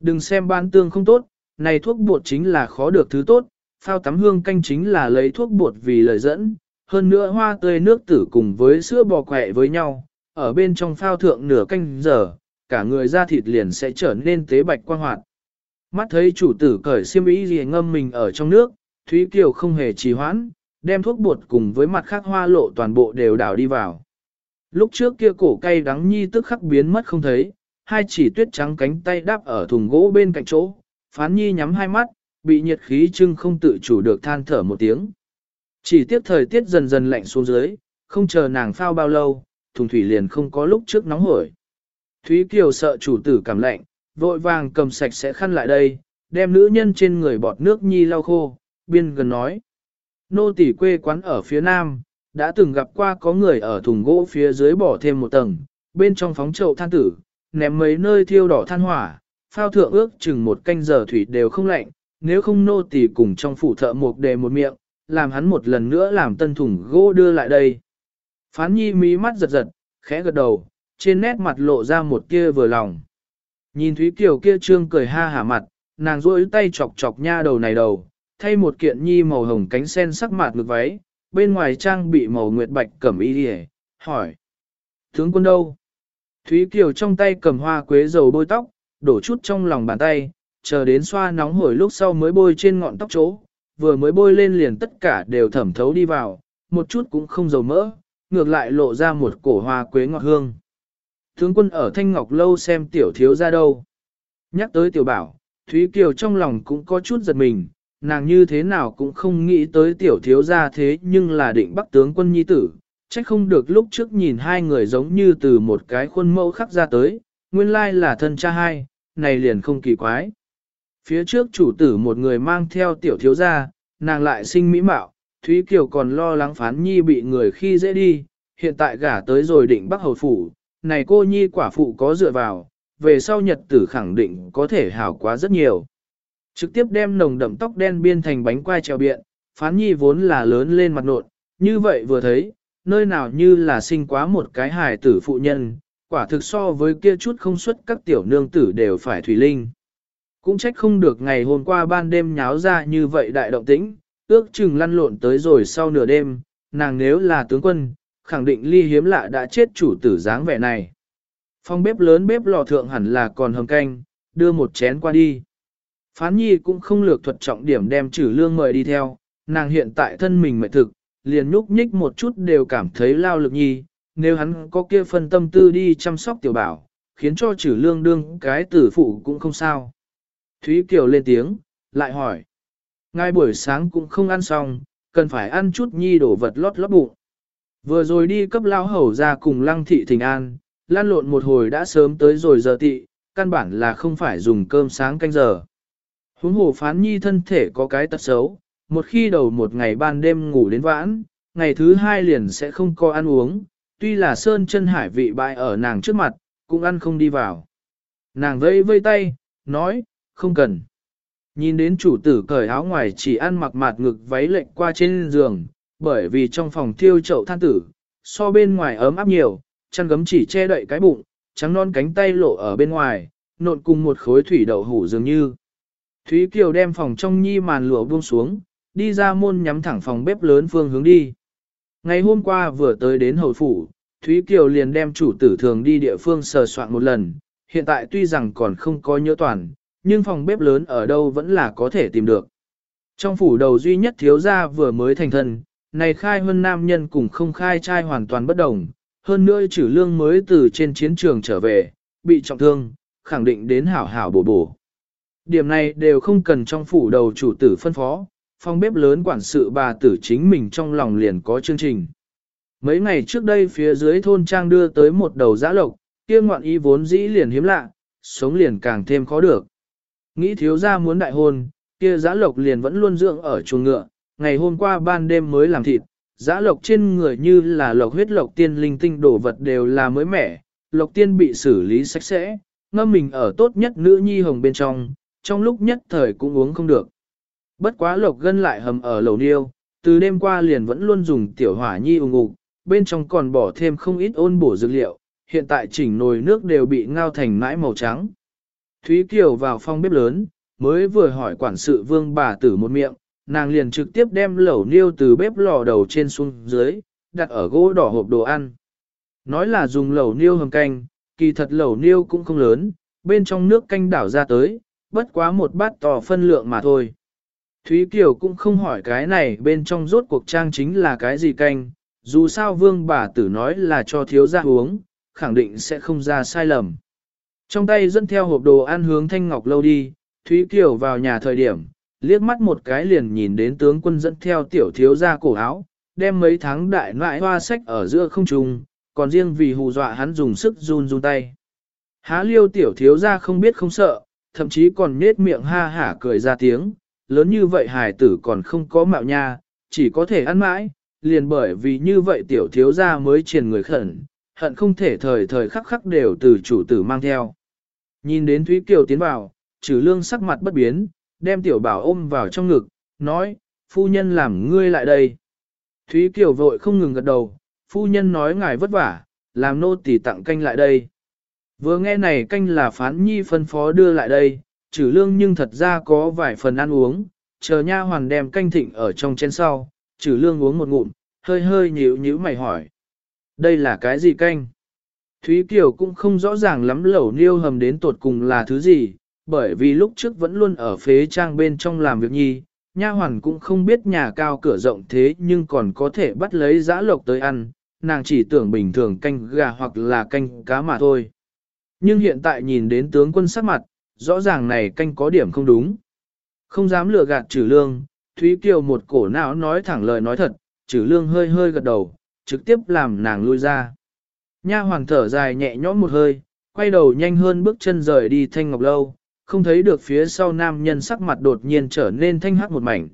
Đừng xem ban tương không tốt, này thuốc bột chính là khó được thứ tốt, phao tắm hương canh chính là lấy thuốc bột vì lời dẫn, hơn nữa hoa tươi nước tử cùng với sữa bò quẹ với nhau, ở bên trong phao thượng nửa canh giờ, cả người da thịt liền sẽ trở nên tế bạch quang hoạt. Mắt thấy chủ tử cởi xiêm y gì ngâm mình ở trong nước, Thúy Kiều không hề trì hoãn, đem thuốc bột cùng với mặt khác hoa lộ toàn bộ đều đảo đi vào. Lúc trước kia cổ cay đắng nhi tức khắc biến mất không thấy, hai chỉ tuyết trắng cánh tay đáp ở thùng gỗ bên cạnh chỗ, phán nhi nhắm hai mắt, bị nhiệt khí trưng không tự chủ được than thở một tiếng. Chỉ tiếc thời tiết dần dần lạnh xuống dưới, không chờ nàng phao bao lâu, thùng thủy liền không có lúc trước nóng hổi. Thúy Kiều sợ chủ tử cảm lạnh, vội vàng cầm sạch sẽ khăn lại đây, đem nữ nhân trên người bọt nước nhi lau khô, biên gần nói. Nô tỷ quê quán ở phía nam, đã từng gặp qua có người ở thùng gỗ phía dưới bỏ thêm một tầng, bên trong phóng chậu than tử, ném mấy nơi thiêu đỏ than hỏa, phao thượng ước chừng một canh giờ thủy đều không lạnh, nếu không nô tỷ cùng trong phủ thợ một đề một miệng, làm hắn một lần nữa làm tân thùng gỗ đưa lại đây. Phán nhi mí mắt giật giật, khẽ gật đầu, trên nét mặt lộ ra một kia vừa lòng. Nhìn Thúy Kiều kia trương cười ha hả mặt, nàng rôi tay chọc chọc nha đầu này đầu, thay một kiện nhi màu hồng cánh sen sắc mạt ngực váy, bên ngoài trang bị màu nguyệt bạch cẩm y đi hỏi. Tướng quân đâu? Thúy Kiều trong tay cầm hoa quế dầu bôi tóc, đổ chút trong lòng bàn tay, chờ đến xoa nóng hổi lúc sau mới bôi trên ngọn tóc chỗ, vừa mới bôi lên liền tất cả đều thẩm thấu đi vào, một chút cũng không dầu mỡ, ngược lại lộ ra một cổ hoa quế ngọt hương. Tướng quân ở Thanh Ngọc Lâu xem tiểu thiếu ra đâu. Nhắc tới tiểu bảo, Thúy Kiều trong lòng cũng có chút giật mình, nàng như thế nào cũng không nghĩ tới tiểu thiếu gia thế nhưng là định bắt tướng quân nhi tử, trách không được lúc trước nhìn hai người giống như từ một cái khuôn mẫu khắc ra tới, nguyên lai là thân cha hai, này liền không kỳ quái. Phía trước chủ tử một người mang theo tiểu thiếu gia, nàng lại sinh mỹ mạo, Thúy Kiều còn lo lắng phán nhi bị người khi dễ đi, hiện tại gả tới rồi định bắc hầu phủ, này cô nhi quả phụ có dựa vào, về sau nhật tử khẳng định có thể hảo quá rất nhiều. Trực tiếp đem nồng đậm tóc đen biên thành bánh quai treo biện, phán nhi vốn là lớn lên mặt nộn, như vậy vừa thấy, nơi nào như là sinh quá một cái hài tử phụ nhân, quả thực so với kia chút không xuất các tiểu nương tử đều phải thủy linh. Cũng trách không được ngày hôm qua ban đêm nháo ra như vậy đại động tĩnh, ước chừng lăn lộn tới rồi sau nửa đêm, nàng nếu là tướng quân, khẳng định ly hiếm lạ đã chết chủ tử dáng vẻ này. Phong bếp lớn bếp lò thượng hẳn là còn hầm canh, đưa một chén qua đi. Phán nhi cũng không lược thuật trọng điểm đem trừ lương mời đi theo, nàng hiện tại thân mình mệt thực, liền nhúc nhích một chút đều cảm thấy lao lực nhi, nếu hắn có kia phân tâm tư đi chăm sóc tiểu bảo, khiến cho trừ lương đương cái tử phụ cũng không sao. Thúy Kiều lên tiếng, lại hỏi. Ngay buổi sáng cũng không ăn xong, cần phải ăn chút nhi đổ vật lót lót bụng. Vừa rồi đi cấp lao hầu ra cùng lăng thị thình an, lan lộn một hồi đã sớm tới rồi giờ tị, căn bản là không phải dùng cơm sáng canh giờ. Huống hồ phán nhi thân thể có cái tật xấu, một khi đầu một ngày ban đêm ngủ đến vãn, ngày thứ hai liền sẽ không có ăn uống, tuy là sơn chân hải vị bại ở nàng trước mặt, cũng ăn không đi vào. Nàng vây vây tay, nói, không cần. Nhìn đến chủ tử cởi áo ngoài chỉ ăn mặc mạt ngực váy lệnh qua trên giường, bởi vì trong phòng thiêu chậu than tử, so bên ngoài ấm áp nhiều, chăn gấm chỉ che đậy cái bụng, trắng non cánh tay lộ ở bên ngoài, nộn cùng một khối thủy đậu hủ dường như. Thúy Kiều đem phòng trong nhi màn lụa buông xuống, đi ra môn nhắm thẳng phòng bếp lớn phương hướng đi. Ngày hôm qua vừa tới đến hầu phủ, Thúy Kiều liền đem chủ tử thường đi địa phương sờ soạn một lần, hiện tại tuy rằng còn không có nhớ toàn, nhưng phòng bếp lớn ở đâu vẫn là có thể tìm được. Trong phủ đầu duy nhất thiếu gia vừa mới thành thân, này khai hơn nam nhân cùng không khai trai hoàn toàn bất đồng, hơn nữa chữ lương mới từ trên chiến trường trở về, bị trọng thương, khẳng định đến hảo hảo bổ bổ. Điểm này đều không cần trong phủ đầu chủ tử phân phó, phòng bếp lớn quản sự bà tử chính mình trong lòng liền có chương trình. Mấy ngày trước đây phía dưới thôn trang đưa tới một đầu giã lộc, kia ngoạn ý vốn dĩ liền hiếm lạ, sống liền càng thêm khó được. Nghĩ thiếu gia muốn đại hôn, kia giã lộc liền vẫn luôn dưỡng ở chuồng ngựa, ngày hôm qua ban đêm mới làm thịt, giã lộc trên người như là lộc huyết lộc tiên linh tinh đổ vật đều là mới mẻ, lộc tiên bị xử lý sạch sẽ, ngâm mình ở tốt nhất nữ nhi hồng bên trong, trong lúc nhất thời cũng uống không được. Bất quá lộc gân lại hầm ở lầu niêu, từ đêm qua liền vẫn luôn dùng tiểu hỏa nhi ủng ngục, bên trong còn bỏ thêm không ít ôn bổ dược liệu, hiện tại chỉnh nồi nước đều bị ngao thành mãi màu trắng. Thúy Kiều vào phòng bếp lớn, mới vừa hỏi quản sự vương bà tử một miệng, nàng liền trực tiếp đem lẩu niêu từ bếp lò đầu trên xuống dưới, đặt ở gỗ đỏ hộp đồ ăn. Nói là dùng lẩu niêu hầm canh, kỳ thật lẩu niêu cũng không lớn, bên trong nước canh đảo ra tới, bất quá một bát to phân lượng mà thôi. Thúy Kiều cũng không hỏi cái này bên trong rốt cuộc trang chính là cái gì canh, dù sao vương bà tử nói là cho thiếu gia uống, khẳng định sẽ không ra sai lầm. Trong tay dẫn theo hộp đồ ăn hướng Thanh Ngọc lâu đi, Thúy Kiều vào nhà thời điểm, liếc mắt một cái liền nhìn đến tướng quân dẫn theo tiểu thiếu gia cổ áo, đem mấy tháng đại nại hoa sách ở giữa không trung, còn riêng vì hù dọa hắn dùng sức run run tay. Há liêu tiểu thiếu gia không biết không sợ, thậm chí còn nết miệng ha hả cười ra tiếng, lớn như vậy hài tử còn không có mạo nha, chỉ có thể ăn mãi, liền bởi vì như vậy tiểu thiếu gia mới triền người khẩn, hận không thể thời thời khắc khắc đều từ chủ tử mang theo. Nhìn đến Thúy Kiều tiến vào, trừ lương sắc mặt bất biến, đem tiểu bảo ôm vào trong ngực, nói, phu nhân làm ngươi lại đây. Thúy Kiều vội không ngừng gật đầu, phu nhân nói ngài vất vả, làm nô tỳ tặng canh lại đây. Vừa nghe này canh là phán nhi phân phó đưa lại đây, trừ lương nhưng thật ra có vài phần ăn uống, chờ nha hoàn đem canh thịnh ở trong chén sau, trừ lương uống một ngụm, hơi hơi nhíu nhíu mày hỏi. Đây là cái gì canh? Thúy Kiều cũng không rõ ràng lắm lẩu niêu hầm đến tột cùng là thứ gì, bởi vì lúc trước vẫn luôn ở phế trang bên trong làm việc nhi, nha hoàn cũng không biết nhà cao cửa rộng thế nhưng còn có thể bắt lấy giã lộc tới ăn, nàng chỉ tưởng bình thường canh gà hoặc là canh cá mà thôi. Nhưng hiện tại nhìn đến tướng quân sắc mặt, rõ ràng này canh có điểm không đúng. Không dám lừa gạt trừ lương, Thúy Kiều một cổ não nói thẳng lời nói thật, trừ lương hơi hơi gật đầu, trực tiếp làm nàng lui ra. Nha hoàng thở dài nhẹ nhõm một hơi, quay đầu nhanh hơn bước chân rời đi thanh ngọc lâu, không thấy được phía sau nam nhân sắc mặt đột nhiên trở nên thanh hắc một mảnh.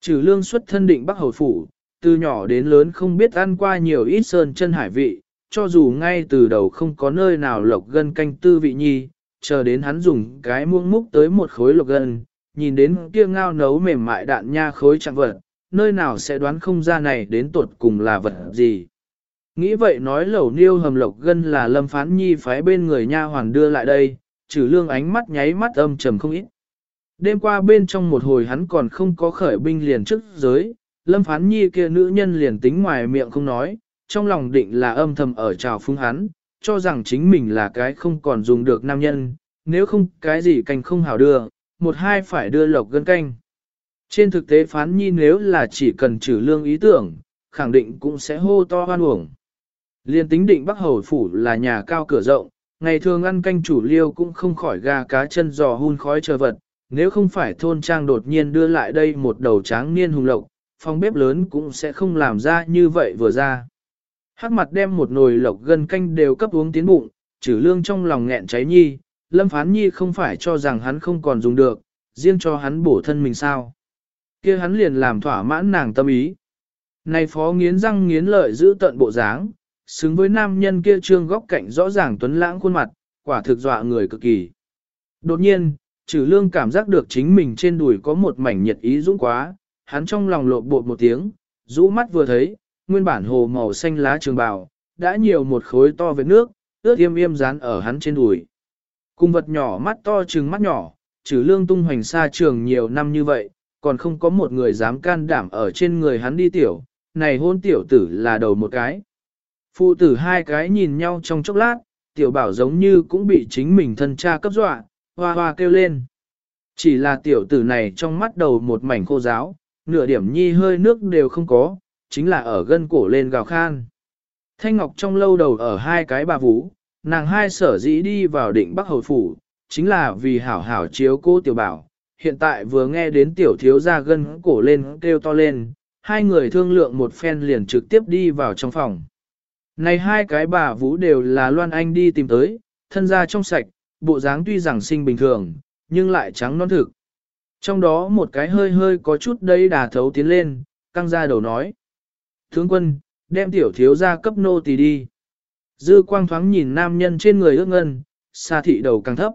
Trừ lương xuất thân định Bắc Hầu Phủ, từ nhỏ đến lớn không biết ăn qua nhiều ít sơn chân hải vị, cho dù ngay từ đầu không có nơi nào lộc gân canh tư vị nhi, chờ đến hắn dùng cái muỗng múc tới một khối lộc gân, nhìn đến kia ngao nấu mềm mại đạn nha khối chẳng vật, nơi nào sẽ đoán không ra này đến tuột cùng là vật gì. Nghĩ vậy nói lẩu niêu hầm lộc gân là lâm phán nhi phái bên người nha hoàn đưa lại đây, trừ lương ánh mắt nháy mắt âm trầm không ít. Đêm qua bên trong một hồi hắn còn không có khởi binh liền trước giới, lâm phán nhi kia nữ nhân liền tính ngoài miệng không nói, trong lòng định là âm thầm ở trào phương hắn, cho rằng chính mình là cái không còn dùng được nam nhân, nếu không cái gì canh không hảo đưa, một hai phải đưa lộc gân canh. Trên thực tế phán nhi nếu là chỉ cần trừ lương ý tưởng, khẳng định cũng sẽ hô to hoan uổng. Liên tính định Bắc Hầu Phủ là nhà cao cửa rộng, ngày thường ăn canh chủ liêu cũng không khỏi gà cá chân giò hun khói chờ vật, nếu không phải thôn trang đột nhiên đưa lại đây một đầu tráng niên hùng lộc, phòng bếp lớn cũng sẽ không làm ra như vậy vừa ra. Hắc mặt đem một nồi lộc gần canh đều cấp uống tiến bụng, trừ lương trong lòng nghẹn cháy nhi, lâm phán nhi không phải cho rằng hắn không còn dùng được, riêng cho hắn bổ thân mình sao. kia hắn liền làm thỏa mãn nàng tâm ý. Này phó nghiến răng nghiến lợi giữ tận bộ dáng, xứng với nam nhân kia trương góc cạnh rõ ràng tuấn lãng khuôn mặt, quả thực dọa người cực kỳ. Đột nhiên, trừ lương cảm giác được chính mình trên đùi có một mảnh nhiệt ý dũng quá, hắn trong lòng lộ bột một tiếng, rũ mắt vừa thấy, nguyên bản hồ màu xanh lá trường bào, đã nhiều một khối to với nước, ướt yêm yêm dán ở hắn trên đùi. Cùng vật nhỏ mắt to trừng mắt nhỏ, trừ lương tung hoành xa trường nhiều năm như vậy, còn không có một người dám can đảm ở trên người hắn đi tiểu, này hôn tiểu tử là đầu một cái. Phụ tử hai cái nhìn nhau trong chốc lát, tiểu bảo giống như cũng bị chính mình thân cha cấp dọa, hoa hoa kêu lên. Chỉ là tiểu tử này trong mắt đầu một mảnh khô giáo, nửa điểm nhi hơi nước đều không có, chính là ở gân cổ lên gào khan. Thanh Ngọc trong lâu đầu ở hai cái bà vũ, nàng hai sở dĩ đi vào định Bắc Hầu Phủ, chính là vì hảo hảo chiếu cô tiểu bảo. Hiện tại vừa nghe đến tiểu thiếu gia gân cổ lên kêu to lên, hai người thương lượng một phen liền trực tiếp đi vào trong phòng. Này hai cái bà vũ đều là Loan Anh đi tìm tới, thân ra trong sạch, bộ dáng tuy rằng sinh bình thường, nhưng lại trắng non thực. Trong đó một cái hơi hơi có chút đấy đà thấu tiến lên, căng ra đầu nói. Tướng quân, đem tiểu thiếu ra cấp nô tỳ đi. Dư quang thoáng nhìn nam nhân trên người ước ngân, xa thị đầu càng thấp.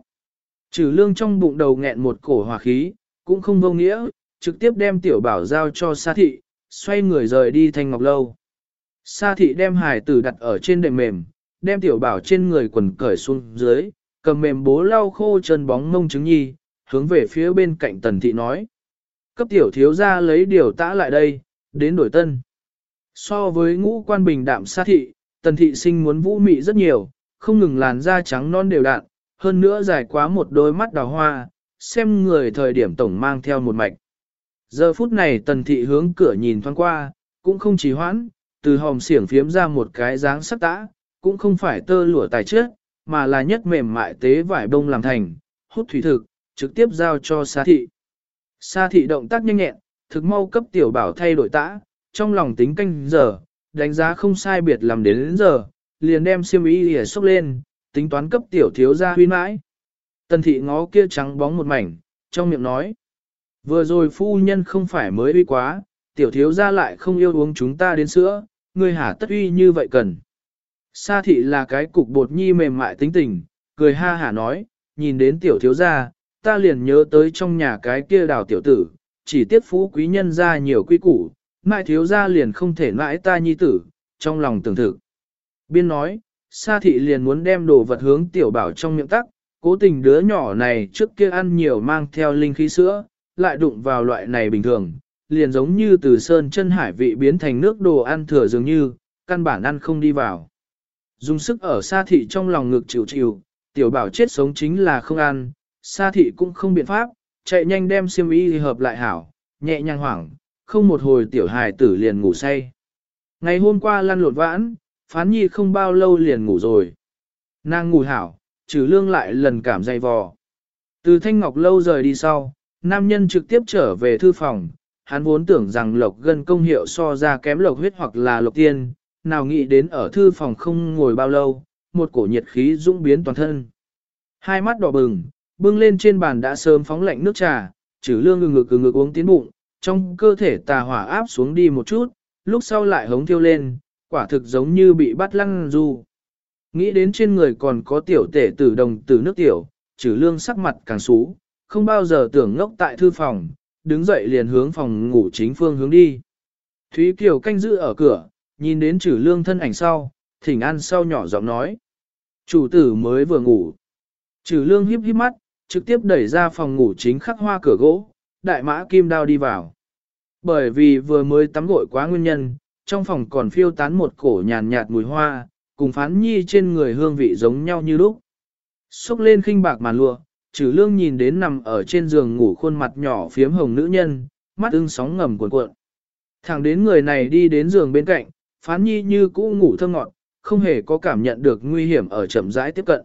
Trừ lương trong bụng đầu nghẹn một cổ hỏa khí, cũng không vô nghĩa, trực tiếp đem tiểu bảo giao cho xa thị, xoay người rời đi thanh ngọc lâu. Sa thị đem hải tử đặt ở trên đệm mềm, đem tiểu bảo trên người quần cởi xuống dưới, cầm mềm bố lau khô chân bóng mông trứng nhi, hướng về phía bên cạnh tần thị nói. Cấp tiểu thiếu ra lấy điều tã lại đây, đến đổi tân. So với ngũ quan bình đạm sa thị, tần thị sinh muốn vũ mị rất nhiều, không ngừng làn da trắng non đều đặn, hơn nữa dài quá một đôi mắt đào hoa, xem người thời điểm tổng mang theo một mạch. Giờ phút này tần thị hướng cửa nhìn thoáng qua, cũng không trì hoãn, từ hòm xiển phiếm ra một cái dáng sắc tã, cũng không phải tơ lụa tài trước, mà là nhất mềm mại tế vải bông làm thành, hút thủy thực, trực tiếp giao cho Sa thị. Sa thị động tác nhanh nhẹn, thực mau cấp tiểu bảo thay đổi tã, trong lòng tính canh giờ, đánh giá không sai biệt làm đến, đến giờ, liền đem xiêm y ỉa xốc lên, tính toán cấp tiểu thiếu ra huy mãi. Tần thị ngó kia trắng bóng một mảnh, trong miệng nói. Vừa rồi phu nhân không phải mới uy quá, tiểu thiếu ra lại không yêu uống chúng ta đến sữa, người hả tất uy như vậy cần. Sa thị là cái cục bột nhi mềm mại tính tình, cười ha hả nói, nhìn đến tiểu thiếu gia, ta liền nhớ tới trong nhà cái kia đào tiểu tử, chỉ tiếc phú quý nhân ra nhiều quy củ, mại thiếu gia liền không thể mãi ta nhi tử, trong lòng tưởng thực. Biên nói, sa thị liền muốn đem đồ vật hướng tiểu bảo trong miệng tắc, cố tình đứa nhỏ này trước kia ăn nhiều mang theo linh khí sữa, lại đụng vào loại này bình thường, liền giống như từ sơn chân hải vị biến thành nước đồ ăn thừa dường như, căn bản ăn không đi vào. Dùng sức ở sa thị trong lòng ngực chịu chịu, tiểu bảo chết sống chính là không ăn, sa thị cũng không biện pháp, chạy nhanh đem xiêm y hợp lại hảo, nhẹ nhàng hoảng, không một hồi tiểu hài tử liền ngủ say. Ngày hôm qua lăn lộn vãn, phán nhi không bao lâu liền ngủ rồi. Nàng ngủ hảo, trừ lương lại lần cảm dày vò. Từ thanh ngọc lâu rời đi sau, nam nhân trực tiếp trở về thư phòng, hắn vốn tưởng rằng lộc gân công hiệu so ra kém lộc huyết hoặc là lộc tiên, nào nghĩ đến ở thư phòng không ngồi bao lâu, một cổ nhiệt khí dũng biến toàn thân. Hai mắt đỏ bừng, bưng lên trên bàn đã sớm phóng lạnh nước trà, trừ lương ngực ngực ngực uống tiến bụng, trong cơ thể tà hỏa áp xuống đi một chút, lúc sau lại hống thiêu lên, quả thực giống như bị bắt lăng du. Nghĩ đến trên người còn có tiểu tể tử đồng tử nước tiểu, trừ lương sắc mặt càng xú, không bao giờ tưởng ngốc tại thư phòng, đứng dậy liền hướng phòng ngủ chính phương hướng đi. Thúy Kiều canh giữ ở cửa, nhìn đến trừ lương thân ảnh sau, thỉnh an sau nhỏ giọng nói. Chủ tử mới vừa ngủ. Trừ lương hiếp hiếp mắt, trực tiếp đẩy ra phòng ngủ chính khắc hoa cửa gỗ, đại mã kim đao đi vào. Bởi vì vừa mới tắm gội quá nguyên nhân, trong phòng còn phiêu tán một cổ nhàn nhạt mùi hoa, cùng phán nhi trên người hương vị giống nhau như lúc. Xúc lên khinh bạc màn lụa, trừ lương nhìn đến nằm ở trên giường ngủ khuôn mặt nhỏ phiếm hồng nữ nhân, mắt ưng sóng ngầm cuộn cuộn. Thẳng đến người này đi đến giường bên cạnh, phán nhi như cũ ngủ thơ ngọn, không hề có cảm nhận được nguy hiểm ở chậm rãi tiếp cận.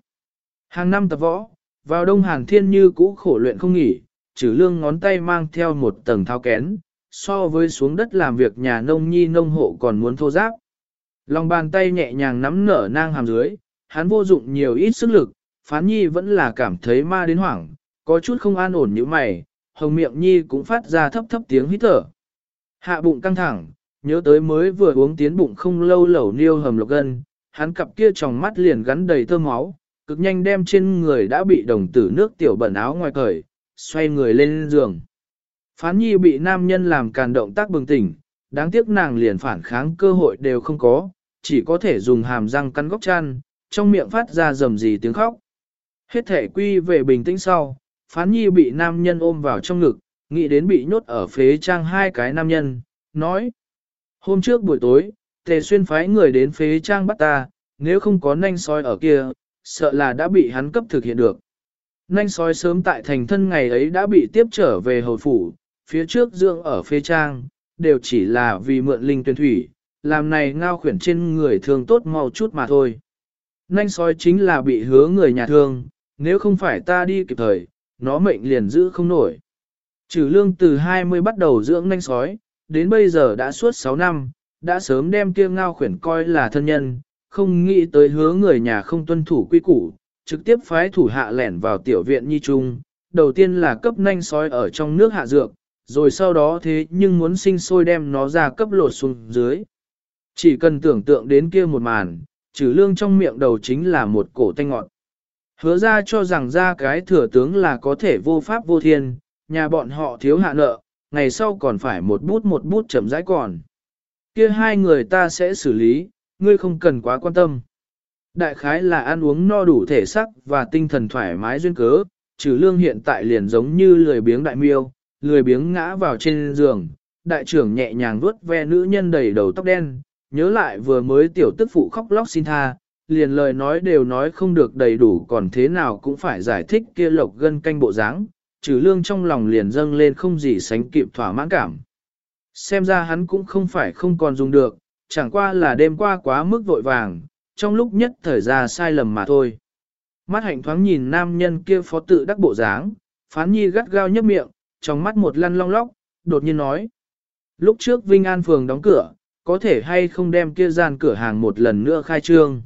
Hàng năm tập võ, vào đông hàng thiên như cũ khổ luyện không nghỉ, trừ lương ngón tay mang theo một tầng thao kén, so với xuống đất làm việc nhà nông nhi nông hộ còn muốn thô giáp. Lòng bàn tay nhẹ nhàng nắm nở nang hàm dưới, hắn vô dụng nhiều ít sức lực, phán nhi vẫn là cảm thấy ma đến hoảng, có chút không an ổn như mày, hồng miệng nhi cũng phát ra thấp thấp tiếng hít thở. Hạ bụng căng thẳng, nhớ tới mới vừa uống tiến bụng không lâu lẩu niêu hầm lộc gân, hắn cặp kia tròng mắt liền gắn đầy thơm máu, cực nhanh đem trên người đã bị đồng tử nước tiểu bẩn áo ngoài cởi, xoay người lên giường. Phán nhi bị nam nhân làm càn động tác bừng tỉnh, đáng tiếc nàng liền phản kháng cơ hội đều không có, chỉ có thể dùng hàm răng cắn góc chăn, trong miệng phát ra rầm rì tiếng khóc. Hết thể quy về bình tĩnh sau, phán nhi bị nam nhân ôm vào trong ngực, nghĩ đến bị nhốt ở phế trang hai cái nam nhân, nói. Hôm trước buổi tối, tề xuyên phái người đến phế trang bắt ta, nếu không có nanh soi ở kia, sợ là đã bị hắn cấp thực hiện được. Nanh sói sớm tại thành thân ngày ấy đã bị tiếp trở về hồi phủ, phía trước dưỡng ở phê trang, đều chỉ là vì mượn linh tuyển thủy, làm này ngao khuyển trên người thường tốt mau chút mà thôi. Nanh sói chính là bị hứa người nhà thương, nếu không phải ta đi kịp thời, nó mệnh liền giữ không nổi. Trừ lương từ 20 bắt đầu dưỡng nanh sói, đến bây giờ đã suốt 6 năm, đã sớm đem kia ngao khuyển coi là thân nhân, không nghĩ tới hứa người nhà không tuân thủ quy củ, trực tiếp phái thủ hạ lẻn vào tiểu viện nhi trung, đầu tiên là cấp nanh sói ở trong nước hạ dược, rồi sau đó thế nhưng muốn sinh sôi đem nó ra cấp lột xuống dưới. Chỉ cần tưởng tượng đến kia một màn, trừ lương trong miệng đầu chính là một cổ tanh ngọn Hứa ra cho rằng ra cái thừa tướng là có thể vô pháp vô thiên, nhà bọn họ thiếu hạ nợ, ngày sau còn phải một bút một bút chậm rãi còn. Kia hai người ta sẽ xử lý, ngươi không cần quá quan tâm. Đại khái là ăn uống no đủ thể sắc và tinh thần thoải mái duyên cớ, trừ lương hiện tại liền giống như lười biếng đại miêu, lười biếng ngã vào trên giường, đại trưởng nhẹ nhàng vuốt ve nữ nhân đầy đầu tóc đen, nhớ lại vừa mới tiểu tức phụ khóc lóc xin tha, liền lời nói đều nói không được đầy đủ còn thế nào cũng phải giải thích kia lộc gân canh bộ dáng, trừ lương trong lòng liền dâng lên không gì sánh kịp thỏa mãn cảm. Xem ra hắn cũng không phải không còn dùng được, chẳng qua là đêm qua quá mức vội vàng, trong lúc nhất thời ra sai lầm mà thôi. Mắt hạnh thoáng nhìn nam nhân kia phó tự đắc bộ dáng, phán nhi gắt gao nhấp miệng, trong mắt một lăn long lóc, đột nhiên nói. Lúc trước Vinh An Phường đóng cửa, có thể hay không đem kia gian cửa hàng một lần nữa khai trương.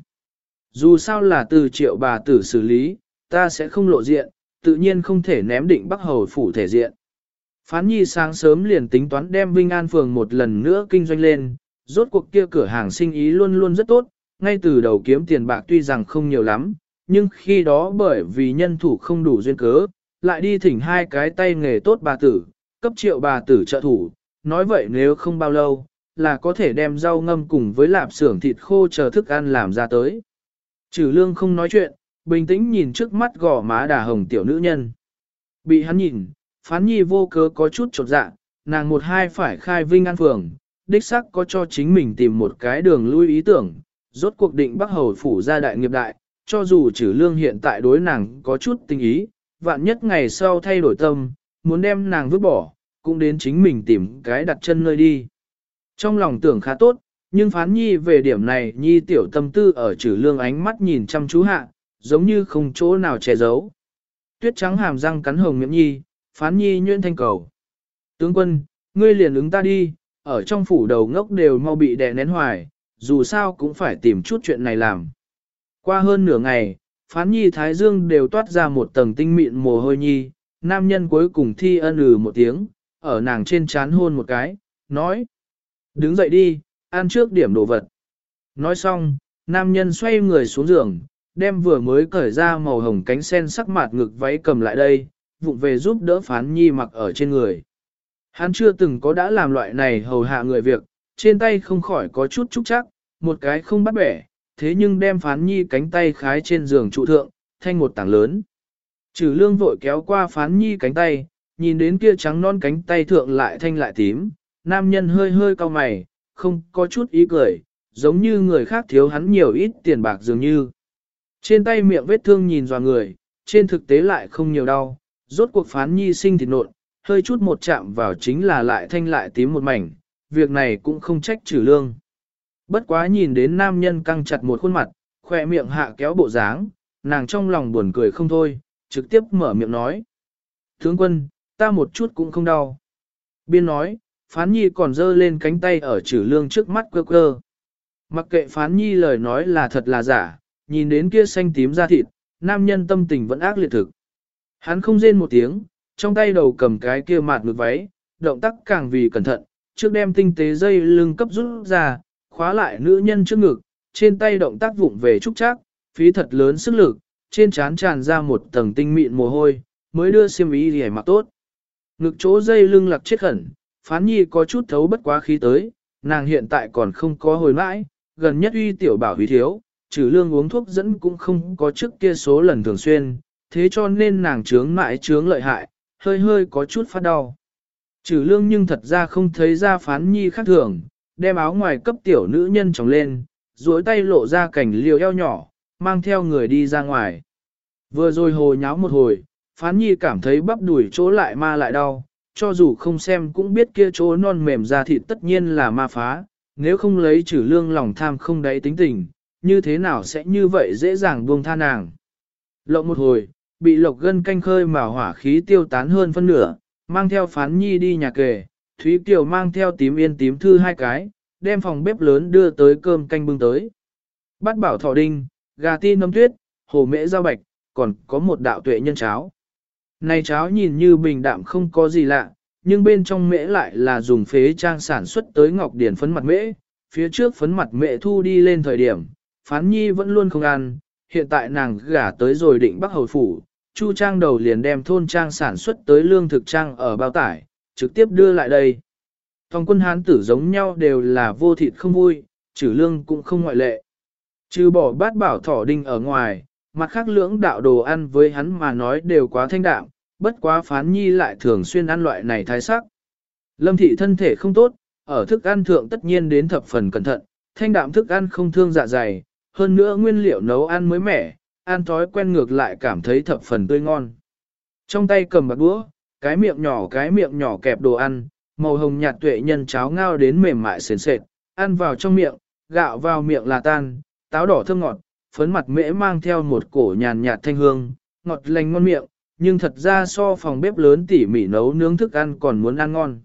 Dù sao là từ triệu bà tử xử lý, ta sẽ không lộ diện, tự nhiên không thể ném định Bắc Hầu phủ thể diện. Phán nhi sáng sớm liền tính toán đem Vinh An Phường một lần nữa kinh doanh lên, rốt cuộc kia cửa hàng sinh ý luôn luôn rất tốt, ngay từ đầu kiếm tiền bạc tuy rằng không nhiều lắm, nhưng khi đó bởi vì nhân thủ không đủ duyên cớ, lại đi thỉnh hai cái tay nghề tốt bà tử, cấp triệu bà tử trợ thủ, nói vậy nếu không bao lâu, là có thể đem rau ngâm cùng với lạp xưởng thịt khô chờ thức ăn làm ra tới. Trừ lương không nói chuyện, bình tĩnh nhìn trước mắt gò má đà hồng tiểu nữ nhân. Bị hắn nhìn, phán nhi vô cớ có chút trột dạ, nàng một hai phải khai vinh an phường, đích sắc có cho chính mình tìm một cái đường lui ý tưởng, rốt cuộc định bắc hầu phủ ra đại nghiệp đại, cho dù trừ lương hiện tại đối nàng có chút tình ý, vạn nhất ngày sau thay đổi tâm, muốn đem nàng vứt bỏ, cũng đến chính mình tìm cái đặt chân nơi đi. Trong lòng tưởng khá tốt, nhưng phán nhi về điểm này nhi tiểu tâm tư ở trừ lương ánh mắt nhìn chăm chú hạ, giống như không chỗ nào che giấu. Tuyết trắng hàm răng cắn hồng miệng nhi, phán nhi nhuyễn thanh cầu. Tướng quân, ngươi liền ứng ta đi, ở trong phủ đầu ngốc đều mau bị đè nén hoài, dù sao cũng phải tìm chút chuyện này làm. Qua hơn nửa ngày, phán nhi thái dương đều toát ra một tầng tinh mịn mồ hôi nhi, nam nhân cuối cùng thi ân ừ một tiếng, ở nàng trên chán hôn một cái, nói. Đứng dậy đi, ăn trước điểm đồ vật. Nói xong, nam nhân xoay người xuống giường, đem vừa mới cởi ra màu hồng cánh sen sắc mạt ngực váy cầm lại đây, vụng về giúp đỡ phán nhi mặc ở trên người. Hắn chưa từng có đã làm loại này hầu hạ người việc, trên tay không khỏi có chút trúc chắc, một cái không bắt bẻ, thế nhưng đem phán nhi cánh tay khái trên giường trụ thượng, thanh một tảng lớn. Trừ lương vội kéo qua phán nhi cánh tay, nhìn đến kia trắng non cánh tay thượng lại thanh lại tím, nam nhân hơi hơi cau mày, không có chút ý cười, giống như người khác thiếu hắn nhiều ít tiền bạc dường như. Trên tay miệng vết thương nhìn dò người, trên thực tế lại không nhiều đau, rốt cuộc phán nhi sinh thịt nộn, hơi chút một chạm vào chính là lại thanh lại tím một mảnh, việc này cũng không trách trừ lương. Bất quá nhìn đến nam nhân căng chặt một khuôn mặt, khỏe miệng hạ kéo bộ dáng, nàng trong lòng buồn cười không thôi, trực tiếp mở miệng nói. Tướng quân, ta một chút cũng không đau. Biên nói, phán nhi còn giơ lên cánh tay ở trừ lương trước mắt quơ quơ. Mặc kệ phán nhi lời nói là thật là giả, nhìn đến kia xanh tím da thịt, nam nhân tâm tình vẫn ác liệt thực. Hắn không rên một tiếng, trong tay đầu cầm cái kia mạt ngược váy, động tác càng vì cẩn thận, trước đem tinh tế dây lưng cấp rút ra, khóa lại nữ nhân trước ngực, trên tay động tác vụng về trúc chắc, phí thật lớn sức lực, trên trán tràn ra một tầng tinh mịn mồ hôi, mới đưa xiêm y để mặc tốt. Ngực chỗ dây lưng lạc chết khẩn, phán nhi có chút thấu bất quá khí tới, nàng hiện tại còn không có hồi mãi, gần nhất uy tiểu bảo hủy thiếu, trừ lương uống thuốc dẫn cũng không có trước kia số lần thường xuyên, thế cho nên nàng trướng mãi trướng lợi hại, hơi hơi có chút phát đau. Trừ lương nhưng thật ra không thấy ra phán nhi khác thường, đem áo ngoài cấp tiểu nữ nhân tròng lên, duỗi tay lộ ra cảnh liều eo nhỏ, mang theo người đi ra ngoài. Vừa rồi hồ nháo một hồi, phán nhi cảm thấy bắp đuổi chỗ lại ma lại đau, cho dù không xem cũng biết kia chỗ non mềm ra thịt tất nhiên là ma phá, nếu không lấy trừ lương lòng tham không đáy tính tình, như thế nào sẽ như vậy dễ dàng buông tha nàng. Lộng một hồi, bị lộc gân canh khơi mà hỏa khí tiêu tán hơn phân nửa, mang theo phán nhi đi nhà kề, Thúy Kiều mang theo tím yên tím thư hai cái, đem phòng bếp lớn đưa tới cơm canh bưng tới. Bắt bảo thỏ đinh, gà ti nấm tuyết, hồ mễ rau bạch, còn có một đạo tuệ nhân cháo. Này cháo nhìn như bình đạm không có gì lạ, nhưng bên trong mễ lại là dùng phế trang sản xuất tới ngọc điển phấn mặt mễ, phía trước phấn mặt mễ thu đi lên thời điểm, phán nhi vẫn luôn không ăn, hiện tại nàng gả tới rồi định bắc hầu phủ, chu trang đầu liền đem thôn trang sản xuất tới lương thực trang ở bao tải, trực tiếp đưa lại đây. Thòng quân hán tử giống nhau đều là vô thịt không vui, trừ lương cũng không ngoại lệ. Trừ bỏ bát bảo thỏ đinh ở ngoài, mặt khác lưỡng đạo đồ ăn với hắn mà nói đều quá thanh đạm, bất quá phán nhi lại thường xuyên ăn loại này thái sắc. Lâm thị thân thể không tốt, ở thức ăn thượng tất nhiên đến thập phần cẩn thận, thanh đạm thức ăn không thương dạ dày, hơn nữa nguyên liệu nấu ăn mới mẻ, ăn thói quen ngược lại cảm thấy thập phần tươi ngon. Trong tay cầm bạc đũa, cái miệng nhỏ cái miệng nhỏ kẹp đồ ăn, màu hồng nhạt tuệ nhân cháo ngao đến mềm mại sền sệt, ăn vào trong miệng, gạo vào miệng là tan, táo đỏ thơm ngọt, phấn mặt mễ mang theo một cổ nhàn nhạt thanh hương, ngọt lành ngon miệng, nhưng thật ra so phòng bếp lớn tỉ mỉ nấu nướng thức ăn còn muốn ăn ngon.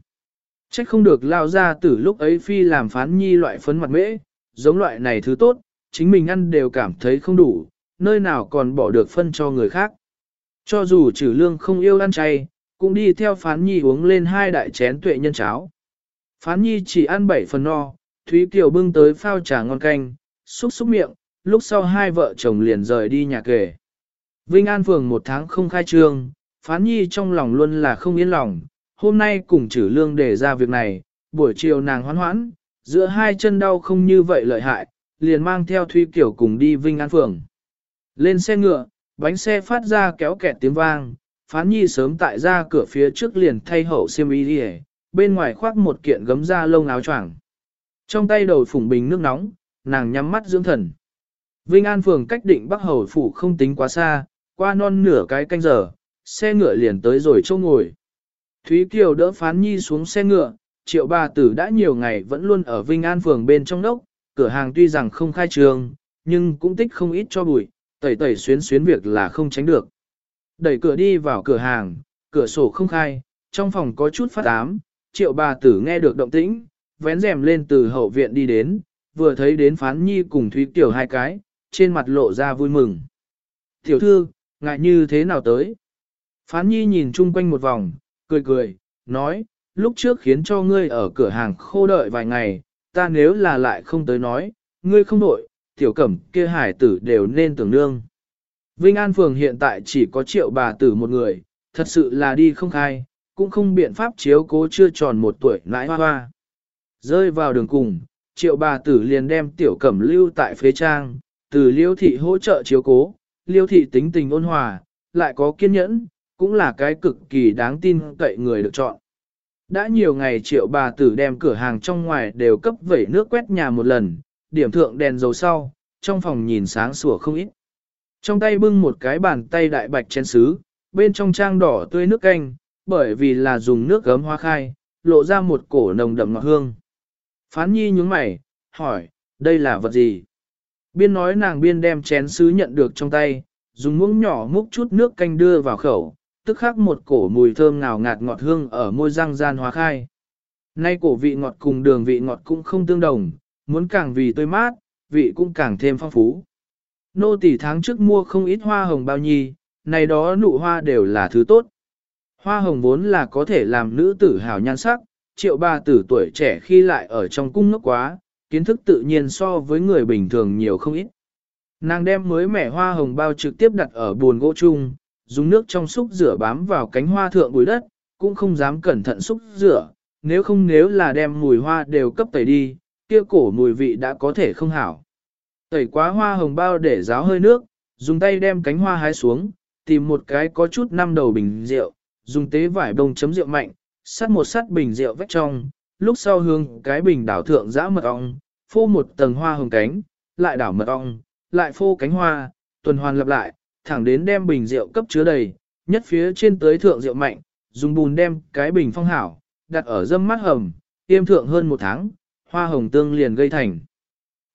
Trách không được lao ra từ lúc ấy phi làm phán nhi loại phấn mặt mễ, giống loại này thứ tốt, chính mình ăn đều cảm thấy không đủ, nơi nào còn bỏ được phân cho người khác. Cho dù trừ lương không yêu ăn chay, cũng đi theo phán nhi uống lên hai đại chén tuệ nhân cháo. Phán nhi chỉ ăn bảy phần no, Thúy Kiều bưng tới phao trà ngon canh, xúc xúc miệng, lúc sau hai vợ chồng liền rời đi nhà kề. Vinh An Phường một tháng không khai trương, phán nhi trong lòng luôn là không yên lòng, hôm nay cùng trừ lương để ra việc này, buổi chiều nàng hoán hoãn, giữa hai chân đau không như vậy lợi hại, liền mang theo Thúy Kiều cùng đi Vinh An Phường. Lên xe ngựa, bánh xe phát ra kéo kẹt tiếng vang, phán nhi sớm tại ra cửa phía trước liền thay hậu xiêm y đi bên ngoài khoác một kiện gấm da lông áo choàng. Trong tay đầu phủng bình nước nóng, nàng nhắm mắt dưỡng thần. Vinh An phường cách định Bắc Hầu phủ không tính quá xa, qua non nửa cái canh giờ, xe ngựa liền tới rồi châu ngồi. Thúy Kiều đỡ phán nhi xuống xe ngựa, triệu bà tử đã nhiều ngày vẫn luôn ở Vinh An phường bên trong đốc, cửa hàng tuy rằng không khai trường, nhưng cũng tích không ít cho bụi, tẩy tẩy xuyến xuyến việc là không tránh được. Đẩy cửa đi vào cửa hàng, cửa sổ không khai, trong phòng có chút phát ám, triệu bà tử nghe được động tĩnh, vén rèm lên từ hậu viện đi đến, vừa thấy đến phán nhi cùng Thúy tiểu hai cái, trên mặt lộ ra vui mừng. Tiểu thư, ngại như thế nào tới? Phán nhi nhìn chung quanh một vòng, cười cười, nói, lúc trước khiến cho ngươi ở cửa hàng khô đợi vài ngày, ta nếu là lại không tới nói, ngươi không đổi, tiểu cẩm kia hải tử đều nên tưởng nương. Vinh An Phường hiện tại chỉ có triệu bà tử một người, thật sự là đi không khai, cũng không biện pháp chiếu cố chưa tròn một tuổi nãi hoa hoa. Rơi vào đường cùng, triệu bà tử liền đem tiểu cẩm lưu tại phế trang, từ liêu thị hỗ trợ chiếu cố, liêu thị tính tình ôn hòa, lại có kiên nhẫn, cũng là cái cực kỳ đáng tin cậy người được chọn. Đã nhiều ngày triệu bà tử đem cửa hàng trong ngoài đều cấp vẩy nước quét nhà một lần, điểm thượng đèn dầu sau, trong phòng nhìn sáng sủa không ít. Trong tay bưng một cái bàn tay đại bạch chén sứ, bên trong trang đỏ tươi nước canh, bởi vì là dùng nước gấm hoa khai, lộ ra một cổ nồng đậm ngọt hương. Phán nhi nhúng mày, hỏi, đây là vật gì? Biên nói nàng biên đem chén sứ nhận được trong tay, dùng muỗng nhỏ múc chút nước canh đưa vào khẩu, tức khắc một cổ mùi thơm ngào ngạt ngọt hương ở môi răng gian hóa khai. Nay cổ vị ngọt cùng đường vị ngọt cũng không tương đồng, muốn càng vì tươi mát, vị cũng càng thêm phong phú. Nô tỷ tháng trước mua không ít hoa hồng bao nhi, này đó nụ hoa đều là thứ tốt. Hoa hồng vốn là có thể làm nữ tử hào nhan sắc, triệu ba tử tuổi trẻ khi lại ở trong cung ngốc quá, kiến thức tự nhiên so với người bình thường nhiều không ít. Nàng đem mới mẻ hoa hồng bao trực tiếp đặt ở buồn gỗ chung, dùng nước trong xúc rửa bám vào cánh hoa thượng bụi đất, cũng không dám cẩn thận xúc rửa, nếu không nếu là đem mùi hoa đều cấp tẩy đi, kia cổ mùi vị đã có thể không hảo. Tẩy quá hoa hồng bao để ráo hơi nước, dùng tay đem cánh hoa hái xuống, tìm một cái có chút năm đầu bình rượu, dùng tế vải bông chấm rượu mạnh, sắt một sắt bình rượu vách trong, lúc sau hương cái bình đảo thượng dã mật ong, phô một tầng hoa hồng cánh, lại đảo mật ong, lại phô cánh hoa, tuần hoàn lặp lại, thẳng đến đem bình rượu cấp chứa đầy, nhất phía trên tới thượng rượu mạnh, dùng bùn đem cái bình phong hảo, đặt ở dâm mát hầm, tiêm thượng hơn một tháng, hoa hồng tương liền gây thành.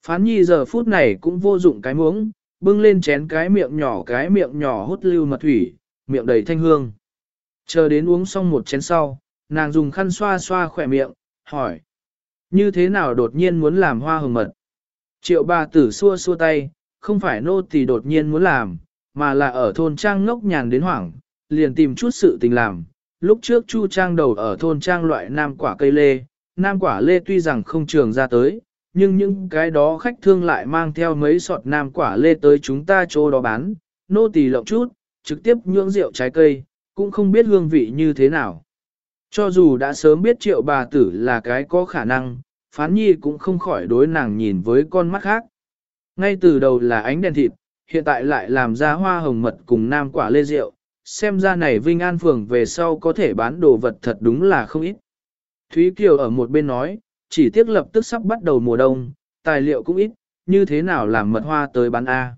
Phán nhi giờ phút này cũng vô dụng cái muỗng, bưng lên chén cái miệng nhỏ cái miệng nhỏ hút lưu mật thủy, miệng đầy thanh hương. Chờ đến uống xong một chén sau, nàng dùng khăn xoa xoa khỏe miệng, hỏi. Như thế nào đột nhiên muốn làm hoa hồng mật? Triệu bà tử xua xua tay, không phải nô tỳ đột nhiên muốn làm, mà là ở thôn trang ngốc nhàn đến hoảng, liền tìm chút sự tình làm. Lúc trước Chu Trang đầu ở thôn trang loại nam quả cây lê, nam quả lê tuy rằng không trường ra tới, nhưng những cái đó khách thương lại mang theo mấy sọt nam quả lê tới chúng ta chỗ đó bán, nô tỳ lộng chút, trực tiếp nhưỡng rượu trái cây, cũng không biết hương vị như thế nào. Cho dù đã sớm biết triệu bà tử là cái có khả năng, phán nhi cũng không khỏi đối nàng nhìn với con mắt khác. Ngay từ đầu là ánh đèn thịt, hiện tại lại làm ra hoa hồng mật cùng nam quả lê rượu, xem ra này Vinh An Phường về sau có thể bán đồ vật thật đúng là không ít. Thúy Kiều ở một bên nói, chỉ tiếc lập tức sắp bắt đầu mùa đông, tài liệu cũng ít, như thế nào làm mật hoa tới bán A.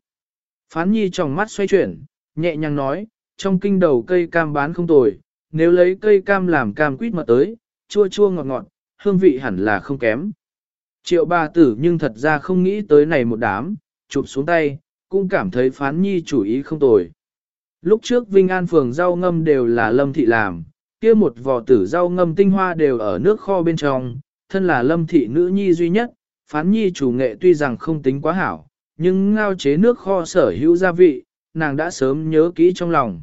Phán nhi trong mắt xoay chuyển, nhẹ nhàng nói, trong kinh đầu cây cam bán không tồi, nếu lấy cây cam làm cam quýt mật tới, chua chua ngọt ngọt, hương vị hẳn là không kém. Triệu bà tử nhưng thật ra không nghĩ tới này một đám, chụp xuống tay, cũng cảm thấy phán nhi chủ ý không tồi. Lúc trước Vinh An phường rau ngâm đều là lâm thị làm, kia một vò tử rau ngâm tinh hoa đều ở nước kho bên trong, thân là lâm thị nữ nhi duy nhất, phán nhi chủ nghệ tuy rằng không tính quá hảo, nhưng ngao chế nước kho sở hữu gia vị, nàng đã sớm nhớ kỹ trong lòng.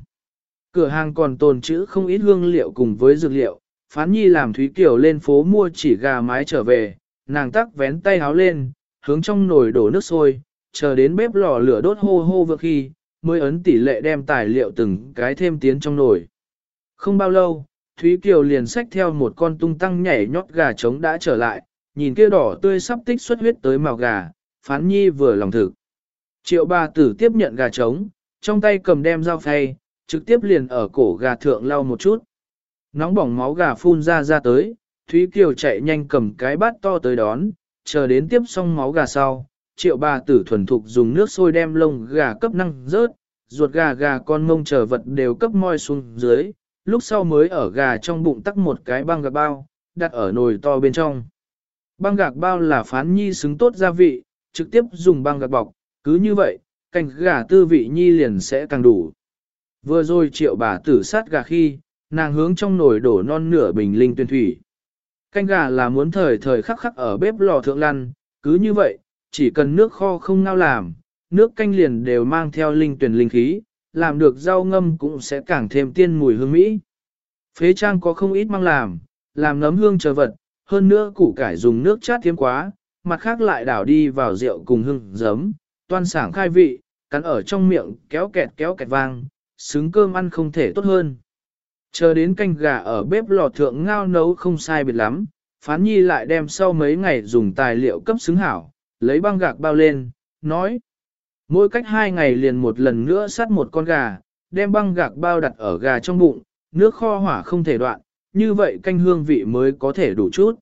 Cửa hàng còn tồn trữ không ít hương liệu cùng với dược liệu, phán nhi làm Thúy Kiều lên phố mua chỉ gà mái trở về, nàng tắc vén tay háo lên, hướng trong nồi đổ nước sôi, chờ đến bếp lò lửa đốt hô hô vừa khi, mới ấn tỷ lệ đem tài liệu từng cái thêm tiến trong nồi. Không bao lâu, Thúy Kiều liền xách theo một con tung tăng nhảy nhót gà trống đã trở lại, nhìn kia đỏ tươi sắp tích xuất huyết tới màu gà, phán nhi vừa lòng thực. Triệu bà tử tiếp nhận gà trống, trong tay cầm đem dao phay, trực tiếp liền ở cổ gà thượng lau một chút. Nóng bỏng máu gà phun ra ra tới, Thúy Kiều chạy nhanh cầm cái bát to tới đón, chờ đến tiếp xong máu gà sau, triệu bà tử thuần thục dùng nước sôi đem lông gà cấp năng rớt, ruột gà gà con mông chờ vật đều cấp moi xuống dưới, lúc sau mới ở gà trong bụng tắc một cái băng gạc bao, đặt ở nồi to bên trong. Băng gạc bao là phán nhi xứng tốt gia vị, trực tiếp dùng băng gạc bọc, cứ như vậy, canh gà tư vị nhi liền sẽ càng đủ. Vừa rồi triệu bà tử sát gà khi, nàng hướng trong nồi đổ non nửa bình linh tuyên thủy. Canh gà là muốn thời thời khắc khắc ở bếp lò thượng lăn, cứ như vậy, chỉ cần nước kho không ngao làm, nước canh liền đều mang theo linh tuyển linh khí, làm được rau ngâm cũng sẽ càng thêm tiên mùi hương mỹ. Phế trang có không ít mang làm, làm nấm hương chờ vật, hơn nữa củ cải dùng nước chát thiếm quá, mặt khác lại đảo đi vào rượu cùng hương giấm, toan sảng khai vị, cắn ở trong miệng kéo kẹt kéo kẹt vang, xứng cơm ăn không thể tốt hơn. Chờ đến canh gà ở bếp lò thượng ngao nấu không sai biệt lắm, phán nhi lại đem sau mấy ngày dùng tài liệu cấp xứng hảo, lấy băng gạc bao lên, nói. Mỗi cách hai ngày liền một lần nữa sát một con gà, đem băng gạc bao đặt ở gà trong bụng, nước kho hỏa không thể đoạn, như vậy canh hương vị mới có thể đủ chút.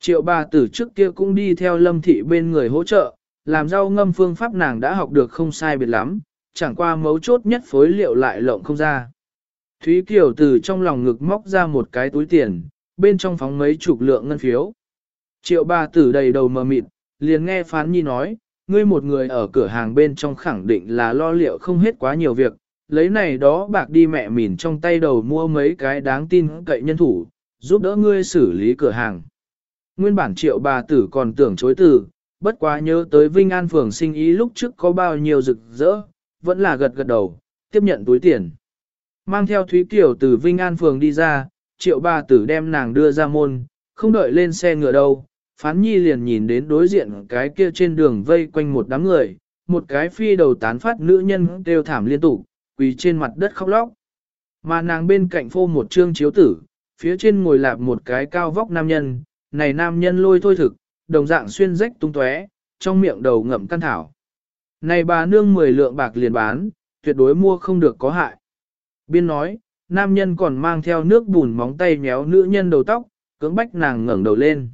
Triệu bà tử trước kia cũng đi theo lâm thị bên người hỗ trợ, làm rau ngâm phương pháp nàng đã học được không sai biệt lắm, chẳng qua mấu chốt nhất phối liệu lại lộng không ra. Thúy Kiều từ trong lòng ngực móc ra một cái túi tiền, bên trong phóng mấy chục lượng ngân phiếu. Triệu bà tử đầy đầu mờ mịt, liền nghe Phán Nhi nói, ngươi một người ở cửa hàng bên trong khẳng định là lo liệu không hết quá nhiều việc, lấy này đó bạc đi mẹ mìn trong tay đầu mua mấy cái đáng tin cậy nhân thủ, giúp đỡ ngươi xử lý cửa hàng. Nguyên bản triệu bà tử còn tưởng chối từ, bất quá nhớ tới Vinh An Phường sinh ý lúc trước có bao nhiêu rực rỡ, vẫn là gật gật đầu, tiếp nhận túi tiền. Mang theo Thúy Kiều từ Vinh An Phường đi ra, triệu bà tử đem nàng đưa ra môn, không đợi lên xe ngựa đâu, phán nhi liền nhìn đến đối diện cái kia trên đường vây quanh một đám người, một cái phi đầu tán phát nữ nhân đều thảm liên tục, quỳ trên mặt đất khóc lóc. Mà nàng bên cạnh phô một trương chiếu tử, phía trên ngồi lạp một cái cao vóc nam nhân, này nam nhân lôi thôi thực, đồng dạng xuyên rách tung tóe, trong miệng đầu ngậm căn thảo. Này bà nương 10 lượng bạc liền bán, tuyệt đối mua không được có hại. Biên nói, nam nhân còn mang theo nước bùn móng tay méo nữ nhân đầu tóc, cưỡng bách nàng ngẩng đầu lên.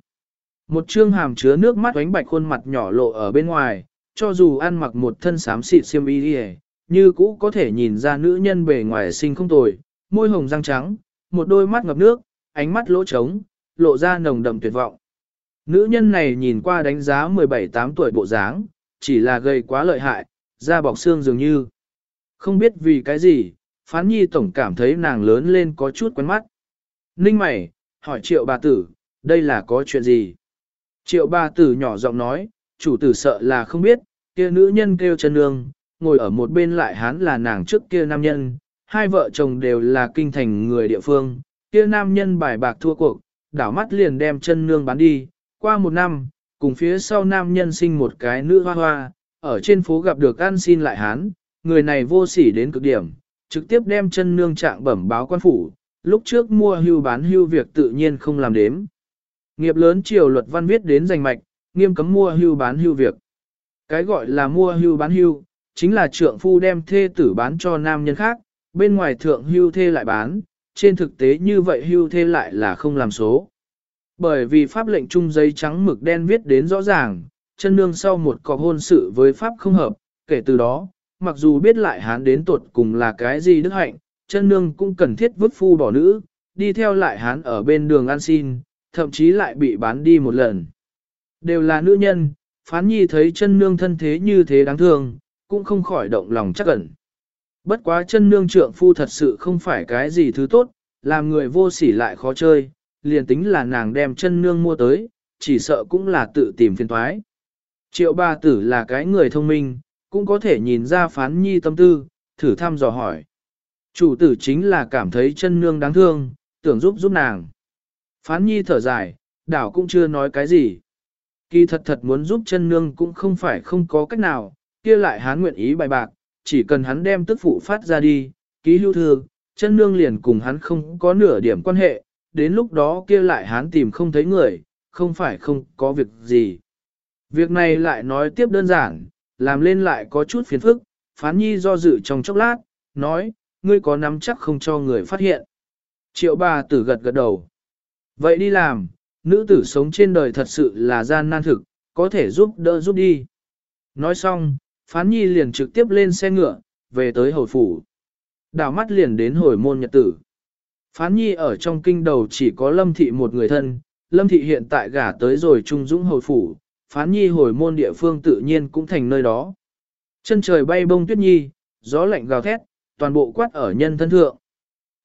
Một trương hàm chứa nước mắt ánh bạch khuôn mặt nhỏ lộ ở bên ngoài, cho dù ăn mặc một thân xám xịt xiêm y đi như cũ có thể nhìn ra nữ nhân bề ngoài xinh không tồi, môi hồng răng trắng, một đôi mắt ngập nước, ánh mắt lỗ trống, lộ ra nồng đậm tuyệt vọng. Nữ nhân này nhìn qua đánh giá 17-8 tuổi bộ dáng, chỉ là gầy quá lợi hại, da bọc xương dường như. Không biết vì cái gì, phán nhi tổng cảm thấy nàng lớn lên có chút quen mắt. Ninh mày, hỏi triệu bà tử, đây là có chuyện gì? Triệu bà tử nhỏ giọng nói, chủ tử sợ là không biết, kia nữ nhân kêu chân nương, ngồi ở một bên lại hán là nàng trước kia nam nhân, hai vợ chồng đều là kinh thành người địa phương, kia nam nhân bài bạc thua cuộc, đảo mắt liền đem chân nương bán đi, qua một năm, cùng phía sau nam nhân sinh một cái nữ hoa hoa, ở trên phố gặp được ăn xin lại hán, người này vô sỉ đến cực điểm, trực tiếp đem chân nương trạng bẩm báo quan phủ, lúc trước mua hưu bán hưu việc tự nhiên không làm đếm. Nghiệp lớn triều luật văn viết đến danh mạch, nghiêm cấm mua hưu bán hưu việc. Cái gọi là mua hưu bán hưu, chính là trượng phu đem thê tử bán cho nam nhân khác, bên ngoài thượng hưu thê lại bán, trên thực tế như vậy hưu thê lại là không làm số. Bởi vì pháp lệnh chung giấy trắng mực đen viết đến rõ ràng, chân nương sau một cọc hôn sự với pháp không hợp, kể từ đó, mặc dù biết lại hán đến tuột cùng là cái gì đức hạnh, chân nương cũng cần thiết vứt phu bỏ nữ, đi theo lại hán ở bên đường ăn xin, thậm chí lại bị bán đi một lần. Đều là nữ nhân, phán nhi thấy chân nương thân thế như thế đáng thương, cũng không khỏi động lòng chắc ẩn. Bất quá chân nương trượng phu thật sự không phải cái gì thứ tốt, làm người vô sỉ lại khó chơi, liền tính là nàng đem chân nương mua tới, chỉ sợ cũng là tự tìm phiền toái. Triệu ba tử là cái người thông minh, cũng có thể nhìn ra phán nhi tâm tư, thử thăm dò hỏi. Chủ tử chính là cảm thấy chân nương đáng thương, tưởng giúp giúp nàng. Phán nhi thở dài, đảo cũng chưa nói cái gì. Kỳ thật thật muốn giúp chân nương cũng không phải không có cách nào, kia lại hán nguyện ý bài bạc, chỉ cần hắn đem tức phụ phát ra đi, ký hưu thư, chân nương liền cùng hắn không có nửa điểm quan hệ, đến lúc đó kia lại hán tìm không thấy người, không phải không có việc gì. Việc này lại nói tiếp đơn giản, làm lên lại có chút phiền phức, phán nhi do dự trong chốc lát, nói, ngươi có nắm chắc không cho người phát hiện. Triệu bà tử gật gật đầu. Vậy đi làm, nữ tử sống trên đời thật sự là gian nan thực, có thể giúp đỡ giúp đi. Nói xong, phán nhi liền trực tiếp lên xe ngựa, về tới hồi phủ. Đảo mắt liền đến hồi môn nhật tử. Phán nhi ở trong kinh đầu chỉ có lâm thị một người thân, lâm thị hiện tại gả tới rồi trung dũng hồi phủ, phán nhi hồi môn địa phương tự nhiên cũng thành nơi đó. Chân trời bay bông tuyết nhi, gió lạnh gào thét, toàn bộ quát ở nhân thân thượng.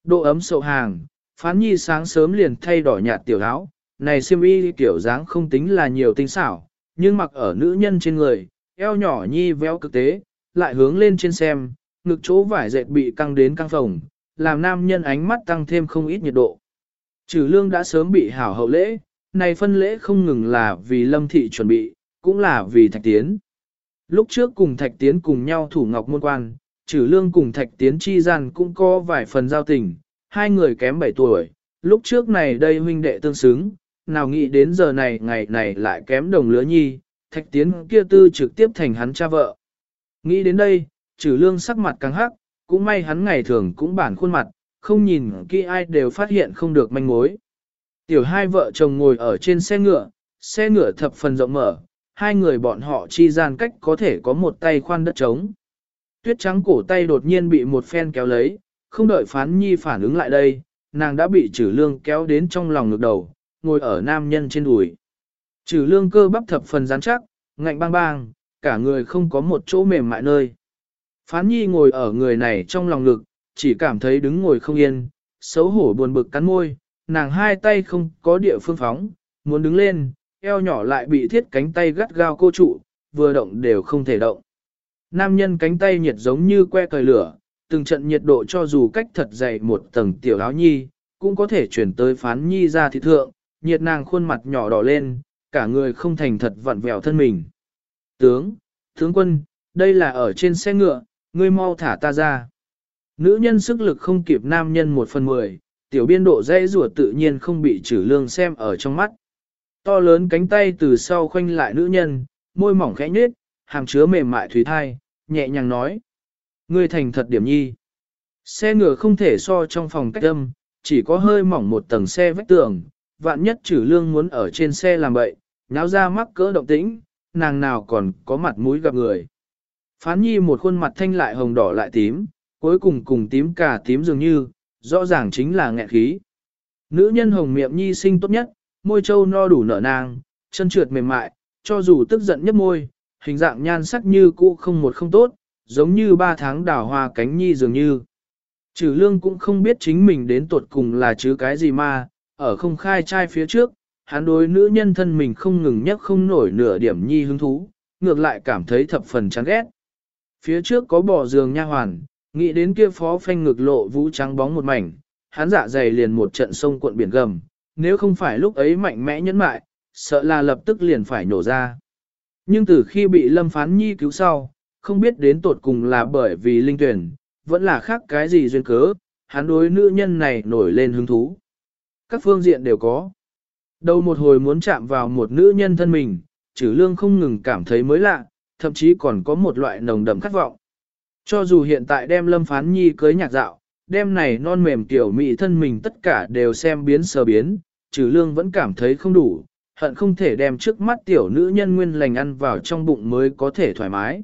Độ ấm sậu hàng, phán nhi sáng sớm liền thay đỏ nhạt tiểu áo, này xiêm y kiểu dáng không tính là nhiều tinh xảo, nhưng mặc ở nữ nhân trên người, eo nhỏ nhi véo cực tế, lại hướng lên trên xem, ngực chỗ vải dệt bị căng đến căng phồng, làm nam nhân ánh mắt tăng thêm không ít nhiệt độ. Trừ lương đã sớm bị hảo hậu lễ, này phân lễ không ngừng là vì lâm thị chuẩn bị, cũng là vì thạch tiến. Lúc trước cùng thạch tiến cùng nhau thủ ngọc môn quan, trừ lương cùng thạch tiến chi gian cũng có vài phần giao tình, hai người kém 7 tuổi, lúc trước này đây huynh đệ tương xứng, nào nghĩ đến giờ này ngày này lại kém đồng lứa nhi, thạch tiến kia tư trực tiếp thành hắn cha vợ. Nghĩ đến đây, trừ lương sắc mặt càng hắc, cũng may hắn ngày thường cũng bản khuôn mặt, không nhìn kỹ ai đều phát hiện không được manh mối. Tiểu hai vợ chồng ngồi ở trên xe ngựa, xe ngựa thập phần rộng mở, hai người bọn họ chi gian cách có thể có một tay khoan đất trống. Tuyết trắng cổ tay đột nhiên bị một phen kéo lấy, không đợi phán nhi phản ứng lại đây, nàng đã bị trừ lương kéo đến trong lòng ngực đầu, ngồi ở nam nhân trên đùi. Trừ lương cơ bắp thập phần rắn chắc, ngạnh bang bang, cả người không có một chỗ mềm mại nơi. Phán nhi ngồi ở người này trong lòng ngực, chỉ cảm thấy đứng ngồi không yên, xấu hổ buồn bực cắn môi, nàng hai tay không có địa phương phóng, muốn đứng lên, eo nhỏ lại bị thiết cánh tay gắt gao cô trụ, vừa động đều không thể động. Nam nhân cánh tay nhiệt giống như que cời lửa, từng trận nhiệt độ cho dù cách thật dày một tầng tiểu áo nhi, cũng có thể chuyển tới phán nhi ra thị thượng, nhiệt nàng khuôn mặt nhỏ đỏ lên, cả người không thành thật vặn vẹo thân mình. Tướng, tướng quân, đây là ở trên xe ngựa, ngươi mau thả ta ra. Nữ nhân sức lực không kịp nam nhân một phần mười, tiểu biên độ dây rùa tự nhiên không bị trừ lương xem ở trong mắt. To lớn cánh tay từ sau khoanh lại nữ nhân, môi mỏng khẽ nhếch, hàm chứa mềm mại thủy thai, nhẹ nhàng nói. Ngươi thành thật điểm nhi. Xe ngựa không thể so trong phòng cách âm, chỉ có hơi mỏng một tầng xe vách tường, vạn nhất trừ lương muốn ở trên xe làm bậy, nháo ra mắc cỡ động tĩnh, nàng nào còn có mặt mũi gặp người. Phán nhi một khuôn mặt thanh lại hồng đỏ lại tím, cuối cùng cùng tím cả tím dường như, rõ ràng chính là nghẹn khí. Nữ nhân hồng miệng nhi sinh tốt nhất, môi trâu no đủ nở nàng, chân trượt mềm mại, cho dù tức giận nhấp môi, hình dạng nhan sắc như cũ không một không tốt, giống như ba tháng đào hoa cánh nhi dường như. Trừ lương cũng không biết chính mình đến tuột cùng là chứ cái gì mà, ở không khai trai phía trước, hắn đối nữ nhân thân mình không ngừng nhắc không nổi nửa điểm nhi hứng thú, ngược lại cảm thấy thập phần chán ghét. Phía trước có bò giường nha hoàn, nghĩ đến kia phó phanh ngực lộ vũ trắng bóng một mảnh, hắn dạ dày liền một trận sông cuộn biển gầm, nếu không phải lúc ấy mạnh mẽ nhẫn mại, sợ là lập tức liền phải nổ ra. Nhưng từ khi bị Lâm Phán Nhi cứu sau, không biết đến tột cùng là bởi vì linh tuyển, vẫn là khác cái gì duyên cớ, hắn đối nữ nhân này nổi lên hứng thú. Các phương diện đều có. Đầu một hồi muốn chạm vào một nữ nhân thân mình, trừ lương không ngừng cảm thấy mới lạ, thậm chí còn có một loại nồng đậm khát vọng. Cho dù hiện tại đem Lâm Phán Nhi cưới nhạc dạo, đem này non mềm tiểu mị thân mình tất cả đều xem biến sờ biến, trừ lương vẫn cảm thấy không đủ, hận không thể đem trước mắt tiểu nữ nhân nguyên lành ăn vào trong bụng mới có thể thoải mái.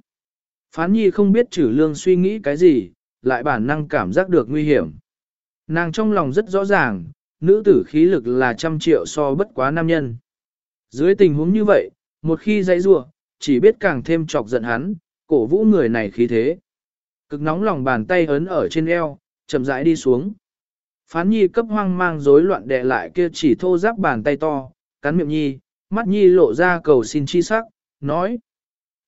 Phán nhi không biết trừ lương suy nghĩ cái gì, lại bản năng cảm giác được nguy hiểm. Nàng trong lòng rất rõ ràng, nữ tử khí lực là trăm triệu so bất quá nam nhân. Dưới tình huống như vậy, một khi dãy rua, chỉ biết càng thêm chọc giận hắn, cổ vũ người này khí thế. Cực nóng lòng bàn tay ấn ở trên eo, chậm rãi đi xuống. Phán nhi cấp hoang mang rối loạn đè lại kia chỉ thô giáp bàn tay to, cắn miệng nhi, mắt nhi lộ ra cầu xin chi sắc, nói.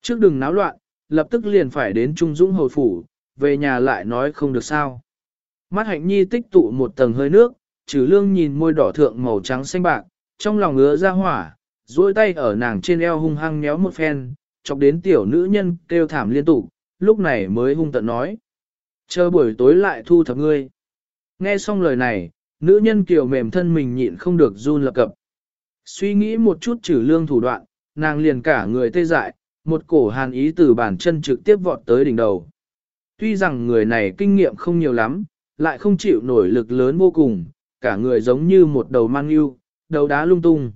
Trước đừng náo loạn, lập tức liền phải đến Trung Dũng hồi phủ, về nhà lại nói không được sao. Mắt hạnh nhi tích tụ một tầng hơi nước, trừ lương nhìn môi đỏ thượng màu trắng xanh bạc, trong lòng ngứa ra hỏa, duỗi tay ở nàng trên eo hung hăng nhéo một phen, chọc đến tiểu nữ nhân kêu thảm liên tục, lúc này mới hung tận nói. Chờ buổi tối lại thu thập ngươi. Nghe xong lời này, nữ nhân kiều mềm thân mình nhịn không được run lập cập. Suy nghĩ một chút trừ lương thủ đoạn, nàng liền cả người tê dại, một cổ hàn ý từ bàn chân trực tiếp vọt tới đỉnh đầu. Tuy rằng người này kinh nghiệm không nhiều lắm, lại không chịu nổi lực lớn vô cùng, cả người giống như một đầu mang yêu, đầu đá lung tung.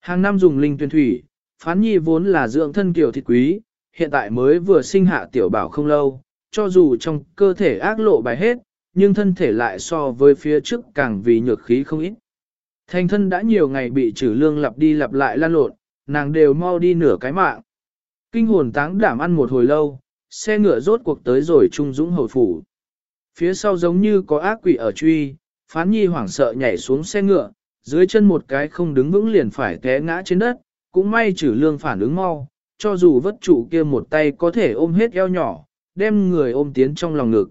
Hàng năm dùng linh tuyên thủy, phán nhi vốn là dưỡng thân kiểu thịt quý, hiện tại mới vừa sinh hạ tiểu bảo không lâu, cho dù trong cơ thể ác lộ bài hết, nhưng thân thể lại so với phía trước càng vì nhược khí không ít. Thành thân đã nhiều ngày bị trừ lương lặp đi lặp lại lan lộn, nàng đều mau đi nửa cái mạng. Kinh hồn táng đảm ăn một hồi lâu, xe ngựa rốt cuộc tới rồi trung dũng hồi phủ. Phía sau giống như có ác quỷ ở truy, phán nhi hoảng sợ nhảy xuống xe ngựa, dưới chân một cái không đứng vững liền phải té ngã trên đất, cũng may trừ lương phản ứng mau, cho dù vất trụ kia một tay có thể ôm hết eo nhỏ, đem người ôm tiến trong lòng ngực.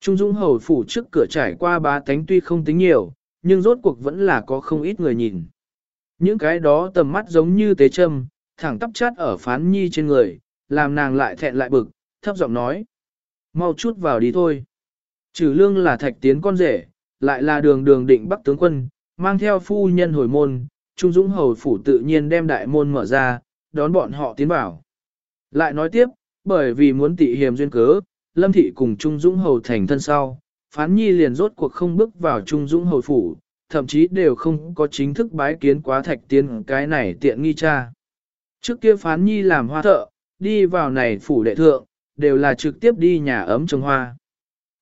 Trung dũng hầu phủ trước cửa trải qua ba tánh tuy không tính nhiều, nhưng rốt cuộc vẫn là có không ít người nhìn. Những cái đó tầm mắt giống như tế châm, thẳng tắp chát ở phán nhi trên người, làm nàng lại thẹn lại bực, thấp giọng nói. Mau chút vào đi thôi. Trừ lương là thạch tiến con rể, lại là đường đường định bắc tướng quân, mang theo phu nhân hồi môn, Trung Dũng Hầu Phủ tự nhiên đem đại môn mở ra, đón bọn họ tiến vào. Lại nói tiếp, bởi vì muốn tị hiềm duyên cớ, Lâm Thị cùng Trung Dũng Hầu thành thân sau, Phán Nhi liền rốt cuộc không bước vào Trung Dũng Hầu Phủ, thậm chí đều không có chính thức bái kiến quá thạch tiến cái này tiện nghi cha. Trước kia Phán Nhi làm hoa thợ, đi vào này phủ đệ thượng, đều là trực tiếp đi nhà ấm trồng hoa.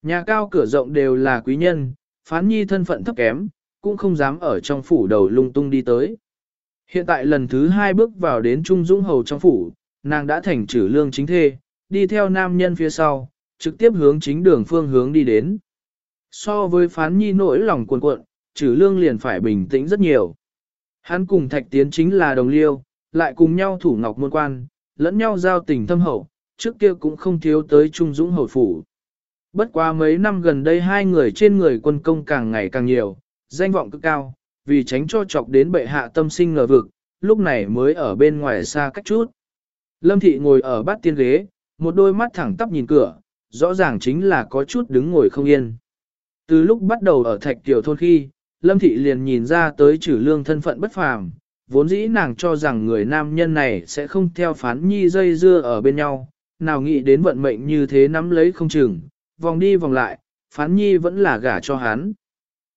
Nhà cao cửa rộng đều là quý nhân, Phán Nhi thân phận thấp kém, cũng không dám ở trong phủ đầu lung tung đi tới. Hiện tại lần thứ hai bước vào đến Trung Dũng Hầu trong phủ, nàng đã thành Trử lương chính thê, đi theo nam nhân phía sau, trực tiếp hướng chính đường phương hướng đi đến. So với phán nhi nỗi lòng cuồn cuộn, Trử lương liền phải bình tĩnh rất nhiều. Hắn cùng thạch tiến chính là đồng liêu, lại cùng nhau thủ ngọc môn quan, lẫn nhau giao tình thâm hậu, trước kia cũng không thiếu tới Trung Dũng Hầu phủ. Bất quá mấy năm gần đây hai người trên người quân công càng ngày càng nhiều, danh vọng cực cao, vì tránh cho chọc đến bệ hạ tâm sinh ngờ vực, lúc này mới ở bên ngoài xa cách chút. Lâm thị ngồi ở bát tiên ghế, một đôi mắt thẳng tắp nhìn cửa, rõ ràng chính là có chút đứng ngồi không yên. Từ lúc bắt đầu ở thạch tiểu thôn khi, Lâm thị liền nhìn ra tới trừ lương thân phận bất phàm, vốn dĩ nàng cho rằng người nam nhân này sẽ không theo phán nhi dây dưa ở bên nhau, nào nghĩ đến vận mệnh như thế nắm lấy không chừng, vòng đi vòng lại, phán nhi vẫn là gả cho hắn.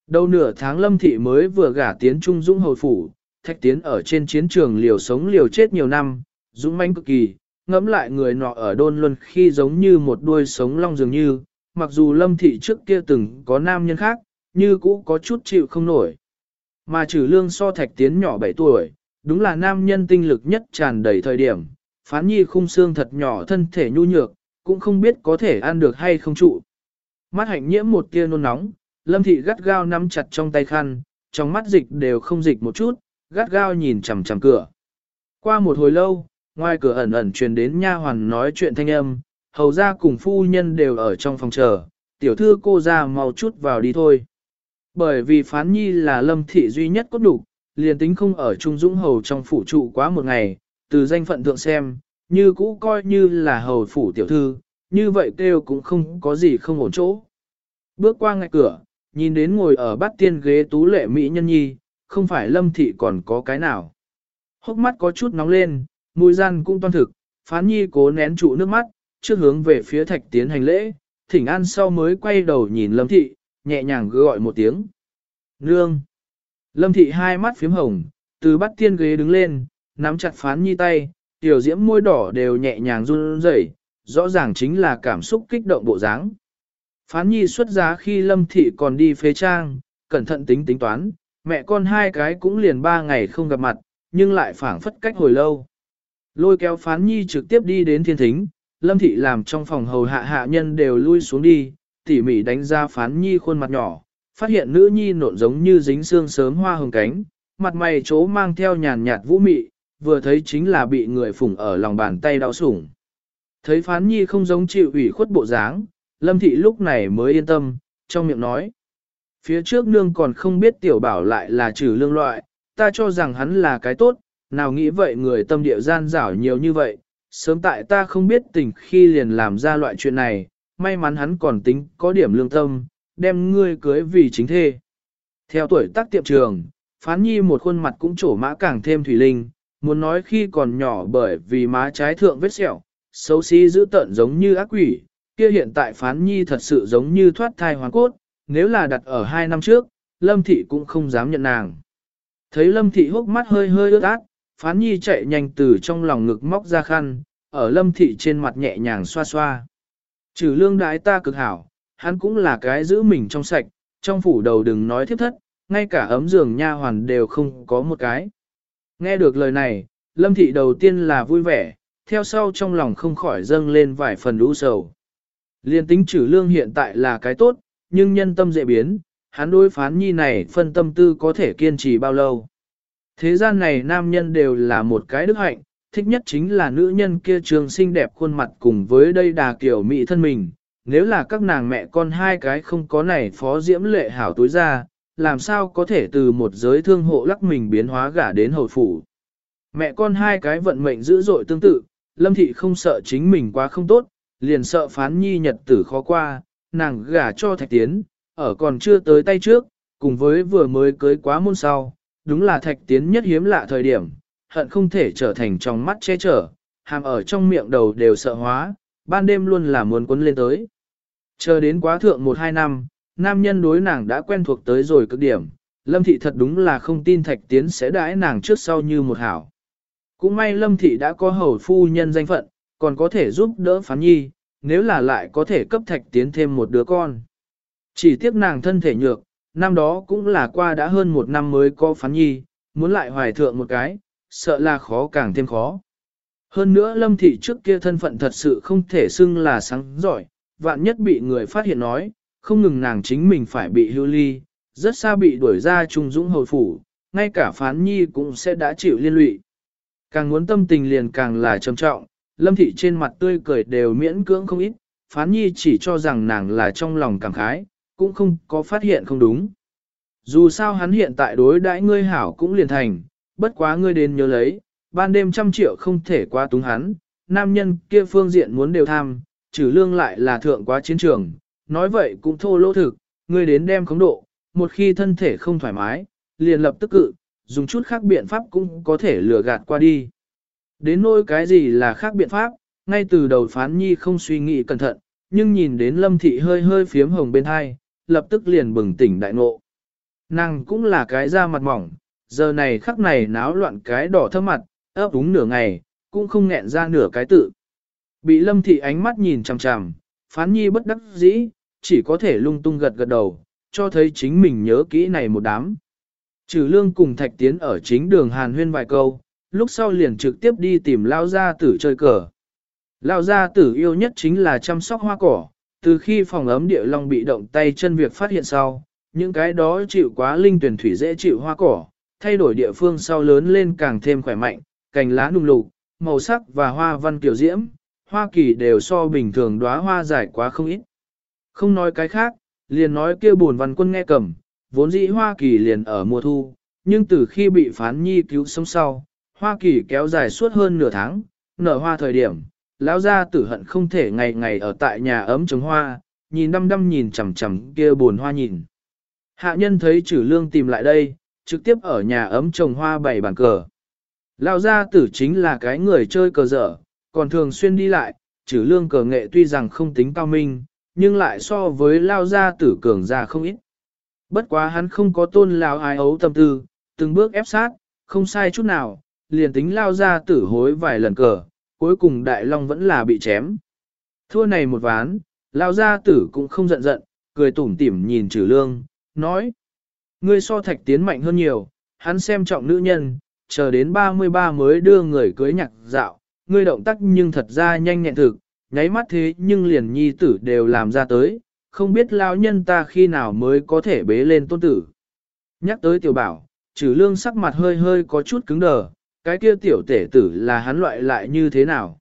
Đầu nửa tháng lâm thị mới vừa gả tiến trung dũng hồi phủ, thạch tiến ở trên chiến trường liều sống liều chết nhiều năm, dũng mãnh cực kỳ, ngẫm lại người nọ ở đôn luân khi giống như một đuôi sống long dường như, mặc dù lâm thị trước kia từng có nam nhân khác, như cũ có chút chịu không nổi. Mà trừ lương so thạch tiến nhỏ 7 tuổi, đúng là nam nhân tinh lực nhất tràn đầy thời điểm, phán nhi khung xương thật nhỏ thân thể nhu nhược, cũng không biết có thể ăn được hay không trụ. Mắt hạnh nhiễm một tia nôn nóng, lâm thị gắt gao nắm chặt trong tay khăn, trong mắt dịch đều không dịch một chút, gắt gao nhìn chằm chằm cửa. Qua một hồi lâu, ngoài cửa ẩn ẩn truyền đến nha hoàn nói chuyện thanh âm, hầu ra cùng phu nhân đều ở trong phòng chờ, tiểu thư cô ra mau chút vào đi thôi. Bởi vì phán nhi là lâm thị duy nhất cốt đủ, liền tính không ở Trung Dũng Hầu trong phủ trụ quá một ngày, từ danh phận thượng xem, như cũ coi như là hầu phủ tiểu thư, như vậy kêu cũng không có gì không ổn chỗ. Bước qua ngạch cửa, nhìn đến ngồi ở bát tiên ghế tú lệ Mỹ nhân nhi, không phải lâm thị còn có cái nào. Hốc mắt có chút nóng lên, mùi gian cũng toan thực, phán nhi cố nén trụ nước mắt, trước hướng về phía thạch tiến hành lễ, thỉnh an sau mới quay đầu nhìn lâm thị, nhẹ nhàng gọi một tiếng. Nương! Lâm thị hai mắt phím hồng, từ bắt tiên ghế đứng lên, nắm chặt phán nhi tay, tiểu diễm môi đỏ đều nhẹ nhàng run rẩy, rõ ràng chính là cảm xúc kích động bộ dáng. Phán nhi xuất giá khi lâm thị còn đi phế trang, cẩn thận tính tính toán, mẹ con hai cái cũng liền ba ngày không gặp mặt, nhưng lại phảng phất cách hồi lâu. Lôi kéo phán nhi trực tiếp đi đến thiên thính, lâm thị làm trong phòng hầu hạ hạ nhân đều lui xuống đi, tỉ mỉ đánh ra phán nhi khuôn mặt nhỏ, phát hiện nữ nhi nộn giống như dính xương sớm hoa hồng cánh, mặt mày chỗ mang theo nhàn nhạt vũ mị, vừa thấy chính là bị người phủng ở lòng bàn tay đau sủng. Thấy phán nhi không giống chịu ủy khuất bộ dáng, lâm thị lúc này mới yên tâm, trong miệng nói. Phía trước nương còn không biết tiểu bảo lại là trừ lương loại, ta cho rằng hắn là cái tốt, nào nghĩ vậy người tâm địa gian rảo nhiều như vậy, sớm tại ta không biết tình khi liền làm ra loại chuyện này, may mắn hắn còn tính có điểm lương tâm, đem ngươi cưới vì chính thê. Theo tuổi tác tiệm trường, phán nhi một khuôn mặt cũng trổ mã càng thêm thủy linh, muốn nói khi còn nhỏ bởi vì má trái thượng vết sẹo, xấu xí giữ tận giống như ác quỷ, kia hiện tại phán nhi thật sự giống như thoát thai hoàn cốt, nếu là đặt ở hai năm trước, lâm thị cũng không dám nhận nàng. Thấy lâm thị hốc mắt hơi hơi ướt át, phán nhi chạy nhanh từ trong lòng ngực móc ra khăn, ở lâm thị trên mặt nhẹ nhàng xoa xoa. Trừ lương đái ta cực hảo, hắn cũng là cái giữ mình trong sạch, trong phủ đầu đừng nói thiếp thất, ngay cả ấm giường nha hoàn đều không có một cái. Nghe được lời này, lâm thị đầu tiên là vui vẻ, theo sau trong lòng không khỏi dâng lên vài phần lũ sầu. Liên tính trừ lương hiện tại là cái tốt, nhưng nhân tâm dễ biến, hắn đối phán nhi này phân tâm tư có thể kiên trì bao lâu. Thế gian này nam nhân đều là một cái đức hạnh, thích nhất chính là nữ nhân kia trường xinh đẹp khuôn mặt cùng với đây đà kiểu mỹ thân mình. Nếu là các nàng mẹ con hai cái không có này phó diễm lệ hảo tối ra, làm sao có thể từ một giới thương hộ lắc mình biến hóa gả đến hầu phủ. Mẹ con hai cái vận mệnh dữ dội tương tự, lâm thị không sợ chính mình quá không tốt, liền sợ phán nhi nhật tử khó qua, nàng gả cho thạch tiến, ở còn chưa tới tay trước, cùng với vừa mới cưới quá môn sau, đúng là thạch tiến nhất hiếm lạ thời điểm, hận không thể trở thành trong mắt che chở, hàm ở trong miệng đầu đều sợ hóa, ban đêm luôn là muốn quấn lên tới. Chờ đến quá thượng một hai năm, nam nhân đối nàng đã quen thuộc tới rồi cực điểm, lâm thị thật đúng là không tin thạch tiến sẽ đãi nàng trước sau như một hảo. Cũng may lâm thị đã có hầu phu nhân danh phận, còn có thể giúp đỡ phán nhi, nếu là lại có thể cấp thạch tiến thêm một đứa con. Chỉ tiếc nàng thân thể nhược, năm đó cũng là qua đã hơn một năm mới có phán nhi, muốn lại hoài thượng một cái, sợ là khó càng thêm khó. Hơn nữa lâm thị trước kia thân phận thật sự không thể xưng là sáng giỏi, vạn nhất bị người phát hiện nói, không ngừng nàng chính mình phải bị hưu ly, rất xa bị đuổi ra trung dũng hồi phủ, ngay cả phán nhi cũng sẽ đã chịu liên lụy. Càng muốn tâm tình liền càng là trầm trọng, lâm thị trên mặt tươi cười đều miễn cưỡng không ít, phán nhi chỉ cho rằng nàng là trong lòng cảm khái, cũng không có phát hiện không đúng. Dù sao hắn hiện tại đối đãi ngươi hảo cũng liền thành, bất quá ngươi đến nhớ lấy, ban đêm trăm triệu không thể qua túng hắn, nam nhân kia phương diện muốn đều tham, trừ lương lại là thượng quá chiến trường, nói vậy cũng thô lỗ thực, ngươi đến đem khống độ, một khi thân thể không thoải mái, liền lập tức cự, dùng chút khác biện pháp cũng có thể lừa gạt qua đi. Đến nỗi cái gì là khác biện pháp, ngay từ đầu phán nhi không suy nghĩ cẩn thận, nhưng nhìn đến lâm thị hơi hơi phiếm hồng bên hai, lập tức liền bừng tỉnh đại ngộ. Nàng cũng là cái da mặt mỏng, giờ này khắc này náo loạn cái đỏ thơm mặt, ấp úng nửa ngày, cũng không nghẹn ra nửa cái tự. Bị lâm thị ánh mắt nhìn chằm chằm, phán nhi bất đắc dĩ, chỉ có thể lung tung gật gật đầu, cho thấy chính mình nhớ kỹ này một đám. Trừ lương cùng thạch tiến ở chính đường hàn huyên vài câu, lúc sau liền trực tiếp đi tìm lao gia tử chơi cờ. Lao gia tử yêu nhất chính là chăm sóc hoa cỏ, từ khi phòng ấm địa long bị động tay chân việc phát hiện sau, những cái đó chịu quá linh tuyển thủy dễ chịu hoa cỏ, thay đổi địa phương sau lớn lên càng thêm khỏe mạnh, cành lá nung lục, màu sắc và hoa văn kiểu diễm, hoa kỳ đều so bình thường đóa hoa dài quá không ít. Không nói cái khác, liền nói kia buồn văn quân nghe cầm, vốn dĩ hoa kỳ liền ở mùa thu, nhưng từ khi bị phán nhi cứu sống sau, hoa kỳ kéo dài suốt hơn nửa tháng, nở hoa thời điểm, lão gia tử hận không thể ngày ngày ở tại nhà ấm trồng hoa, nhìn đăm đăm nhìn chằm chằm kia buồn hoa nhìn. Hạ nhân thấy trừ lương tìm lại đây, trực tiếp ở nhà ấm trồng hoa bày bàn cờ. Lão gia tử chính là cái người chơi cờ dở, còn thường xuyên đi lại, trừ lương cờ nghệ tuy rằng không tính cao minh, nhưng lại so với lao gia tử cường ra không ít. Bất quá hắn không có tôn lao ai ấu tâm tư, từng bước ép sát, không sai chút nào, liền tính lao gia tử hối vài lần cờ, cuối cùng đại long vẫn là bị chém. Thua này một ván, lao gia tử cũng không giận giận, cười tủm tỉm nhìn trừ lương, nói. Ngươi so thạch tiến mạnh hơn nhiều, hắn xem trọng nữ nhân, chờ đến 33 mới đưa người cưới nhạc dạo, ngươi động tác nhưng thật ra nhanh nhẹn thực, nháy mắt thế nhưng liền nhi tử đều làm ra tới, không biết lao nhân ta khi nào mới có thể bế lên tôn tử. Nhắc tới tiểu bảo, trừ lương sắc mặt hơi hơi có chút cứng đờ, cái kia tiểu tể tử là hắn loại lại như thế nào.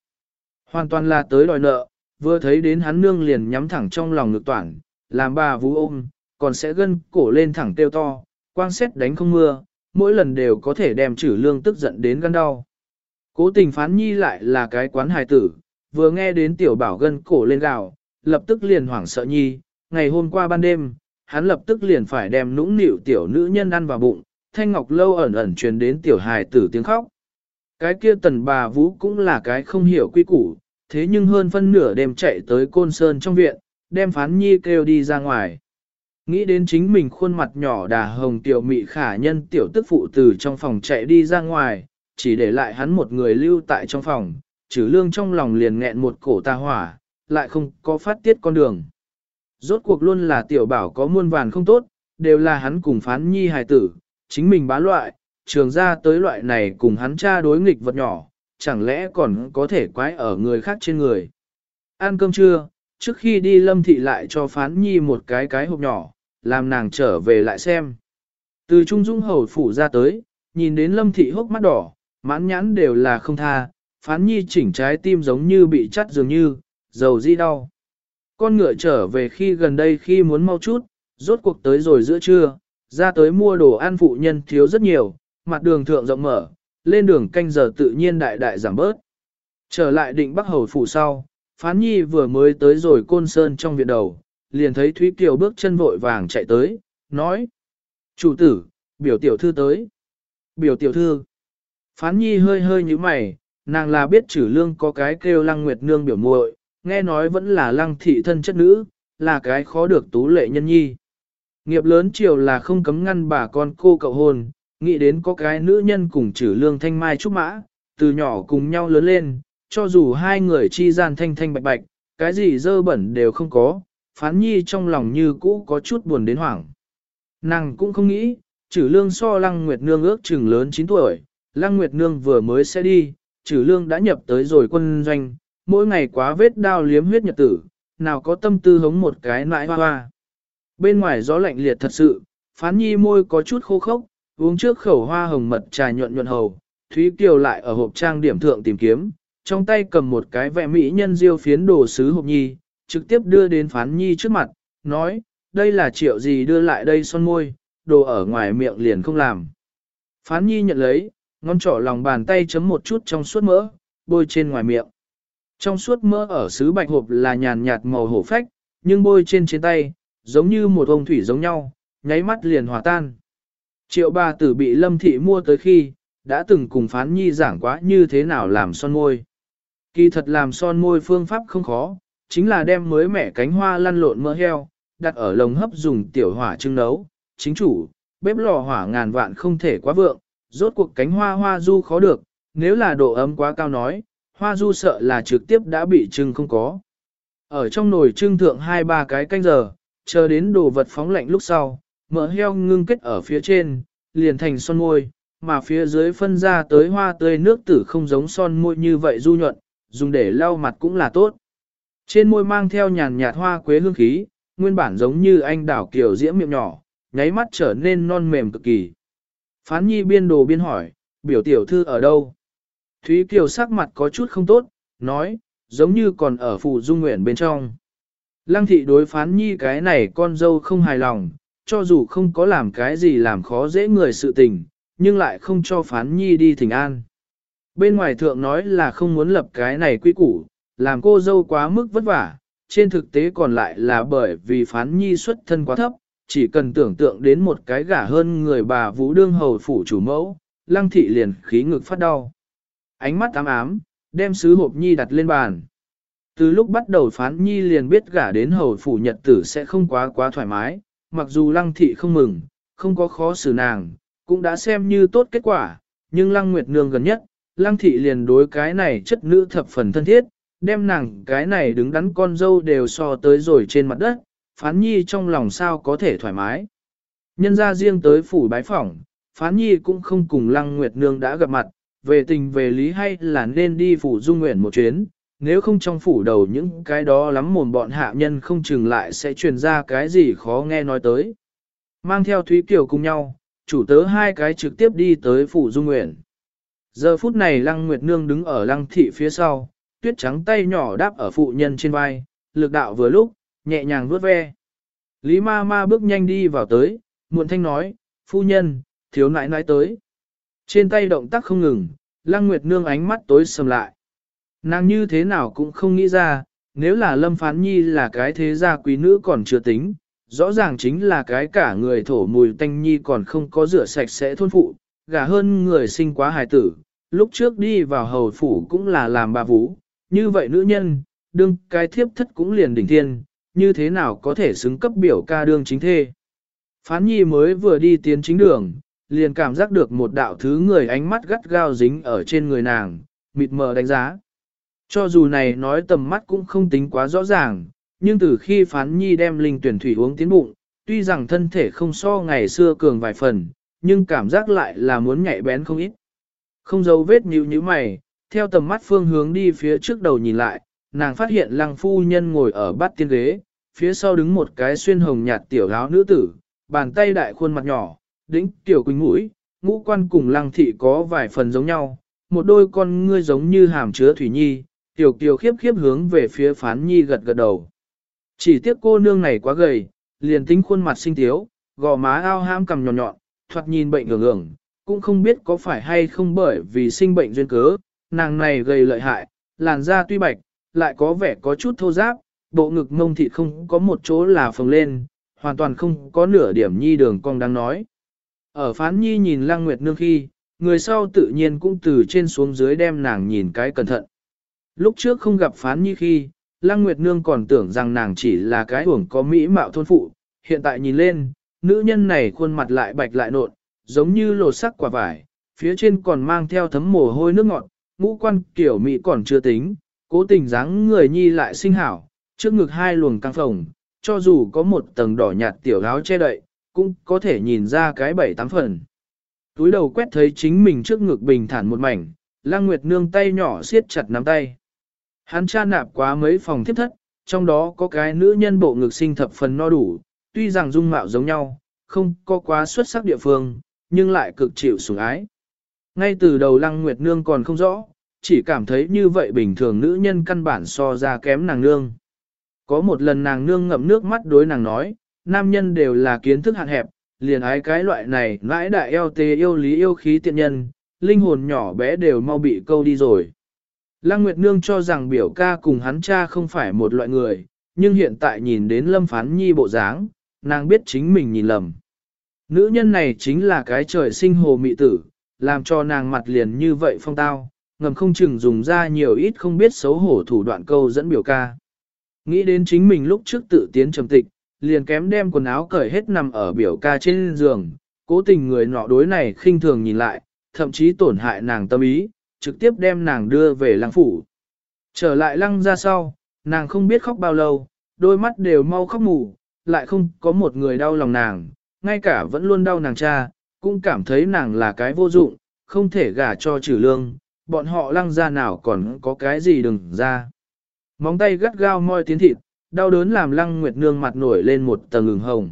Hoàn toàn là tới đòi nợ, vừa thấy đến hắn nương liền nhắm thẳng trong lòng ngực toàn, làm bà vũ ôm, còn sẽ gân cổ lên thẳng tiêu to, quang xét đánh không mưa, mỗi lần đều có thể đem chử lương tức giận đến gan đau. Cố tình phán nhi lại là cái quán hài tử, vừa nghe đến tiểu bảo gân cổ lên gạo, lập tức liền hoảng sợ nhi, ngày hôm qua ban đêm, hắn lập tức liền phải đem nũng nịu tiểu nữ nhân ăn vào bụng, thanh ngọc lâu ẩn ẩn truyền đến tiểu hài tử tiếng khóc. Cái kia tần bà vũ cũng là cái không hiểu quy củ, thế nhưng hơn phân nửa đêm chạy tới côn sơn trong viện, đem phán nhi kêu đi ra ngoài. Nghĩ đến chính mình khuôn mặt nhỏ đà hồng tiểu mị khả nhân tiểu tức phụ từ trong phòng chạy đi ra ngoài, chỉ để lại hắn một người lưu tại trong phòng, trừ lương trong lòng liền nghẹn một cổ ta hỏa, lại không có phát tiết con đường. Rốt cuộc luôn là tiểu bảo có muôn vàn không tốt, đều là hắn cùng phán nhi hài tử, chính mình bá loại, trường ra tới loại này cùng hắn cha đối nghịch vật nhỏ, chẳng lẽ còn có thể quái ở người khác trên người. Ăn cơm trưa, trước khi đi lâm thị lại cho phán nhi một cái cái hộp nhỏ, làm nàng trở về lại xem. Từ trung dung hầu phủ ra tới, nhìn đến lâm thị hốc mắt đỏ, mãn nhãn đều là không tha, phán nhi chỉnh trái tim giống như bị chắt dường như, dầu di đau. Con ngựa trở về khi gần đây khi muốn mau chút, rốt cuộc tới rồi giữa trưa, ra tới mua đồ ăn phụ nhân thiếu rất nhiều, mặt đường thượng rộng mở, lên đường canh giờ tự nhiên đại đại giảm bớt. Trở lại định Bắc Hầu phủ sau, Phán Nhi vừa mới tới rồi côn sơn trong viện đầu, liền thấy Thúy Kiều bước chân vội vàng chạy tới, nói. Chủ tử, biểu tiểu thư tới. Biểu tiểu thư. Phán Nhi hơi hơi như mày, nàng là biết chữ lương có cái kêu lăng nguyệt nương biểu muội, nghe nói vẫn là lăng thị thân chất nữ, là cái khó được tú lệ nhân nhi. Nghiệp lớn chiều là không cấm ngăn bà con cô cậu hôn, nghĩ đến có cái nữ nhân cùng chữ lương thanh mai trúc mã, từ nhỏ cùng nhau lớn lên, cho dù hai người chi gian thanh thanh bạch bạch, cái gì dơ bẩn đều không có, phán nhi trong lòng như cũ có chút buồn đến hoảng. Nàng cũng không nghĩ, chử lương so lăng nguyệt nương ước chừng lớn 9 tuổi, lăng nguyệt nương vừa mới sẽ đi, trừ lương đã nhập tới rồi quân doanh, mỗi ngày quá vết đao liếm huyết nhật tử, nào có tâm tư hống một cái nãi hoa hoa. Bên ngoài gió lạnh liệt thật sự, phán nhi môi có chút khô khốc, uống trước khẩu hoa hồng mật trà nhuận nhuận hầu, Thúy Kiều lại ở hộp trang điểm thượng tìm kiếm, trong tay cầm một cái vẹ mỹ nhân diêu phiến đồ sứ hộp nhi, trực tiếp đưa đến phán nhi trước mặt, nói, đây là triệu gì đưa lại đây son môi, đồ ở ngoài miệng liền không làm. Phán nhi nhận lấy, ngón trỏ lòng bàn tay chấm một chút trong suốt mỡ, bôi trên ngoài miệng. Trong suốt mỡ ở sứ bạch hộp là nhàn nhạt màu hổ phách, nhưng bôi trên trên tay, giống như một ông thủy giống nhau, nháy mắt liền hòa tan. Triệu bà tử bị lâm thị mua tới khi, đã từng cùng phán nhi giảng quá như thế nào làm son môi. Kỳ thật làm son môi phương pháp không khó, chính là đem mới mẻ cánh hoa lăn lộn mỡ heo, đặt ở lồng hấp dùng tiểu hỏa trưng nấu, chính chủ, bếp lò hỏa ngàn vạn không thể quá vượng, rốt cuộc cánh hoa hoa du khó được, nếu là độ ấm quá cao nói, hoa du sợ là trực tiếp đã bị trưng không có. Ở trong nồi trưng thượng hai ba cái canh giờ, chờ đến đồ vật phóng lạnh lúc sau, mỡ heo ngưng kết ở phía trên, liền thành son môi, mà phía dưới phân ra tới hoa tươi nước tử không giống son môi như vậy du nhuận, dùng để lau mặt cũng là tốt. Trên môi mang theo nhàn nhạt hoa quế hương khí, nguyên bản giống như anh đảo kiều diễm miệng nhỏ, nháy mắt trở nên non mềm cực kỳ. Phán nhi biên đồ biên hỏi, biểu tiểu thư ở đâu? Thúy Kiều sắc mặt có chút không tốt, nói, giống như còn ở phủ dung nguyện bên trong. Lăng thị đối phán nhi cái này con dâu không hài lòng, cho dù không có làm cái gì làm khó dễ người sự tình, nhưng lại không cho phán nhi đi thỉnh an. Bên ngoài thượng nói là không muốn lập cái này quy củ, làm cô dâu quá mức vất vả, trên thực tế còn lại là bởi vì phán nhi xuất thân quá thấp, chỉ cần tưởng tượng đến một cái gả hơn người bà vũ đương hầu phủ chủ mẫu, lăng thị liền khí ngực phát đau. Ánh mắt ám ám, đem sứ hộp nhi đặt lên bàn. Từ lúc bắt đầu phán nhi liền biết gả đến hầu phủ nhật tử sẽ không quá quá thoải mái, mặc dù lăng thị không mừng, không có khó xử nàng, cũng đã xem như tốt kết quả, nhưng lăng nguyệt nương gần nhất, lăng thị liền đối cái này chất nữ thập phần thân thiết, đem nàng cái này đứng đắn con dâu đều so tới rồi trên mặt đất, phán nhi trong lòng sao có thể thoải mái. Nhân ra riêng tới phủ bái phỏng, phán nhi cũng không cùng lăng nguyệt nương đã gặp mặt, về tình về lý hay là nên đi phủ dung nguyện một chuyến, nếu không trong phủ đầu những cái đó lắm mồm bọn hạ nhân không chừng lại sẽ truyền ra cái gì khó nghe nói tới. Mang theo Thúy Kiều cùng nhau, chủ tớ hai cái trực tiếp đi tới phủ dung nguyện. Giờ phút này lăng nguyệt nương đứng ở lăng thị phía sau, tuyết trắng tay nhỏ đáp ở phụ nhân trên vai, lực đạo vừa lúc, nhẹ nhàng vuốt ve. Lý ma ma bước nhanh đi vào tới, muộn thanh nói, phu nhân, thiếu nãi nãi tới. Trên tay động tác không ngừng, lăng nguyệt nương ánh mắt tối sầm lại. Nàng như thế nào cũng không nghĩ ra, nếu là lâm phán nhi là cái thế gia quý nữ còn chưa tính, rõ ràng chính là cái cả người thổ mùi tanh nhi còn không có rửa sạch sẽ thôn phụ, gả hơn người sinh quá hài tử, lúc trước đi vào hầu phủ cũng là làm bà vũ, như vậy nữ nhân, đương cái thiếp thất cũng liền đỉnh thiên, như thế nào có thể xứng cấp biểu ca đương chính thê. Phán nhi mới vừa đi tiến chính đường, liền cảm giác được một đạo thứ người ánh mắt gắt gao dính ở trên người nàng, mịt mờ đánh giá. Cho dù này nói tầm mắt cũng không tính quá rõ ràng, nhưng từ khi phán nhi đem linh tuyển thủy uống tiến bụng, tuy rằng thân thể không so ngày xưa cường vài phần, nhưng cảm giác lại là muốn nhạy bén không ít. Không dấu vết nhíu như mày, theo tầm mắt phương hướng đi phía trước đầu nhìn lại, nàng phát hiện lăng phu nhân ngồi ở bát tiên ghế, phía sau đứng một cái xuyên hồng nhạt tiểu áo nữ tử, bàn tay đại khuôn mặt nhỏ, đĩnh tiểu quỳnh mũi, ngũ quan cùng lăng thị có vài phần giống nhau, một đôi con ngươi giống như hàm chứa thủy nhi, tiểu kiều khiếp khiếp hướng về phía phán nhi gật gật đầu. Chỉ tiếc cô nương này quá gầy, liền tính khuôn mặt xinh thiếu, gò má ao ham cầm nhọn nhọn, thoạt nhìn bệnh ngưỡng ngưỡng, cũng không biết có phải hay không bởi vì sinh bệnh duyên cớ, nàng này gầy lợi hại, làn da tuy bạch, lại có vẻ có chút thô ráp, bộ ngực mông thịt không có một chỗ là phồng lên, hoàn toàn không có nửa điểm nhi đường cong đang nói. Ở phán nhi nhìn lăng nguyệt nương khi, người sau tự nhiên cũng từ trên xuống dưới đem nàng nhìn cái cẩn thận. Lúc trước không gặp phán nhi khi, lăng nguyệt nương còn tưởng rằng nàng chỉ là cái uổng có mỹ mạo thôn phụ, hiện tại nhìn lên, nữ nhân này khuôn mặt lại bạch lại nộn, giống như lột sắc quả vải, phía trên còn mang theo thấm mồ hôi nước ngọt, ngũ quan kiểu mỹ còn chưa tính, cố tình dáng người nhi lại sinh hảo, trước ngực hai luồng căng phồng, cho dù có một tầng đỏ nhạt tiểu áo che đậy, cũng có thể nhìn ra cái bảy tám phần. Túi đầu quét thấy chính mình trước ngực bình thản một mảnh, lang nguyệt nương tay nhỏ siết chặt nắm tay. Hắn cha nạp quá mấy phòng thiếp thất, trong đó có cái nữ nhân bộ ngực sinh thập phần no đủ, tuy rằng dung mạo giống nhau, không có quá xuất sắc địa phương, nhưng lại cực chịu sủng ái. Ngay từ đầu lăng nguyệt nương còn không rõ, chỉ cảm thấy như vậy bình thường nữ nhân căn bản so ra kém nàng nương. Có một lần nàng nương ngậm nước mắt đối nàng nói, nam nhân đều là kiến thức hạn hẹp, liền ái cái loại này mãi đại eo tê yêu lý yêu khí tiện nhân, linh hồn nhỏ bé đều mau bị câu đi rồi. Lăng Nguyệt Nương cho rằng biểu ca cùng hắn cha không phải một loại người, nhưng hiện tại nhìn đến lâm phán nhi bộ dáng, nàng biết chính mình nhìn lầm. Nữ nhân này chính là cái trời sinh hồ mị tử, làm cho nàng mặt liền như vậy phong tao, ngầm không chừng dùng ra nhiều ít không biết xấu hổ thủ đoạn câu dẫn biểu ca. Nghĩ đến chính mình lúc trước tự tiến trầm tịch, liền kém đem quần áo cởi hết nằm ở biểu ca trên giường, cố tình người nọ đối này khinh thường nhìn lại, thậm chí tổn hại nàng tâm ý, trực tiếp đem nàng đưa về lăng phủ. Trở lại lăng ra sau, nàng không biết khóc bao lâu, đôi mắt đều mau khóc mù, lại không có một người đau lòng nàng, ngay cả vẫn luôn đau nàng cha, cũng cảm thấy nàng là cái vô dụng, không thể gả cho trừ lương, bọn họ lăng ra nào còn có cái gì đừng ra. Móng tay gắt gao moi tiến thịt, đau đớn làm lăng nguyệt nương mặt nổi lên một tầng ửng hồng.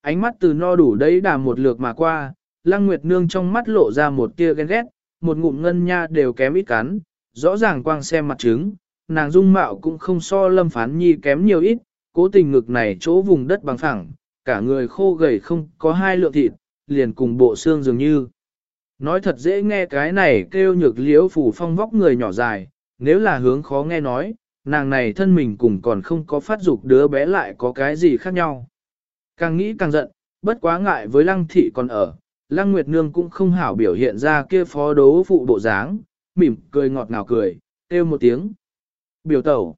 Ánh mắt từ no đủ đấy đà một lượt mà qua, lăng nguyệt nương trong mắt lộ ra một tia ghen ghét, một ngụm ngân nha đều kém ít cắn, rõ ràng quang xem mặt trứng, nàng dung mạo cũng không so lâm phán nhi kém nhiều ít, cố tình ngực này chỗ vùng đất bằng phẳng, cả người khô gầy không có hai lượng thịt, liền cùng bộ xương dường như. Nói thật dễ nghe cái này kêu nhược liễu phủ phong vóc người nhỏ dài, nếu là hướng khó nghe nói, nàng này thân mình cùng còn không có phát dục đứa bé lại có cái gì khác nhau. Càng nghĩ càng giận, bất quá ngại với lăng thị còn ở, lăng nguyệt nương cũng không hảo biểu hiện ra kia phó đấu phụ bộ dáng, mỉm cười ngọt ngào cười, kêu một tiếng. Biểu tẩu.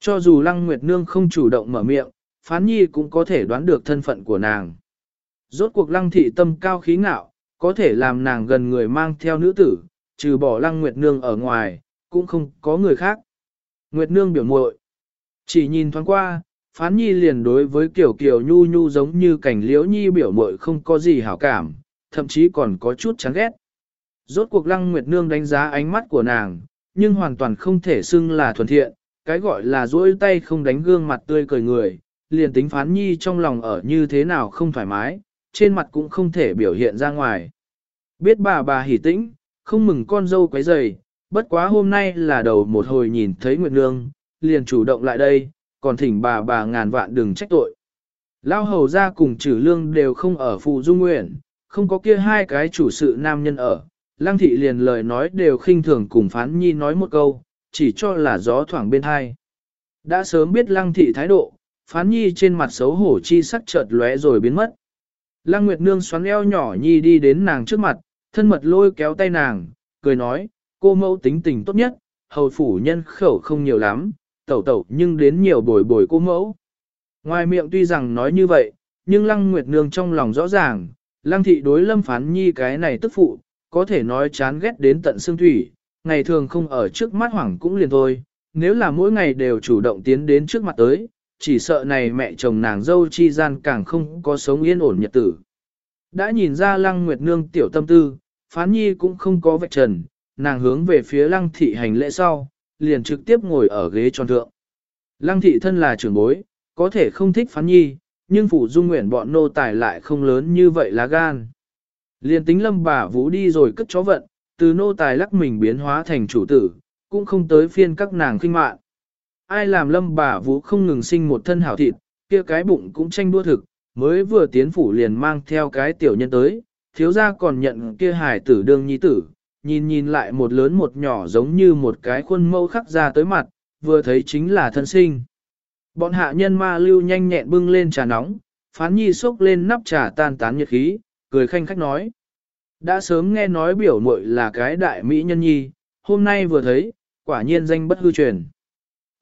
Cho dù lăng nguyệt nương không chủ động mở miệng, phán nhi cũng có thể đoán được thân phận của nàng. Rốt cuộc lăng thị tâm cao khí ngạo, có thể làm nàng gần người mang theo nữ tử, trừ bỏ lăng nguyệt nương ở ngoài, cũng không có người khác. Nguyệt nương biểu muội Chỉ nhìn thoáng qua, phán nhi liền đối với kiểu kiểu nhu nhu giống như cảnh liễu nhi biểu muội không có gì hảo cảm, thậm chí còn có chút chán ghét. Rốt cuộc lăng nguyệt nương đánh giá ánh mắt của nàng, nhưng hoàn toàn không thể xưng là thuần thiện, cái gọi là duỗi tay không đánh gương mặt tươi cười người, liền tính phán nhi trong lòng ở như thế nào không thoải mái, trên mặt cũng không thể biểu hiện ra ngoài. Biết bà bà hỉ tĩnh, không mừng con dâu quấy rầy, bất quá hôm nay là đầu một hồi nhìn thấy Nguyệt Nương, liền chủ động lại đây, còn thỉnh bà bà ngàn vạn đừng trách tội. Lao hầu ra cùng trừ lương đều không ở phụ dung nguyện, không có kia hai cái chủ sự nam nhân ở. Lăng thị liền lời nói đều khinh thường cùng phán nhi nói một câu, chỉ cho là gió thoảng bên hai. Đã sớm biết lăng thị thái độ, phán nhi trên mặt xấu hổ chi sắc chợt lóe rồi biến mất. Lăng Nguyệt Nương xoắn eo nhỏ nhi đi đến nàng trước mặt, thân mật lôi kéo tay nàng, cười nói, cô mẫu tính tình tốt nhất, hầu phủ nhân khẩu không nhiều lắm, tẩu tẩu nhưng đến nhiều bồi bồi cô mẫu. Ngoài miệng tuy rằng nói như vậy, nhưng Lăng Nguyệt Nương trong lòng rõ ràng, Lăng thị đối lâm phán nhi cái này tức phụ, có thể nói chán ghét đến tận xương thủy, ngày thường không ở trước mắt hoảng cũng liền thôi, nếu là mỗi ngày đều chủ động tiến đến trước mặt tới, chỉ sợ này mẹ chồng nàng dâu chi gian càng không có sống yên ổn nhật tử. Đã nhìn ra lăng nguyệt nương tiểu tâm tư, phán nhi cũng không có vạch trần, nàng hướng về phía lăng thị hành lễ sau, liền trực tiếp ngồi ở ghế tròn thượng. Lăng thị thân là trưởng bối, có thể không thích phán nhi, nhưng phủ dung nguyện bọn nô tài lại không lớn như vậy là gan. Liền tính lâm bà vũ đi rồi cất chó vận, từ nô tài lắc mình biến hóa thành chủ tử, cũng không tới phiên các nàng kinh mạn. Ai làm lâm bà vũ không ngừng sinh một thân hảo thịt, kia cái bụng cũng tranh đua thực, mới vừa tiến phủ liền mang theo cái tiểu nhân tới, thiếu gia còn nhận kia hải tử đương nhi tử, nhìn nhìn lại một lớn một nhỏ giống như một cái khuôn mẫu khắc ra tới mặt, vừa thấy chính là thân sinh. Bọn hạ nhân ma lưu nhanh nhẹn bưng lên trà nóng, phán nhi xốc lên nắp trà tan tán nhiệt khí, cười khanh khách nói. Đã sớm nghe nói biểu muội là cái đại mỹ nhân nhi, hôm nay vừa thấy, quả nhiên danh bất hư truyền.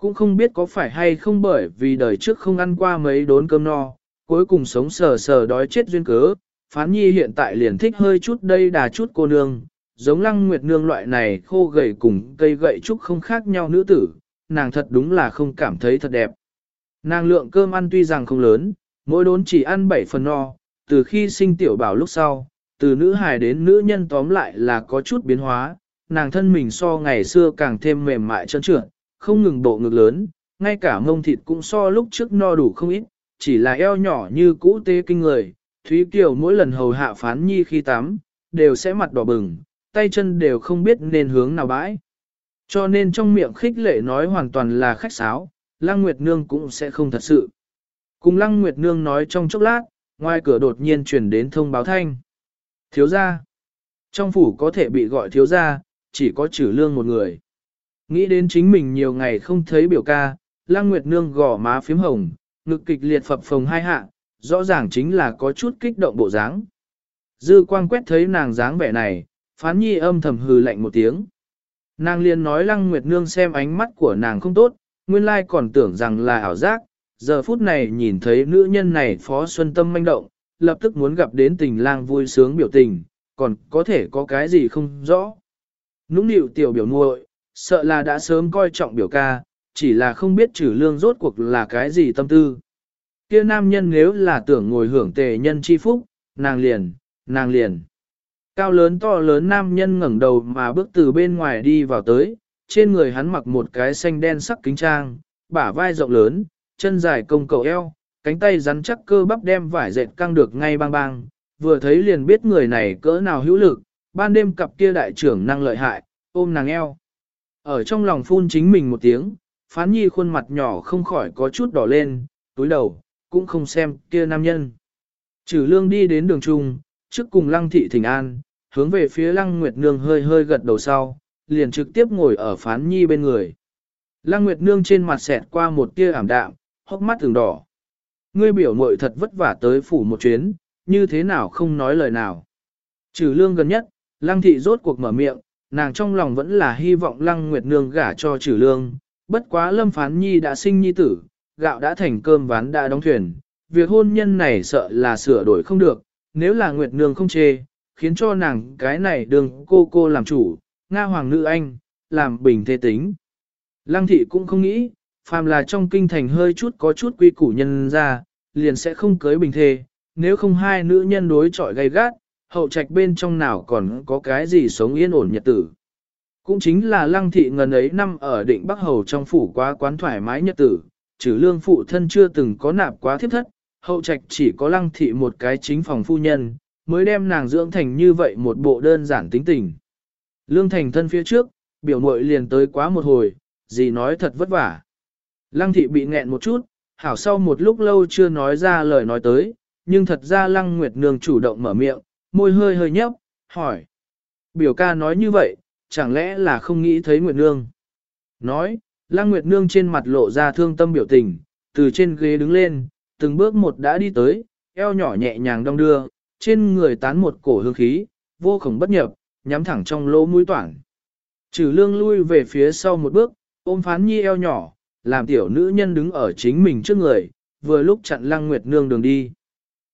Cũng không biết có phải hay không bởi vì đời trước không ăn qua mấy đốn cơm no, cuối cùng sống sờ sờ đói chết duyên cớ, phán nhi hiện tại liền thích hơi chút đây đà chút cô nương, giống lăng nguyệt nương loại này khô gầy cùng cây gậy trúc không khác nhau nữ tử, nàng thật đúng là không cảm thấy thật đẹp. Nàng lượng cơm ăn tuy rằng không lớn, mỗi đốn chỉ ăn 7 phần no, từ khi sinh tiểu bảo lúc sau, từ nữ hài đến nữ nhân tóm lại là có chút biến hóa, nàng thân mình so ngày xưa càng thêm mềm mại trơn trượt, không ngừng bộ ngực lớn, ngay cả mông thịt cũng so lúc trước no đủ không ít, chỉ là eo nhỏ như cũ tê kinh người. Thúy Kiều mỗi lần hầu hạ phán nhi khi tắm, đều sẽ mặt đỏ bừng, tay chân đều không biết nên hướng nào bãi. Cho nên trong miệng khích lệ nói hoàn toàn là khách sáo, Lăng Nguyệt Nương cũng sẽ không thật sự. Cùng Lăng Nguyệt Nương nói trong chốc lát, ngoài cửa đột nhiên truyền đến thông báo thanh. Thiếu gia. Trong phủ có thể bị gọi thiếu gia, chỉ có trừ lương một người. Nghĩ đến chính mình nhiều ngày không thấy biểu ca, Lăng Nguyệt Nương gò má phím hồng, ngực kịch liệt phập phồng hai hạ, rõ ràng chính là có chút kích động bộ dáng. Dư quang quét thấy nàng dáng vẻ này, phán nhi âm thầm hừ lạnh một tiếng. Nàng liền nói Lăng Nguyệt Nương xem ánh mắt của nàng không tốt, nguyên lai còn tưởng rằng là ảo giác, giờ phút này nhìn thấy nữ nhân này phó xuân tâm manh động, lập tức muốn gặp đến tình lang vui sướng biểu tình, còn có thể có cái gì không rõ. Nũng nịu tiểu biểu muội, sợ là đã sớm coi trọng biểu ca, chỉ là không biết trừ lương rốt cuộc là cái gì tâm tư. Kia nam nhân nếu là tưởng ngồi hưởng tề nhân chi phúc, nàng liền, nàng liền. Cao lớn to lớn nam nhân ngẩng đầu mà bước từ bên ngoài đi vào tới, trên người hắn mặc một cái xanh đen sắc kính trang, bả vai rộng lớn, chân dài công cầu eo, cánh tay rắn chắc cơ bắp đem vải dệt căng được ngay bang bang, vừa thấy liền biết người này cỡ nào hữu lực, ban đêm cặp kia đại trưởng năng lợi hại, ôm nàng eo. Ở trong lòng phun chính mình một tiếng, phán nhi khuôn mặt nhỏ không khỏi có chút đỏ lên, túi đầu, cũng không xem kia nam nhân. Trừ lương đi đến đường trung, trước cùng lăng thị thỉnh an, hướng về phía lăng nguyệt nương hơi hơi gật đầu sau, liền trực tiếp ngồi ở phán nhi bên người. Lăng nguyệt nương trên mặt xẹt qua một tia ảm đạm, hốc mắt thường đỏ. Ngươi biểu muội thật vất vả tới phủ một chuyến, như thế nào không nói lời nào. Trừ lương gần nhất, lăng thị rốt cuộc mở miệng, nàng trong lòng vẫn là hy vọng lăng nguyệt nương gả cho trừ lương, bất quá lâm phán nhi đã sinh nhi tử, gạo đã thành cơm ván đã đóng thuyền, việc hôn nhân này sợ là sửa đổi không được, nếu là nguyệt nương không chê, khiến cho nàng cái này đường cô cô làm chủ, Nga hoàng nữ anh, làm bình thế tính. Lăng thị cũng không nghĩ, phàm là trong kinh thành hơi chút có chút quy củ nhân ra, liền sẽ không cưới bình thê, nếu không hai nữ nhân đối chọi gay gắt, hậu trạch bên trong nào còn có cái gì sống yên ổn nhật tử. Cũng chính là lăng thị ngần ấy năm ở định Bắc Hầu trong phủ quá quán thoải mái nhật tử, trừ lương phụ thân chưa từng có nạp quá thiếp thất, hậu trạch chỉ có lăng thị một cái chính phòng phu nhân, mới đem nàng dưỡng thành như vậy một bộ đơn giản tính tình. Lương thành thân phía trước, biểu mội liền tới quá một hồi, gì nói thật vất vả. Lăng thị bị nghẹn một chút, hảo sau một lúc lâu chưa nói ra lời nói tới, nhưng thật ra lăng nguyệt nương chủ động mở miệng, môi hơi hơi nhấp, hỏi. Biểu ca nói như vậy, chẳng lẽ là không nghĩ thấy nguyệt nương? Nói, lăng nguyệt nương trên mặt lộ ra thương tâm biểu tình, từ trên ghế đứng lên, từng bước một đã đi tới, eo nhỏ nhẹ nhàng đong đưa, trên người tán một cổ hương khí, vô khổng bất nhập, nhắm thẳng trong lỗ mũi toản. Trừ lương lui về phía sau một bước, ôm phán nhi eo nhỏ, làm tiểu nữ nhân đứng ở chính mình trước người, vừa lúc chặn lăng nguyệt nương đường đi.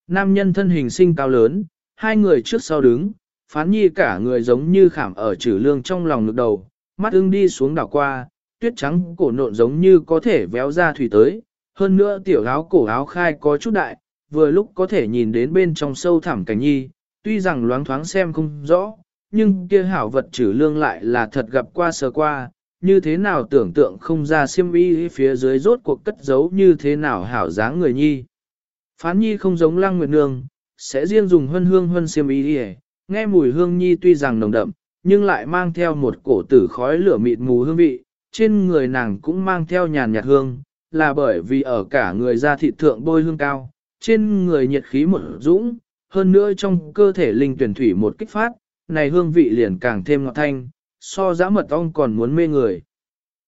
Nam nhân thân hình sinh cao lớn, hai người trước sau đứng, phán nhi cả người giống như khảm ở trừ lương trong lòng ngực đầu, mắt ưng đi xuống đảo qua, tuyết trắng cổ nộn giống như có thể véo ra thủy tới, hơn nữa tiểu áo cổ áo khai có chút đại, vừa lúc có thể nhìn đến bên trong sâu thẳm cảnh nhi, tuy rằng loáng thoáng xem không rõ, nhưng kia hảo vật trừ lương lại là thật gặp qua sờ qua, như thế nào tưởng tượng không ra siêm y phía dưới rốt cuộc cất giấu như thế nào hảo dáng người nhi. Phán nhi không giống lăng nguyệt nương, sẽ riêng dùng hân hương hân xiêm y đi nghe mùi hương nhi tuy rằng nồng đậm, nhưng lại mang theo một cổ tử khói lửa mịt mù hương vị, trên người nàng cũng mang theo nhàn nhạt hương, là bởi vì ở cả người da thịt thượng bôi hương cao, trên người nhiệt khí một dũng, hơn nữa trong cơ thể linh tuyển thủy một kích phát, này hương vị liền càng thêm ngọt thanh, so dã mật ong còn muốn mê người.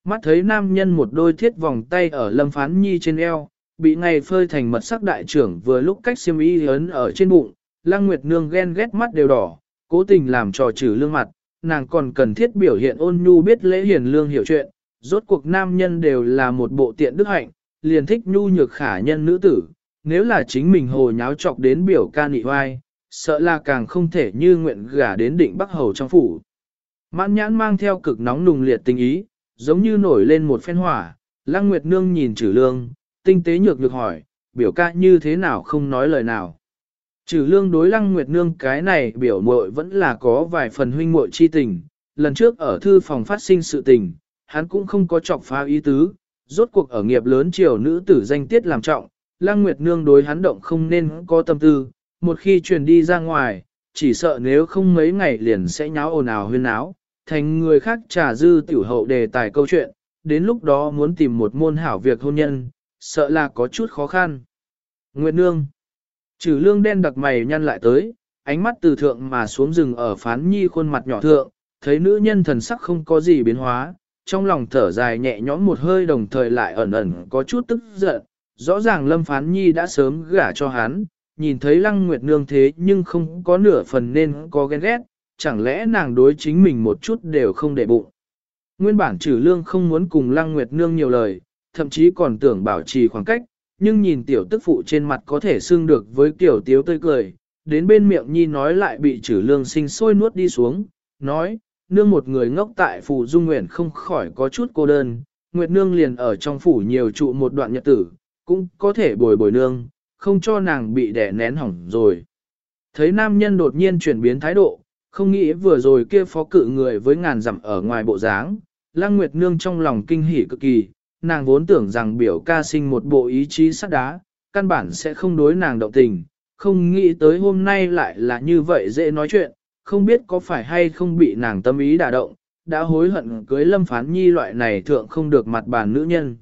Mắt thấy nam nhân một đôi thiết vòng tay ở lâm phán nhi trên eo, bị ngày phơi thành mật sắc đại trưởng vừa lúc cách xiêm y ấn ở trên bụng, lăng nguyệt nương ghen ghét mắt đều đỏ, cố tình làm trò trừ lương mặt, nàng còn cần thiết biểu hiện ôn nhu biết lễ hiền lương hiểu chuyện, rốt cuộc nam nhân đều là một bộ tiện đức hạnh, liền thích nhu nhược khả nhân nữ tử, nếu là chính mình hồ nháo chọc đến biểu ca nị hoai, sợ là càng không thể như nguyện gả đến định bắc hầu trong phủ. Mãn nhãn mang theo cực nóng nùng liệt tình ý, giống như nổi lên một phen hỏa, lăng nguyệt nương nhìn trừ lương, tinh tế nhược được hỏi, biểu ca như thế nào không nói lời nào. Trừ lương đối lăng nguyệt nương cái này biểu muội vẫn là có vài phần huynh muội chi tình, lần trước ở thư phòng phát sinh sự tình, hắn cũng không có chọc phá ý tứ, rốt cuộc ở nghiệp lớn triều nữ tử danh tiết làm trọng, lăng nguyệt nương đối hắn động không nên có tâm tư, một khi truyền đi ra ngoài, chỉ sợ nếu không mấy ngày liền sẽ nháo ồn ào huyên náo, thành người khác trả dư tiểu hậu đề tài câu chuyện, đến lúc đó muốn tìm một môn hảo việc hôn nhân, sợ là có chút khó khăn. Nguyệt Nương Trừ lương đen đặc mày nhăn lại tới, ánh mắt từ thượng mà xuống rừng ở phán nhi khuôn mặt nhỏ thượng, thấy nữ nhân thần sắc không có gì biến hóa, trong lòng thở dài nhẹ nhõm một hơi đồng thời lại ẩn ẩn có chút tức giận, rõ ràng lâm phán nhi đã sớm gả cho hắn, nhìn thấy lăng nguyệt nương thế nhưng không có nửa phần nên có ghen ghét, chẳng lẽ nàng đối chính mình một chút đều không để bụng. Nguyên bản trừ lương không muốn cùng lăng nguyệt nương nhiều lời, thậm chí còn tưởng bảo trì khoảng cách, nhưng nhìn tiểu tức phụ trên mặt có thể xưng được với kiểu tiếu tươi cười, đến bên miệng nhi nói lại bị trừ lương sinh sôi nuốt đi xuống, nói, nương một người ngốc tại phủ dung nguyện không khỏi có chút cô đơn, Nguyệt nương liền ở trong phủ nhiều trụ một đoạn nhật tử, cũng có thể bồi bồi nương, không cho nàng bị đẻ nén hỏng rồi. Thấy nam nhân đột nhiên chuyển biến thái độ, không nghĩ vừa rồi kia phó cự người với ngàn dặm ở ngoài bộ dáng, lang Nguyệt Nương trong lòng kinh hỉ cực kỳ, nàng vốn tưởng rằng biểu ca sinh một bộ ý chí sắt đá, căn bản sẽ không đối nàng động tình, không nghĩ tới hôm nay lại là như vậy dễ nói chuyện, không biết có phải hay không bị nàng tâm ý đả động, đã hối hận cưới lâm phán nhi loại này thượng không được mặt bàn nữ nhân.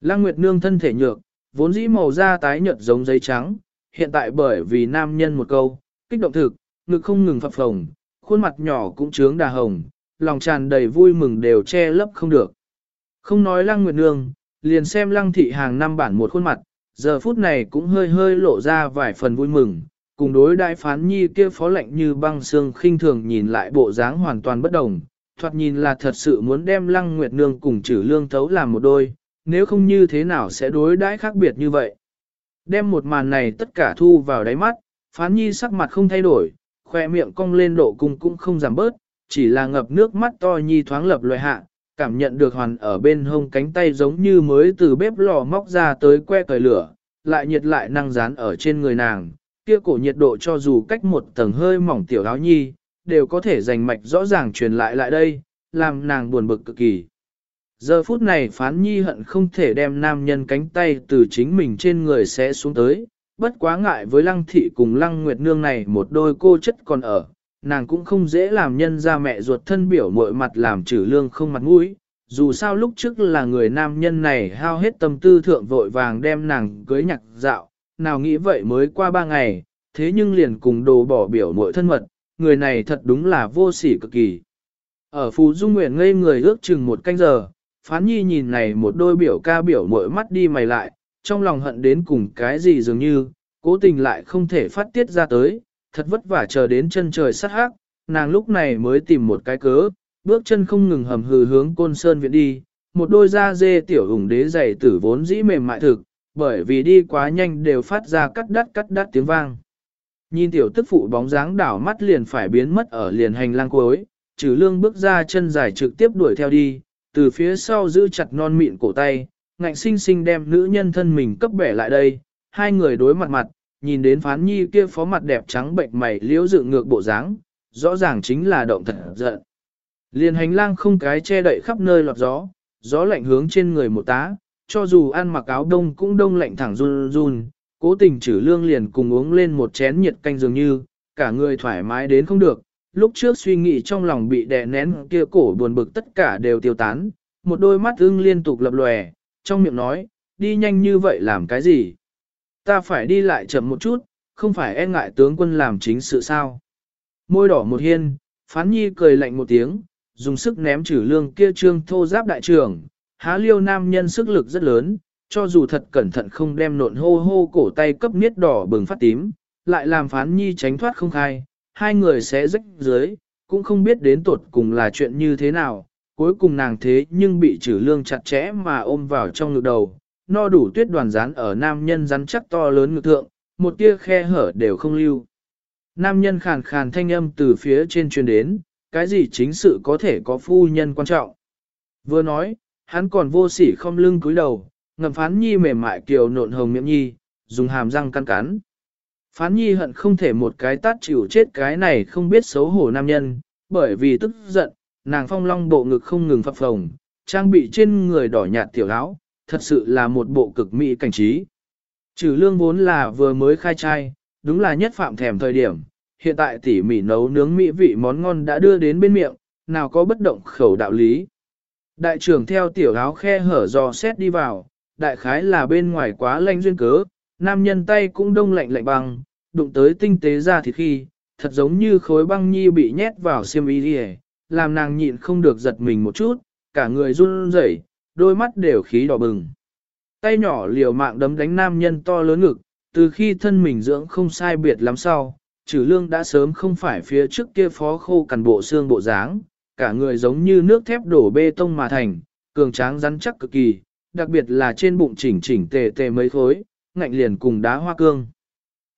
Lăng Nguyệt Nương thân thể nhược, vốn dĩ màu da tái nhợt giống giấy trắng, hiện tại bởi vì nam nhân một câu, kích động thực, ngực không ngừng phập phồng, khuôn mặt nhỏ cũng trướng đà hồng, lòng tràn đầy vui mừng đều che lấp không được. Không nói Lăng Nguyệt Nương, liền xem Lăng Thị hàng năm bản một khuôn mặt, giờ phút này cũng hơi hơi lộ ra vài phần vui mừng, cùng đối đại phán nhi kia phó lệnh như băng xương khinh thường nhìn lại bộ dáng hoàn toàn bất đồng, thoạt nhìn là thật sự muốn đem Lăng Nguyệt Nương cùng trừ lương thấu làm một đôi, nếu không như thế nào sẽ đối đãi khác biệt như vậy. Đem một màn này tất cả thu vào đáy mắt, phán nhi sắc mặt không thay đổi, khoe miệng cong lên độ cung cũng không giảm bớt, chỉ là ngập nước mắt to nhi thoáng lập loại hạ, cảm nhận được hoàn ở bên hông cánh tay giống như mới từ bếp lò móc ra tới que cởi lửa, lại nhiệt lại năng dán ở trên người nàng, kia cổ nhiệt độ cho dù cách một tầng hơi mỏng tiểu áo nhi, đều có thể dành mạch rõ ràng truyền lại lại đây, làm nàng buồn bực cực kỳ. Giờ phút này phán nhi hận không thể đem nam nhân cánh tay từ chính mình trên người sẽ xuống tới, bất quá ngại với lăng thị cùng lăng nguyệt nương này một đôi cô chất còn ở, nàng cũng không dễ làm nhân ra mẹ ruột thân biểu mội mặt làm trừ lương không mặt mũi. Dù sao lúc trước là người nam nhân này hao hết tâm tư thượng vội vàng đem nàng cưới nhặt dạo, nào nghĩ vậy mới qua ba ngày, thế nhưng liền cùng đồ bỏ biểu mội thân mật, người này thật đúng là vô sỉ cực kỳ. Ở Phú Dung Nguyện ngây người ước chừng một canh giờ, Phán Nhi nhìn này một đôi biểu ca biểu mội mắt đi mày lại, trong lòng hận đến cùng cái gì dường như, cố tình lại không thể phát tiết ra tới, thật vất vả chờ đến chân trời sắt hắc, nàng lúc này mới tìm một cái cớ, bước chân không ngừng hầm hừ hướng côn sơn viện đi, một đôi da dê tiểu hùng đế dày tử vốn dĩ mềm mại thực, bởi vì đi quá nhanh đều phát ra cắt đắt cắt đắt tiếng vang. Nhìn tiểu tức phụ bóng dáng đảo mắt liền phải biến mất ở liền hành lang cuối, trừ lương bước ra chân dài trực tiếp đuổi theo đi, từ phía sau giữ chặt non mịn cổ tay, ngạnh sinh sinh đem nữ nhân thân mình cấp bẻ lại đây, hai người đối mặt mặt, nhìn đến phán nhi kia phó mặt đẹp trắng bệnh mày liễu dự ngược bộ dáng, rõ ràng chính là động thật giận. Liền hành lang không cái che đậy khắp nơi lọt gió, gió lạnh hướng trên người một tá, cho dù ăn mặc áo đông cũng đông lạnh thẳng run run, cố tình trừ lương liền cùng uống lên một chén nhiệt canh dường như, cả người thoải mái đến không được, lúc trước suy nghĩ trong lòng bị đè nén kia cổ buồn bực tất cả đều tiêu tán, một đôi mắt ưng liên tục lập lòe, trong miệng nói, đi nhanh như vậy làm cái gì? Ta phải đi lại chậm một chút, không phải e ngại tướng quân làm chính sự sao. Môi đỏ một hiên, phán nhi cười lạnh một tiếng, dùng sức ném trừ lương kia trương thô giáp đại trưởng, há liêu nam nhân sức lực rất lớn, cho dù thật cẩn thận không đem nộn hô hô cổ tay cấp niết đỏ bừng phát tím, lại làm phán nhi tránh thoát không khai, hai người sẽ rách dưới, cũng không biết đến tột cùng là chuyện như thế nào, cuối cùng nàng thế nhưng bị trừ lương chặt chẽ mà ôm vào trong ngực đầu, no đủ tuyết đoàn rán ở nam nhân rắn chắc to lớn ngực thượng, một tia khe hở đều không lưu. Nam nhân khàn khàn thanh âm từ phía trên truyền đến, cái gì chính sự có thể có phu nhân quan trọng. Vừa nói, hắn còn vô sỉ không lưng cúi đầu, ngầm phán nhi mềm mại kiều nộn hồng miệng nhi, dùng hàm răng căn cắn. Phán nhi hận không thể một cái tát chịu chết cái này không biết xấu hổ nam nhân, bởi vì tức giận, nàng phong long bộ ngực không ngừng phập phồng, trang bị trên người đỏ nhạt tiểu áo, thật sự là một bộ cực mỹ cảnh trí. Trừ lương vốn là vừa mới khai trai, đúng là nhất phạm thèm thời điểm, hiện tại tỉ mỉ nấu nướng mỹ vị món ngon đã đưa đến bên miệng, nào có bất động khẩu đạo lý. Đại trưởng theo tiểu áo khe hở dò xét đi vào, đại khái là bên ngoài quá lạnh duyên cớ, nam nhân tay cũng đông lạnh lạnh băng, đụng tới tinh tế ra thịt khi, thật giống như khối băng nhi bị nhét vào xiêm y đi làm nàng nhịn không được giật mình một chút, cả người run rẩy, đôi mắt đều khí đỏ bừng. Tay nhỏ liều mạng đấm đánh nam nhân to lớn ngực, từ khi thân mình dưỡng không sai biệt lắm sau, trừ lương đã sớm không phải phía trước kia phó khô cằn bộ xương bộ dáng, cả người giống như nước thép đổ bê tông mà thành, cường tráng rắn chắc cực kỳ, đặc biệt là trên bụng chỉnh chỉnh tề tề mấy khối, ngạnh liền cùng đá hoa cương.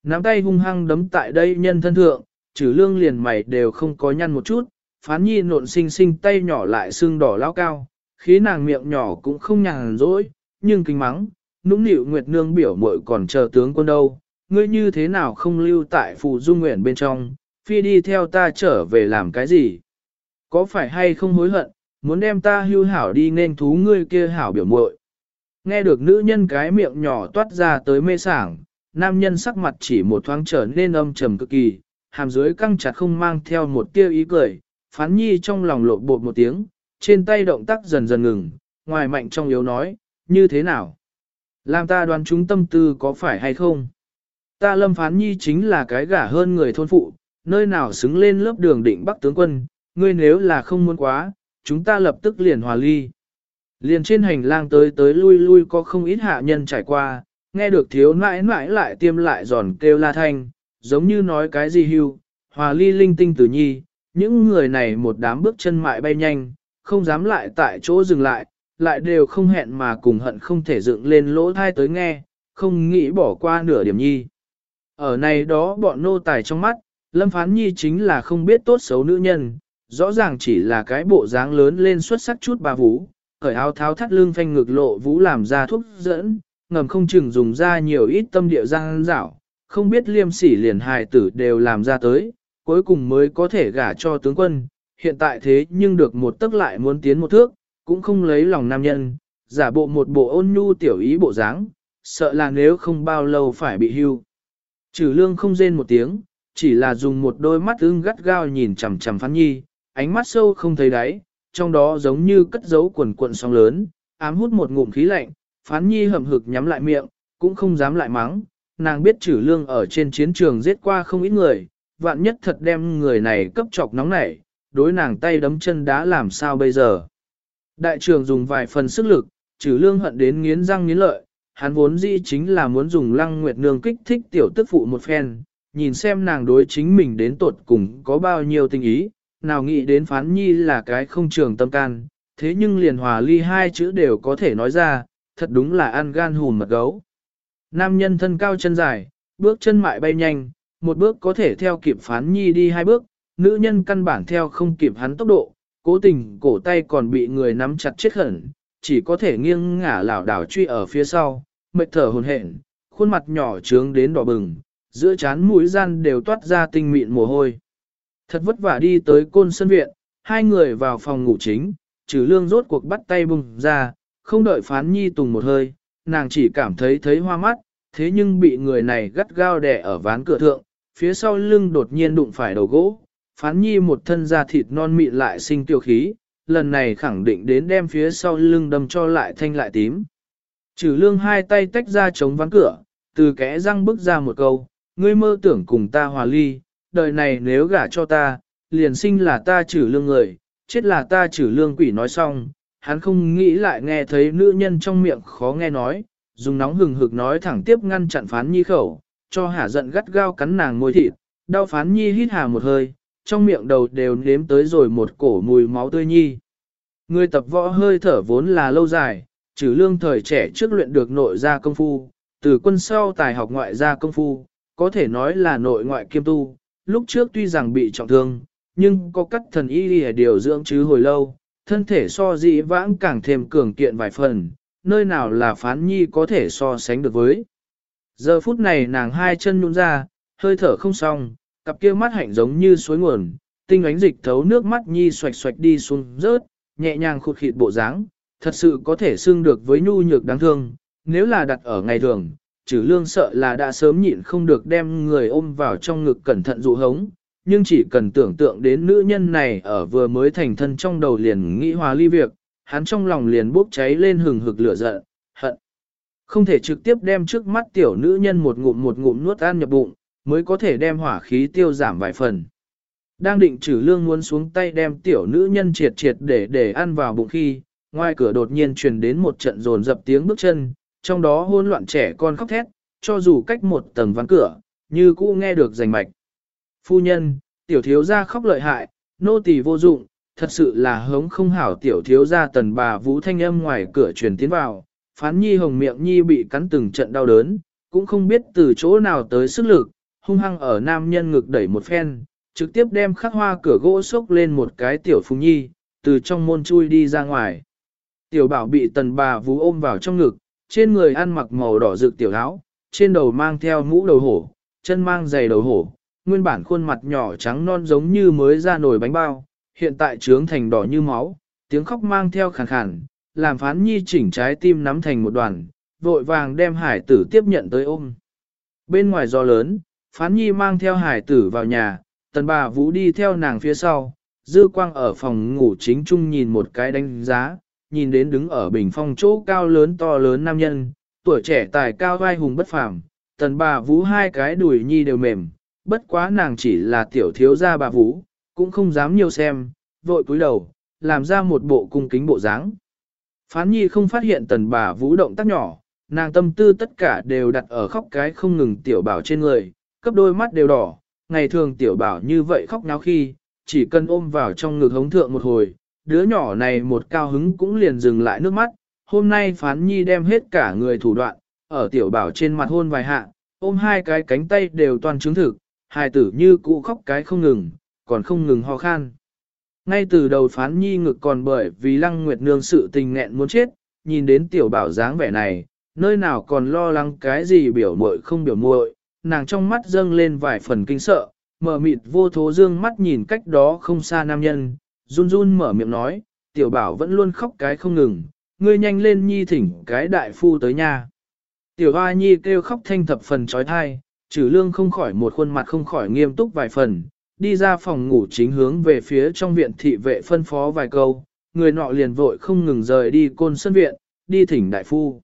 Nắm tay hung hăng đấm tại đây nhân thân thượng, trừ lương liền mày đều không có nhăn một chút, phán nhi nộn xinh xinh tay nhỏ lại xương đỏ lao cao, khí nàng miệng nhỏ cũng không nhàn rỗi, nhưng kinh mắng, nũng nịu Nguyệt Nương biểu muội còn chờ tướng quân đâu, ngươi như thế nào không lưu tại phù dung nguyện bên trong, phi đi theo ta trở về làm cái gì? Có phải hay không hối hận, muốn đem ta hưu hảo đi nên thú ngươi kia hảo biểu muội. Nghe được nữ nhân cái miệng nhỏ toát ra tới mê sảng, nam nhân sắc mặt chỉ một thoáng trở nên âm trầm cực kỳ, hàm dưới căng chặt không mang theo một tia ý cười, phán nhi trong lòng lộ bột một tiếng, trên tay động tác dần dần ngừng, ngoài mạnh trong yếu nói, như thế nào? Làm ta đoán chúng tâm tư có phải hay không? Ta lâm phán nhi chính là cái gả hơn người thôn phụ, nơi nào xứng lên lớp đường định bắc tướng quân, ngươi nếu là không muốn quá, chúng ta lập tức liền hòa ly. Liền trên hành lang tới tới lui lui có không ít hạ nhân trải qua, nghe được thiếu nãi nãi lại tiêm lại giòn kêu la thanh, giống như nói cái gì hưu, hòa ly linh tinh tử nhi, những người này một đám bước chân mại bay nhanh, không dám lại tại chỗ dừng lại, lại đều không hẹn mà cùng hận không thể dựng lên lỗ thai tới nghe, không nghĩ bỏ qua nửa điểm nhi. Ở này đó bọn nô tài trong mắt, Lâm Phán Nhi chính là không biết tốt xấu nữ nhân, rõ ràng chỉ là cái bộ dáng lớn lên xuất sắc chút bà vũ, cởi áo tháo thắt lưng phanh ngực lộ vũ làm ra thuốc dẫn, ngầm không chừng dùng ra nhiều ít tâm địa giang dảo, không biết liêm sỉ liền hài tử đều làm ra tới, cuối cùng mới có thể gả cho tướng quân, hiện tại thế nhưng được một tức lại muốn tiến một thước, cũng không lấy lòng nam nhân, giả bộ một bộ ôn nhu tiểu ý bộ dáng, sợ là nếu không bao lâu phải bị hưu. Trừ lương không rên một tiếng, chỉ là dùng một đôi mắt ưng gắt gao nhìn chằm chằm phán nhi, ánh mắt sâu không thấy đáy, trong đó giống như cất giấu quần cuộn sóng lớn, ám hút một ngụm khí lạnh, phán nhi hầm hực nhắm lại miệng, cũng không dám lại mắng, nàng biết trừ lương ở trên chiến trường giết qua không ít người, vạn nhất thật đem người này cấp chọc nóng nảy, đối nàng tay đấm chân đá làm sao bây giờ. Đại trường dùng vài phần sức lực, trừ lương hận đến nghiến răng nghiến lợi, hắn vốn dĩ chính là muốn dùng lăng nguyệt nương kích thích tiểu tức phụ một phen, nhìn xem nàng đối chính mình đến tột cùng có bao nhiêu tình ý, nào nghĩ đến phán nhi là cái không trường tâm can, thế nhưng liền hòa ly hai chữ đều có thể nói ra, thật đúng là ăn gan hùn mật gấu. Nam nhân thân cao chân dài, bước chân mại bay nhanh, một bước có thể theo kịp phán nhi đi hai bước, nữ nhân căn bản theo không kịp hắn tốc độ, cố tình cổ tay còn bị người nắm chặt chết hẳn, chỉ có thể nghiêng ngả lảo đảo truy ở phía sau, mệt thở hồn hển, khuôn mặt nhỏ trướng đến đỏ bừng, giữa chán mũi gian đều toát ra tinh mịn mồ hôi. Thật vất vả đi tới côn sân viện, hai người vào phòng ngủ chính, trừ lương rốt cuộc bắt tay bùng ra, không đợi phán nhi tùng một hơi, nàng chỉ cảm thấy thấy hoa mắt, thế nhưng bị người này gắt gao đè ở ván cửa thượng, phía sau lưng đột nhiên đụng phải đầu gỗ, phán nhi một thân da thịt non mịn lại sinh tiêu khí, lần này khẳng định đến đem phía sau lưng đâm cho lại thanh lại tím. Trừ lương hai tay tách ra chống ván cửa, từ kẽ răng bước ra một câu, ngươi mơ tưởng cùng ta hòa ly, đời này nếu gả cho ta, liền sinh là ta trừ lương người, chết là ta trừ lương quỷ nói xong, hắn không nghĩ lại nghe thấy nữ nhân trong miệng khó nghe nói, dùng nóng hừng hực nói thẳng tiếp ngăn chặn phán nhi khẩu, cho hả giận gắt gao cắn nàng môi thịt, đau phán nhi hít hà một hơi, trong miệng đầu đều nếm tới rồi một cổ mùi máu tươi nhi. Người tập võ hơi thở vốn là lâu dài, trừ lương thời trẻ trước luyện được nội gia công phu, từ quân sau tài học ngoại gia công phu, có thể nói là nội ngoại kiêm tu, lúc trước tuy rằng bị trọng thương, nhưng có cắt thần y đi điều dưỡng chứ hồi lâu, thân thể so dị vãng càng thêm cường kiện vài phần, nơi nào là phán nhi có thể so sánh được với. Giờ phút này nàng hai chân nhún ra, hơi thở không xong, cặp kia mắt hạnh giống như suối nguồn, tinh ánh dịch thấu nước mắt nhi xoạch xoạch đi xuống rớt, nhẹ nhàng khụt khịt bộ dáng, thật sự có thể xưng được với nhu nhược đáng thương, nếu là đặt ở ngày thường, trừ lương sợ là đã sớm nhịn không được đem người ôm vào trong ngực cẩn thận dụ hống, nhưng chỉ cần tưởng tượng đến nữ nhân này ở vừa mới thành thân trong đầu liền nghĩ hòa ly việc, hắn trong lòng liền bốc cháy lên hừng hực lửa giận, hận. Không thể trực tiếp đem trước mắt tiểu nữ nhân một ngụm một ngụm nuốt ăn nhập bụng, mới có thể đem hỏa khí tiêu giảm vài phần. Đang định trừ lương muốn xuống tay đem tiểu nữ nhân triệt triệt để để ăn vào bụng khi, ngoài cửa đột nhiên truyền đến một trận rồn dập tiếng bước chân, trong đó hôn loạn trẻ con khóc thét, cho dù cách một tầng ván cửa, như cũ nghe được rành mạch. Phu nhân, tiểu thiếu gia khóc lợi hại, nô tỳ vô dụng, thật sự là hống không hảo tiểu thiếu gia tần bà vũ thanh âm ngoài cửa truyền tiến vào, phán nhi hồng miệng nhi bị cắn từng trận đau đớn, cũng không biết từ chỗ nào tới sức lực, hung hăng ở nam nhân ngực đẩy một phen, trực tiếp đem khắc hoa cửa gỗ sốc lên một cái tiểu phùng nhi, từ trong môn chui đi ra ngoài. Tiểu bảo bị tần bà vú ôm vào trong ngực, trên người ăn mặc màu đỏ rực tiểu áo, trên đầu mang theo mũ đầu hổ, chân mang giày đầu hổ, nguyên bản khuôn mặt nhỏ trắng non giống như mới ra nồi bánh bao, hiện tại trướng thành đỏ như máu, tiếng khóc mang theo khàn khàn, làm phán nhi chỉnh trái tim nắm thành một đoàn, vội vàng đem hải tử tiếp nhận tới ôm. Bên ngoài gió lớn, phán nhi mang theo hải tử vào nhà, tần bà vũ đi theo nàng phía sau, dư quang ở phòng ngủ chính trung nhìn một cái đánh giá, nhìn đến đứng ở bình phong chỗ cao lớn to lớn nam nhân, tuổi trẻ tài cao vai hùng bất phàm, tần bà vũ hai cái đùi nhi đều mềm, bất quá nàng chỉ là tiểu thiếu gia bà vũ, cũng không dám nhiều xem, vội cúi đầu, làm ra một bộ cung kính bộ dáng. Phán nhi không phát hiện tần bà vũ động tác nhỏ, nàng tâm tư tất cả đều đặt ở khóc cái không ngừng tiểu bảo trên người, cấp đôi mắt đều đỏ, ngày thường tiểu bảo như vậy khóc náo khi, chỉ cần ôm vào trong ngực hống thượng một hồi, đứa nhỏ này một cao hứng cũng liền dừng lại nước mắt, hôm nay phán nhi đem hết cả người thủ đoạn, ở tiểu bảo trên mặt hôn vài hạ, ôm hai cái cánh tay đều toàn chứng thực, hài tử như cũ khóc cái không ngừng, còn không ngừng ho khan. Ngay từ đầu phán nhi ngực còn bởi vì lăng nguyệt nương sự tình nghẹn muốn chết, nhìn đến tiểu bảo dáng vẻ này, nơi nào còn lo lắng cái gì biểu muội không biểu muội, nàng trong mắt dâng lên vài phần kinh sợ, mở mịt vô thố dương mắt nhìn cách đó không xa nam nhân, run run mở miệng nói, tiểu bảo vẫn luôn khóc cái không ngừng, ngươi nhanh lên nhi thỉnh cái đại phu tới nhà. Tiểu hoa nhi kêu khóc thanh thập phần trói thai, trừ lương không khỏi một khuôn mặt không khỏi nghiêm túc vài phần, đi ra phòng ngủ chính hướng về phía trong viện thị vệ phân phó vài câu, người nọ liền vội không ngừng rời đi côn sân viện, đi thỉnh đại phu.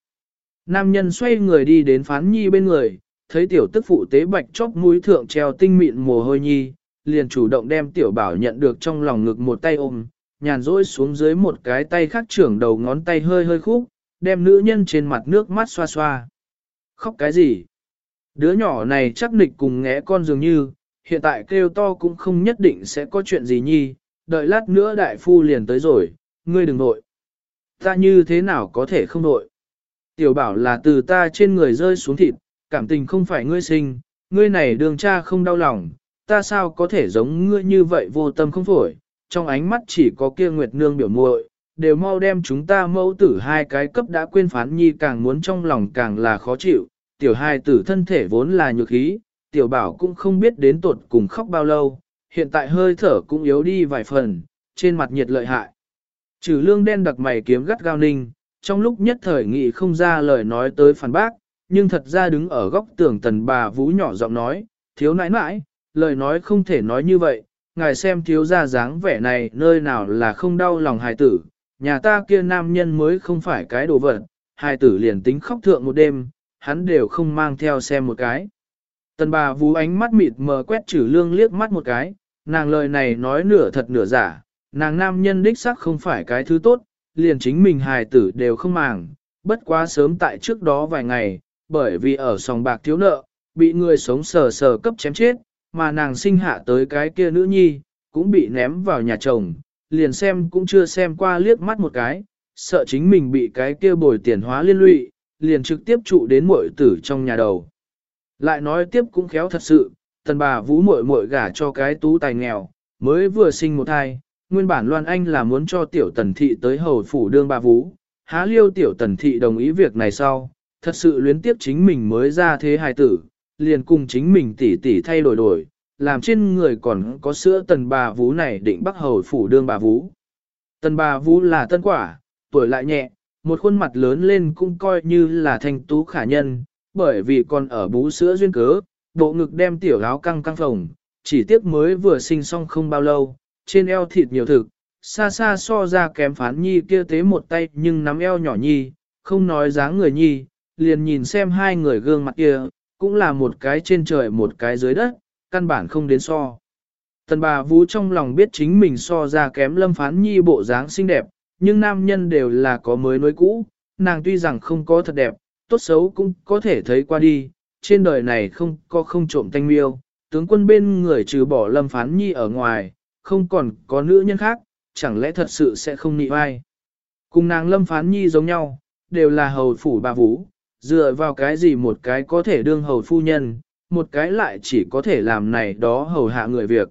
Nam nhân xoay người đi đến phán nhi bên người, thấy tiểu tức phụ tế bạch chóp mũi thượng treo tinh mịn mồ hôi nhi, liền chủ động đem tiểu bảo nhận được trong lòng ngực một tay ôm, nhàn rỗi xuống dưới một cái tay khác trưởng đầu ngón tay hơi hơi khúc, đem nữ nhân trên mặt nước mắt xoa xoa. Khóc cái gì? Đứa nhỏ này chắc nịch cùng ngẽ con dường như, hiện tại kêu to cũng không nhất định sẽ có chuyện gì nhi, đợi lát nữa đại phu liền tới rồi, ngươi đừng nội. Ta như thế nào có thể không nội? Tiểu bảo là từ ta trên người rơi xuống thịt, cảm tình không phải ngươi sinh, ngươi này đường cha không đau lòng, ta sao có thể giống ngươi như vậy vô tâm không phổi, trong ánh mắt chỉ có kia nguyệt nương biểu muội, đều mau đem chúng ta mẫu tử hai cái cấp đã quên phán nhi càng muốn trong lòng càng là khó chịu, tiểu hai tử thân thể vốn là nhược khí, tiểu bảo cũng không biết đến tột cùng khóc bao lâu, hiện tại hơi thở cũng yếu đi vài phần, trên mặt nhiệt lợi hại. Trừ lương đen đặc mày kiếm gắt gao ninh, trong lúc nhất thời nghị không ra lời nói tới phản bác, nhưng thật ra đứng ở góc tường tần bà vũ nhỏ giọng nói, thiếu nãi nãi, lời nói không thể nói như vậy, ngài xem thiếu ra dáng vẻ này nơi nào là không đau lòng hài tử, nhà ta kia nam nhân mới không phải cái đồ vật, hài tử liền tính khóc thượng một đêm, hắn đều không mang theo xem một cái. Tần bà vú ánh mắt mịt mờ quét trừ lương liếc mắt một cái, nàng lời này nói nửa thật nửa giả, nàng nam nhân đích xác không phải cái thứ tốt, liền chính mình hài tử đều không màng, bất quá sớm tại trước đó vài ngày, bởi vì ở sòng bạc thiếu nợ, bị người sống sờ sờ cấp chém chết, mà nàng sinh hạ tới cái kia nữ nhi, cũng bị ném vào nhà chồng, liền xem cũng chưa xem qua liếc mắt một cái, sợ chính mình bị cái kia bồi tiền hóa liên lụy, liền trực tiếp trụ đến muội tử trong nhà đầu. Lại nói tiếp cũng khéo thật sự, tần bà vũ muội muội gả cho cái tú tài nghèo, mới vừa sinh một thai, nguyên bản Loan Anh là muốn cho tiểu tần thị tới hầu phủ đương bà vũ, há liêu tiểu tần thị đồng ý việc này sau, thật sự luyến tiếp chính mình mới ra thế hài tử, liền cùng chính mình tỉ tỉ thay đổi đổi, làm trên người còn có sữa tần bà vú này định bắt hầu phủ đương bà vú. Tần bà vú là tân quả, tuổi lại nhẹ, một khuôn mặt lớn lên cũng coi như là thanh tú khả nhân, bởi vì còn ở bú sữa duyên cớ, bộ ngực đem tiểu áo căng căng phồng, chỉ tiếc mới vừa sinh xong không bao lâu, trên eo thịt nhiều thực, xa xa so ra kém phán nhi kia tế một tay nhưng nắm eo nhỏ nhi, không nói dáng người nhi, liền nhìn xem hai người gương mặt kia, cũng là một cái trên trời một cái dưới đất, căn bản không đến so. Tần bà vũ trong lòng biết chính mình so ra kém lâm phán nhi bộ dáng xinh đẹp, nhưng nam nhân đều là có mới nối cũ, nàng tuy rằng không có thật đẹp, tốt xấu cũng có thể thấy qua đi, trên đời này không có không trộm thanh miêu, tướng quân bên người trừ bỏ lâm phán nhi ở ngoài, không còn có nữ nhân khác, chẳng lẽ thật sự sẽ không nị vai. Cùng nàng lâm phán nhi giống nhau, đều là hầu phủ bà vũ, dựa vào cái gì một cái có thể đương hầu phu nhân, một cái lại chỉ có thể làm này đó hầu hạ người việc.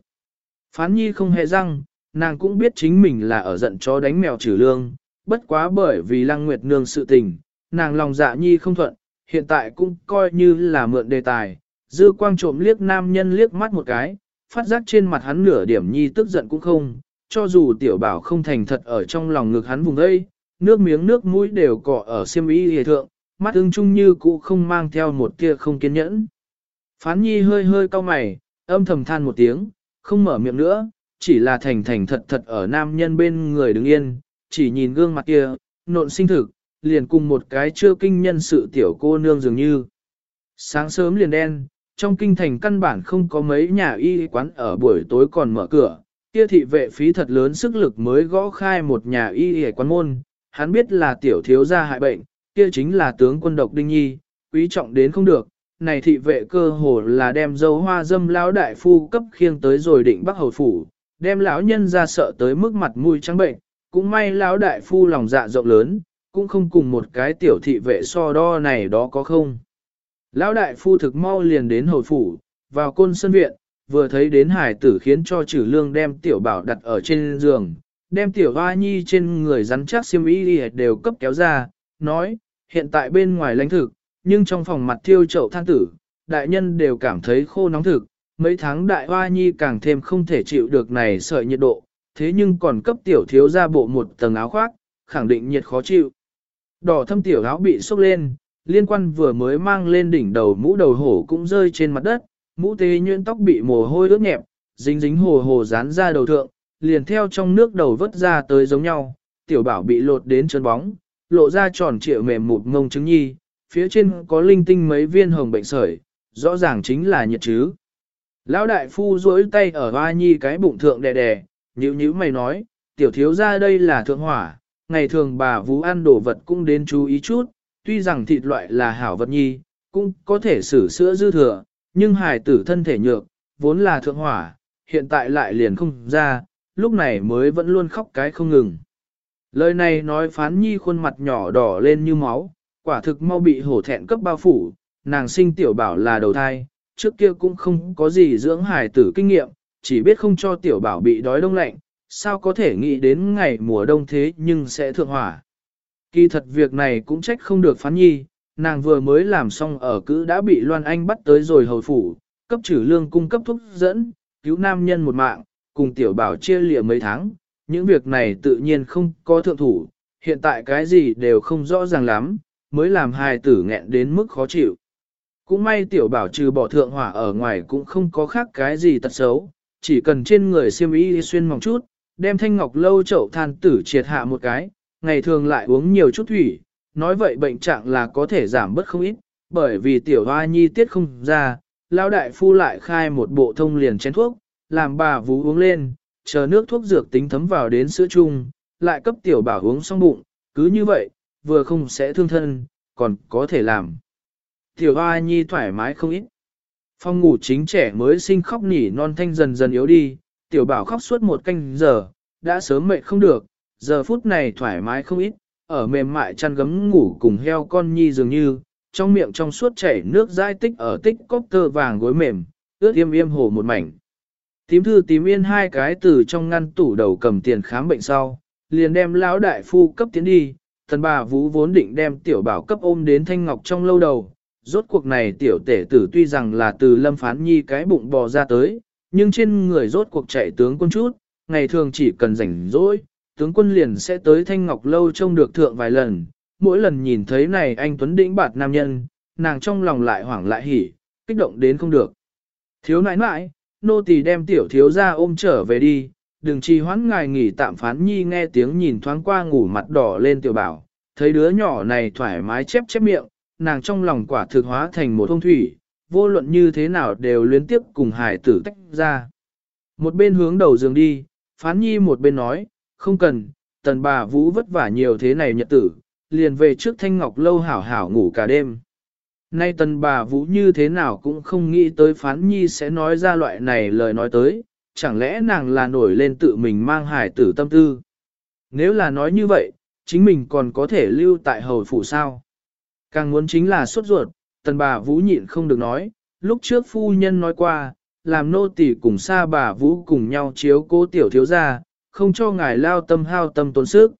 Phán nhi không hề răng, nàng cũng biết chính mình là ở giận chó đánh mèo trừ lương, bất quá bởi vì lăng nguyệt nương sự tình, nàng lòng dạ nhi không thuận, hiện tại cũng coi như là mượn đề tài, dư quang trộm liếc nam nhân liếc mắt một cái, phát giác trên mặt hắn nửa điểm nhi tức giận cũng không, cho dù tiểu bảo không thành thật ở trong lòng ngực hắn vùng đây, nước miếng nước mũi đều cọ ở xiêm y hề thượng, mắt ưng chung như cũ không mang theo một tia không kiên nhẫn. Phán nhi hơi hơi cau mày, âm thầm than một tiếng, không mở miệng nữa, chỉ là thành thành thật thật ở nam nhân bên người đứng yên, chỉ nhìn gương mặt kia, nộn sinh thực, liền cùng một cái chưa kinh nhân sự tiểu cô nương dường như. Sáng sớm liền đen, trong kinh thành căn bản không có mấy nhà y quán ở buổi tối còn mở cửa, kia thị vệ phí thật lớn sức lực mới gõ khai một nhà y y quán môn, hắn biết là tiểu thiếu gia hại bệnh, kia chính là tướng quân độc đinh nhi, quý trọng đến không được, này thị vệ cơ hồ là đem dấu hoa dâm lão đại phu cấp khiêng tới rồi định bắc hầu phủ, đem lão nhân ra sợ tới mức mặt mũi trắng bệnh, cũng may lão đại phu lòng dạ rộng lớn, cũng không cùng một cái tiểu thị vệ so đo này đó có không. Lão đại phu thực mau liền đến hồi phủ, vào côn sân viện, vừa thấy đến hải tử khiến cho trừ lương đem tiểu bảo đặt ở trên giường, đem tiểu hoa nhi trên người rắn chắc xiêm y đều cấp kéo ra, nói, hiện tại bên ngoài lãnh thực, nhưng trong phòng mặt thiêu chậu than tử, đại nhân đều cảm thấy khô nóng thực, mấy tháng đại hoa nhi càng thêm không thể chịu được này sợi nhiệt độ, thế nhưng còn cấp tiểu thiếu ra bộ một tầng áo khoác, khẳng định nhiệt khó chịu. Đỏ thâm tiểu áo bị sốc lên, liên quan vừa mới mang lên đỉnh đầu mũ đầu hổ cũng rơi trên mặt đất, mũ tế nhuyễn tóc bị mồ hôi ướt nhẹp, dính dính hồ hồ dán ra đầu thượng, liền theo trong nước đầu vớt ra tới giống nhau, tiểu bảo bị lột đến chân bóng, lộ ra tròn trịa mềm mụt ngông trứng nhi, phía trên có linh tinh mấy viên hồng bệnh sởi, rõ ràng chính là nhiệt chứ. Lão đại phu duỗi tay ở hoa nhi cái bụng thượng đè đè, nhữ nhữ mày nói, tiểu thiếu ra đây là thượng hỏa, ngày thường bà vú ăn đồ vật cũng đến chú ý chút, tuy rằng thịt loại là hảo vật nhi, cũng có thể xử sữa dư thừa, nhưng hài tử thân thể nhược, vốn là thượng hỏa, hiện tại lại liền không ra, lúc này mới vẫn luôn khóc cái không ngừng. Lời này nói phán nhi khuôn mặt nhỏ đỏ lên như máu, quả thực mau bị hổ thẹn cấp bao phủ, nàng sinh tiểu bảo là đầu thai, trước kia cũng không có gì dưỡng hài tử kinh nghiệm, chỉ biết không cho tiểu bảo bị đói đông lạnh, sao có thể nghĩ đến ngày mùa đông thế nhưng sẽ thượng hỏa. Kỳ thật việc này cũng trách không được phán nhi, nàng vừa mới làm xong ở cữ đã bị Loan Anh bắt tới rồi hầu phủ, cấp trừ lương cung cấp thuốc dẫn, cứu nam nhân một mạng, cùng tiểu bảo chia lịa mấy tháng, những việc này tự nhiên không có thượng thủ, hiện tại cái gì đều không rõ ràng lắm, mới làm hài tử nghẹn đến mức khó chịu. Cũng may tiểu bảo trừ bỏ thượng hỏa ở ngoài cũng không có khác cái gì tật xấu, chỉ cần trên người xiêm y xuyên mỏng chút, đem thanh ngọc lâu chậu than tử triệt hạ một cái, ngày thường lại uống nhiều chút thủy, nói vậy bệnh trạng là có thể giảm bớt không ít, bởi vì tiểu hoa nhi tiết không ra, lao đại phu lại khai một bộ thông liền chén thuốc, làm bà vú uống lên, chờ nước thuốc dược tính thấm vào đến sữa chung, lại cấp tiểu bảo uống xong bụng, cứ như vậy, vừa không sẽ thương thân, còn có thể làm. Tiểu hoa nhi thoải mái không ít. Phong ngủ chính trẻ mới sinh khóc nỉ non thanh dần dần yếu đi, tiểu bảo khóc suốt một canh giờ, đã sớm mệt không được, giờ phút này thoải mái không ít, ở mềm mại chăn gấm ngủ cùng heo con nhi dường như, trong miệng trong suốt chảy nước dai tích ở tích cốc tơ vàng gối mềm, ướt yêm yêm hồ một mảnh. Tím thư tím yên hai cái từ trong ngăn tủ đầu cầm tiền khám bệnh sau, liền đem lão đại phu cấp tiến đi, thần bà vũ vốn định đem tiểu bảo cấp ôm đến thanh ngọc trong lâu đầu. Rốt cuộc này tiểu tể tử tuy rằng là từ lâm phán nhi cái bụng bò ra tới, nhưng trên người rốt cuộc chạy tướng quân chút, ngày thường chỉ cần rảnh rỗi, tướng quân liền sẽ tới thanh ngọc lâu trông được thượng vài lần, mỗi lần nhìn thấy này anh Tuấn Đĩnh bạt nam nhân, nàng trong lòng lại hoảng lại hỉ, kích động đến không được. Thiếu nãi nãi, nô tỳ đem tiểu thiếu ra ôm trở về đi, đừng trì hoãn ngài nghỉ tạm phán nhi nghe tiếng nhìn thoáng qua ngủ mặt đỏ lên tiểu bảo, thấy đứa nhỏ này thoải mái chép chép miệng, nàng trong lòng quả thực hóa thành một thông thủy, vô luận như thế nào đều luyến tiếp cùng hải tử tách ra. Một bên hướng đầu giường đi, phán nhi một bên nói, không cần, tần bà vũ vất vả nhiều thế này nhật tử, liền về trước thanh ngọc lâu hảo hảo ngủ cả đêm. Nay tần bà vũ như thế nào cũng không nghĩ tới phán nhi sẽ nói ra loại này lời nói tới, chẳng lẽ nàng là nổi lên tự mình mang hải tử tâm tư. Nếu là nói như vậy, chính mình còn có thể lưu tại hầu phủ sao. Càng muốn chính là sốt ruột, tần bà vũ nhịn không được nói, lúc trước phu nhân nói qua, làm nô tỳ cùng xa bà vũ cùng nhau chiếu cố tiểu thiếu gia, không cho ngài lao tâm hao tâm tốn sức.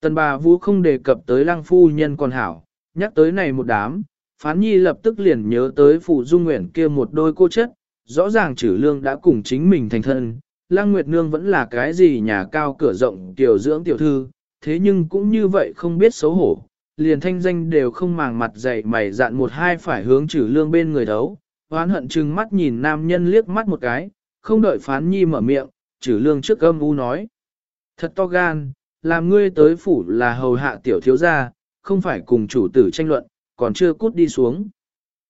Tần bà vũ không đề cập tới lăng phu nhân còn hảo, nhắc tới này một đám, phán nhi lập tức liền nhớ tới phụ dung Nguyễn kia một đôi cô chất, rõ ràng chử lương đã cùng chính mình thành thân, lăng nguyệt nương vẫn là cái gì nhà cao cửa rộng tiểu dưỡng tiểu thư, thế nhưng cũng như vậy không biết xấu hổ, liền thanh danh đều không màng mặt dày mày dạn một hai phải hướng trừ lương bên người đấu, hoán hận chừng mắt nhìn nam nhân liếc mắt một cái, không đợi phán nhi mở miệng, trừ lương trước âm u nói. Thật to gan, làm ngươi tới phủ là hầu hạ tiểu thiếu gia, không phải cùng chủ tử tranh luận, còn chưa cút đi xuống.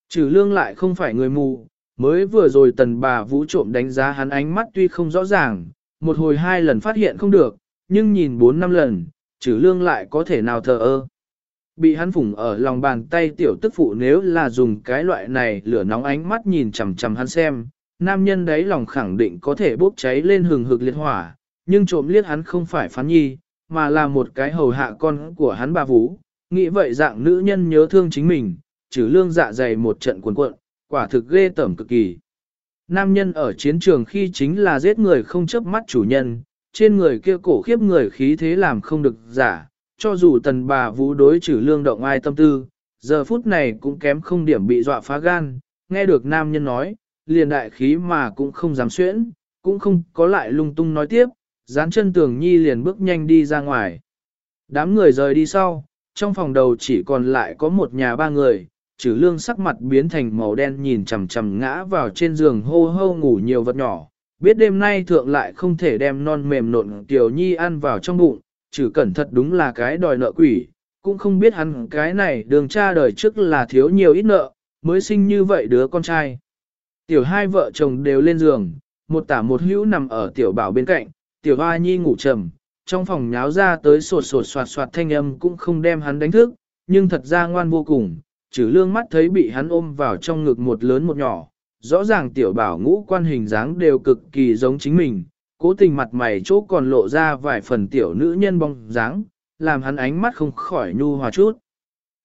Trừ lương lại không phải người mù, mới vừa rồi tần bà vũ trộm đánh giá hắn ánh mắt tuy không rõ ràng, một hồi hai lần phát hiện không được, nhưng nhìn bốn năm lần, trừ lương lại có thể nào thờ ơ. Bị hắn phủng ở lòng bàn tay tiểu tức phụ nếu là dùng cái loại này lửa nóng ánh mắt nhìn chằm chằm hắn xem, nam nhân đấy lòng khẳng định có thể bốc cháy lên hừng hực liệt hỏa, nhưng trộm liếc hắn không phải phán nhi, mà là một cái hầu hạ con của hắn bà vũ. Nghĩ vậy dạng nữ nhân nhớ thương chính mình, trừ lương dạ dày một trận cuồn cuộn, quả thực ghê tởm cực kỳ. Nam nhân ở chiến trường khi chính là giết người không chớp mắt chủ nhân, trên người kia cổ khiếp người khí thế làm không được giả, cho dù tần bà vũ đối trừ lương động ai tâm tư, giờ phút này cũng kém không điểm bị dọa phá gan, nghe được nam nhân nói, liền đại khí mà cũng không dám xuyễn, cũng không có lại lung tung nói tiếp, dán chân tường nhi liền bước nhanh đi ra ngoài. Đám người rời đi sau, trong phòng đầu chỉ còn lại có một nhà ba người, trừ lương sắc mặt biến thành màu đen nhìn chằm chằm ngã vào trên giường hô hô ngủ nhiều vật nhỏ, biết đêm nay thượng lại không thể đem non mềm nộn tiểu nhi ăn vào trong bụng, trừ cẩn thật đúng là cái đòi nợ quỷ, cũng không biết hắn cái này đường cha đời trước là thiếu nhiều ít nợ, mới sinh như vậy đứa con trai. Tiểu hai vợ chồng đều lên giường, một tả một hữu nằm ở tiểu bảo bên cạnh, tiểu hoa nhi ngủ trầm, trong phòng nháo ra tới sột sột soạt soạt thanh âm cũng không đem hắn đánh thức, nhưng thật ra ngoan vô cùng, trừ lương mắt thấy bị hắn ôm vào trong ngực một lớn một nhỏ, rõ ràng tiểu bảo ngũ quan hình dáng đều cực kỳ giống chính mình, cố tình mặt mày chỗ còn lộ ra vài phần tiểu nữ nhân bong dáng, làm hắn ánh mắt không khỏi nhu hòa chút.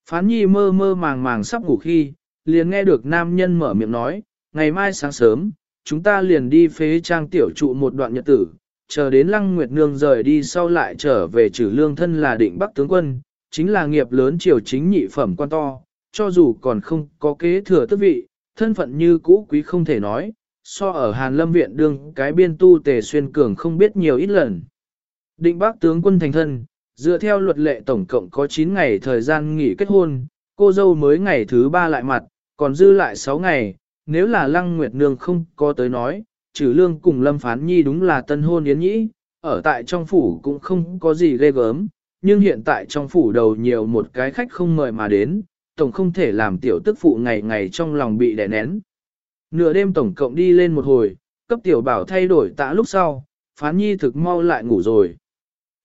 Phán nhi mơ mơ màng màng sắp ngủ khi, liền nghe được nam nhân mở miệng nói, ngày mai sáng sớm, chúng ta liền đi phế trang tiểu trụ một đoạn nhật tử, chờ đến lăng nguyệt nương rời đi sau lại trở về trừ lương thân là định bắc tướng quân, chính là nghiệp lớn triều chính nhị phẩm quan to, cho dù còn không có kế thừa tước vị, thân phận như cũ quý không thể nói, so ở Hàn Lâm Viện đương cái biên tu tề xuyên cường không biết nhiều ít lần. Định bắc tướng quân thành thân, dựa theo luật lệ tổng cộng có 9 ngày thời gian nghỉ kết hôn, cô dâu mới ngày thứ 3 lại mặt, còn dư lại 6 ngày, nếu là Lăng Nguyệt Nương không có tới nói, trừ lương cùng Lâm Phán Nhi đúng là tân hôn yến nhĩ, ở tại trong phủ cũng không có gì ghê gớm, nhưng hiện tại trong phủ đầu nhiều một cái khách không mời mà đến, tổng không thể làm tiểu tức phụ ngày ngày trong lòng bị đè nén. Nửa đêm tổng cộng đi lên một hồi, cấp tiểu bảo thay đổi tạ lúc sau, phán nhi thực mau lại ngủ rồi.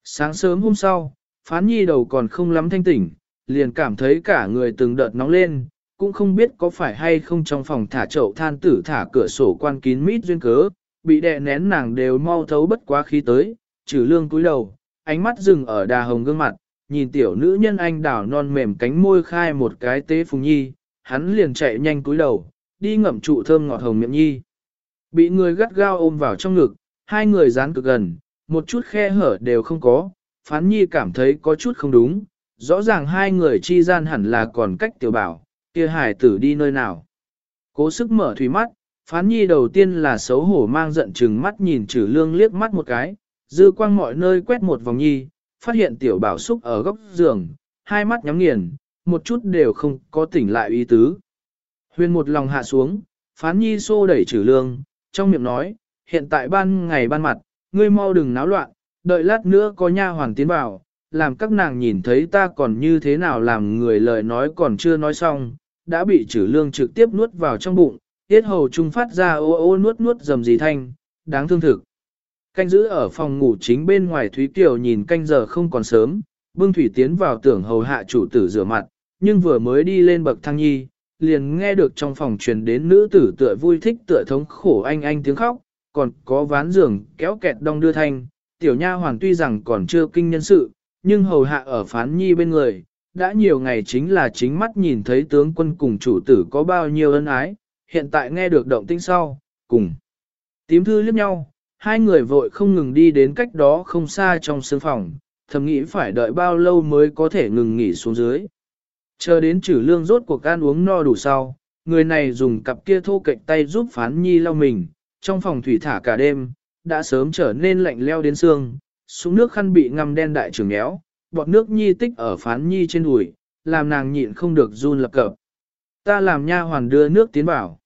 Sáng sớm hôm sau, phán nhi đầu còn không lắm thanh tỉnh, liền cảm thấy cả người từng đợt nóng lên, cũng không biết có phải hay không trong phòng thả chậu than tử thả cửa sổ quan kín mít duyên cớ, bị đè nén nàng đều mau thấu bất quá khí tới, trừ lương cúi đầu, ánh mắt dừng ở đà hồng gương mặt, nhìn tiểu nữ nhân anh đảo non mềm cánh môi khai một cái tế phùng nhi, hắn liền chạy nhanh cúi đầu, đi ngậm trụ thơm ngọt hồng miệng nhi. Bị người gắt gao ôm vào trong ngực, hai người dán cực gần, một chút khe hở đều không có, phán nhi cảm thấy có chút không đúng, rõ ràng hai người chi gian hẳn là còn cách tiểu bảo, kia hải tử đi nơi nào. Cố sức mở thủy mắt, phán nhi đầu tiên là xấu hổ mang giận chừng mắt nhìn trừ lương liếc mắt một cái, dư quang mọi nơi quét một vòng nhi, phát hiện tiểu bảo xúc ở góc giường, hai mắt nhắm nghiền, một chút đều không có tỉnh lại ý tứ. Huyền một lòng hạ xuống, phán nhi xô đẩy trừ lương, trong miệng nói, hiện tại ban ngày ban mặt, ngươi mau đừng náo loạn, đợi lát nữa có nha hoàng tiến vào, làm các nàng nhìn thấy ta còn như thế nào làm người lời nói còn chưa nói xong, đã bị trừ lương trực tiếp nuốt vào trong bụng, tiết hầu trung phát ra ô ô nuốt nuốt dầm gì thanh, đáng thương thực. Canh giữ ở phòng ngủ chính bên ngoài Thúy Kiều nhìn canh giờ không còn sớm, bưng thủy tiến vào tưởng hầu hạ chủ tử rửa mặt, nhưng vừa mới đi lên bậc thang nhi, liền nghe được trong phòng truyền đến nữ tử tựa vui thích tựa thống khổ anh anh tiếng khóc, còn có ván giường kéo kẹt đong đưa thanh, tiểu nha hoàn tuy rằng còn chưa kinh nhân sự, nhưng hầu hạ ở phán nhi bên người, đã nhiều ngày chính là chính mắt nhìn thấy tướng quân cùng chủ tử có bao nhiêu ân ái, hiện tại nghe được động tĩnh sau, cùng. Tím thư liếc nhau, hai người vội không ngừng đi đến cách đó không xa trong sương phòng, thầm nghĩ phải đợi bao lâu mới có thể ngừng nghỉ xuống dưới. Chờ đến trừ lương rốt cuộc ăn uống no đủ sau, người này dùng cặp kia thô cạnh tay giúp phán nhi lau mình, trong phòng thủy thả cả đêm, đã sớm trở nên lạnh leo đến xương, xuống nước khăn bị ngâm đen đại trường méo, bọt nước nhi tích ở phán nhi trên đùi, làm nàng nhịn không được run lập cập. Ta làm nha hoàn đưa nước tiến vào.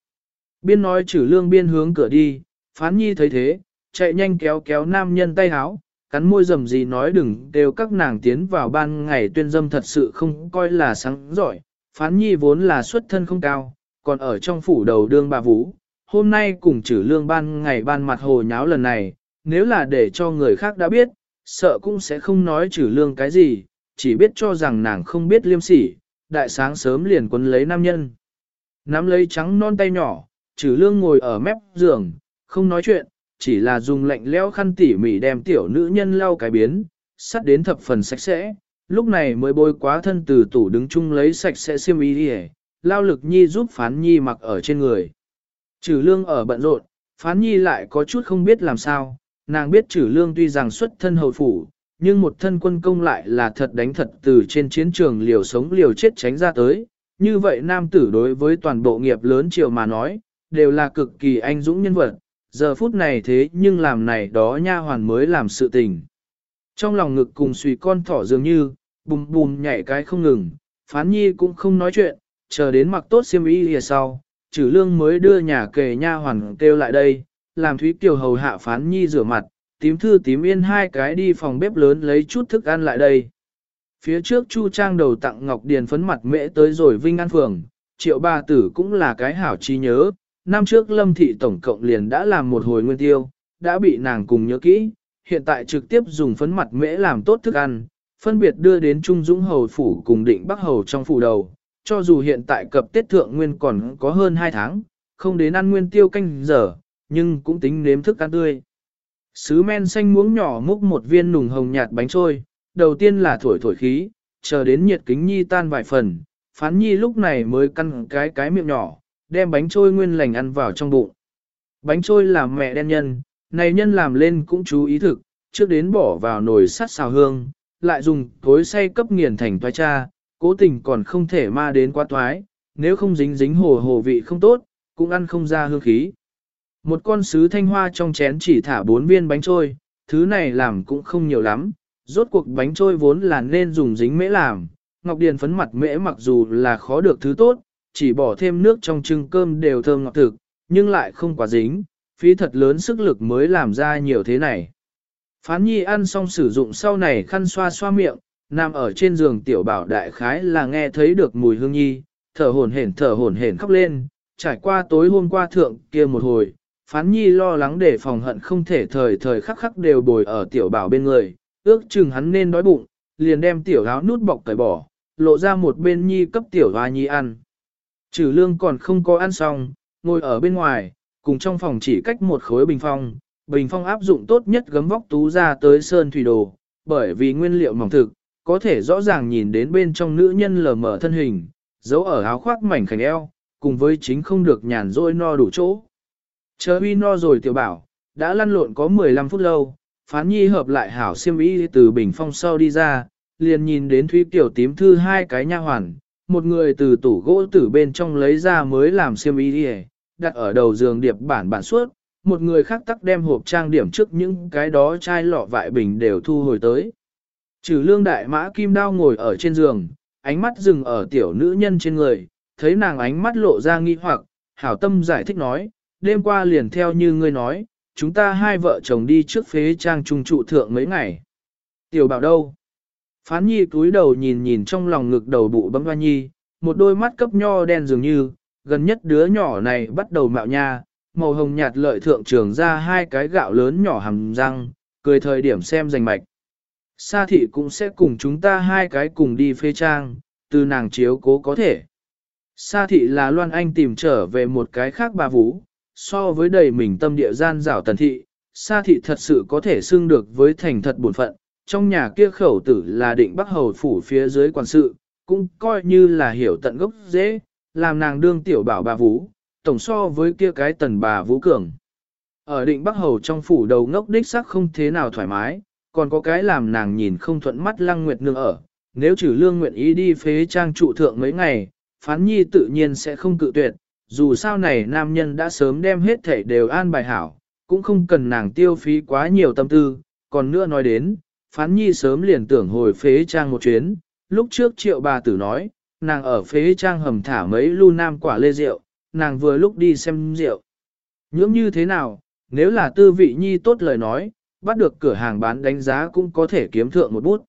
Biên nói trừ lương biên hướng cửa đi, phán nhi thấy thế, chạy nhanh kéo kéo nam nhân tay háo, cắn môi rầm gì nói đừng đều các nàng tiến vào ban ngày tuyên dâm thật sự không coi là sáng giỏi. Phán nhi vốn là xuất thân không cao, còn ở trong phủ đầu đương bà vũ, hôm nay cùng trừ lương ban ngày ban mặt hồ nháo lần này, nếu là để cho người khác đã biết, sợ cũng sẽ không nói trừ lương cái gì, chỉ biết cho rằng nàng không biết liêm sỉ, đại sáng sớm liền quấn lấy nam nhân. Nắm lấy trắng non tay nhỏ, trừ lương ngồi ở mép giường, không nói chuyện, chỉ là dùng lạnh leo khăn tỉ mỉ đem tiểu nữ nhân lau cái biến, sắt đến thập phần sạch sẽ, lúc này mới bôi quá thân từ tủ đứng chung lấy sạch sẽ xiêm y đi lao lực nhi giúp phán nhi mặc ở trên người. Trừ lương ở bận rộn, phán nhi lại có chút không biết làm sao, nàng biết trừ lương tuy rằng xuất thân hầu phủ, nhưng một thân quân công lại là thật đánh thật từ trên chiến trường liều sống liều chết tránh ra tới. Như vậy nam tử đối với toàn bộ nghiệp lớn triều mà nói, đều là cực kỳ anh dũng nhân vật, giờ phút này thế nhưng làm này đó nha hoàn mới làm sự tình. Trong lòng ngực cùng suy con thỏ dường như, bùm bùm nhảy cái không ngừng, phán nhi cũng không nói chuyện, chờ đến mặc tốt xiêm y lìa sau, trừ lương mới đưa nhà kề nha hoàn kêu lại đây, làm Thúy Kiều hầu hạ phán nhi rửa mặt, tím thư tím yên hai cái đi phòng bếp lớn lấy chút thức ăn lại đây. Phía trước Chu Trang đầu tặng Ngọc Điền phấn mặt mễ tới rồi Vinh An Phường, triệu ba tử cũng là cái hảo chi nhớ, năm trước Lâm Thị tổng cộng liền đã làm một hồi nguyên tiêu, đã bị nàng cùng nhớ kỹ, hiện tại trực tiếp dùng phấn mặt mễ làm tốt thức ăn, phân biệt đưa đến Trung Dũng Hầu Phủ cùng định Bắc Hầu trong phủ đầu, cho dù hiện tại cập tiết Thượng Nguyên còn có hơn 2 tháng, không đến ăn nguyên tiêu canh giờ, nhưng cũng tính nếm thức ăn tươi. Sứ men xanh muống nhỏ múc một viên nùng hồng nhạt bánh trôi, đầu tiên là thổi thổi khí, chờ đến nhiệt kính nhi tan vài phần, phán nhi lúc này mới căn cái cái miệng nhỏ, đem bánh trôi nguyên lành ăn vào trong bụng. Bánh trôi là mẹ đen nhân, này nhân làm lên cũng chú ý thực, trước đến bỏ vào nồi sắt xào hương, lại dùng cối xay cấp nghiền thành toái cha, cố tình còn không thể ma đến quá toái, nếu không dính dính hồ hồ vị không tốt, cũng ăn không ra hương khí. Một con sứ thanh hoa trong chén chỉ thả bốn viên bánh trôi, thứ này làm cũng không nhiều lắm, rốt cuộc bánh trôi vốn là nên dùng dính mễ làm, ngọc điền phấn mặt mễ mặc dù là khó được thứ tốt, chỉ bỏ thêm nước trong trưng cơm đều thơm ngọt thực, nhưng lại không quá dính, phí thật lớn sức lực mới làm ra nhiều thế này. Phán nhi ăn xong sử dụng sau này khăn xoa xoa miệng, nằm ở trên giường tiểu bảo đại khái là nghe thấy được mùi hương nhi, thở hổn hển thở hổn hển khóc lên, trải qua tối hôm qua thượng kia một hồi, phán nhi lo lắng để phòng hận không thể thời thời khắc khắc đều bồi ở tiểu bảo bên người, ước chừng hắn nên đói bụng, liền đem tiểu áo nút bọc cởi bỏ, lộ ra một bên nhi cấp tiểu hoa nhi ăn. Trừ lương còn không có ăn xong, ngồi ở bên ngoài, cùng trong phòng chỉ cách một khối bình phong, bình phong áp dụng tốt nhất gấm vóc tú ra tới sơn thủy đồ, bởi vì nguyên liệu mỏng thực, có thể rõ ràng nhìn đến bên trong nữ nhân lờ mở thân hình, giấu ở áo khoác mảnh khảnh eo, cùng với chính không được nhàn rỗi no đủ chỗ. Chờ huy no rồi tiểu bảo, đã lăn lộn có 15 phút lâu, phán nhi hợp lại hảo siêm ý từ bình phong sau đi ra, liền nhìn đến Thúy Tiểu tím thư hai cái nha hoàn, một người từ tủ gỗ tử bên trong lấy ra mới làm siêm ý đi đặt ở đầu giường điệp bản bản suốt, một người khác tắc đem hộp trang điểm trước những cái đó chai lọ vại bình đều thu hồi tới. Trừ lương đại mã kim đao ngồi ở trên giường, ánh mắt dừng ở tiểu nữ nhân trên người, thấy nàng ánh mắt lộ ra nghi hoặc, hảo tâm giải thích nói, đêm qua liền theo như ngươi nói, chúng ta hai vợ chồng đi trước phế trang trung trụ thượng mấy ngày. Tiểu bảo đâu? Phán nhi cúi đầu nhìn nhìn trong lòng ngực đầu bụ bấm hoa nhi, một đôi mắt cấp nho đen dường như, gần nhất đứa nhỏ này bắt đầu mạo nha, màu hồng nhạt lợi thượng trường ra hai cái gạo lớn nhỏ hầm răng, cười thời điểm xem giành mạch. Sa thị cũng sẽ cùng chúng ta hai cái cùng đi phê trang, từ nàng chiếu cố có thể. Sa thị là Loan Anh tìm trở về một cái khác bà vũ, so với đầy mình tâm địa gian rảo tần thị, Sa thị thật sự có thể xưng được với thành thật bổn phận, trong nhà kia khẩu tử là định bắc hầu phủ phía dưới quản sự, cũng coi như là hiểu tận gốc dễ, làm nàng đương tiểu bảo bà vũ, tổng so với kia cái tần bà vũ cường. Ở định bắc hầu trong phủ đầu ngốc đích sắc không thế nào thoải mái, còn có cái làm nàng nhìn không thuận mắt lăng nguyệt nương ở, nếu trừ lương nguyện ý đi phế trang trụ thượng mấy ngày, phán nhi tự nhiên sẽ không cự tuyệt, dù sao này nam nhân đã sớm đem hết thể đều an bài hảo, cũng không cần nàng tiêu phí quá nhiều tâm tư, còn nữa nói đến, phán nhi sớm liền tưởng hồi phế trang một chuyến, lúc trước triệu bà tử nói, nàng ở phế trang hầm thả mấy lu nam quả lê rượu, nàng vừa lúc đi xem rượu. Nhưỡng như thế nào, nếu là tư vị nhi tốt lời nói, bắt được cửa hàng bán đánh giá cũng có thể kiếm thượng một bút.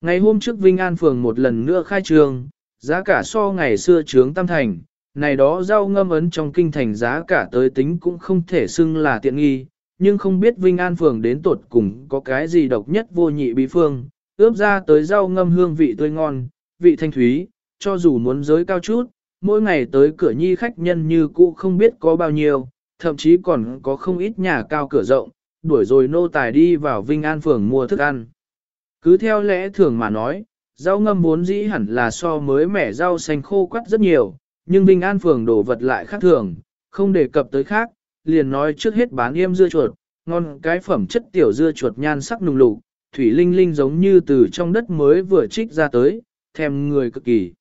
Ngày hôm trước Vinh An Phường một lần nữa khai trường, giá cả so ngày xưa trướng tam thành, này đó rau ngâm ấn trong kinh thành giá cả tới tính cũng không thể xưng là tiện nghi, nhưng không biết Vinh An Phường đến tột cùng có cái gì độc nhất vô nhị bí phương, ướp ra tới rau ngâm hương vị tươi ngon, vị thanh thúy, cho dù muốn giới cao chút, mỗi ngày tới cửa nhi khách nhân như cũ không biết có bao nhiêu, thậm chí còn có không ít nhà cao cửa rộng, đuổi rồi nô tài đi vào Vinh An Phường mua thức ăn. Cứ theo lẽ thường mà nói, rau ngâm vốn dĩ hẳn là so mới mẻ rau xanh khô quắt rất nhiều, nhưng Vinh An Phường đổ vật lại khác thường, không đề cập tới khác, liền nói trước hết bán yêm dưa chuột, ngon cái phẩm chất tiểu dưa chuột nhan sắc nùng lục, thủy linh linh giống như từ trong đất mới vừa trích ra tới, thèm người cực kỳ.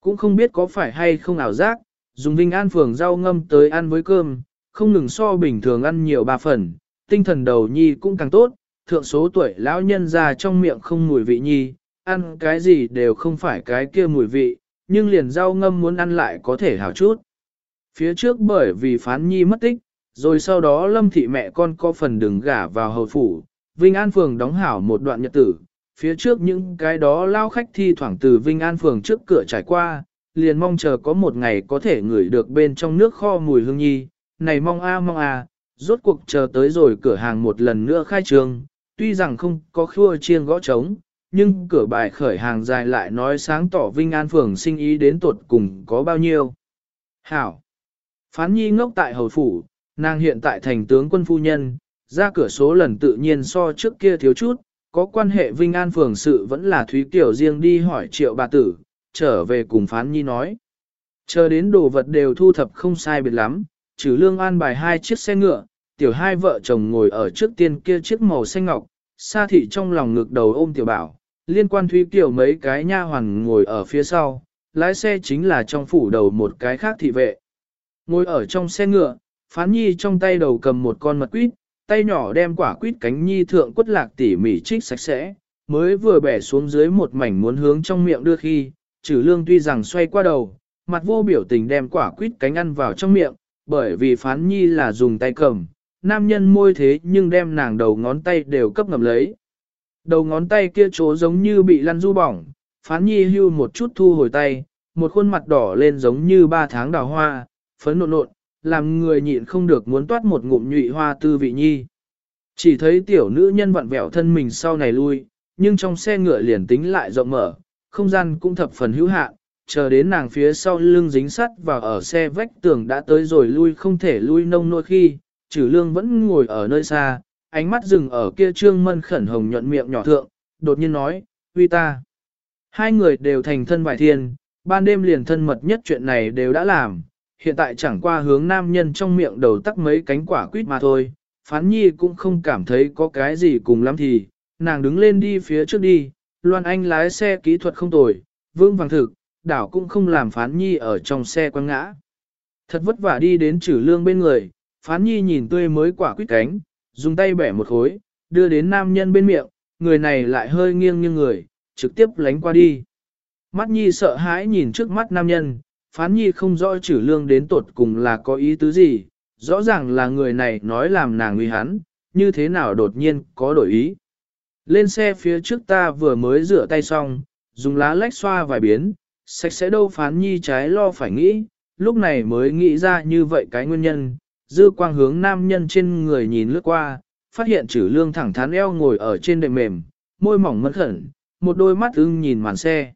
Cũng không biết có phải hay không ảo giác, dùng Vinh An Phường rau ngâm tới ăn với cơm, không ngừng so bình thường ăn nhiều ba phần, tinh thần đầu nhi cũng càng tốt, thượng số tuổi lão nhân ra trong miệng không mùi vị nhi, ăn cái gì đều không phải cái kia mùi vị, nhưng liền rau ngâm muốn ăn lại có thể hảo chút. Phía trước bởi vì phán nhi mất tích, rồi sau đó lâm thị mẹ con có phần đừng gả vào hầu phủ, Vinh An Phường đóng hảo một đoạn nhật tử, phía trước những cái đó lao khách thi thoảng từ Vinh An Phường trước cửa trải qua, liền mong chờ có một ngày có thể ngửi được bên trong nước kho mùi hương nhi, này mong a mong a, rốt cuộc chờ tới rồi cửa hàng một lần nữa khai trương, tuy rằng không có khua chiên gõ trống, nhưng cửa bài khởi hàng dài lại nói sáng tỏ Vinh An Phường sinh ý đến tuột cùng có bao nhiêu. Hảo! Phán nhi ngốc tại hầu phủ, nàng hiện tại thành tướng quân phu nhân, ra cửa số lần tự nhiên so trước kia thiếu chút, có quan hệ Vinh An Phường sự vẫn là Thúy Tiểu riêng đi hỏi triệu bà tử, trở về cùng phán nhi nói. Chờ đến đồ vật đều thu thập không sai biệt lắm, trừ lương an bài hai chiếc xe ngựa, tiểu hai vợ chồng ngồi ở trước tiên kia chiếc màu xanh ngọc, sa thị trong lòng ngực đầu ôm tiểu bảo, liên quan Thúy Kiều mấy cái nha hoàn ngồi ở phía sau, lái xe chính là trong phủ đầu một cái khác thị vệ. Ngồi ở trong xe ngựa, phán nhi trong tay đầu cầm một con mật quýt, tay nhỏ đem quả quýt cánh nhi thượng quất lạc tỉ mỉ trích sạch sẽ, mới vừa bẻ xuống dưới một mảnh muốn hướng trong miệng đưa khi, trừ lương tuy rằng xoay qua đầu, mặt vô biểu tình đem quả quýt cánh ăn vào trong miệng, bởi vì phán nhi là dùng tay cầm, nam nhân môi thế nhưng đem nàng đầu ngón tay đều cấp ngầm lấy. Đầu ngón tay kia chỗ giống như bị lăn du bỏng, phán nhi hưu một chút thu hồi tay, một khuôn mặt đỏ lên giống như ba tháng đào hoa, phấn nộn nộn, làm người nhịn không được muốn toát một ngụm nhụy hoa tư vị nhi. Chỉ thấy tiểu nữ nhân vặn vẹo thân mình sau này lui, nhưng trong xe ngựa liền tính lại rộng mở, không gian cũng thập phần hữu hạn, chờ đến nàng phía sau lưng dính sắt và ở xe vách tường đã tới rồi lui không thể lui nông nôi khi, trừ lương vẫn ngồi ở nơi xa, ánh mắt dừng ở kia trương mân khẩn hồng nhuận miệng nhỏ thượng, đột nhiên nói, huy ta. Hai người đều thành thân vải thiên, ban đêm liền thân mật nhất chuyện này đều đã làm, hiện tại chẳng qua hướng nam nhân trong miệng đầu tắc mấy cánh quả quýt mà thôi, phán nhi cũng không cảm thấy có cái gì cùng lắm thì, nàng đứng lên đi phía trước đi, Loan Anh lái xe kỹ thuật không tồi, vương vàng thực, đảo cũng không làm phán nhi ở trong xe quăng ngã. Thật vất vả đi đến trừ lương bên người, phán nhi nhìn tươi mới quả quýt cánh, dùng tay bẻ một khối, đưa đến nam nhân bên miệng, người này lại hơi nghiêng như người, trực tiếp lánh qua đi. Mắt nhi sợ hãi nhìn trước mắt nam nhân, phán nhi không rõ chữ lương đến tột cùng là có ý tứ gì, rõ ràng là người này nói làm nàng nguy hắn, như thế nào đột nhiên có đổi ý. Lên xe phía trước ta vừa mới rửa tay xong, dùng lá lách xoa vài biến, sạch sẽ đâu phán nhi trái lo phải nghĩ, lúc này mới nghĩ ra như vậy cái nguyên nhân, dư quang hướng nam nhân trên người nhìn lướt qua, phát hiện chữ lương thẳng thắn eo ngồi ở trên đệm mềm, môi mỏng mẫn khẩn, một đôi mắt ưng nhìn màn xe.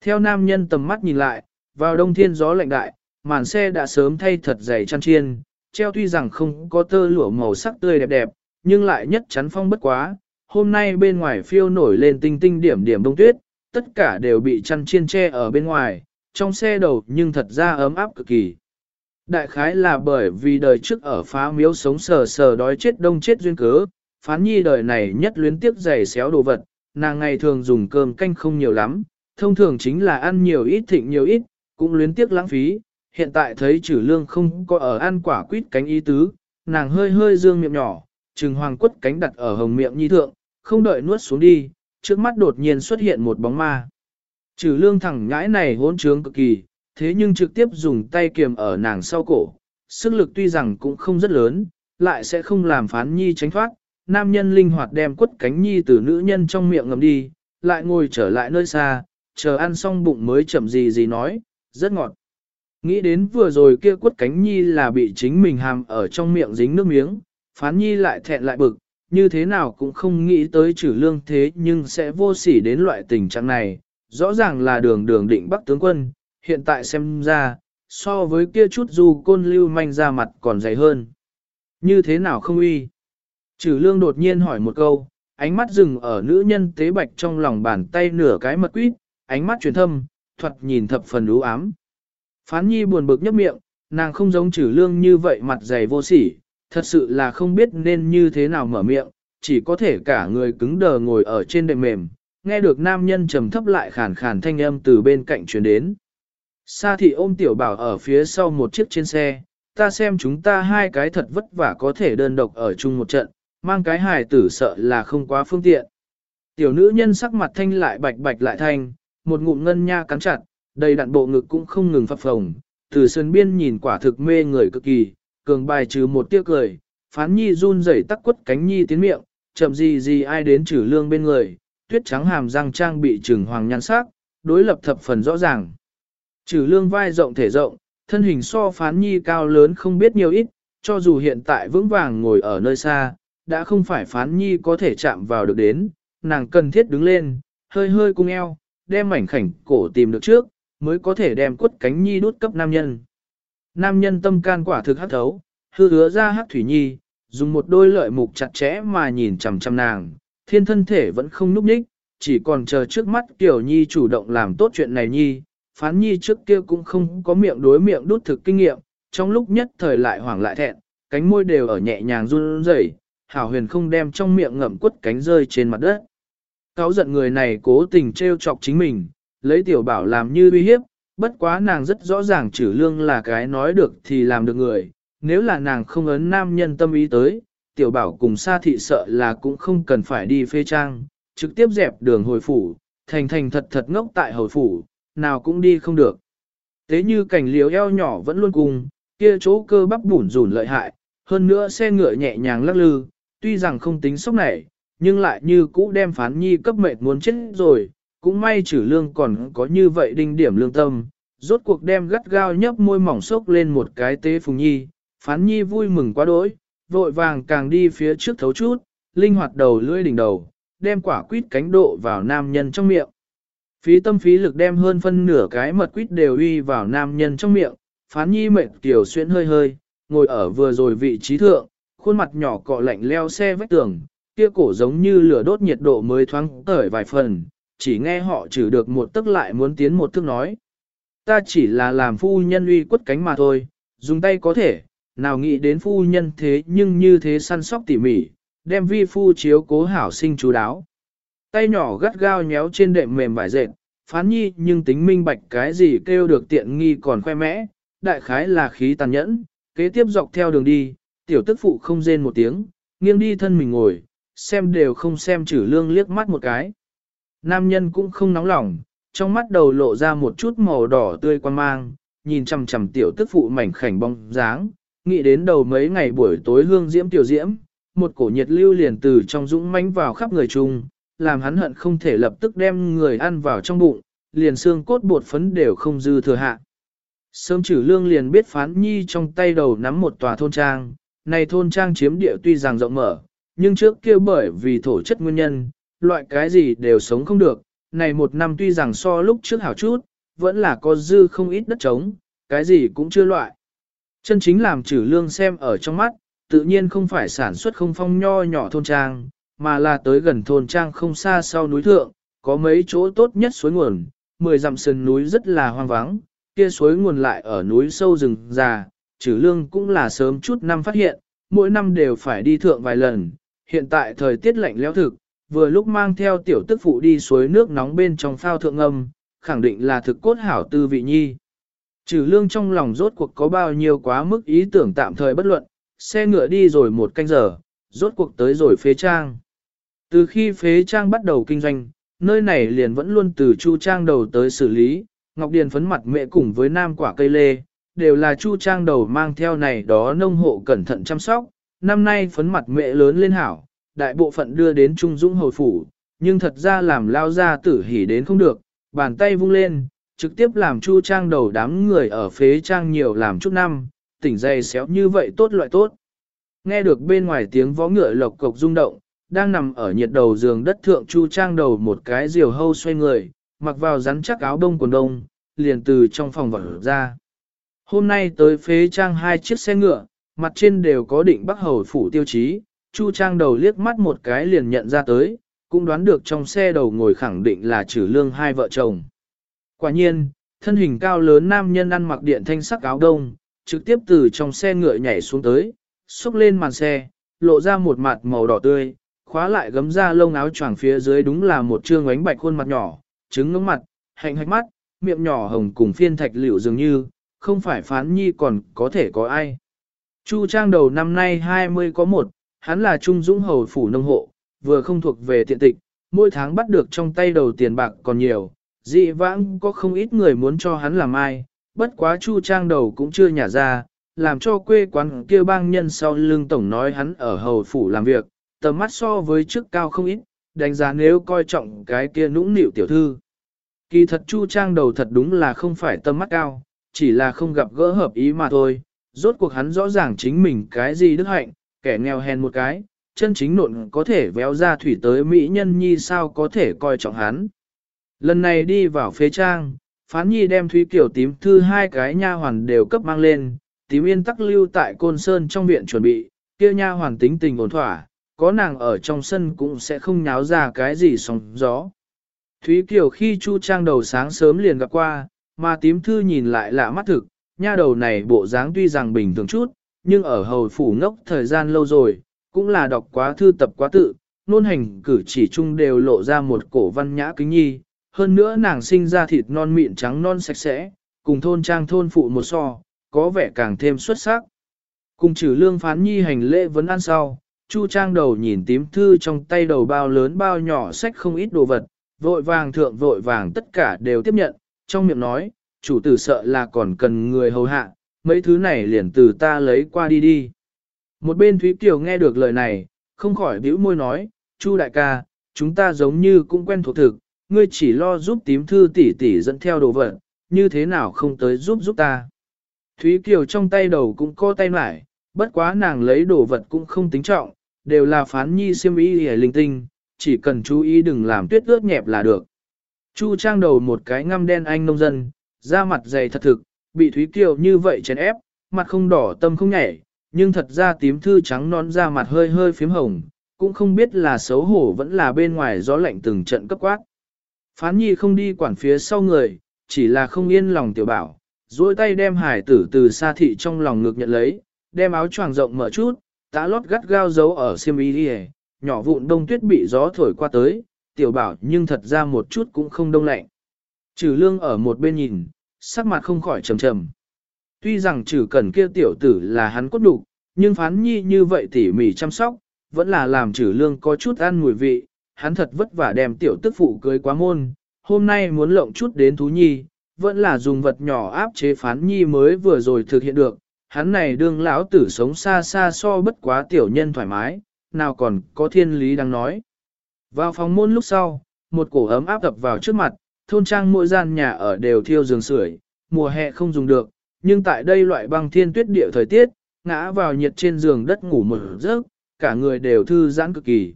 Theo nam nhân tầm mắt nhìn lại, vào đông thiên gió lạnh đại, màn xe đã sớm thay thật dày chăn chiên, treo tuy rằng không có tơ lụa màu sắc tươi đẹp đẹp, nhưng lại nhất chắn phong bất quá, hôm nay bên ngoài phiêu nổi lên tinh tinh điểm điểm đông tuyết, tất cả đều bị chăn chiên che ở bên ngoài, trong xe đầu nhưng thật ra ấm áp cực kỳ. Đại khái là bởi vì đời trước ở phá miếu sống sờ sờ đói chết đông chết duyên cớ, phán nhi đời này nhất luyến tiếp giày xéo đồ vật, nàng ngày thường dùng cơm canh không nhiều lắm, thông thường chính là ăn nhiều ít thịnh nhiều ít, cũng luyến tiếc lãng phí, hiện tại thấy trừ lương không có ở ăn quả quýt cánh ý tứ, nàng hơi hơi dương miệng nhỏ, trừng hoàng quất cánh đặt ở hồng miệng nhi thượng, không đợi nuốt xuống đi, trước mắt đột nhiên xuất hiện một bóng ma. Trừ lương thẳng nhãi này hỗn trướng cực kỳ, thế nhưng trực tiếp dùng tay kiềm ở nàng sau cổ, sức lực tuy rằng cũng không rất lớn, lại sẽ không làm phán nhi tránh thoát, nam nhân linh hoạt đem quất cánh nhi từ nữ nhân trong miệng ngầm đi, lại ngồi trở lại nơi xa, chờ ăn xong bụng mới chậm gì gì nói, rất ngọt. Nghĩ đến vừa rồi kia quất cánh nhi là bị chính mình hàm ở trong miệng dính nước miếng, phán nhi lại thẹn lại bực, như thế nào cũng không nghĩ tới trừ lương thế nhưng sẽ vô sỉ đến loại tình trạng này, rõ ràng là đường đường định bắc tướng quân, hiện tại xem ra, so với kia chút du côn lưu manh ra mặt còn dày hơn. Như thế nào không uy? Trừ lương đột nhiên hỏi một câu, ánh mắt dừng ở nữ nhân tế bạch trong lòng bàn tay nửa cái mật quýt, ánh mắt truyền thâm, thuật nhìn thập phần ú ám. Phán nhi buồn bực nhấp miệng, nàng không giống trừ lương như vậy mặt dày vô sỉ, thật sự là không biết nên như thế nào mở miệng, chỉ có thể cả người cứng đờ ngồi ở trên đệm mềm, nghe được nam nhân trầm thấp lại khàn khàn thanh âm từ bên cạnh truyền đến. Sa thị ôm tiểu bảo ở phía sau một chiếc trên xe, ta xem chúng ta hai cái thật vất vả có thể đơn độc ở chung một trận, mang cái hài tử sợ là không quá phương tiện. Tiểu nữ nhân sắc mặt thanh lại bạch bạch lại thanh, một ngụm ngân nha cắn chặt, đầy đặn bộ ngực cũng không ngừng phập phồng, từ sơn biên nhìn quả thực mê người cực kỳ, cường bài trừ một tiếc cười, phán nhi run rẩy tắc quất cánh nhi tiến miệng, chậm gì gì ai đến trừ lương bên người, tuyết trắng hàm răng trang bị trừng hoàng nhan sắc, đối lập thập phần rõ ràng. Trừ lương vai rộng thể rộng, thân hình so phán nhi cao lớn không biết nhiều ít, cho dù hiện tại vững vàng ngồi ở nơi xa, đã không phải phán nhi có thể chạm vào được đến, nàng cần thiết đứng lên, hơi hơi cung eo, đem mảnh khảnh cổ tìm được trước, mới có thể đem quất cánh nhi đút cấp nam nhân. Nam nhân tâm can quả thực hắc thấu, hư hứa ra hắc thủy nhi, dùng một đôi lợi mục chặt chẽ mà nhìn chằm chằm nàng, thiên thân thể vẫn không núp ních, chỉ còn chờ trước mắt tiểu nhi chủ động làm tốt chuyện này nhi, phán nhi trước kia cũng không có miệng đối miệng đút thực kinh nghiệm, trong lúc nhất thời lại hoảng lại thẹn, cánh môi đều ở nhẹ nhàng run rẩy, hảo huyền không đem trong miệng ngậm quất cánh rơi trên mặt đất. Cáo giận người này cố tình trêu chọc chính mình, lấy tiểu bảo làm như uy hiếp, bất quá nàng rất rõ ràng trừ lương là cái nói được thì làm được người, nếu là nàng không ấn nam nhân tâm ý tới, tiểu bảo cùng Sa thị sợ là cũng không cần phải đi phê trang, trực tiếp dẹp đường hồi phủ, thành thành thật thật ngốc tại hồi phủ, nào cũng đi không được. Tế như cảnh liếu eo nhỏ vẫn luôn cùng, kia chỗ cơ bắp bủn rủn lợi hại, hơn nữa xe ngựa nhẹ nhàng lắc lư, tuy rằng không tính sốc này, nhưng lại như cũ đem phán nhi cấp mệt muốn chết rồi, cũng may trừ lương còn có như vậy đinh điểm lương tâm, rốt cuộc đem gắt gao nhấp môi mỏng sốc lên một cái tế phùng nhi, phán nhi vui mừng quá đỗi, vội vàng càng đi phía trước thấu chút, linh hoạt đầu lưỡi đỉnh đầu, đem quả quýt cánh độ vào nam nhân trong miệng. Phí tâm phí lực đem hơn phân nửa cái mật quýt đều uy vào nam nhân trong miệng, phán nhi mệt tiểu xuyên hơi hơi, ngồi ở vừa rồi vị trí thượng, khuôn mặt nhỏ cọ lạnh leo xe vách tường, kia cổ giống như lửa đốt nhiệt độ mới thoáng cởi vài phần, chỉ nghe họ trừ được một tức lại muốn tiến một thức nói. Ta chỉ là làm phu nhân uy quất cánh mà thôi, dùng tay có thể, nào nghĩ đến phu nhân thế nhưng như thế săn sóc tỉ mỉ, đem vi phu chiếu cố hảo sinh chú đáo. Tay nhỏ gắt gao nhéo trên đệm mềm vải dệt, phán nhi nhưng tính minh bạch cái gì kêu được tiện nghi còn khoe mẽ, đại khái là khí tàn nhẫn, kế tiếp dọc theo đường đi, tiểu tức phụ không rên một tiếng, nghiêng đi thân mình ngồi, xem đều không xem chữ lương liếc mắt một cái. Nam nhân cũng không nóng lòng, trong mắt đầu lộ ra một chút màu đỏ tươi quan mang, nhìn chằm chằm tiểu tức phụ mảnh khảnh bóng dáng, nghĩ đến đầu mấy ngày buổi tối hương diễm tiểu diễm, một cổ nhiệt lưu liền từ trong dũng mãnh vào khắp người chung, làm hắn hận không thể lập tức đem người ăn vào trong bụng, liền xương cốt bột phấn đều không dư thừa hạ. Sớm trừ lương liền biết phán nhi trong tay đầu nắm một tòa thôn trang, này thôn trang chiếm địa tuy rằng rộng mở, nhưng trước kia bởi vì thổ chất nguyên nhân, loại cái gì đều sống không được, này một năm tuy rằng so lúc trước hảo chút, vẫn là có dư không ít đất trống, cái gì cũng chưa loại. Chân chính làm trừ lương xem ở trong mắt, tự nhiên không phải sản xuất không phong nho nhỏ thôn trang, mà là tới gần thôn trang không xa sau núi thượng, có mấy chỗ tốt nhất suối nguồn, mười dặm sườn núi rất là hoang vắng, kia suối nguồn lại ở núi sâu rừng già, trừ lương cũng là sớm chút năm phát hiện, mỗi năm đều phải đi thượng vài lần, hiện tại thời tiết lạnh lẽo thực, vừa lúc mang theo tiểu tức phụ đi suối nước nóng bên trong phao thượng âm, khẳng định là thực cốt hảo tư vị nhi. Trừ lương trong lòng rốt cuộc có bao nhiêu quá mức ý tưởng tạm thời bất luận, xe ngựa đi rồi một canh giờ, rốt cuộc tới rồi phế trang. Từ khi phế trang bắt đầu kinh doanh, nơi này liền vẫn luôn từ chu trang đầu tới xử lý, Ngọc Điền phấn mặt mẹ cùng với nam quả cây lê, đều là chu trang đầu mang theo này đó nông hộ cẩn thận chăm sóc. Năm nay phấn mặt mẹ lớn lên hảo, đại bộ phận đưa đến Trung Dũng hồi phủ, nhưng thật ra làm lao ra tử hỉ đến không được, bàn tay vung lên, trực tiếp làm chu trang đầu đám người ở phế trang nhiều làm chút năm, tỉnh dày xéo như vậy tốt loại tốt. Nghe được bên ngoài tiếng vó ngựa lộc cộc rung động, đang nằm ở nhiệt đầu giường đất thượng chu trang đầu một cái diều hâu xoay người, mặc vào rắn chắc áo đông quần đông, liền từ trong phòng vật ra. Hôm nay tới phế trang hai chiếc xe ngựa, mặt trên đều có định bắc hầu phủ tiêu chí, chu trang đầu liếc mắt một cái liền nhận ra tới, cũng đoán được trong xe đầu ngồi khẳng định là trừ lương hai vợ chồng. Quả nhiên, thân hình cao lớn nam nhân ăn mặc điện thanh sắc áo đông, trực tiếp từ trong xe ngựa nhảy xuống tới, xúc lên màn xe, lộ ra một mặt màu đỏ tươi, khóa lại gấm ra lông áo choàng phía dưới đúng là một trương ánh bạch khuôn mặt nhỏ, trứng ngưỡng mặt, hạnh hạch mắt, miệng nhỏ hồng cùng phiên thạch liệu dường như, không phải phán nhi còn có thể có ai. Chu trang đầu năm nay 20 có một, hắn là trung dũng hầu phủ nông hộ, vừa không thuộc về tiện tịch, mỗi tháng bắt được trong tay đầu tiền bạc còn nhiều, dị vãng có không ít người muốn cho hắn làm ai, bất quá chu trang đầu cũng chưa nhả ra, làm cho quê quán kia bang nhân sau lưng tổng nói hắn ở hầu phủ làm việc, tầm mắt so với trước cao không ít, đánh giá nếu coi trọng cái kia nũng nịu tiểu thư. Kỳ thật chu trang đầu thật đúng là không phải tâm mắt cao, chỉ là không gặp gỡ hợp ý mà thôi, rốt cuộc hắn rõ ràng chính mình cái gì đức hạnh, kẻ nghèo hèn một cái, chân chính nộn có thể véo ra thủy tới Mỹ nhân nhi sao có thể coi trọng hắn. Lần này đi vào phế trang, phán nhi đem thúy kiểu tím thư hai cái nha hoàn đều cấp mang lên, tím yên tắc lưu tại côn sơn trong viện chuẩn bị, kia nha hoàn tính tình ổn thỏa, có nàng ở trong sân cũng sẽ không nháo ra cái gì sóng gió. Thúy Kiều khi Chu Trang đầu sáng sớm liền gặp qua, mà tím thư nhìn lại lạ mắt thực, nha đầu này bộ dáng tuy rằng bình thường chút, nhưng ở hầu phủ ngốc thời gian lâu rồi, cũng là đọc quá thư tập quá tự, nôn hành cử chỉ chung đều lộ ra một cổ văn nhã kính nhi, hơn nữa nàng sinh ra thịt non mịn trắng non sạch sẽ, cùng thôn trang thôn phụ một so, có vẻ càng thêm xuất sắc. Cùng trừ lương phán nhi hành lễ vấn ăn sau, Chu Trang đầu nhìn tím thư trong tay đầu bao lớn bao nhỏ sách không ít đồ vật, vội vàng thượng vội vàng tất cả đều tiếp nhận, trong miệng nói, chủ tử sợ là còn cần người hầu hạ, mấy thứ này liền từ ta lấy qua đi đi. Một bên Thúy Kiều nghe được lời này, không khỏi bĩu môi nói, Chu đại ca, chúng ta giống như cũng quen thuộc thực, ngươi chỉ lo giúp tím thư tỷ tỷ dẫn theo đồ vật, như thế nào không tới giúp giúp ta. Thúy Kiều trong tay đầu cũng co tay lại, bất quá nàng lấy đồ vật cũng không tính trọng, đều là phán nhi siêm ý hề linh tinh, chỉ cần chú ý đừng làm tuyết ướt nhẹp là được. Chu trang đầu một cái ngăm đen anh nông dân, da mặt dày thật thực, bị Thúy Kiều như vậy chèn ép, mặt không đỏ tâm không nhảy, nhưng thật ra tím thư trắng non da mặt hơi hơi phím hồng, cũng không biết là xấu hổ vẫn là bên ngoài gió lạnh từng trận cấp quát. Phán nhi không đi quản phía sau người, chỉ là không yên lòng tiểu bảo, duỗi tay đem hải tử từ xa thị trong lòng ngực nhận lấy, đem áo choàng rộng mở chút, tá lót gắt gao giấu ở xiêm y đi nhỏ vụn đông tuyết bị gió thổi qua tới, tiểu bảo nhưng thật ra một chút cũng không đông lạnh. Trừ lương ở một bên nhìn, sắc mặt không khỏi trầm trầm. Tuy rằng trừ cần kia tiểu tử là hắn cốt đủ, nhưng phán nhi như vậy tỉ mỉ chăm sóc, vẫn là làm trừ lương có chút ăn mùi vị, hắn thật vất vả đem tiểu tức phụ cưới quá môn, hôm nay muốn lộng chút đến thú nhi, vẫn là dùng vật nhỏ áp chế phán nhi mới vừa rồi thực hiện được, hắn này đương lão tử sống xa xa so bất quá tiểu nhân thoải mái, nào còn có thiên lý đang nói. Vào phòng môn lúc sau, một cổ ấm áp ập vào trước mặt, thôn trang mỗi gian nhà ở đều thiêu giường sưởi, mùa hè không dùng được, nhưng tại đây loại băng thiên tuyết địa thời tiết, ngã vào nhiệt trên giường đất ngủ một giấc, cả người đều thư giãn cực kỳ.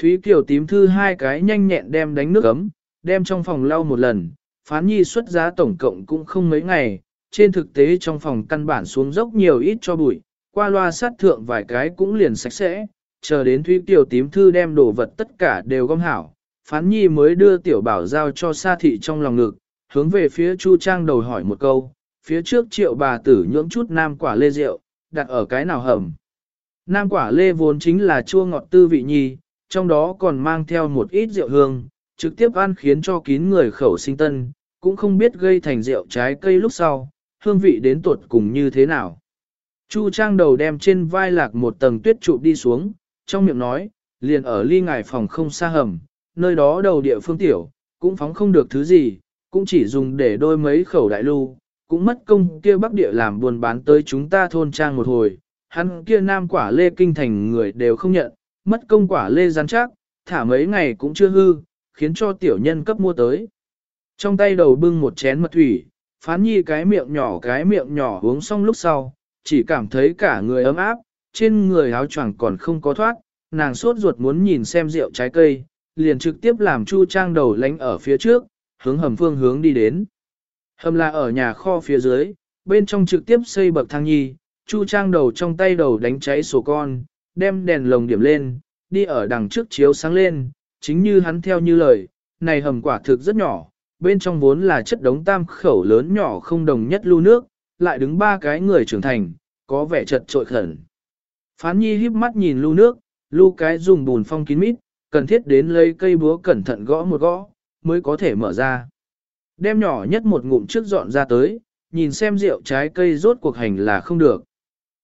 Thúy Kiều tím thư hai cái nhanh nhẹn đem đánh nước ấm, đem trong phòng lau một lần, phán nhi xuất giá tổng cộng cũng không mấy ngày, trên thực tế trong phòng căn bản xuống dốc nhiều ít cho bụi, qua loa sát thượng vài cái cũng liền sạch sẽ, chờ đến Thúy Tiểu tím thư đem đồ vật tất cả đều gom hảo, phán nhi mới đưa tiểu bảo giao cho sa thị trong lòng ngực, hướng về phía Chu Trang đầu hỏi một câu, phía trước triệu bà tử nhưỡng chút nam quả lê rượu, đặt ở cái nào hầm. Nam quả lê vốn chính là chua ngọt tư vị nhi, trong đó còn mang theo một ít rượu hương, trực tiếp ăn khiến cho kín người khẩu sinh tân, cũng không biết gây thành rượu trái cây lúc sau, hương vị đến tuột cùng như thế nào. Chu Trang đầu đem trên vai lạc một tầng tuyết trụ đi xuống, trong miệng nói, liền ở ly ngài phòng không xa hầm, nơi đó đầu địa phương tiểu, cũng phóng không được thứ gì, cũng chỉ dùng để đôi mấy khẩu đại lưu, cũng mất công kia bắc địa làm buôn bán tới chúng ta thôn trang một hồi, hắn kia nam quả lê kinh thành người đều không nhận, mất công quả lê rắn chắc, thả mấy ngày cũng chưa hư, khiến cho tiểu nhân cấp mua tới. Trong tay đầu bưng một chén mật thủy, phán nhi cái miệng nhỏ cái miệng nhỏ uống xong lúc sau, chỉ cảm thấy cả người ấm áp, trên người áo choàng còn không có thoát, nàng sốt ruột muốn nhìn xem rượu trái cây, liền trực tiếp làm chu trang đầu lánh ở phía trước, hướng hầm phương hướng đi đến. Hầm là ở nhà kho phía dưới, bên trong trực tiếp xây bậc thang nhi, chu trang đầu trong tay đầu đánh cháy sổ con, đem đèn lồng điểm lên, đi ở đằng trước chiếu sáng lên, chính như hắn theo như lời, này hầm quả thực rất nhỏ, bên trong vốn là chất đống tam khẩu lớn nhỏ không đồng nhất lưu nước, lại đứng ba cái người trưởng thành, có vẻ chật trội khẩn. Phán nhi híp mắt nhìn lưu nước, lưu cái dùng bùn phong kín mít, cần thiết đến lấy cây búa cẩn thận gõ một gõ, mới có thể mở ra. Đem nhỏ nhất một ngụm trước dọn ra tới, nhìn xem rượu trái cây rốt cuộc hành là không được.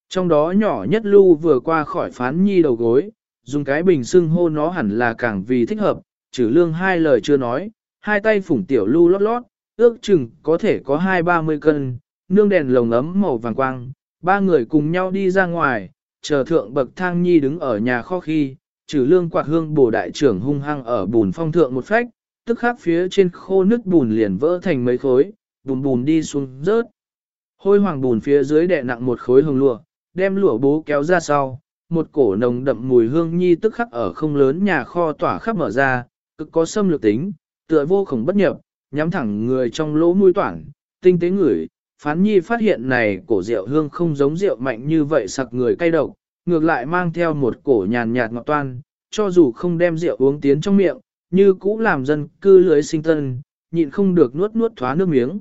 Trong đó nhỏ nhất lưu vừa qua khỏi phán nhi đầu gối, dùng cái bình xưng hô nó hẳn là càng vì thích hợp, trừ lương hai lời chưa nói, hai tay phủng tiểu lưu lót lót, ước chừng có thể có hai ba mươi cân, nương đèn lồng ấm màu vàng quang, ba người cùng nhau đi ra ngoài, chờ thượng bậc thang nhi đứng ở nhà kho khi, trừ lương quạt hương bổ đại trưởng hung hăng ở bùn phong thượng một phách, tức khắc phía trên khô nước bùn liền vỡ thành mấy khối, bùn bùn đi xuống rớt. Hôi hoàng bùn phía dưới đè nặng một khối hồng lụa, đem lụa bố kéo ra sau, một cổ nồng đậm mùi hương nhi tức khắc ở không lớn nhà kho tỏa khắp mở ra, cực có xâm lược tính, tựa vô khổng bất nhập, nhắm thẳng người trong lỗ mũi toản, tinh tế ngửi. Phán nhi phát hiện này cổ rượu hương không giống rượu mạnh như vậy sặc người cay độc, ngược lại mang theo một cổ nhàn nhạt ngọt toan, cho dù không đem rượu uống tiến trong miệng, như cũ làm dân cư lưới sinh tân, nhịn không được nuốt nuốt thoá nước miếng.